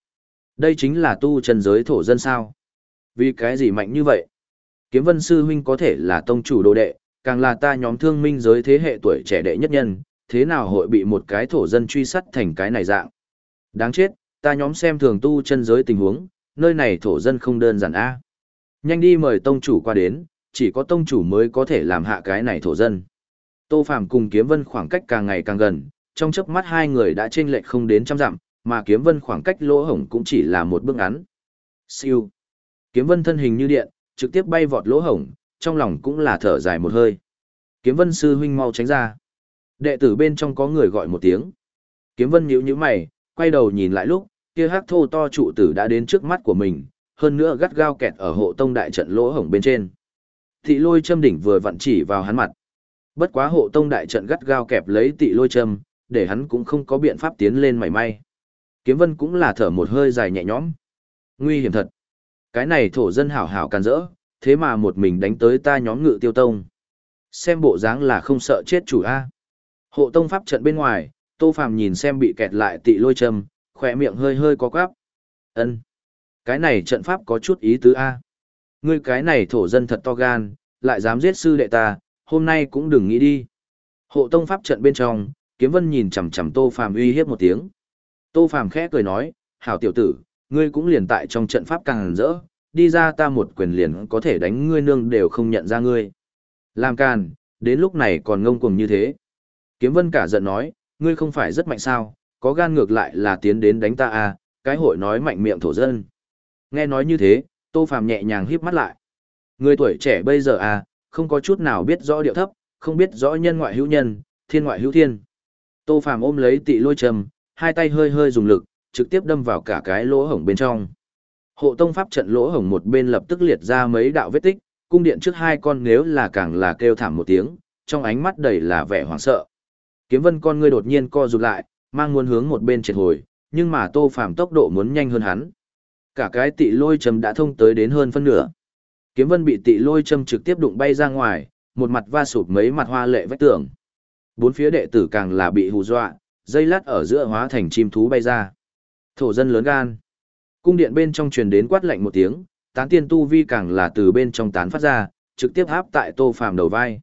Đây chính là tu chân giới thổ dân sao? Vì cái gì mạnh như vậy? Kiếm Vân sư huynh có thể là tông chủ đồ đệ, càng là ta nhóm thương minh giới thế hệ tuổi trẻ đệ nhất nhân, thế nào hội bị một cái thổ dân truy sát thành cái này dạng? Đáng chết, ta nhóm xem thường tu chân giới tình huống, nơi này thổ dân không đơn giản a. Nhanh đi mời tông chủ qua đến, chỉ có tông chủ mới có thể làm hạ cái này thổ dân. Tô Phàm cùng Kiếm Vân khoảng cách càng ngày càng gần, trong chớp mắt hai người đã chênh lệch không đến trăm dặm, mà Kiếm Vân khoảng cách lỗ hổng cũng chỉ là một bước ngắn. Siêu. Kiếm Vân thân hình như điện, trực tiếp bay vọt lỗ hổng, trong lòng cũng là thở dài một hơi. Kiếm Vân sư huynh mau tránh ra. Đệ tử bên trong có người gọi một tiếng. Kiếm Vân nhíu nhíu mày, quay đầu nhìn lại lúc, kia hắc thô to trụ tử đã đến trước mắt của mình, hơn nữa gắt gao kẹt ở hộ tông đại trận lỗ hổng bên trên. Thị lôi châm đỉnh vừa vặn chỉ vào hắn mặt. Bất quá hộ tông đại trận gắt gao kẹp lấy tị lôi châm, để hắn cũng không có biện pháp tiến lên mảy may. Kiếm vân cũng là thở một hơi dài nhẹ nhõm. Nguy hiểm thật. Cái này thổ dân hảo hảo can rỡ, thế mà một mình đánh tới ta nhóm ngự tiêu tông. Xem bộ dáng là không sợ chết chủ A. Hộ tông pháp trận bên ngoài, tô phàm nhìn xem bị kẹt lại tị lôi châm, khỏe miệng hơi hơi có quáp. ân Cái này trận pháp có chút ý tứ A. Ngươi cái này thổ dân thật to gan, lại dám giết sư đệ ta, hôm nay cũng đừng nghĩ đi. Hộ tông pháp trận bên trong, kiếm vân nhìn chằm chằm tô phàm uy hiếp một tiếng. Tô phàm khẽ cười nói, hảo tiểu tử, ngươi cũng liền tại trong trận pháp càng rỡ, đi ra ta một quyền liền có thể đánh ngươi nương đều không nhận ra ngươi. Làm càn, đến lúc này còn ngông cuồng như thế. Kiếm vân cả giận nói, ngươi không phải rất mạnh sao, có gan ngược lại là tiến đến đánh ta à, cái hội nói mạnh miệng thổ dân. Nghe nói như thế, Tô Phàm nhẹ nhàng híp mắt lại. Người tuổi trẻ bây giờ à, không có chút nào biết rõ điệu thấp, không biết rõ nhân ngoại hữu nhân, thiên ngoại hữu thiên. Tô Phàm ôm lấy tị lôi trầm, hai tay hơi hơi dùng lực, trực tiếp đâm vào cả cái lỗ hổng bên trong. Hộ tông pháp trận lỗ hổng một bên lập tức liệt ra mấy đạo vết tích, cung điện trước hai con nếu là càng là kêu thảm một tiếng, trong ánh mắt đầy là vẻ hoảng sợ. Kiếm vân con ngươi đột nhiên co rụt lại, mang muốn hướng một bên triệt hồi, nhưng mà Tô Phàm tốc độ muốn nhanh hơn hắn. Cả cái tị lôi trầm đã thông tới đến hơn phân nửa. Kiếm vân bị tị lôi châm trực tiếp đụng bay ra ngoài, một mặt va sụp mấy mặt hoa lệ vách tường. Bốn phía đệ tử càng là bị hù dọa, dây lát ở giữa hóa thành chim thú bay ra. Thổ dân lớn gan. Cung điện bên trong truyền đến quát lạnh một tiếng, tán tiên tu vi càng là từ bên trong tán phát ra, trực tiếp áp tại Tô Phàm đầu vai.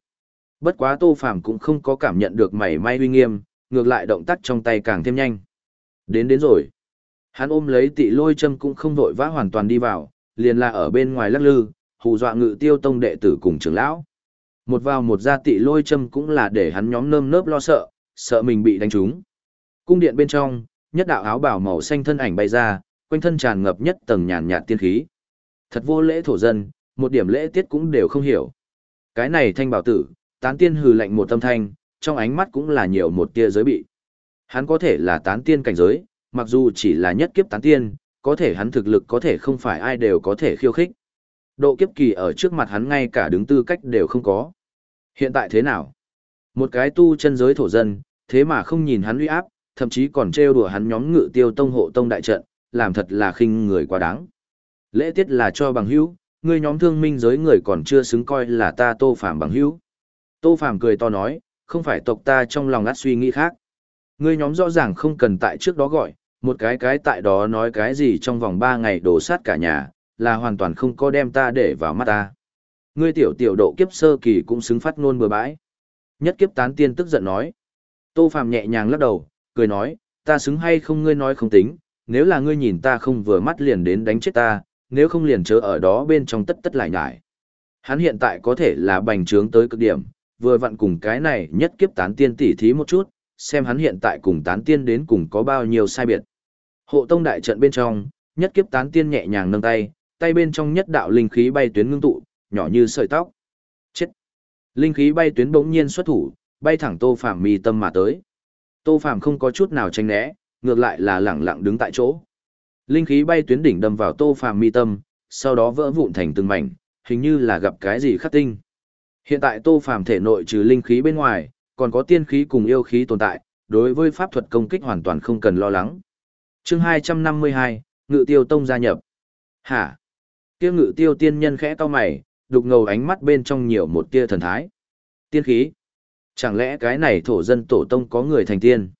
Bất quá Tô Phàm cũng không có cảm nhận được mảy may uy nghiêm, ngược lại động tác trong tay càng thêm nhanh. Đến đến rồi. Hắn ôm lấy tị lôi châm cũng không vội vã hoàn toàn đi vào, liền là ở bên ngoài lắc lư, hù dọa ngự tiêu tông đệ tử cùng trưởng lão. Một vào một ra tị lôi châm cũng là để hắn nhóm nơm nớp lo sợ, sợ mình bị đánh trúng. Cung điện bên trong, nhất đạo áo bảo màu xanh thân ảnh bay ra, quanh thân tràn ngập nhất tầng nhàn nhạt tiên khí. Thật vô lễ thổ dân, một điểm lễ tiết cũng đều không hiểu. Cái này thanh bảo tử, tán tiên hừ lạnh một tâm thanh, trong ánh mắt cũng là nhiều một tia giới bị. Hắn có thể là tán tiên cảnh giới, mặc dù chỉ là nhất kiếp tán tiên, có thể hắn thực lực có thể không phải ai đều có thể khiêu khích. Độ kiếp kỳ ở trước mặt hắn ngay cả đứng tư cách đều không có. Hiện tại thế nào? Một cái tu chân giới thổ dân, thế mà không nhìn hắn uy áp, thậm chí còn trêu đùa hắn nhóm ngự tiêu tông hộ tông đại trận, làm thật là khinh người quá đáng. Lễ tiết là cho bằng hữu, ngươi nhóm thương minh giới người còn chưa xứng coi là ta tô phàm bằng hữu. Tô phàm cười to nói, không phải tộc ta trong lòng ngắt suy nghĩ khác. Ngươi nhóm rõ ràng không cần tại trước đó gọi, một cái cái tại đó nói cái gì trong vòng ba ngày đổ sát cả nhà, là hoàn toàn không có đem ta để vào mắt ta. Ngươi tiểu tiểu độ kiếp sơ kỳ cũng xứng phát ngôn bừa bãi. Nhất kiếp tán tiên tức giận nói. Tô Phàm nhẹ nhàng lắc đầu, cười nói, ta xứng hay không ngươi nói không tính, nếu là ngươi nhìn ta không vừa mắt liền đến đánh chết ta, nếu không liền chớ ở đó bên trong tất tất lại nhải. Hắn hiện tại có thể là bành trướng tới cực điểm, vừa vặn cùng cái này nhất kiếp tán tiên tỉ thí một chút, xem hắn hiện tại cùng tán tiên đến cùng có bao nhiêu sai biệt. Hộ tông đại trận bên trong, nhất kiếp tán tiên nhẹ nhàng nâng tay, tay bên trong nhất đạo linh khí bay tuyến ngưng tụ, nhỏ như sợi tóc. Chết! Linh khí bay tuyến bỗng nhiên xuất thủ, bay thẳng Tô Phàm mi tâm mà tới. Tô Phàm không có chút nào tránh né, ngược lại là lẳng lặng đứng tại chỗ. Linh khí bay tuyến đỉnh đâm vào Tô Phàm mi tâm, sau đó vỡ vụn thành từng mảnh, hình như là gặp cái gì khắc tinh. Hiện tại Tô Phàm thể nội trừ linh khí bên ngoài, còn có tiên khí cùng yêu khí tồn tại, đối với pháp thuật công kích hoàn toàn không cần lo lắng. Chương 252, Ngự Tiêu Tông gia nhập. Hả? Kia Ngự Tiêu tiên nhân khẽ cau mày, đục ngầu ánh mắt bên trong nhiều một tia thần thái. Tiên khí? Chẳng lẽ cái này thổ dân tổ tông có người thành tiên?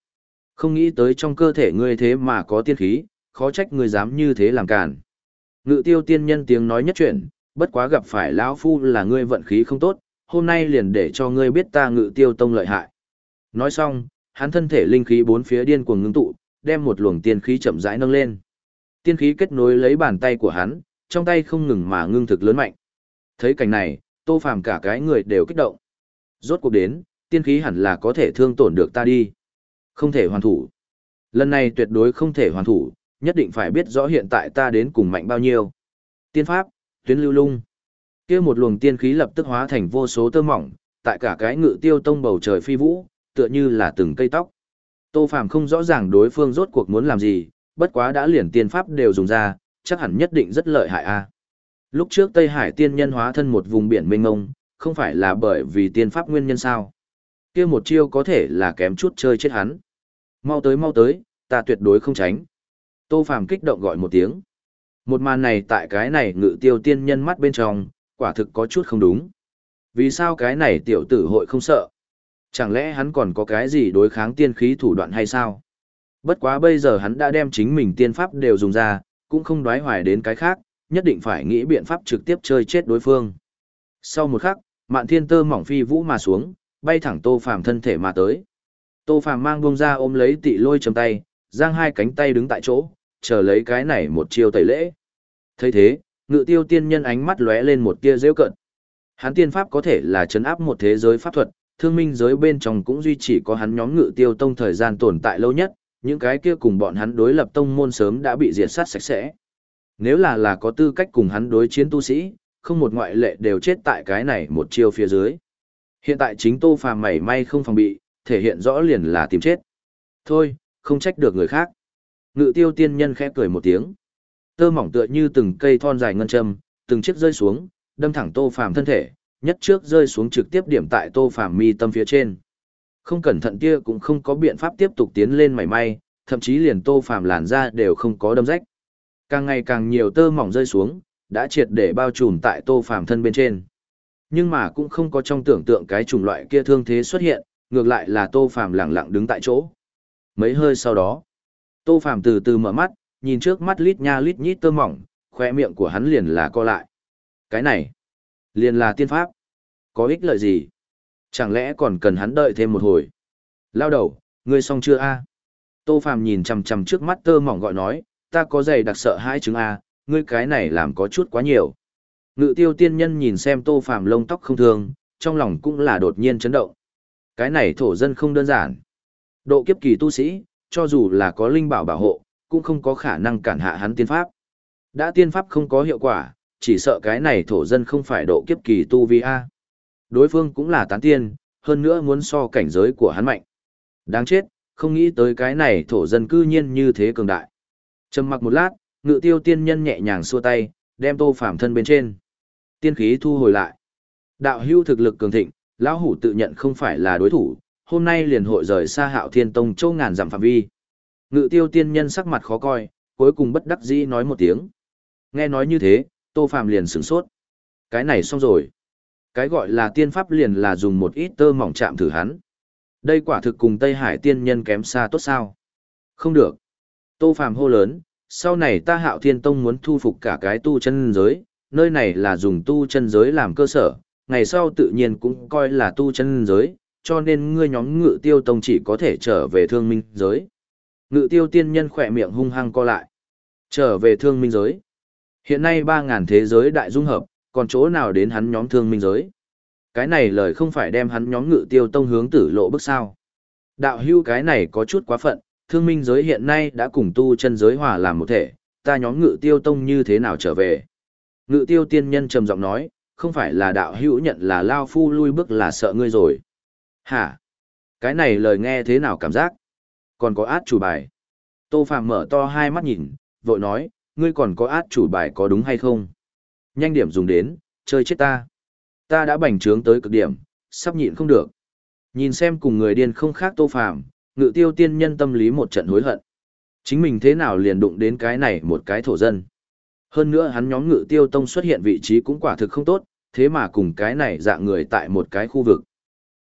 Không nghĩ tới trong cơ thể ngươi thế mà có tiên khí, khó trách ngươi dám như thế làm cản. Ngự tiêu tiên nhân tiếng nói nhất chuyện, bất quá gặp phải lão phu là ngươi vận khí không tốt, hôm nay liền để cho ngươi biết ta ngự tiêu tông lợi hại. Nói xong, hắn thân thể linh khí bốn phía điên cuồng ngưng tụ, đem một luồng tiên khí chậm rãi nâng lên. Tiên khí kết nối lấy bàn tay của hắn, trong tay không ngừng mà ngưng thực lớn mạnh. Thấy cảnh này, Tô Phàm cả cái người đều kích động. Rốt cuộc đến, tiên khí hẳn là có thể thương tổn được ta đi. Không thể hoàn thủ. Lần này tuyệt đối không thể hoàn thủ, nhất định phải biết rõ hiện tại ta đến cùng mạnh bao nhiêu. Tiên pháp, tuyến lưu lung. Kia một luồng tiên khí lập tức hóa thành vô số tơ mỏng, tại cả cái ngự tiêu tông bầu trời phi vũ, tựa như là từng cây tóc. Tô Phàm không rõ ràng đối phương rốt cuộc muốn làm gì, bất quá đã liền tiên pháp đều dùng ra, chắc hẳn nhất định rất lợi hại a. Lúc trước Tây Hải tiên nhân hóa thân một vùng biển mênh mông, không phải là bởi vì tiên pháp nguyên nhân sao? Kia một chiêu có thể là kém chút chơi chết hắn. Mau tới mau tới, ta tuyệt đối không tránh. Tô Phàm kích động gọi một tiếng. Một màn này tại cái này ngự tiêu tiên nhân mắt bên trong, quả thực có chút không đúng. Vì sao cái này tiểu tử hội không sợ? Chẳng lẽ hắn còn có cái gì đối kháng tiên khí thủ đoạn hay sao? Bất quá bây giờ hắn đã đem chính mình tiên pháp đều dùng ra, cũng không đoái hoài đến cái khác, nhất định phải nghĩ biện pháp trực tiếp chơi chết đối phương. Sau một khắc, mạn thiên tơ mỏng phi vũ mà xuống, bay thẳng tô phàm thân thể mà tới. Tô phàm mang bông ra ôm lấy tị lôi chầm tay, giang hai cánh tay đứng tại chỗ, chờ lấy cái này một chiêu tẩy lễ. thấy thế, ngự tiêu tiên nhân ánh mắt lóe lên một tia rêu cận. Hắn tiên pháp có thể là chấn áp một thế giới pháp thuật, thương minh giới bên trong cũng duy chỉ có hắn nhóm ngự tiêu tông thời gian tồn tại lâu nhất, những cái kia cùng bọn hắn đối lập tông môn sớm đã bị diệt sát sạch sẽ. Nếu là là có tư cách cùng hắn đối chiến tu sĩ, không một ngoại lệ đều chết tại cái này một chiêu phía dưới. Hiện tại chính Tô Phàm mảy may không phòng bị, thể hiện rõ liền là tìm chết. Thôi, không trách được người khác. Ngự tiêu tiên nhân khẽ cười một tiếng. Tơ mỏng tựa như từng cây thon dài ngân châm, từng chiếc rơi xuống, đâm thẳng Tô Phàm thân thể, nhất trước rơi xuống trực tiếp điểm tại Tô Phàm mi tâm phía trên. Không cẩn thận kia cũng không có biện pháp tiếp tục tiến lên mảy may, thậm chí liền Tô Phàm làn da đều không có đâm rách. Càng ngày càng nhiều tơ mỏng rơi xuống, đã triệt để bao trùm tại Tô Phàm thân bên trên. Nhưng mà cũng không có trong tưởng tượng cái chủng loại kia thương thế xuất hiện, ngược lại là Tô Phàm lặng lặng đứng tại chỗ. Mấy hơi sau đó, Tô Phàm từ từ mở mắt, nhìn trước mắt lít nha lít nhít tơ mỏng, khoe miệng của hắn liền là co lại. Cái này, liền là tiên pháp. Có ích lợi gì? Chẳng lẽ còn cần hắn đợi thêm một hồi? Lao đầu, ngươi xong chưa a? Tô Phàm nhìn chằm chằm trước mắt tơ mỏng gọi nói, ta có giày đặc sợ hai chứng a, ngươi cái này làm có chút quá nhiều. Ngự tiêu tiên nhân nhìn xem Tô Phàm lông tóc không thường, trong lòng cũng là đột nhiên chấn động. Cái này thổ dân không đơn giản. Độ kiếp kỳ tu sĩ, cho dù là có linh bảo bảo hộ, cũng không có khả năng cản hạ hắn tiên pháp. Đã tiên pháp không có hiệu quả, chỉ sợ cái này thổ dân không phải độ kiếp kỳ tu vi A. Đối phương cũng là tán tiên, hơn nữa muốn so cảnh giới của hắn mạnh. Đáng chết, không nghĩ tới cái này thổ dân cư nhiên như thế cường đại. Trầm mặc một lát, ngự tiêu tiên nhân nhẹ nhàng xua tay, đem tô phạm thân bên trên. Tiên khí thu hồi lại. Đạo hưu thực lực cường thịnh, lão hủ tự nhận không phải là đối thủ, hôm nay liền hội rời xa hạo thiên tông châu ngàn dặm phạm vi. Ngự tiêu tiên nhân sắc mặt khó coi, cuối cùng bất đắc dĩ nói một tiếng. Nghe nói như thế, tô phạm liền sửng sốt. Cái này xong rồi. Cái gọi là tiên pháp liền là dùng một ít tơ mỏng chạm thử hắn. Đây quả thực cùng Tây Hải tiên nhân kém xa tốt sao. Không được. Tô Phàm hô lớn, sau này ta hạo thiên tông muốn thu phục cả cái tu chân giới, nơi này là dùng tu chân giới làm cơ sở, ngày sau tự nhiên cũng coi là tu chân giới, cho nên ngươi nhóm ngự tiêu tông chỉ có thể trở về thương minh giới. Ngự tiêu tiên nhân khẽ miệng hung hăng co lại. Trở về thương minh giới. Hiện nay 3000 thế giới đại dung hợp, còn chỗ nào đến hắn nhóm thương minh giới. Cái này lời không phải đem hắn nhóm ngự tiêu tông hướng tử lộ bước sao. Đạo hưu cái này có chút quá phận, thương minh giới hiện nay đã cùng tu chân giới hòa làm một thể, ta nhóm ngự tiêu tông như thế nào trở về. Ngự tiêu tiên nhân trầm giọng nói, không phải là đạo hữu nhận là lao phu lui bước là sợ ngươi rồi. Hả? Cái này lời nghe thế nào cảm giác? Còn có át chủ bài. Tô Phạm mở to hai mắt nhìn, vội nói, ngươi còn có át chủ bài có đúng hay không? Nhanh điểm dùng đến, chơi chết ta. Ta đã bành trướng tới cực điểm, sắp nhịn không được. Nhìn xem cùng người điên không khác Tô phàm, ngự tiêu tiên nhân tâm lý một trận hối hận. Chính mình thế nào liền đụng đến cái này một cái thổ dân. Hơn nữa hắn nhóm ngự tiêu tông xuất hiện vị trí cũng quả thực không tốt, thế mà cùng cái này dạng người tại một cái khu vực.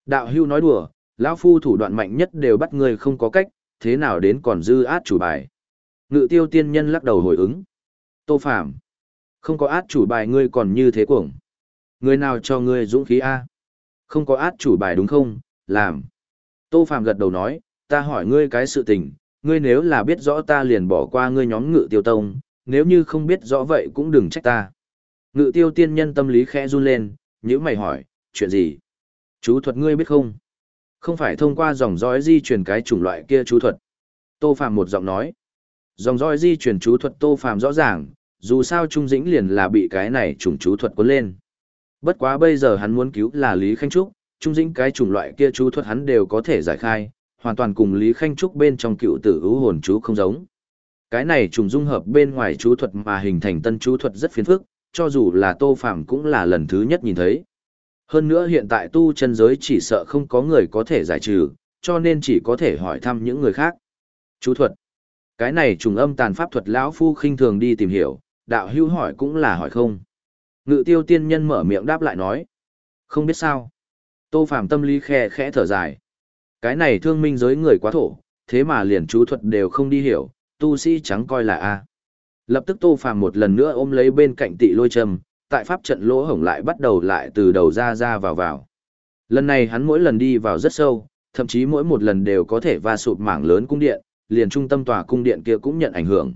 Đạo hưu nói đùa, lão phu thủ đoạn mạnh nhất đều bắt người không có cách, thế nào đến còn dư át chủ bài. Ngự tiêu tiên nhân lắc đầu hồi ứng. Tô Phạm, không có át chủ bài ngươi còn như thế cuồng. Người nào cho ngươi dũng khí A? Không có át chủ bài đúng không? Làm. Tô Phạm gật đầu nói, ta hỏi ngươi cái sự tình, ngươi nếu là biết rõ ta liền bỏ qua ngươi nhóm ngự tiêu tông, nếu như không biết rõ vậy cũng đừng trách ta. Ngự tiêu tiên nhân tâm lý khẽ run lên, nhữ mày hỏi, chuyện gì? Chú thuật ngươi biết không? Không phải thông qua dòng dõi di truyền cái chủng loại kia chú thuật. Tô Phạm một giọng nói. Dòng dõi di truyền chú thuật Tô Phạm rõ ràng, dù sao Trung Dĩnh liền là bị cái này trùng chú thuật cuốn lên. Bất quá bây giờ hắn muốn cứu là Lý Khanh Trúc, Trung Dĩnh cái chủng loại kia chú thuật hắn đều có thể giải khai, hoàn toàn cùng Lý Khanh Trúc bên trong cựu tử ưu hồn chú không giống. Cái này trùng dung hợp bên ngoài chú thuật mà hình thành tân chú thuật rất phiền phức, cho dù là Tô Phàm cũng là lần thứ nhất nhìn thấy. Hơn nữa hiện tại tu chân giới chỉ sợ không có người có thể giải trừ, cho nên chỉ có thể hỏi thăm những người khác. Chú thuật. Cái này trùng âm tàn pháp thuật lão phu khinh thường đi tìm hiểu, đạo hữu hỏi cũng là hỏi không. Ngự tiêu tiên nhân mở miệng đáp lại nói. Không biết sao. Tô Phàm tâm lý khe khẽ thở dài. Cái này thương minh giới người quá thổ, thế mà liền chú thuật đều không đi hiểu, tu sĩ trắng coi là A. Lập tức Tô Phàm một lần nữa ôm lấy bên cạnh tị lôi trầm, tại pháp trận lỗ hổng lại bắt đầu lại từ đầu ra ra vào vào. Lần này hắn mỗi lần đi vào rất sâu, thậm chí mỗi một lần đều có thể va sụp mảng lớn cung điện, liền trung tâm tòa cung điện kia cũng nhận ảnh hưởng.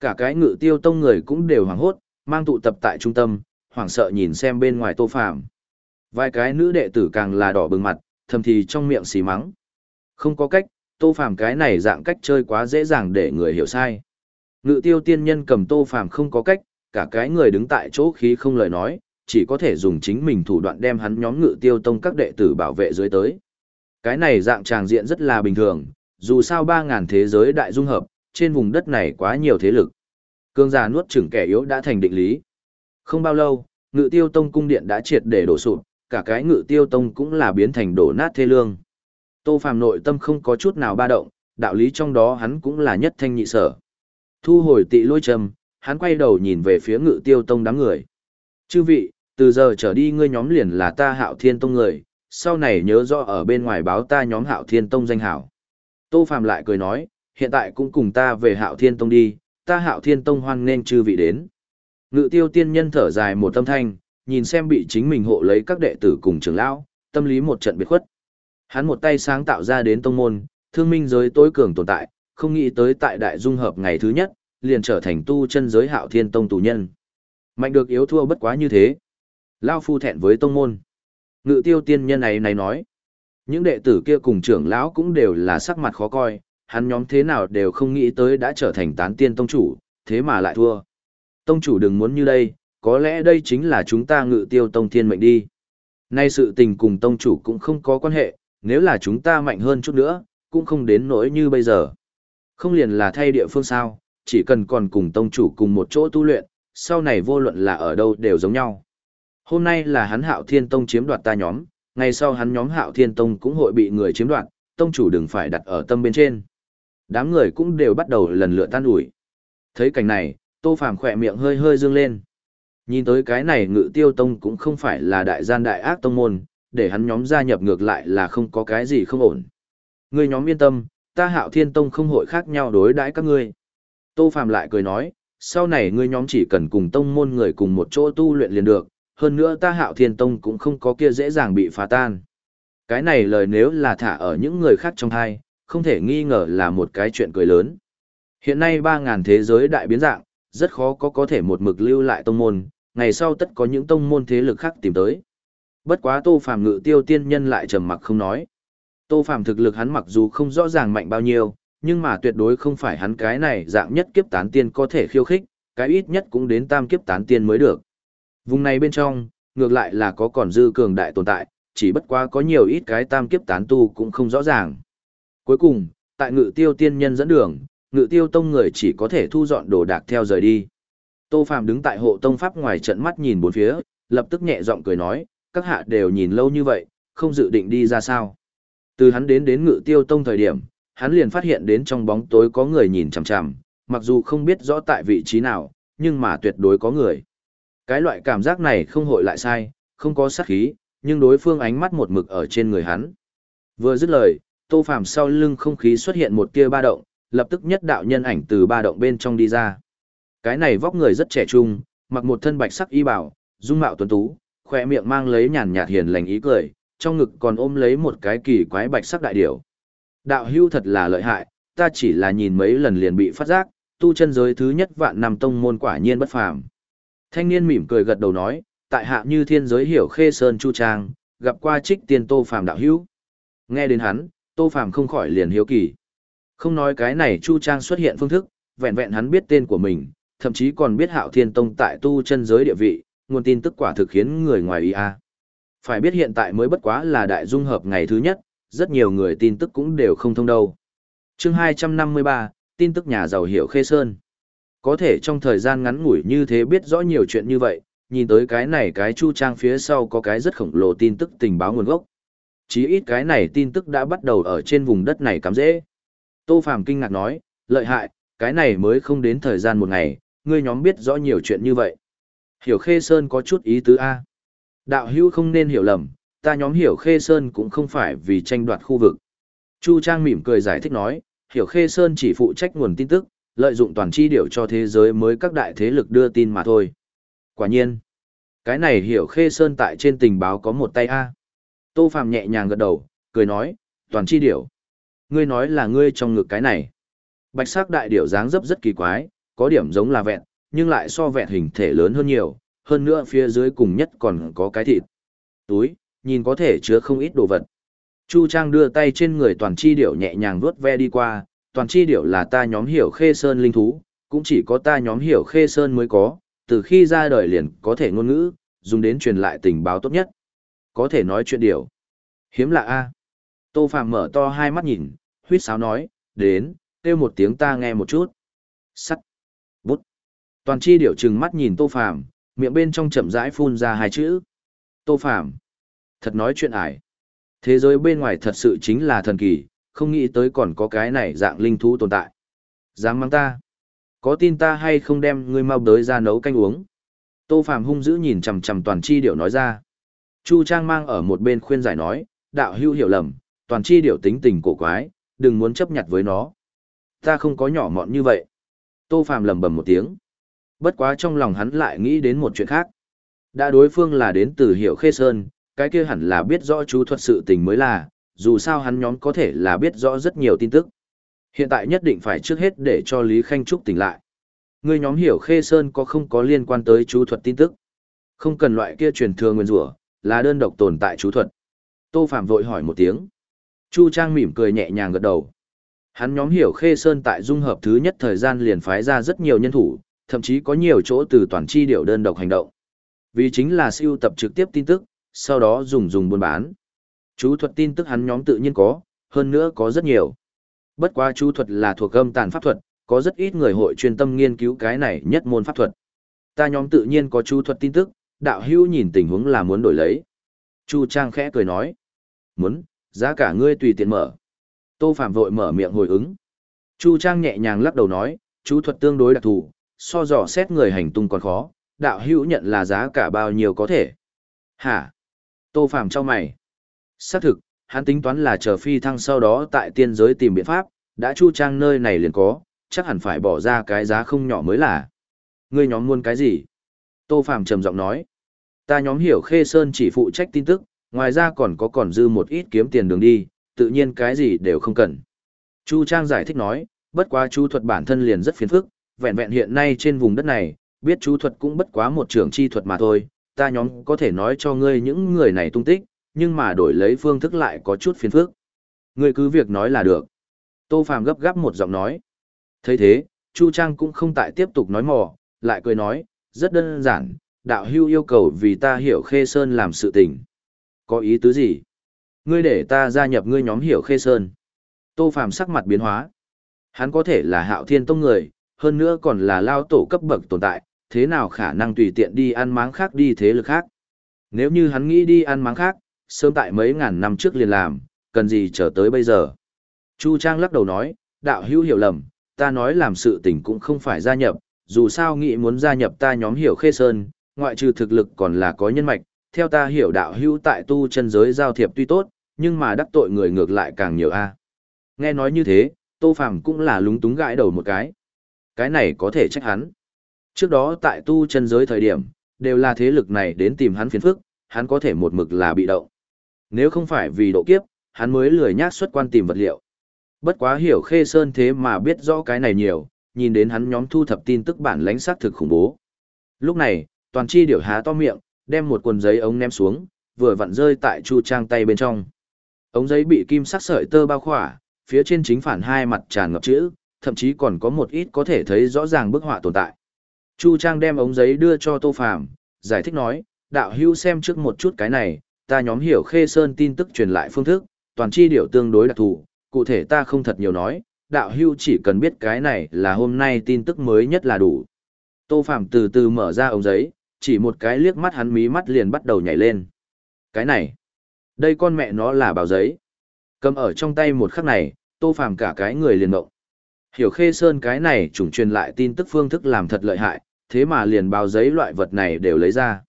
Cả cái ngự tiêu tông người cũng đều hoảng hốt, mang tụ tập tại trung tâm, hoảng sợ nhìn xem bên ngoài Tô Phàm. Vài cái nữ đệ tử càng là đỏ bừng mặt, thầm thì trong miệng xì mắng. Không có cách, Tô Phàm cái này dạng cách chơi quá dễ dàng để người hiểu sai. Ngự tiêu tiên nhân cầm Tô Phàm không có cách, cả cái người đứng tại chỗ khí không lời nói, chỉ có thể dùng chính mình thủ đoạn đem hắn nhóm ngự tiêu tông các đệ tử bảo vệ dưới tới. Cái này dạng tràng diện rất là bình thường, dù sao 3.000 thế giới đại dung hợp, trên vùng đất này quá nhiều thế lực. Cương giả nuốt chửng kẻ yếu đã thành định lý. Không bao lâu, ngự tiêu tông cung điện đã triệt để đổ sụp, cả cái ngự tiêu tông cũng là biến thành đổ nát thê lương. Tô Phàm nội tâm không có chút nào ba động, đạo lý trong đó hắn cũng là nhất thanh nhị sở. Thu hồi tị lôi trầm, hắn quay đầu nhìn về phía ngự tiêu tông đám người. Chư vị, từ giờ trở đi ngươi nhóm liền là ta hạo thiên tông người, sau này nhớ rõ ở bên ngoài báo ta nhóm hạo thiên tông danh hảo. Tô Phàm lại cười nói, hiện tại cũng cùng ta về hạo thiên tông đi, ta hạo thiên tông hoan nên chư vị đến. Ngự tiêu tiên nhân thở dài một tâm thanh, nhìn xem bị chính mình hộ lấy các đệ tử cùng trưởng lão, tâm lý một trận biệt khuất. Hắn một tay sáng tạo ra đến tông môn, thương minh giới tối cường tồn tại, không nghĩ tới tại đại dung hợp ngày thứ nhất, liền trở thành tu chân giới hạo thiên tông tù nhân. Mạnh được yếu thua bất quá như thế. Lao phu thẹn với tông môn. Ngự tiêu tiên nhân này này nói. Những đệ tử kia cùng trưởng lão cũng đều là sắc mặt khó coi, hắn nhóm thế nào đều không nghĩ tới đã trở thành tán tiên tông chủ, thế mà lại thua. Tông chủ đừng muốn như đây, có lẽ đây chính là chúng ta ngự tiêu tông thiên mệnh đi. Nay sự tình cùng tông chủ cũng không có quan hệ, nếu là chúng ta mạnh hơn chút nữa, cũng không đến nỗi như bây giờ. Không liền là thay địa phương sao, chỉ cần còn cùng tông chủ cùng một chỗ tu luyện, sau này vô luận là ở đâu đều giống nhau. Hôm nay là hắn hạo thiên tông chiếm đoạt ta nhóm, ngày sau hắn nhóm hạo thiên tông cũng hội bị người chiếm đoạt, tông chủ đừng phải đặt ở tâm bên trên. Đám người cũng đều bắt đầu lần lượt tan ủi. Thấy cảnh này, tô phàm khỏe miệng hơi hơi dương lên. Nhìn tới cái này ngự tiêu tông cũng không phải là đại gian đại ác tông môn, để hắn nhóm gia nhập ngược lại là không có cái gì không ổn. Người nhóm yên tâm, ta hạo thiên tông không hội khác nhau đối đãi các ngươi. Tô phàm lại cười nói, sau này ngươi nhóm chỉ cần cùng tông môn người cùng một chỗ tu luyện liền được, hơn nữa ta hạo thiên tông cũng không có kia dễ dàng bị phá tan. Cái này lời nếu là thả ở những người khác trong hai, không thể nghi ngờ là một cái chuyện cười lớn. Hiện nay 3.000 thế giới đại biến dạng, rất khó có có thể một mực lưu lại tông môn, ngày sau tất có những tông môn thế lực khác tìm tới. Bất quá Tô Phàm ngự tiêu tiên nhân lại trầm mặc không nói. Tô Phàm thực lực hắn mặc dù không rõ ràng mạnh bao nhiêu, nhưng mà tuyệt đối không phải hắn cái này dạng nhất kiếp tán tiên có thể khiêu khích, cái ít nhất cũng đến tam kiếp tán tiên mới được. Vùng này bên trong, ngược lại là có còn dư cường đại tồn tại, chỉ bất quá có nhiều ít cái tam kiếp tán tu cũng không rõ ràng. Cuối cùng, tại ngự tiêu tiên nhân dẫn đường, ngự tiêu tông người chỉ có thể thu dọn đồ đạc theo rời đi. Tô Phạm đứng tại hộ tông pháp ngoài trận mắt nhìn bốn phía, lập tức nhẹ giọng cười nói, các hạ đều nhìn lâu như vậy, không dự định đi ra sao. Từ hắn đến đến ngự tiêu tông thời điểm, hắn liền phát hiện đến trong bóng tối có người nhìn chằm chằm, mặc dù không biết rõ tại vị trí nào, nhưng mà tuyệt đối có người. Cái loại cảm giác này không hội lại sai, không có sát khí, nhưng đối phương ánh mắt một mực ở trên người hắn. Vừa dứt lời, Tô Phàm sau lưng không khí xuất hiện một tia ba động, lập tức nhất đạo nhân ảnh từ ba động bên trong đi ra. Cái này vóc người rất trẻ trung, mặc một thân bạch sắc y bảo, dung mạo tuấn tú, khỏe miệng mang lấy nhàn nhạt hiền lành ý cười, trong ngực còn ôm lấy một cái kỳ quái bạch sắc đại điểu. Đạo hưu thật là lợi hại, ta chỉ là nhìn mấy lần liền bị phát giác, tu chân giới thứ nhất vạn năm tông môn quả nhiên bất phàm. Thanh niên mỉm cười gật đầu nói, tại hạ như thiên giới hiểu khê sơn chu trang, gặp qua trích tiên tô phàm đạo hữu. Nghe đến hắn, tô phàm không khỏi liền hiếu kỳ. Không nói cái này chu trang xuất hiện phương thức, vẹn vẹn hắn biết tên của mình, thậm chí còn biết hạo thiên tông tại tu chân giới địa vị, nguồn tin tức quả thực khiến người ngoài ý a. Phải biết hiện tại mới bất quá là đại dung hợp ngày thứ nhất, rất nhiều người tin tức cũng đều không thông đâu. chương 253, tin tức nhà giàu hiểu khê sơn. Có thể trong thời gian ngắn ngủi như thế biết rõ nhiều chuyện như vậy, nhìn tới cái này cái chu trang phía sau có cái rất khổng lồ tin tức tình báo nguồn gốc. Chí ít cái này tin tức đã bắt đầu ở trên vùng đất này cắm dễ. Tô Phàm kinh ngạc nói, lợi hại, cái này mới không đến thời gian một ngày, ngươi nhóm biết rõ nhiều chuyện như vậy. Hiểu Khê Sơn có chút ý tứ A. Đạo hữu không nên hiểu lầm, ta nhóm Hiểu Khê Sơn cũng không phải vì tranh đoạt khu vực. Chu Trang mỉm cười giải thích nói, Hiểu Khê Sơn chỉ phụ trách nguồn tin tức, lợi dụng toàn chi điệu cho thế giới mới các đại thế lực đưa tin mà thôi. Quả nhiên, cái này Hiểu Khê Sơn tại trên tình báo có một tay A. Tô Phàm nhẹ nhàng gật đầu, cười nói, toàn chi Điểu, Ngươi nói là ngươi trong ngực cái này. Bạch sắc đại điểu dáng dấp rất kỳ quái, có điểm giống là vẹn, nhưng lại so vẹn hình thể lớn hơn nhiều, hơn nữa phía dưới cùng nhất còn có cái thịt. Túi, nhìn có thể chứa không ít đồ vật. Chu Trang đưa tay trên người toàn chi điểu nhẹ nhàng vuốt ve đi qua, toàn chi điểu là ta nhóm hiểu khê sơn linh thú, cũng chỉ có ta nhóm hiểu khê sơn mới có, từ khi ra đời liền có thể ngôn ngữ, dùng đến truyền lại tình báo tốt nhất. Có thể nói chuyện điều Hiếm lạ a. Tô Phạm mở to hai mắt nhìn, huyết sáo nói, đến, kêu một tiếng ta nghe một chút. Sắt. Bút. Toàn chi điểu trừng mắt nhìn Tô phạm miệng bên trong chậm rãi phun ra hai chữ. Tô phạm Thật nói chuyện ải. Thế giới bên ngoài thật sự chính là thần kỳ, không nghĩ tới còn có cái này dạng linh thú tồn tại. Dám mang ta. Có tin ta hay không đem ngươi mau đới ra nấu canh uống. Tô phạm hung dữ nhìn chằm chằm toàn chi điểu nói ra. Chu Trang mang ở một bên khuyên giải nói, đạo hưu hiểu lầm, toàn chi điều tính tình cổ quái, đừng muốn chấp nhặt với nó. Ta không có nhỏ mọn như vậy. Tô Phàm lầm bầm một tiếng. Bất quá trong lòng hắn lại nghĩ đến một chuyện khác. Đã đối phương là đến từ hiệu khê sơn, cái kia hẳn là biết rõ chú thuật sự tình mới là, dù sao hắn nhóm có thể là biết rõ rất nhiều tin tức. Hiện tại nhất định phải trước hết để cho Lý Khanh Trúc tỉnh lại. Người nhóm hiểu khê sơn có không có liên quan tới chú thuật tin tức. Không cần loại kia truyền thừa nguyên rủa là đơn độc tồn tại chú thuật. Tô Phạm vội hỏi một tiếng. Chu Trang mỉm cười nhẹ nhàng gật đầu. Hắn nhóm hiểu Khê Sơn tại dung hợp thứ nhất thời gian liền phái ra rất nhiều nhân thủ, thậm chí có nhiều chỗ từ toàn chi điệu đơn độc hành động. Vì chính là siêu tập trực tiếp tin tức, sau đó dùng dùng buôn bán. Chú thuật tin tức hắn nhóm tự nhiên có, hơn nữa có rất nhiều. Bất quá chú thuật là thuộc âm tàn pháp thuật, có rất ít người hội chuyên tâm nghiên cứu cái này nhất môn pháp thuật. Ta nhóm tự nhiên có chú thuật tin tức, đạo hữu nhìn tình huống là muốn đổi lấy. Chu Trang khẽ cười nói. Muốn, giá cả ngươi tùy tiện mở. Tô Phạm vội mở miệng hồi ứng. Chu Trang nhẹ nhàng lắc đầu nói, chú thuật tương đối đặc thù, so dò xét người hành tung còn khó, đạo hữu nhận là giá cả bao nhiêu có thể. Hả? Tô Phạm cho mày. Xác thực, hắn tính toán là chờ phi thăng sau đó tại tiên giới tìm biện pháp, đã Chu Trang nơi này liền có, chắc hẳn phải bỏ ra cái giá không nhỏ mới là. Ngươi nhóm muốn cái gì? Tô Phạm trầm giọng nói. Ta nhóm hiểu Khê Sơn chỉ phụ trách tin tức, ngoài ra còn có còn dư một ít kiếm tiền đường đi, tự nhiên cái gì đều không cần. Chu Trang giải thích nói, bất quá chú thuật bản thân liền rất phiền phức, vẹn vẹn hiện nay trên vùng đất này, biết chú thuật cũng bất quá một trường chi thuật mà thôi, ta nhóm có thể nói cho ngươi những người này tung tích, nhưng mà đổi lấy phương thức lại có chút phiền phức. Ngươi cứ việc nói là được. Tô Phàm gấp gáp một giọng nói. thấy thế, Chu Trang cũng không tại tiếp tục nói mò, lại cười nói, rất đơn giản, đạo hưu yêu cầu vì ta hiểu khê sơn làm sự tình. Có ý tứ gì? Ngươi để ta gia nhập ngươi nhóm hiểu khê sơn. Tô Phàm sắc mặt biến hóa. Hắn có thể là hạo thiên tông người, hơn nữa còn là lao tổ cấp bậc tồn tại, thế nào khả năng tùy tiện đi ăn máng khác đi thế lực khác. Nếu như hắn nghĩ đi ăn máng khác, sớm tại mấy ngàn năm trước liền làm, cần gì chờ tới bây giờ. Chu Trang lắc đầu nói, đạo hữu hiểu lầm, ta nói làm sự tình cũng không phải gia nhập, dù sao nghĩ muốn gia nhập ta nhóm hiểu khê sơn, ngoại trừ thực lực còn là có nhân mạch, theo ta hiểu đạo hữu tại tu chân giới giao thiệp tuy tốt, nhưng mà đắc tội người ngược lại càng nhiều a. Nghe nói như thế, Tô Phàm cũng là lúng túng gãi đầu một cái. Cái này có thể trách hắn. Trước đó tại tu chân giới thời điểm, đều là thế lực này đến tìm hắn phiền phức, hắn có thể một mực là bị động. Nếu không phải vì độ kiếp, hắn mới lười nhác xuất quan tìm vật liệu. Bất quá hiểu Khê Sơn thế mà biết rõ cái này nhiều, nhìn đến hắn nhóm thu thập tin tức bản lãnh xác thực khủng bố. Lúc này, toàn chi điểu há to miệng, đem một quần giấy ống ném xuống, vừa vặn rơi tại Chu Trang tay bên trong. Ống giấy bị kim sắc sợi tơ bao khỏa, phía trên chính phản hai mặt tràn ngập chữ, thậm chí còn có một ít có thể thấy rõ ràng bức họa tồn tại. Chu Trang đem ống giấy đưa cho Tô Phàm, giải thích nói, đạo hưu xem trước một chút cái này, ta nhóm hiểu Khê Sơn tin tức truyền lại phương thức, toàn chi điểu tương đối đặc thù, cụ thể ta không thật nhiều nói, đạo hưu chỉ cần biết cái này là hôm nay tin tức mới nhất là đủ. Tô Phạm từ từ mở ra ống giấy, chỉ một cái liếc mắt hắn mí mắt liền bắt đầu nhảy lên. Cái này, đây con mẹ nó là báo giấy. Cầm ở trong tay một khắc này, Tô Phạm cả cái người liền mộng. Hiểu Khê Sơn cái này trùng truyền lại tin tức phương thức làm thật lợi hại, thế mà liền báo giấy loại vật này đều lấy ra.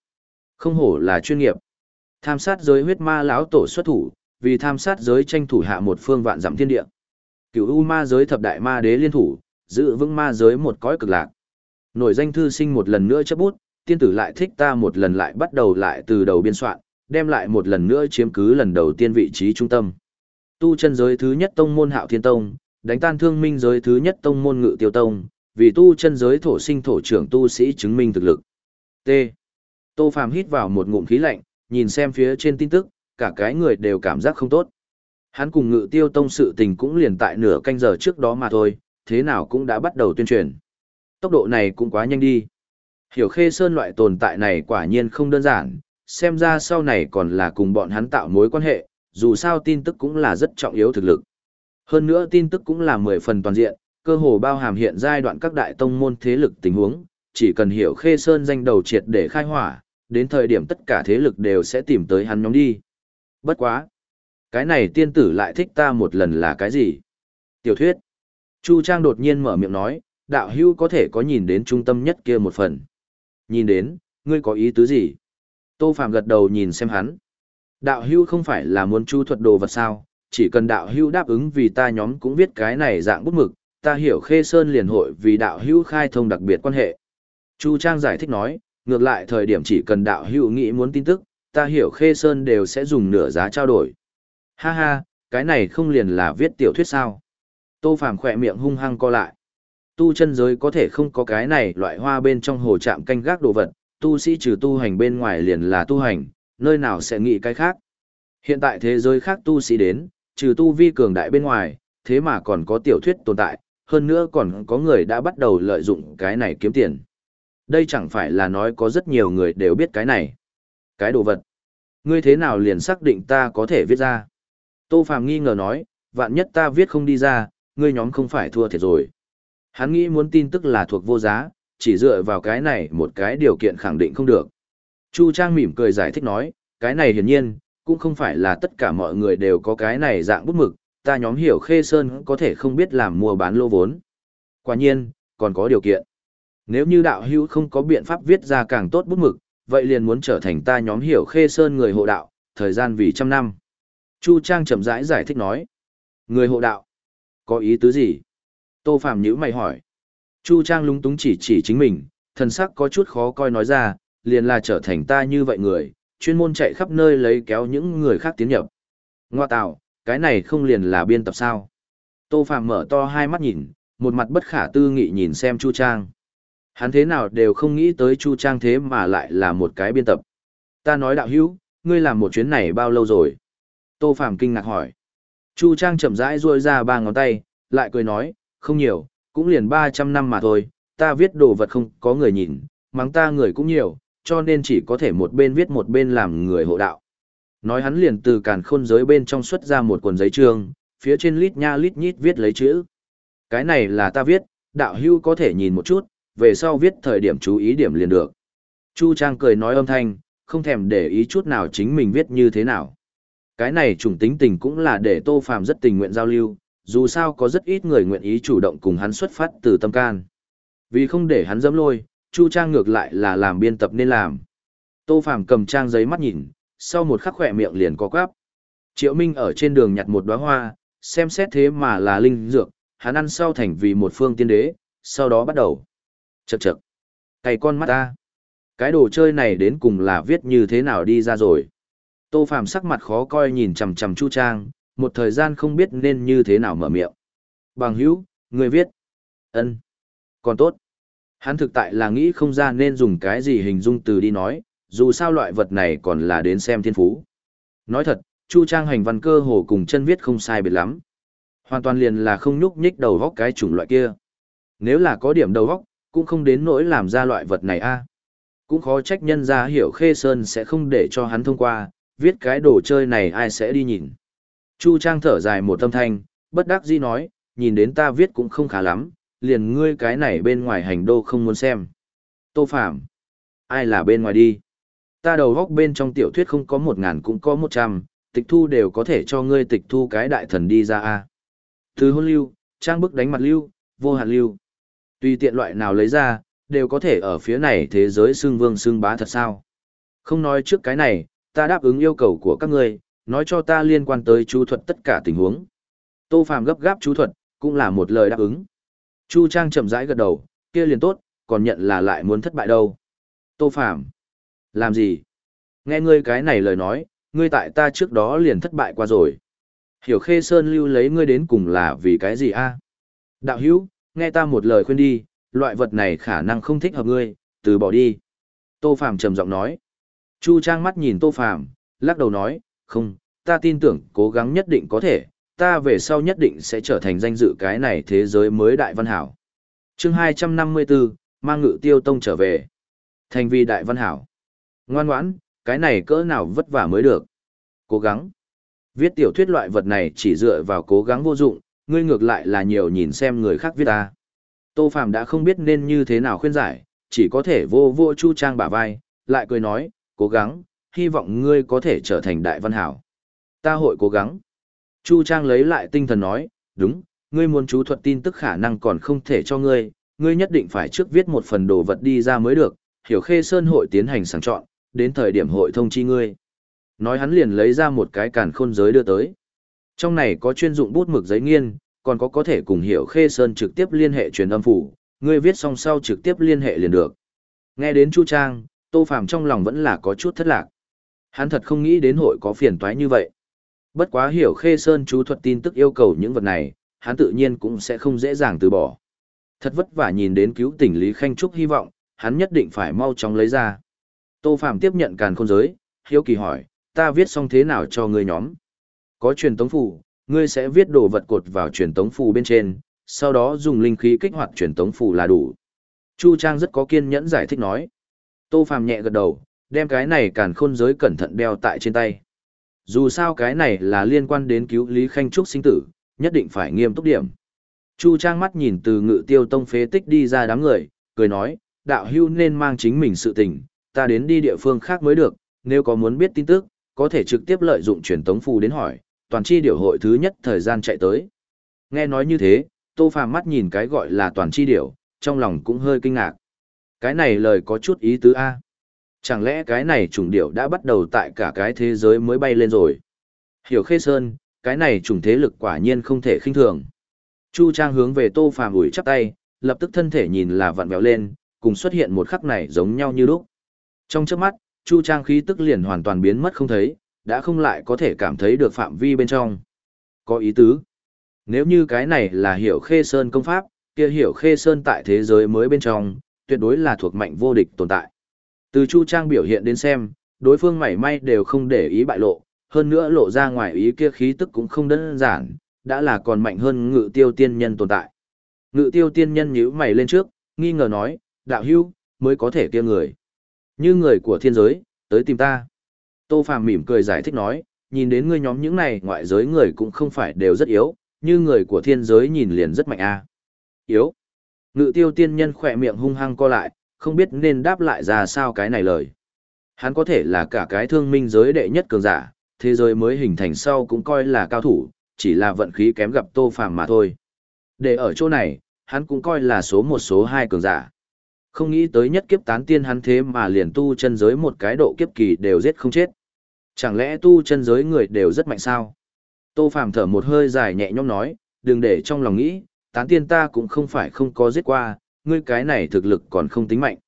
Không hổ là chuyên nghiệp. Tham sát giới huyết ma lão tổ xuất thủ, vì tham sát giới tranh thủ hạ một phương vạn dặm thiên địa. Cửu U ma giới thập đại ma đế liên thủ, giữ vững ma giới một cõi cực lạc. Nổi danh thư sinh một lần nữa chấp bút, tiên tử lại thích ta một lần lại bắt đầu lại từ đầu biên soạn, đem lại một lần nữa chiếm cứ lần đầu tiên vị trí trung tâm. Tu chân giới thứ nhất tông môn Hạo Thiên Tông, đánh tan thương minh giới thứ nhất tông môn Ngự Tiêu Tông, vì tu chân giới thổ sinh thổ trưởng tu sĩ chứng minh thực lực. T. Tô Phàm hít vào một ngụm khí lạnh, nhìn xem phía trên tin tức, cả cái người đều cảm giác không tốt. Hắn cùng Ngự Tiêu Tông sự tình cũng liền tại nửa canh giờ trước đó mà thôi, thế nào cũng đã bắt đầu tuyên truyền. Tốc độ này cũng quá nhanh đi. Hiểu Khê Sơn loại tồn tại này quả nhiên không đơn giản, xem ra sau này còn là cùng bọn hắn tạo mối quan hệ, dù sao tin tức cũng là rất trọng yếu thực lực. Hơn nữa tin tức cũng là mười phần toàn diện, cơ hồ bao hàm hiện giai đoạn các đại tông môn thế lực tình huống, chỉ cần hiểu Khê Sơn danh đầu triệt để khai hỏa, đến thời điểm tất cả thế lực đều sẽ tìm tới hắn nhóm đi. Bất quá. Cái này tiên tử lại thích ta một lần là cái gì? Tiểu thuyết. Chu Trang đột nhiên mở miệng nói, đạo hưu có thể có nhìn đến trung tâm nhất kia một phần. Nhìn đến, ngươi có ý tứ gì? Tô Phạm gật đầu nhìn xem hắn. Đạo hưu không phải là muốn chu thuật đồ vật sao, chỉ cần đạo hưu đáp ứng vì ta nhóm cũng viết cái này dạng bút mực, ta hiểu khê sơn liền hội vì đạo hưu khai thông đặc biệt quan hệ. Chu Trang giải thích nói, ngược lại thời điểm chỉ cần đạo hưu nghĩ muốn tin tức, ta hiểu khê sơn đều sẽ dùng nửa giá trao đổi. Ha ha, cái này không liền là viết tiểu thuyết sao? Tô Phàm khỏe miệng hung hăng co lại. Tu chân giới có thể không có cái này loại hoa bên trong hồ trạm canh gác đồ vật, tu sĩ trừ tu hành bên ngoài liền là tu hành, nơi nào sẽ nghĩ cái khác. Hiện tại thế giới khác tu sĩ đến, trừ tu vi cường đại bên ngoài, thế mà còn có tiểu thuyết tồn tại, hơn nữa còn có người đã bắt đầu lợi dụng cái này kiếm tiền. Đây chẳng phải là nói có rất nhiều người đều biết cái này. Cái đồ vật. Ngươi thế nào liền xác định ta có thể viết ra? Tô Phàm nghi ngờ nói, vạn nhất ta viết không đi ra, ngươi nhóm không phải thua thiệt rồi. Hắn nghĩ muốn tin tức là thuộc vô giá, chỉ dựa vào cái này một cái điều kiện khẳng định không được. Chu Trang mỉm cười giải thích nói, cái này hiển nhiên, cũng không phải là tất cả mọi người đều có cái này dạng bút mực, ta nhóm hiểu Khê Sơn có thể không biết làm mua bán lô vốn. Quả nhiên, còn có điều kiện. Nếu như đạo hữu không có biện pháp viết ra càng tốt bút mực, vậy liền muốn trở thành ta nhóm hiểu Khê Sơn người hộ đạo, thời gian vì trăm năm. Chu Trang chậm rãi giải thích nói. Người hộ đạo? Có ý tứ gì? Tô Phạm nhữ mày hỏi. Chu Trang lúng túng chỉ chỉ chính mình, thần sắc có chút khó coi nói ra, liền là trở thành ta như vậy người, chuyên môn chạy khắp nơi lấy kéo những người khác tiến nhập. Ngoa tạo, cái này không liền là biên tập sao? Tô Phạm mở to hai mắt nhìn, một mặt bất khả tư nghị nhìn xem Chu Trang. Hắn thế nào đều không nghĩ tới Chu Trang thế mà lại là một cái biên tập. Ta nói đạo hữu, ngươi làm một chuyến này bao lâu rồi? Tô Phàm kinh ngạc hỏi. Chu Trang chậm rãi duỗi ra ba ngón tay, lại cười nói, không nhiều, cũng liền 300 năm mà thôi, ta viết đồ vật không có người nhìn, mắng ta người cũng nhiều, cho nên chỉ có thể một bên viết một bên làm người hộ đạo. Nói hắn liền từ càn khôn giới bên trong xuất ra một cuộn giấy trương, phía trên lít nha lít nhít viết lấy chữ. Cái này là ta viết, đạo hưu có thể nhìn một chút, về sau viết thời điểm chú ý điểm liền được. Chu Trang cười nói âm thanh, không thèm để ý chút nào chính mình viết như thế nào. Cái này chủng tính tình cũng là để Tô Phàm rất tình nguyện giao lưu, dù sao có rất ít người nguyện ý chủ động cùng hắn xuất phát từ tâm can. Vì không để hắn dẫm lôi, Chu Trang ngược lại là làm biên tập nên làm. Tô Phàm cầm trang giấy mắt nhìn, sau một khắc khỏe miệng liền có quắp Triệu Minh ở trên đường nhặt một đóa hoa, xem xét thế mà là linh dược, hắn ăn sau thành vì một phương tiên đế, sau đó bắt đầu. Chậc chậc. Cày con mắt ta. Cái đồ chơi này đến cùng là viết như thế nào đi ra rồi. Tô Phàm sắc mặt khó coi nhìn chằm chằm Chu Trang, một thời gian không biết nên như thế nào mở miệng. Bằng hữu, người viết. ân Còn tốt. Hắn thực tại là nghĩ không ra nên dùng cái gì hình dung từ đi nói, dù sao loại vật này còn là đến xem thiên phú. Nói thật, Chu Trang hành văn cơ hồ cùng chân viết không sai biệt lắm. Hoàn toàn liền là không nhúc nhích đầu góc cái chủng loại kia. Nếu là có điểm đầu góc, cũng không đến nỗi làm ra loại vật này a. Cũng khó trách nhân ra hiểu Khê Sơn sẽ không để cho hắn thông qua, viết cái đồ chơi này ai sẽ đi nhìn. Chu Trang thở dài một tâm thanh, bất đắc dĩ nói, nhìn đến ta viết cũng không khá lắm, liền ngươi cái này bên ngoài hành đô không muốn xem. Tô Phạm, ai là bên ngoài đi? Ta đầu góc bên trong tiểu thuyết không có một ngàn cũng có một trăm, tịch thu đều có thể cho ngươi tịch thu cái đại thần đi ra a. Từ hôn lưu, trang bức đánh mặt lưu, vô hạn lưu. Tùy tiện loại nào lấy ra, đều có thể ở phía này thế giới xương vương xương bá thật sao. Không nói trước cái này, ta đáp ứng yêu cầu của các ngươi, nói cho ta liên quan tới chú thuật tất cả tình huống. Tô Phàm gấp gáp chú thuật, cũng là một lời đáp ứng. Chu Trang chậm rãi gật đầu, kia liền tốt, còn nhận là lại muốn thất bại đâu. Tô Phàm làm gì? Nghe ngươi cái này lời nói, ngươi tại ta trước đó liền thất bại qua rồi. Hiểu Khê Sơn lưu lấy ngươi đến cùng là vì cái gì a? Đạo hữu, nghe ta một lời khuyên đi, loại vật này khả năng không thích hợp ngươi, từ bỏ đi. Tô Phàm trầm giọng nói. Chu Trang mắt nhìn Tô Phàm, lắc đầu nói, không, ta tin tưởng cố gắng nhất định có thể, ta về sau nhất định sẽ trở thành danh dự cái này thế giới mới đại văn hảo. chương 254, mang ngự tiêu tông trở về. Thành vi đại văn hảo. Ngoan ngoãn, cái này cỡ nào vất vả mới được. Cố gắng. Viết tiểu thuyết loại vật này chỉ dựa vào cố gắng vô dụng, ngươi ngược lại là nhiều nhìn xem người khác viết ta. Tô Phạm đã không biết nên như thế nào khuyên giải, chỉ có thể vô vô chu trang bả vai, lại cười nói, cố gắng, hy vọng ngươi có thể trở thành đại văn hảo. Ta hội cố gắng. Chu Trang lấy lại tinh thần nói, đúng, ngươi muốn chú thuật tin tức khả năng còn không thể cho ngươi, ngươi nhất định phải trước viết một phần đồ vật đi ra mới được, hiểu khê sơn hội tiến hành sàng chọn, đến thời điểm hội thông chi ngươi. Nói hắn liền lấy ra một cái càn khôn giới đưa tới. Trong này có chuyên dụng bút mực giấy nghiên, còn có có thể cùng hiểu khê sơn trực tiếp liên hệ truyền âm phủ, ngươi viết xong sau trực tiếp liên hệ liền được. Nghe đến Chu Trang, Tô Phàm trong lòng vẫn là có chút thất lạc. Hắn thật không nghĩ đến hội có phiền toái như vậy. Bất quá hiểu khê sơn chú thuật tin tức yêu cầu những vật này, hắn tự nhiên cũng sẽ không dễ dàng từ bỏ. Thật vất vả nhìn đến cứu tỉnh Lý Khanh Trúc hy vọng, hắn nhất định phải mau chóng lấy ra. Tô Phàm tiếp nhận càn khôn giới, hiếu kỳ hỏi, ta viết xong thế nào cho ngươi nhóm? Có truyền tống phù, ngươi sẽ viết đồ vật cột vào truyền tống phù bên trên, sau đó dùng linh khí kích hoạt truyền tống phù là đủ. Chu Trang rất có kiên nhẫn giải thích nói. Tô Phàm nhẹ gật đầu, đem cái này càn khôn giới cẩn thận đeo tại trên tay. Dù sao cái này là liên quan đến cứu Lý Khanh Trúc sinh tử, nhất định phải nghiêm túc điểm. Chu Trang mắt nhìn từ ngự tiêu tông phế tích đi ra đám người, cười nói, đạo hưu nên mang chính mình sự tình, ta đến đi địa phương khác mới được, nếu có muốn biết tin tức, có thể trực tiếp lợi dụng truyền tống phù đến hỏi, toàn chi điều hội thứ nhất thời gian chạy tới. Nghe nói như thế, Tô Phàm mắt nhìn cái gọi là toàn chi điều, trong lòng cũng hơi kinh ngạc. Cái này lời có chút ý tứ A. Chẳng lẽ cái này trùng điệu đã bắt đầu tại cả cái thế giới mới bay lên rồi? Hiểu khê sơn, cái này trùng thế lực quả nhiên không thể khinh thường. Chu Trang hướng về Tô Phàm ủi chắp tay, lập tức thân thể nhìn là vặn vẹo lên, cùng xuất hiện một khắc này giống nhau như lúc. Trong chớp mắt, Chu Trang khí tức liền hoàn toàn biến mất không thấy, đã không lại có thể cảm thấy được phạm vi bên trong. Có ý tứ. Nếu như cái này là hiểu khê sơn công pháp, kia hiểu khê sơn tại thế giới mới bên trong, tuyệt đối là thuộc mạnh vô địch tồn tại. Từ Chu Trang biểu hiện đến xem, đối phương mảy may đều không để ý bại lộ, hơn nữa lộ ra ngoài ý kia khí tức cũng không đơn giản, đã là còn mạnh hơn ngự tiêu tiên nhân tồn tại. Ngự tiêu tiên nhân nhíu mày lên trước, nghi ngờ nói, đạo hưu, mới có thể kia người. Như người của thiên giới, tới tìm ta. Tô Phàm mỉm cười giải thích nói, nhìn đến ngươi nhóm những này ngoại giới người cũng không phải đều rất yếu, như người của thiên giới nhìn liền rất mạnh a. Yếu. Ngự tiêu tiên nhân khỏe miệng hung hăng co lại, không biết nên đáp lại ra sao cái này lời. Hắn có thể là cả cái thương minh giới đệ nhất cường giả, thế giới mới hình thành sau cũng coi là cao thủ, chỉ là vận khí kém gặp Tô Phàm mà thôi. Để ở chỗ này, hắn cũng coi là số một số hai cường giả. Không nghĩ tới nhất kiếp tán tiên hắn thế mà liền tu chân giới một cái độ kiếp kỳ đều giết không chết. Chẳng lẽ tu chân giới người đều rất mạnh sao? Tô Phàm thở một hơi dài nhẹ nhõm nói, đừng để trong lòng nghĩ, tán tiên ta cũng không phải không có giết qua, ngươi cái này thực lực còn không tính mạnh.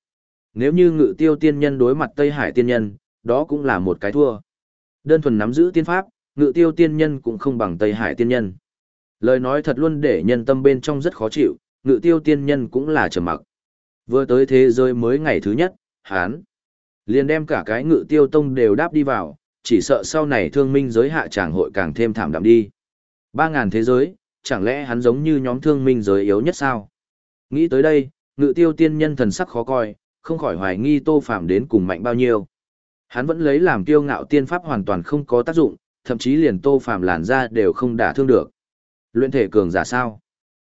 Nếu như ngự tiêu tiên nhân đối mặt Tây Hải tiên nhân, đó cũng là một cái thua. Đơn thuần nắm giữ tiên pháp, ngự tiêu tiên nhân cũng không bằng Tây Hải tiên nhân. Lời nói thật luôn để nhân tâm bên trong rất khó chịu, ngự tiêu tiên nhân cũng là trầm mặc. Vừa tới thế giới mới ngày thứ nhất, hán. liền đem cả cái ngự tiêu tông đều đáp đi vào, chỉ sợ sau này thương minh giới hạ tràng hội càng thêm thảm đạm đi. Ba ngàn thế giới, chẳng lẽ hắn giống như nhóm thương minh giới yếu nhất sao? Nghĩ tới đây, ngự tiêu tiên nhân thần sắc khó coi, không khỏi hoài nghi tô phạm đến cùng mạnh bao nhiêu. Hắn vẫn lấy làm kiêu ngạo tiên pháp hoàn toàn không có tác dụng, thậm chí liền tô phạm làn ra đều không đả thương được. Luyện thể cường giả sao?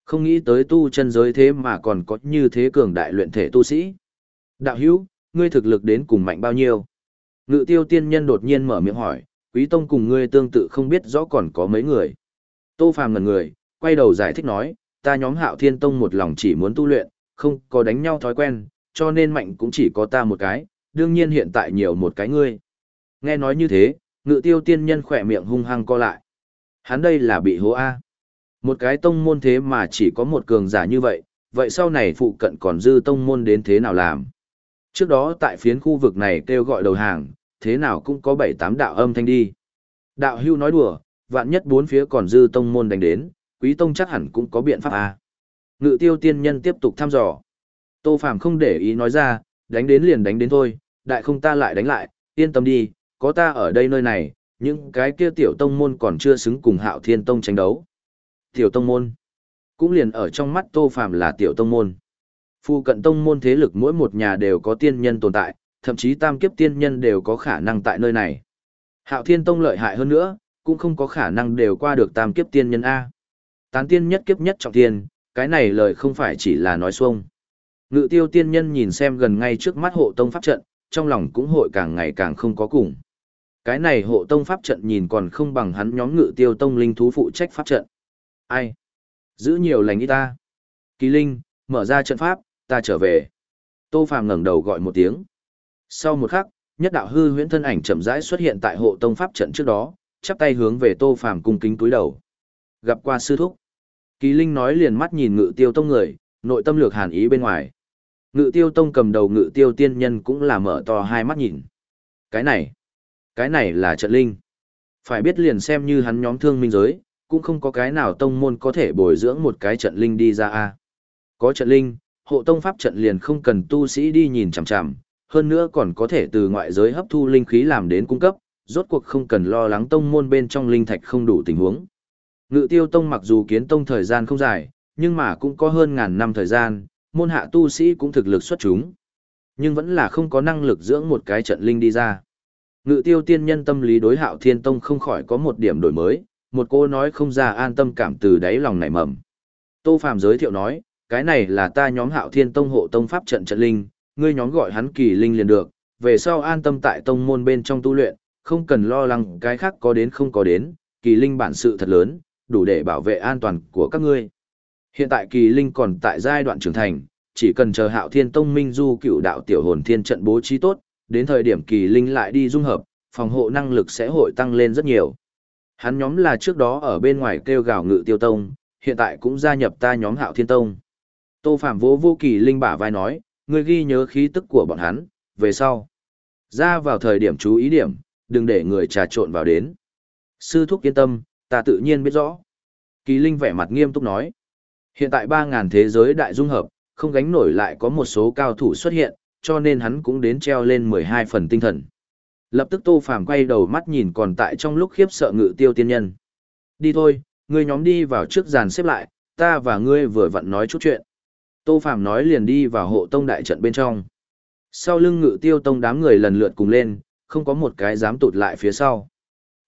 Không nghĩ tới tu chân giới thế mà còn có như thế cường đại luyện thể tu sĩ. Đạo hữu, ngươi thực lực đến cùng mạnh bao nhiêu? Ngự tiêu tiên nhân đột nhiên mở miệng hỏi, quý tông cùng ngươi tương tự không biết rõ còn có mấy người. Tô phàm ngần người, quay đầu giải thích nói, ta nhóm hạo thiên tông một lòng chỉ muốn tu luyện, không có đánh nhau thói quen, cho nên mạnh cũng chỉ có ta một cái, đương nhiên hiện tại nhiều một cái ngươi. Nghe nói như thế, ngự tiêu tiên nhân khỏe miệng hung hăng co lại. Hắn đây là bị hố A. Một cái tông môn thế mà chỉ có một cường giả như vậy, vậy sau này phụ cận còn dư tông môn đến thế nào làm? Trước đó tại phiến khu vực này kêu gọi đầu hàng, thế nào cũng có bảy tám đạo âm thanh đi. Đạo hưu nói đùa, vạn nhất bốn phía còn dư tông môn đánh đến, quý tông chắc hẳn cũng có biện pháp à. Ngự tiêu tiên nhân tiếp tục thăm dò. Tô Phàm không để ý nói ra, đánh đến liền đánh đến thôi, đại không ta lại đánh lại, yên tâm đi, có ta ở đây nơi này, những cái kia tiểu tông môn còn chưa xứng cùng hạo thiên tông tranh đấu. Tiểu tông môn, cũng liền ở trong mắt Tô Phàm là tiểu tông môn. Phu cận tông môn thế lực mỗi một nhà đều có tiên nhân tồn tại, thậm chí tam kiếp tiên nhân đều có khả năng tại nơi này. Hạo Thiên Tông lợi hại hơn nữa, cũng không có khả năng đều qua được tam kiếp tiên nhân A. Tán tiên nhất kiếp nhất trọng tiên, cái này lời không phải chỉ là nói xuông. Ngự tiêu tiên nhân nhìn xem gần ngay trước mắt hộ tông pháp trận, trong lòng cũng hội càng ngày càng không có cùng. Cái này hộ tông pháp trận nhìn còn không bằng hắn nhóm ngự tiêu tông linh thú phụ trách pháp trận. Ai? Giữ nhiều lành ý ta. Kỳ linh, mở ra trận pháp, ta trở về. Tô Phàm ngẩng đầu gọi một tiếng. Sau một khắc, nhất đạo hư huyễn thân ảnh chậm rãi xuất hiện tại hộ tông pháp trận trước đó, chắp tay hướng về Tô Phàm cung kính túi đầu. Gặp qua sư thúc. Kỳ Linh nói liền mắt nhìn Ngự Tiêu Tông người, nội tâm lược hàn ý bên ngoài. Ngự Tiêu Tông cầm đầu Ngự Tiêu tiên nhân cũng là mở to hai mắt nhìn. Cái này, cái này là trận linh. Phải biết liền xem như hắn nhóm thương minh giới, cũng không có cái nào tông môn có thể bồi dưỡng một cái trận linh đi ra a. Có trận linh, hộ tông pháp trận liền không cần tu sĩ đi nhìn chằm chằm, hơn nữa còn có thể từ ngoại giới hấp thu linh khí làm đến cung cấp, rốt cuộc không cần lo lắng tông môn bên trong linh thạch không đủ tình huống. Ngự tiêu tông mặc dù kiến tông thời gian không dài, nhưng mà cũng có hơn ngàn năm thời gian, môn hạ tu sĩ cũng thực lực xuất chúng. Nhưng vẫn là không có năng lực dưỡng một cái trận linh đi ra. Ngự tiêu tiên nhân tâm lý đối hạo thiên tông không khỏi có một điểm đổi mới, một cô nói không ra an tâm cảm từ đáy lòng nảy mầm. Tô Phạm giới thiệu nói, cái này là ta nhóm hạo thiên tông hộ tông pháp trận trận linh, ngươi nhóm gọi hắn kỳ linh liền được, về sau an tâm tại tông môn bên trong tu luyện, không cần lo lắng cái khác có đến không có đến, kỳ linh bản sự thật lớn, đủ để bảo vệ an toàn của các ngươi. Hiện tại kỳ linh còn tại giai đoạn trưởng thành, chỉ cần chờ hạo thiên tông minh du cựu đạo tiểu hồn thiên trận bố trí tốt, đến thời điểm kỳ linh lại đi dung hợp, phòng hộ năng lực sẽ hội tăng lên rất nhiều. Hắn nhóm là trước đó ở bên ngoài kêu gào ngự tiêu tông, hiện tại cũng gia nhập ta nhóm hạo thiên tông. Tô Phạm vô vô kỳ linh bả vai nói, ngươi ghi nhớ khí tức của bọn hắn, về sau. Ra vào thời điểm chú ý điểm, đừng để người trà trộn vào đến. Sư thúc yên tâm, ta tự nhiên biết rõ. Kỳ linh vẻ mặt nghiêm túc nói. Hiện tại 3.000 thế giới đại dung hợp, không gánh nổi lại có một số cao thủ xuất hiện, cho nên hắn cũng đến treo lên 12 phần tinh thần. Lập tức Tô Phàm quay đầu mắt nhìn còn tại trong lúc khiếp sợ ngự tiêu tiên nhân. Đi thôi, ngươi nhóm đi vào trước giàn xếp lại, ta và ngươi vừa vặn nói chút chuyện. Tô Phàm nói liền đi vào hộ tông đại trận bên trong. Sau lưng ngự tiêu tông đám người lần lượt cùng lên, không có một cái dám tụt lại phía sau.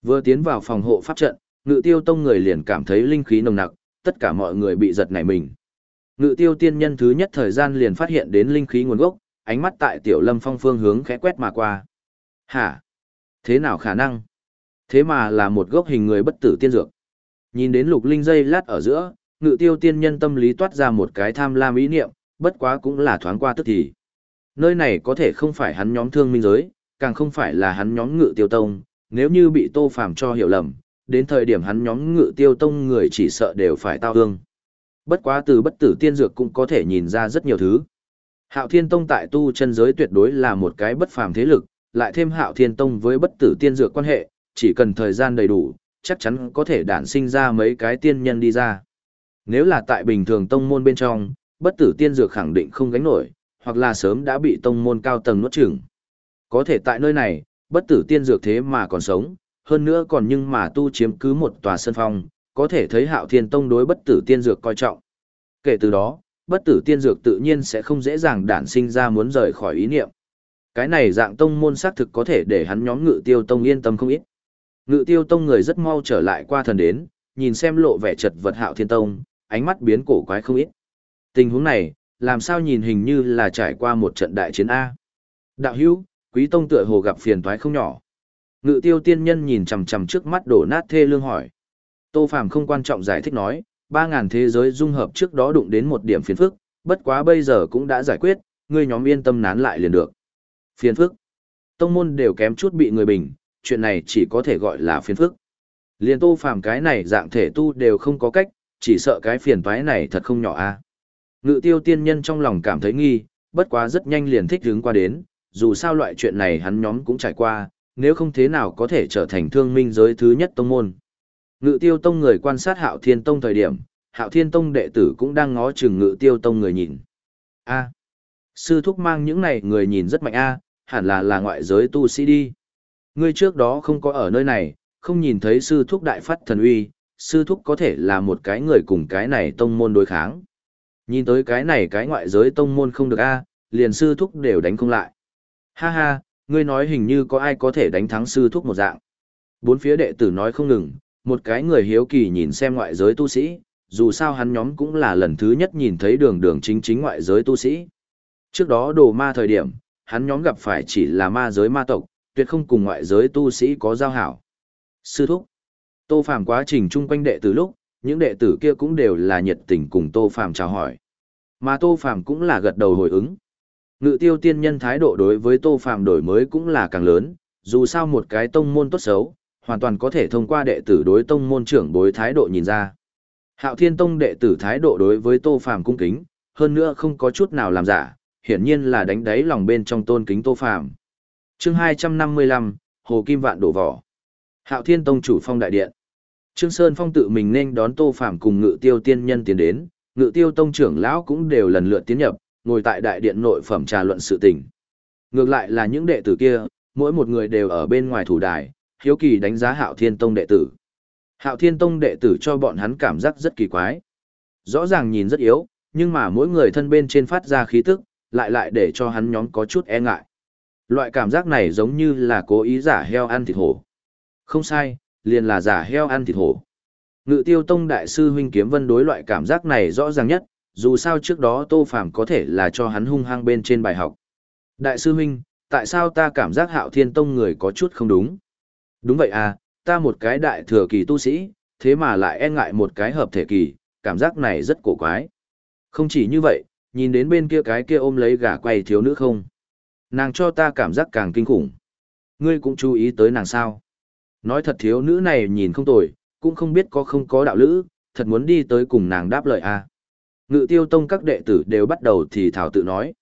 Vừa tiến vào phòng hộ pháp trận, ngự tiêu tông người liền cảm thấy linh khí nồng nặc, tất cả mọi người bị giật nảy mình. Ngự tiêu tiên nhân thứ nhất thời gian liền phát hiện đến linh khí nguồn gốc, ánh mắt tại tiểu lâm phong phương hướng khẽ quét mà qua. Hả? Thế nào khả năng? Thế mà là một gốc hình người bất tử tiên dược. Nhìn đến lục linh dây lát ở giữa, ngự tiêu tiên nhân tâm lý toát ra một cái tham lam ý niệm, bất quá cũng là thoáng qua tức thì. Nơi này có thể không phải hắn nhóm thương minh giới, càng không phải là hắn nhóm ngự tiêu tông, nếu như bị tô phàm cho hiểu lầm, đến thời điểm hắn nhóm ngự tiêu tông người chỉ sợ đều phải tao hương. Bất quá từ bất tử tiên dược cũng có thể nhìn ra rất nhiều thứ. Hạo Thiên Tông tại tu chân giới tuyệt đối là một cái bất phàm thế lực, lại thêm Hạo Thiên Tông với bất tử tiên dược quan hệ, chỉ cần thời gian đầy đủ, chắc chắn có thể đản sinh ra mấy cái tiên nhân đi ra. Nếu là tại bình thường tông môn bên trong, bất tử tiên dược khẳng định không gánh nổi, hoặc là sớm đã bị tông môn cao tầng nuốt chửng. Có thể tại nơi này, bất tử tiên dược thế mà còn sống, hơn nữa còn nhưng mà tu chiếm cứ một tòa sân phong, có thể thấy hạo thiên tông đối bất tử tiên dược coi trọng. Kể từ đó, bất tử tiên dược tự nhiên sẽ không dễ dàng đản sinh ra muốn rời khỏi ý niệm. Cái này dạng tông môn xác thực có thể để hắn nhóm ngự tiêu tông yên tâm không ít. Ngự tiêu tông người rất mau trở lại qua thần đến, nhìn xem lộ vẻ chật vật hạo thiên tông, ánh mắt biến cổ quái không ít. Tình huống này, làm sao nhìn hình như là trải qua một trận đại chiến A. Đạo hữu, quý tông tựa hồ gặp phiền toái không nhỏ. Ngự tiêu tiên nhân nhìn chằm chằm trước mắt đổ nát thê lương hỏi. Tô Phàm không quan trọng giải thích nói, ba ngàn thế giới dung hợp trước đó đụng đến một điểm phiền phức, bất quá bây giờ cũng đã giải quyết, ngươi nhóm yên tâm nán lại liền được. Phiền phức. Tông môn đều kém chút bị người bình, chuyện này chỉ có thể gọi là phiền phức. Liên Tô Phàm cái này dạng thể tu đều không có cách, chỉ sợ cái phiền toái này thật không nhỏ a. Ngự tiêu tiên nhân trong lòng cảm thấy nghi, bất quá rất nhanh liền thích hướng qua đến, dù sao loại chuyện này hắn nhóm cũng trải qua, nếu không thế nào có thể trở thành thương minh giới thứ nhất tông môn. Ngự tiêu tông người quan sát hạo thiên tông thời điểm, hạo thiên tông đệ tử cũng đang ngó chừng ngự tiêu tông người nhìn. A. sư thúc mang những này người nhìn rất mạnh a, hẳn là là ngoại giới tu sĩ đi. Ngươi trước đó không có ở nơi này, không nhìn thấy sư thúc đại phát thần uy, sư thúc có thể là một cái người cùng cái này tông môn đối kháng. Nhìn tới cái này cái ngoại giới tông môn không được a, liền sư thúc đều đánh không lại. Ha ha, ngươi nói hình như có ai có thể đánh thắng sư thúc một dạng. Bốn phía đệ tử nói không ngừng, một cái người hiếu kỳ nhìn xem ngoại giới tu sĩ, dù sao hắn nhóm cũng là lần thứ nhất nhìn thấy đường đường chính chính ngoại giới tu sĩ. Trước đó đồ ma thời điểm, hắn nhóm gặp phải chỉ là ma giới ma tộc, tuyệt không cùng ngoại giới tu sĩ có giao hảo. Sư thúc, tô phàm quá trình chung quanh đệ tử lúc, những đệ tử kia cũng đều là nhiệt tình cùng tô phàm chào hỏi. Mà tô phàm cũng là gật đầu hồi ứng. Ngự tiêu tiên nhân thái độ đối với tô phàm đổi mới cũng là càng lớn, dù sao một cái tông môn tốt xấu, hoàn toàn có thể thông qua đệ tử đối tông môn trưởng bối thái độ nhìn ra. Hạo Thiên Tông đệ tử thái độ đối với Tô Phàm cung kính, hơn nữa không có chút nào làm giả, hiển nhiên là đánh đáy lòng bên trong tôn kính Tô Phàm. Chương 255, Hồ Kim Vạn đổ vỏ. Hạo Thiên Tông chủ phong đại điện. Trương Sơn Phong tự mình nên đón Tô Phàm cùng Ngự Tiêu tiên nhân tiến đến, Ngự Tiêu tông trưởng lão cũng đều lần lượt tiến nhập, ngồi tại đại điện nội phẩm trà luận sự tình. Ngược lại là những đệ tử kia, mỗi một người đều ở bên ngoài thủ đài, hiếu kỳ đánh giá hạo thiên tông đệ tử. Hạo Thiên Tông đệ tử cho bọn hắn cảm giác rất kỳ quái. Rõ ràng nhìn rất yếu, nhưng mà mỗi người thân bên trên phát ra khí tức, lại lại để cho hắn nhóm có chút e ngại. Loại cảm giác này giống như là cố ý giả heo ăn thịt hổ. Không sai, liền là giả heo ăn thịt hổ. Ngự tiêu tông đại sư huynh kiếm vân đối loại cảm giác này rõ ràng nhất, dù sao trước đó tô phàm có thể là cho hắn hung hăng bên trên bài học. Đại sư huynh, tại sao ta cảm giác hạo thiên tông người có chút không đúng? Đúng vậy à, ta một cái đại thừa kỳ tu sĩ, thế mà lại e ngại một cái hợp thể kỳ, cảm giác này rất cổ quái. Không chỉ như vậy, nhìn đến bên kia cái kia ôm lấy gà quay thiếu nữ không? Nàng cho ta cảm giác càng kinh khủng. Ngươi cũng chú ý tới nàng sao? Nói thật thiếu nữ này nhìn không tồi, cũng không biết có không có đạo lữ, thật muốn đi tới cùng nàng đáp lời à. Ngự tiêu tông các đệ tử đều bắt đầu thì thảo tự nói.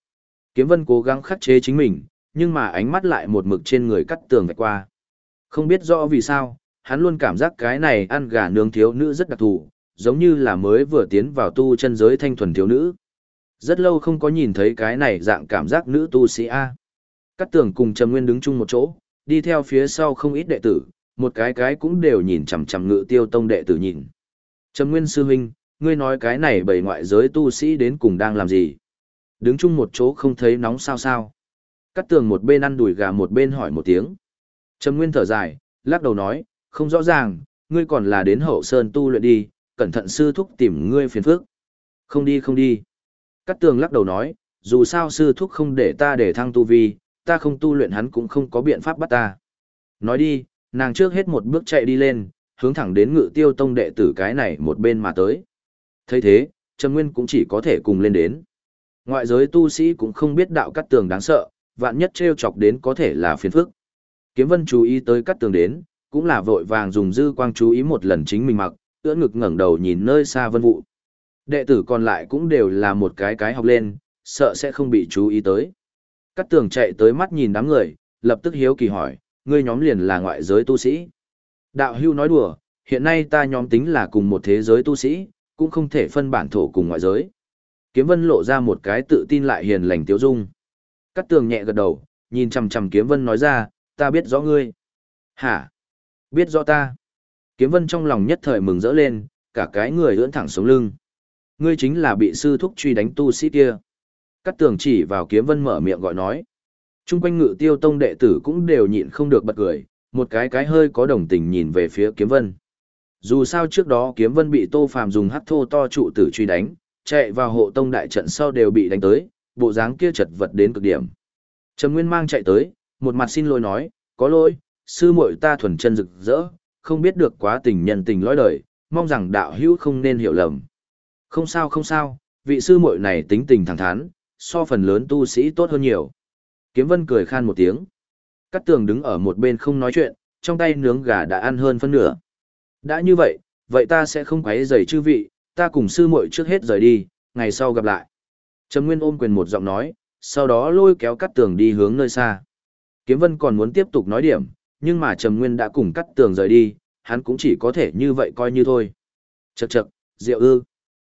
Kiếm vân cố gắng khắc chế chính mình, nhưng mà ánh mắt lại một mực trên người cắt tường vạch qua. Không biết rõ vì sao, hắn luôn cảm giác cái này ăn gà nướng thiếu nữ rất đặc thù, giống như là mới vừa tiến vào tu chân giới thanh thuần thiếu nữ. Rất lâu không có nhìn thấy cái này dạng cảm giác nữ tu sĩ A. Cắt tường cùng Trầm Nguyên đứng chung một chỗ, đi theo phía sau không ít đệ tử, một cái cái cũng đều nhìn chằm chằm ngự tiêu tông đệ tử nhìn. Trầm Nguyên sư huynh, ngươi nói cái này bầy ngoại giới tu sĩ đến cùng đang làm gì? Đứng chung một chỗ không thấy nóng sao sao? Cắt tường một bên ăn đùi gà một bên hỏi một tiếng. Trầm Nguyên thở dài, lắc đầu nói, không rõ ràng, ngươi còn là đến hậu sơn tu luyện đi, cẩn thận sư thúc tìm ngươi phiền phức. Không đi không đi. Cắt tường lắc đầu nói, dù sao sư thúc không để ta để thăng tu vi, ta không tu luyện hắn cũng không có biện pháp bắt ta. Nói đi, nàng trước hết một bước chạy đi lên, hướng thẳng đến ngự tiêu tông đệ tử cái này một bên mà tới thấy thế, Trầm Nguyên cũng chỉ có thể cùng lên đến. Ngoại giới tu sĩ cũng không biết đạo cắt tường đáng sợ, vạn nhất treo chọc đến có thể là phiền phức. Kiếm vân chú ý tới cắt tường đến, cũng là vội vàng dùng dư quang chú ý một lần chính mình mặc, ưỡn ngực ngẩng đầu nhìn nơi xa vân vụ. Đệ tử còn lại cũng đều là một cái cái học lên, sợ sẽ không bị chú ý tới. Cắt tường chạy tới mắt nhìn đám người, lập tức hiếu kỳ hỏi, ngươi nhóm liền là ngoại giới tu sĩ. Đạo hưu nói đùa, hiện nay ta nhóm tính là cùng một thế giới tu sĩ, cũng không thể phân bản thổ cùng ngoại giới. Kiếm vân lộ ra một cái tự tin lại hiền lành tiếu dung. Cắt tường nhẹ gật đầu, nhìn chằm chằm kiếm vân nói ra, ta biết rõ ngươi. Hả? Biết rõ ta. Kiếm vân trong lòng nhất thời mừng rỡ lên, cả cái người ưỡn thẳng sống lưng. Ngươi chính là bị sư thúc truy đánh tu sĩ kia. Cắt tường chỉ vào kiếm vân mở miệng gọi nói. Trung quanh ngự tiêu tông đệ tử cũng đều nhịn không được bật cười, một cái cái hơi có đồng tình nhìn về phía kiếm vân. Dù sao trước đó kiếm vân bị tô phàm dùng hắc thô to trụ tử truy đánh, chạy vào hộ tông đại trận sau đều bị đánh tới, bộ dáng kia chật vật đến cực điểm. Trầm Nguyên mang chạy tới, một mặt xin lỗi nói, có lỗi, sư muội ta thuần chân rực rỡ, không biết được quá tình nhân tình lõi đời, mong rằng đạo hữu không nên hiểu lầm. Không sao không sao, vị sư muội này tính tình thẳng thắn, so phần lớn tu sĩ tốt hơn nhiều. Kiếm Vân cười khan một tiếng. Cát tường đứng ở một bên không nói chuyện, trong tay nướng gà đã ăn hơn phân nửa. Đã như vậy, vậy ta sẽ không quấy rầy chư vị, ta cùng sư muội trước hết rời đi, ngày sau gặp lại. Trầm Nguyên ôm quyền một giọng nói, sau đó lôi kéo cắt tường đi hướng nơi xa. Kiếm Vân còn muốn tiếp tục nói điểm, nhưng mà Trầm Nguyên đã cùng cắt tường rời đi, hắn cũng chỉ có thể như vậy coi như thôi. Chậc chậc, Diệu ư.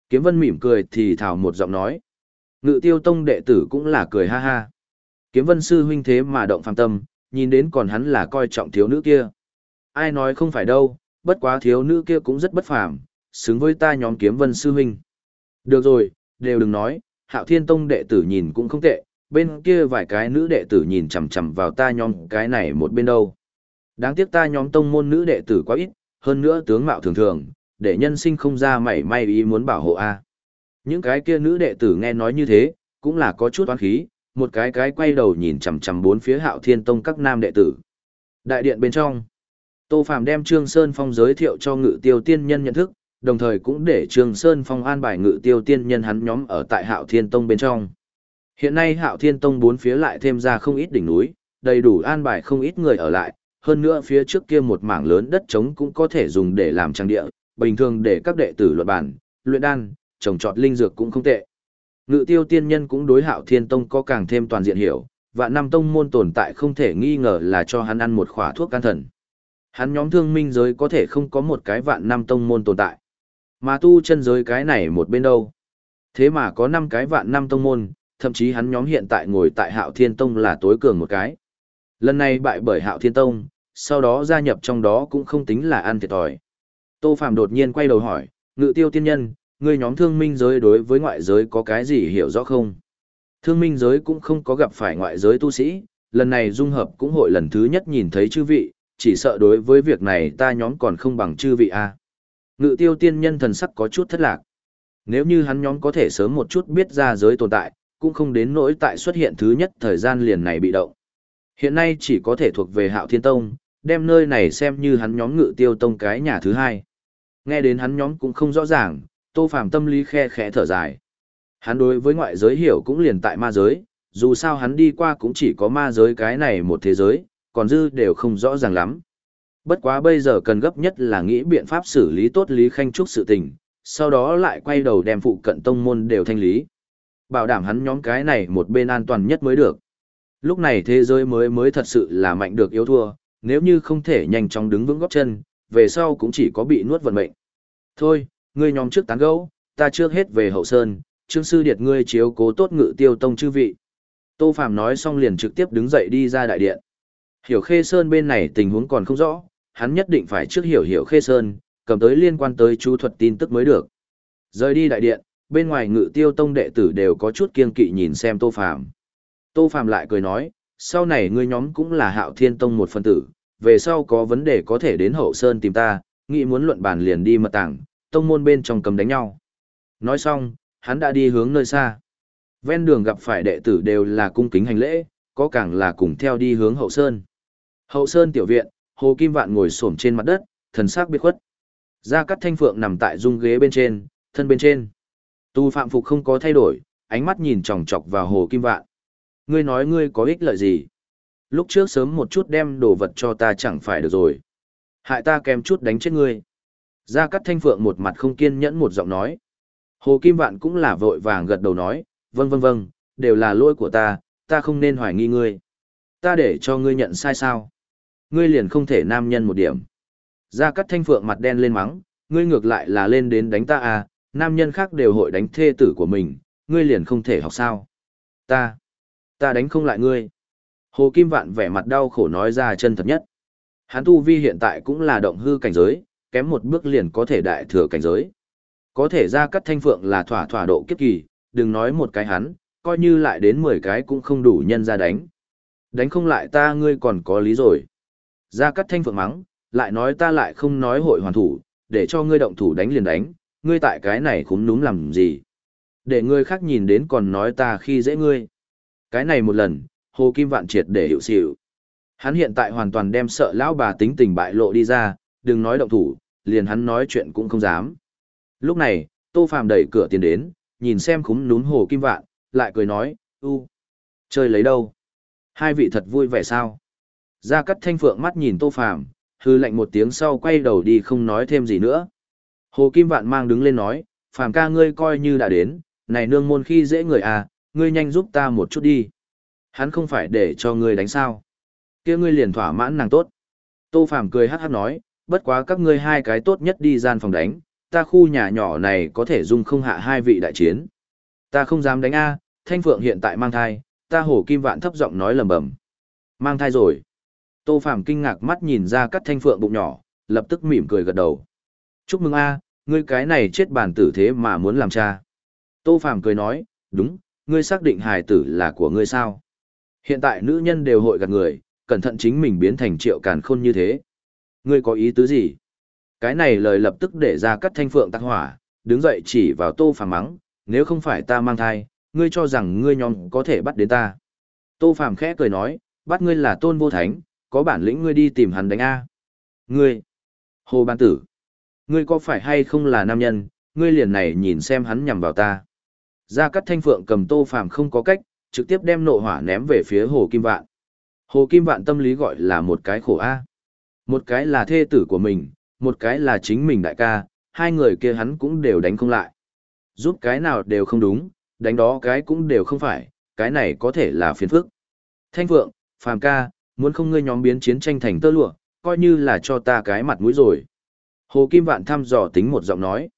Kiếm Vân mỉm cười thì thảo một giọng nói. Ngự Tiêu Tông đệ tử cũng là cười ha ha. Kiếm Vân sư huynh thế mà động phàm tâm, nhìn đến còn hắn là coi trọng thiếu nữ kia. Ai nói không phải đâu, bất quá thiếu nữ kia cũng rất bất phàm, xứng với ta nhóm Kiếm Vân sư huynh. Được rồi, đều đừng nói, Hạo Thiên Tông đệ tử nhìn cũng không tệ, bên kia vài cái nữ đệ tử nhìn chằm chằm vào ta nhóm cái này một bên đâu. Đáng tiếc ta nhóm tông môn nữ đệ tử quá ít, hơn nữa tướng mạo thường thường, để nhân sinh không ra mảy may ý muốn bảo hộ a. Những cái kia nữ đệ tử nghe nói như thế, cũng là có chút oán khí, một cái cái quay đầu nhìn chằm chằm bốn phía Hạo Thiên Tông các nam đệ tử. Đại điện bên trong, Tô Phàm đem Trương Sơn Phong giới thiệu cho Ngự Tiêu Tiên Nhân nhận thức, đồng thời cũng để Trương Sơn Phong an bài Ngự Tiêu Tiên Nhân hắn nhóm ở tại Hạo Thiên Tông bên trong. Hiện nay Hạo Thiên Tông bốn phía lại thêm ra không ít đỉnh núi, đầy đủ an bài không ít người ở lại, hơn nữa phía trước kia một mảng lớn đất trống cũng có thể dùng để làm trang địa, bình thường để các đệ tử luận bản, luyện đan, trồng trọt linh dược cũng không tệ. Ngự tiêu tiên nhân cũng đối hạo thiên tông có càng thêm toàn diện hiểu, và năm tông môn tồn tại không thể nghi ngờ là cho hắn ăn một khỏa thuốc can thần. Hắn nhóm thương minh giới có thể không có một cái vạn năm tông môn tồn tại. Mà tu chân giới cái này một bên đâu. Thế mà có năm cái vạn năm tông môn, thậm chí hắn nhóm hiện tại ngồi tại hạo thiên tông là tối cường một cái. Lần này bại bởi hạo thiên tông, sau đó gia nhập trong đó cũng không tính là ăn thiệt thòi. Tô Phạm đột nhiên quay đầu hỏi, ngự tiêu tiên nhân, ngươi nhóm thương minh giới đối với ngoại giới có cái gì hiểu rõ không? Thương minh giới cũng không có gặp phải ngoại giới tu sĩ, lần này dung hợp cũng hội lần thứ nhất nhìn thấy chư vị, chỉ sợ đối với việc này ta nhóm còn không bằng chư vị a. Ngự tiêu tiên nhân thần sắc có chút thất lạc. Nếu như hắn nhóm có thể sớm một chút biết ra giới tồn tại, cũng không đến nỗi tại xuất hiện thứ nhất thời gian liền này bị động. Hiện nay chỉ có thể thuộc về hạo thiên tông, đem nơi này xem như hắn nhóm ngự tiêu tông cái nhà thứ hai. Nghe đến hắn nhóm cũng không rõ ràng, tô phàm tâm lý khe khẽ thở dài. Hắn đối với ngoại giới hiểu cũng liền tại ma giới, dù sao hắn đi qua cũng chỉ có ma giới cái này một thế giới, còn dư đều không rõ ràng lắm. Bất quá bây giờ cần gấp nhất là nghĩ biện pháp xử lý tốt Lý Khanh Trúc sự tình, sau đó lại quay đầu đem phụ cận tông môn đều thanh lý. Bảo đảm hắn nhóm cái này một bên an toàn nhất mới được. Lúc này thế giới mới mới thật sự là mạnh được yếu thua, nếu như không thể nhanh chóng đứng vững góp chân, về sau cũng chỉ có bị nuốt vận mệnh. Thôi, ngươi nhóm trước tán gẫu, ta trước hết về hậu sơn, trương sư điệt ngươi chiếu cố tốt ngự tiêu tông chư vị. Tô Phạm nói xong liền trực tiếp đứng dậy đi ra đại điện. Hiểu Khê Sơn bên này tình huống còn không rõ, hắn nhất định phải trước hiểu hiểu Khê Sơn, cầm tới liên quan tới chú thuật tin tức mới được. Rời đi đại điện, bên ngoài ngự tiêu tông đệ tử đều có chút kiên kỵ nhìn xem Tô Phạm. Tô Phạm lại cười nói, sau này ngươi nhóm cũng là hạo thiên tông một phân tử, về sau có vấn đề có thể đến hậu sơn tìm ta, nghĩ muốn luận bàn liền đi mật tảng, tông môn bên trong cầm đánh nhau. Nói xong, hắn đã đi hướng nơi xa. Ven đường gặp phải đệ tử đều là cung kính hành lễ, có càng là cùng theo đi hướng hậu sơn. Hậu sơn tiểu viện, Hồ Kim Vạn ngồi xổm trên mặt đất, thần sắc biệt khuất. Gia Cát Thanh Phượng nằm tại dung ghế bên trên, thân bên trên. Tu Phạm Phục không có thay đổi, ánh mắt nhìn chòng chọc vào Hồ Kim Vạn. Ngươi nói ngươi có ích lợi gì? Lúc trước sớm một chút đem đồ vật cho ta chẳng phải được rồi. Hại ta kèm chút đánh chết ngươi. Gia Cát Thanh Phượng một mặt không kiên nhẫn một giọng nói. Hồ Kim Vạn cũng là vội vàng gật đầu nói, vâng vâng vâng, đều là lỗi của ta, ta không nên hoài nghi ngươi. Ta để cho ngươi nhận sai sao? Ngươi liền không thể nam nhân một điểm. Gia Cát Thanh Phượng mặt đen lên mắng, ngươi ngược lại là lên đến đánh ta à, nam nhân khác đều hội đánh thê tử của mình, ngươi liền không thể học sao? Ta, ta đánh không lại ngươi. Hồ Kim Vạn vẻ mặt đau khổ nói ra chân thật nhất. Hắn tu vi hiện tại cũng là động hư cảnh giới, kém một bước liền có thể đại thừa cảnh giới. Có thể ra cắt thanh phượng là thỏa thỏa độ kiếp kỳ, đừng nói một cái hắn, coi như lại đến 10 cái cũng không đủ nhân ra đánh. Đánh không lại ta ngươi còn có lý rồi. Ra cắt thanh phượng mắng, lại nói ta lại không nói hội hoàn thủ, để cho ngươi động thủ đánh liền đánh, ngươi tại cái này khúm núm làm gì. Để ngươi khác nhìn đến còn nói ta khi dễ ngươi. Cái này một lần, Hồ Kim Vạn triệt để hiệu xỉu. Hắn hiện tại hoàn toàn đem sợ lão bà tính tình bại lộ đi ra, đừng nói động thủ, liền hắn nói chuyện cũng không dám. Lúc này, Tô Phàm đẩy cửa tiến đến, nhìn xem khúm núm hồ kim vạn, lại cười nói, u, chơi lấy đâu? Hai vị thật vui vẻ sao? Gia Cát Thanh Phượng mắt nhìn Tô Phàm, hư lạnh một tiếng sau quay đầu đi không nói thêm gì nữa. Hồ Kim Vạn mang đứng lên nói, Phàm ca ngươi coi như đã đến, này nương môn khi dễ người à, ngươi nhanh giúp ta một chút đi. Hắn không phải để cho ngươi đánh sao. kia ngươi liền thỏa mãn nàng tốt. Tô Phàm cười hắc hắc nói, bất quá các ngươi hai cái tốt nhất đi gian phòng đánh, ta khu nhà nhỏ này có thể dung không hạ hai vị đại chiến. Ta không dám đánh A, Thanh Phượng hiện tại mang thai, ta hồ kim vạn thấp giọng nói lầm bầm. Mang thai rồi. Tô Phàm kinh ngạc mắt nhìn ra cắt Thanh Phượng bụng nhỏ, lập tức mỉm cười gật đầu. Chúc mừng A, ngươi cái này chết bản tử thế mà muốn làm cha. Tô Phàm cười nói, đúng, ngươi xác định hài tử là của ngươi sao. Hiện tại nữ nhân đều hội gạt người, cẩn thận chính mình biến thành triệu càn khôn như thế. Ngươi có ý tứ gì? Cái này lời lập tức để ra cắt thanh phượng tắc hỏa, đứng dậy chỉ vào tô phàm mắng, nếu không phải ta mang thai, ngươi cho rằng ngươi nhóm có thể bắt đến ta. Tô phàm khẽ cười nói, bắt ngươi là tôn vô thánh, có bản lĩnh ngươi đi tìm hắn đánh A. Ngươi, hồ ban tử, ngươi có phải hay không là nam nhân, ngươi liền này nhìn xem hắn nhằm vào ta. Gia Cát Thanh Phượng cầm Tô Phàm không có cách, trực tiếp đem nộ hỏa ném về phía Hồ Kim Vạn. Hồ Kim Vạn tâm lý gọi là một cái khổ a. Một cái là thê tử của mình, một cái là chính mình đại ca, hai người kia hắn cũng đều đánh không lại. Giúp cái nào đều không đúng, đánh đó cái cũng đều không phải, cái này có thể là phiền phức. Thanh Phượng, Phàm ca, muốn không ngươi nhóm biến chiến tranh thành tơ lụa, coi như là cho ta cái mặt mũi rồi. Hồ Kim Vạn thăm dò tính một giọng nói.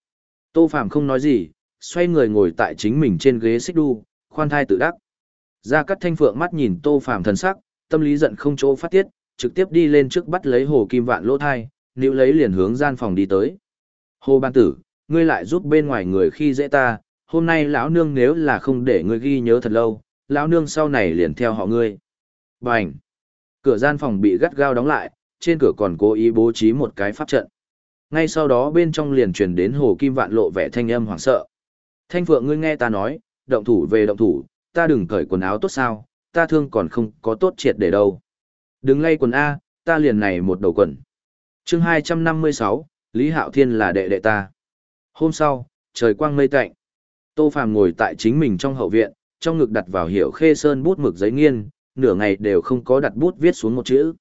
Tô phạm không nói gì, xoay người ngồi tại chính mình trên ghế xích đu, khoan thai tự đắc. Gia Cát Thanh Phượng mắt nhìn Tô phạm thần sắc, tâm lý giận không chỗ phát tiết, trực tiếp đi lên trước bắt lấy Hồ Kim Vạn lỗ thai, níu lấy liền hướng gian phòng đi tới. Hồ Ban Tử, ngươi lại giúp bên ngoài người khi dễ ta, hôm nay lão nương nếu là không để ngươi ghi nhớ thật lâu, lão nương sau này liền theo họ ngươi. Bành! Cửa gian phòng bị gắt gao đóng lại, trên cửa còn cố ý bố trí một cái pháp trận. Ngay sau đó bên trong liền truyền đến hồ kim vạn lộ vẻ thanh âm hoảng sợ. Thanh phượng ngươi nghe ta nói, động thủ về động thủ, ta đừng cởi quần áo tốt sao, ta thương còn không có tốt triệt để đâu. Đừng lay quần A, ta liền này một đầu quần. chương 256, Lý Hạo Thiên là đệ đệ ta. Hôm sau, trời quang mây tạnh. Tô Phàm ngồi tại chính mình trong hậu viện, trong ngực đặt vào hiểu khê sơn bút mực giấy nghiên, nửa ngày đều không có đặt bút viết xuống một chữ.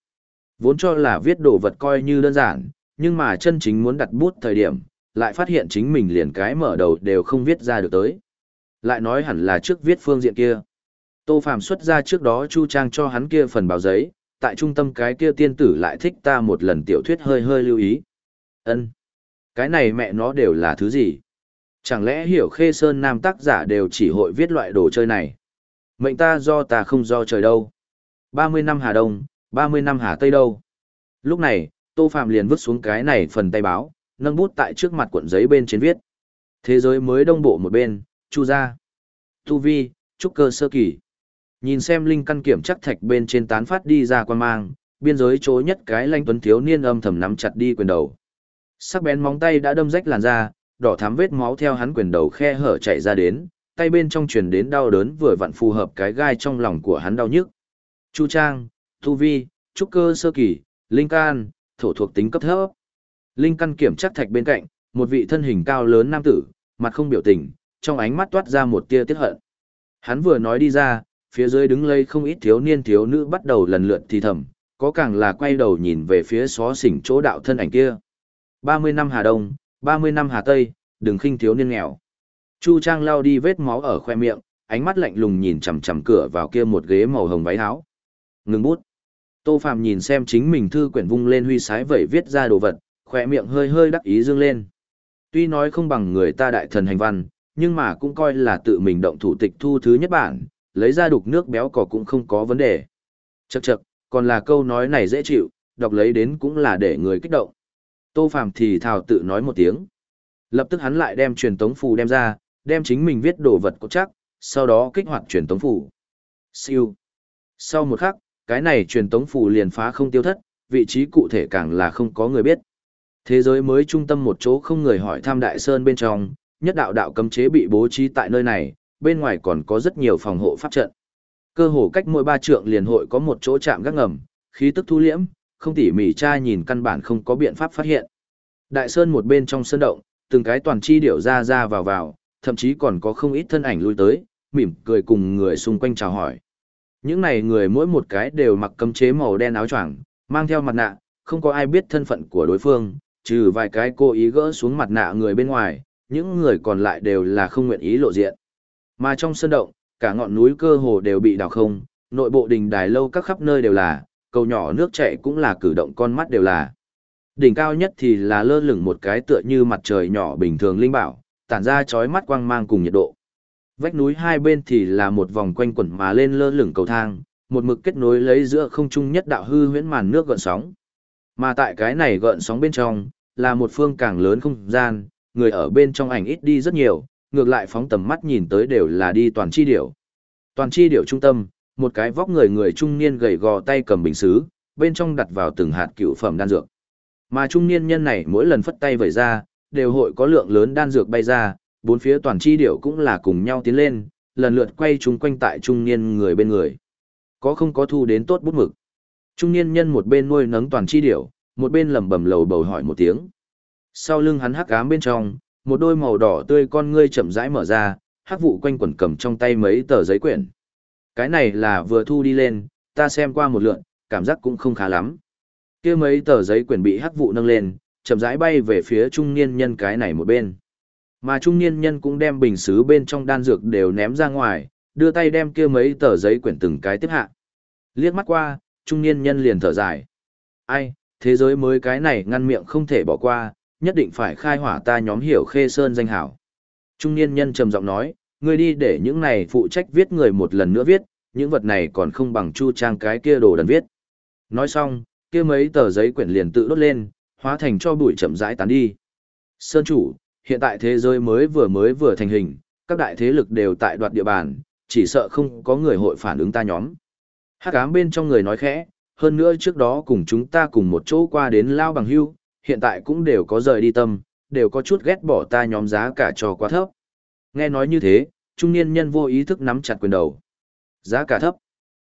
Vốn cho là viết đồ vật coi như đơn giản, nhưng mà chân chính muốn đặt bút thời điểm, lại phát hiện chính mình liền cái mở đầu đều không viết ra được tới. Lại nói hẳn là trước viết phương diện kia. Tô phạm xuất ra trước đó Chu Trang cho hắn kia phần báo giấy, tại trung tâm cái kia tiên tử lại thích ta một lần tiểu thuyết hơi hơi lưu ý. Ân, Cái này mẹ nó đều là thứ gì? Chẳng lẽ hiểu khê sơn nam tác giả đều chỉ hội viết loại đồ chơi này? Mệnh ta do ta không do trời đâu. 30 năm Hà Đông, 30 năm Hà Tây đâu. Lúc này, Tô Phạm liền vứt xuống cái này phần tay báo, nâng bút tại trước mặt cuộn giấy bên trên viết. Thế giới mới đông bộ một bên, Chu gia. Tu Vi, trúc cơ sơ kỳ. Nhìn xem linh căn kiểm chắc thạch bên trên tán phát đi ra quan mang, biên giới chối nhất cái lanh tuấn thiếu niên âm thầm nắm chặt đi quyền đầu. Sắc bén móng tay đã đâm rách làn da, đỏ thắm vết máu theo hắn quyền đầu khe hở chạy ra đến, tay bên trong truyền đến đau đớn vừa vặn phù hợp cái gai trong lòng của hắn đau nhức. Chu Trang, Tu Vi, Trúc Cơ Sơ Kỳ, Linh Can, thổ thuộc tính cấp thấp. Linh căn kiểm chắc thạch bên cạnh, một vị thân hình cao lớn nam tử, mặt không biểu tình, trong ánh mắt toát ra một tia tiếc hận. Hắn vừa nói đi ra, phía dưới đứng lây không ít thiếu niên thiếu nữ bắt đầu lần lượt thì thầm, có càng là quay đầu nhìn về phía xó xỉnh chỗ đạo thân ảnh kia. 30 năm Hà Đông, 30 năm Hà Tây, đừng khinh thiếu niên nghèo. Chu Trang lao đi vết máu ở khoe miệng, ánh mắt lạnh lùng nhìn chằm chằm cửa vào kia một ghế màu hồng váy áo. Ngừng bút. Tô Phạm nhìn xem chính mình thư quyển vung lên huy sái vẩy viết ra đồ vật, khoe miệng hơi hơi đắc ý dương lên. Tuy nói không bằng người ta đại thần hành văn, nhưng mà cũng coi là tự mình động thủ tịch thu thứ nhất bản, lấy ra đục nước béo cỏ cũng không có vấn đề. Chậc chậc, còn là câu nói này dễ chịu, đọc lấy đến cũng là để người kích động. Tô Phạm thì thào tự nói một tiếng. Lập tức hắn lại đem truyền tống phù đem ra, đem chính mình viết đồ vật có chắc, sau đó kích hoạt truyền tống phủ. Siêu. Sau một khắc, cái này truyền tống phủ liền phá không tiêu thất, vị trí cụ thể càng là không có người biết. Thế giới mới trung tâm một chỗ không người hỏi thăm đại sơn bên trong, nhất đạo đạo cấm chế bị bố trí tại nơi này, bên ngoài còn có rất nhiều phòng hộ pháp trận. Cơ hồ cách mỗi ba trượng liền hội có một chỗ chạm gác ngầm, khí tức thu liễm, không tỉ mỉ tra nhìn căn bản không có biện pháp phát hiện. Đại sơn một bên trong sơn động, từng cái toàn chi điểu ra ra vào vào, thậm chí còn có không ít thân ảnh lui tới, mỉm cười cùng người xung quanh chào hỏi. Những này người mỗi một cái đều mặc cấm chế màu đen áo choàng, mang theo mặt nạ, không có ai biết thân phận của đối phương, trừ vài cái cố ý gỡ xuống mặt nạ người bên ngoài, những người còn lại đều là không nguyện ý lộ diện. Mà trong sân động, cả ngọn núi cơ hồ đều bị đào không, nội bộ đình đài lâu các khắp nơi đều là, cầu nhỏ nước chảy cũng là cử động con mắt đều là. Đỉnh cao nhất thì là lơ lửng một cái tựa như mặt trời nhỏ bình thường linh bảo, tản ra chói mắt quang mang cùng nhiệt độ. Vách núi hai bên thì là một vòng quanh quẩn mà lên lơ lửng cầu thang, một mực kết nối lấy giữa không trung nhất đạo hư huyễn màn nước gợn sóng. Mà tại cái này gợn sóng bên trong, là một phương càng lớn không gian, người ở bên trong ảnh ít đi rất nhiều, ngược lại phóng tầm mắt nhìn tới đều là đi toàn chi điểu. Toàn chi điểu trung tâm, một cái vóc người người trung niên gầy gò tay cầm bình xứ, bên trong đặt vào từng hạt cựu phẩm đan dược. Mà trung niên nhân này mỗi lần phất tay vẩy ra, đều hội có lượng lớn đan dược bay ra, bốn phía toàn chi điểu cũng là cùng nhau tiến lên, lần lượt quay chúng quanh tại trung niên người bên người. Có không có thu đến tốt bút mực. Trung niên nhân một bên nuôi nấng toàn chi điểu, một bên lẩm bẩm lầu bầu hỏi một tiếng. Sau lưng hắn hắc ám bên trong, một đôi màu đỏ tươi con ngươi chậm rãi mở ra, hắc vụ quanh quẩn cầm trong tay mấy tờ giấy quyển. Cái này là vừa thu đi lên, ta xem qua một lượt, cảm giác cũng không khá lắm. Kia mấy tờ giấy quyển bị hắc vụ nâng lên, chậm rãi bay về phía trung niên nhân cái này một bên. Mà trung niên nhân cũng đem bình xứ bên trong đan dược đều ném ra ngoài, đưa tay đem kia mấy tờ giấy quyển từng cái tiếp hạ. Liếc mắt qua, trung niên nhân liền thở dài. Ai, thế giới mới cái này ngăn miệng không thể bỏ qua, nhất định phải khai hỏa ta nhóm hiểu khê sơn danh hảo. Trung niên nhân trầm giọng nói, ngươi đi để những này phụ trách viết người một lần nữa viết, những vật này còn không bằng chu trang cái kia đồ đần viết. Nói xong, kia mấy tờ giấy quyển liền tự đốt lên, hóa thành cho bụi chậm rãi tán đi. Sơn chủ, hiện tại thế giới mới vừa mới vừa thành hình, các đại thế lực đều tại đoạt địa bàn, chỉ sợ không có người hội phản ứng ta nhóm. Hắc ám bên trong người nói khẽ, hơn nữa trước đó cùng chúng ta cùng một chỗ qua đến Lao Bằng Hưu, hiện tại cũng đều có rời đi tâm, đều có chút ghét bỏ ta nhóm giá cả cho quá thấp. Nghe nói như thế, trung niên nhân vô ý thức nắm chặt quyền đầu. Giá cả thấp.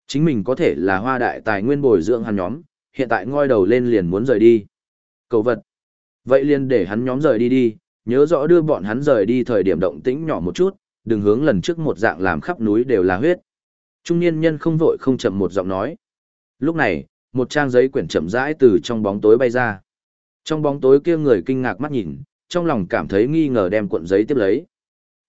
Chính mình có thể là hoa đại tài nguyên bồi dưỡng hắn nhóm, hiện tại ngoi đầu lên liền muốn rời đi. Cầu vật. Vậy liền để hắn nhóm rời đi đi, nhớ rõ đưa bọn hắn rời đi thời điểm động tĩnh nhỏ một chút, đừng hướng lần trước một dạng làm khắp núi đều là huyết. Trung niên nhân không vội không chậm một giọng nói. Lúc này, một trang giấy quyển chậm rãi từ trong bóng tối bay ra. Trong bóng tối kia người kinh ngạc mắt nhìn, trong lòng cảm thấy nghi ngờ đem cuộn giấy tiếp lấy.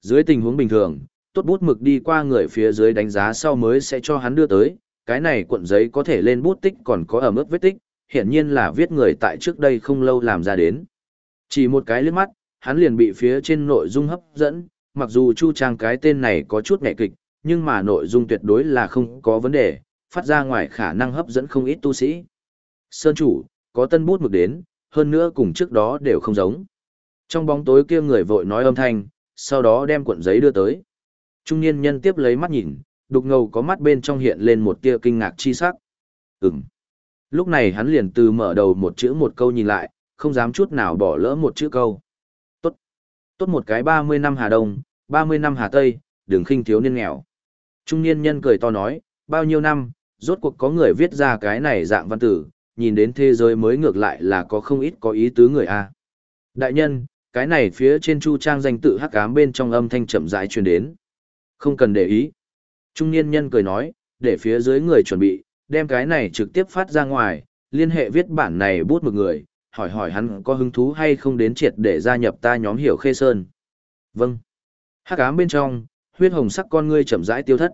Dưới tình huống bình thường, tốt bút mực đi qua người phía dưới đánh giá sau mới sẽ cho hắn đưa tới, cái này cuộn giấy có thể lên bút tích còn có ở mức vết tích, hiển nhiên là viết người tại trước đây không lâu làm ra đến. Chỉ một cái liếc mắt, hắn liền bị phía trên nội dung hấp dẫn, mặc dù Chu Trang cái tên này có chút nhẹ kịch, nhưng mà nội dung tuyệt đối là không có vấn đề, phát ra ngoài khả năng hấp dẫn không ít tu sĩ. Sơn chủ, có tân bút mực đến, hơn nữa cùng trước đó đều không giống. Trong bóng tối kia người vội nói âm thanh, sau đó đem cuộn giấy đưa tới. Trung niên nhân tiếp lấy mắt nhìn, đục ngầu có mắt bên trong hiện lên một tia kinh ngạc chi sắc. Ừm. Lúc này hắn liền từ mở đầu một chữ một câu nhìn lại, không dám chút nào bỏ lỡ một chữ câu. Tốt. Tốt một cái 30 năm Hà Đông, 30 năm Hà Tây, đừng khinh thiếu niên nghèo. Trung niên nhân cười to nói, bao nhiêu năm, rốt cuộc có người viết ra cái này dạng văn tử, nhìn đến thế giới mới ngược lại là có không ít có ý tứ người a. Đại nhân, cái này phía trên chu trang danh tự hắc ám bên trong âm thanh chậm rãi truyền đến. Không cần để ý. Trung niên nhân cười nói, để phía dưới người chuẩn bị, đem cái này trực tiếp phát ra ngoài, liên hệ viết bản này bút một người, hỏi hỏi hắn có hứng thú hay không đến triệt để gia nhập ta nhóm hiểu khê sơn. Vâng. Hắc ám bên trong, huyết hồng sắc con ngươi chậm rãi tiêu thất.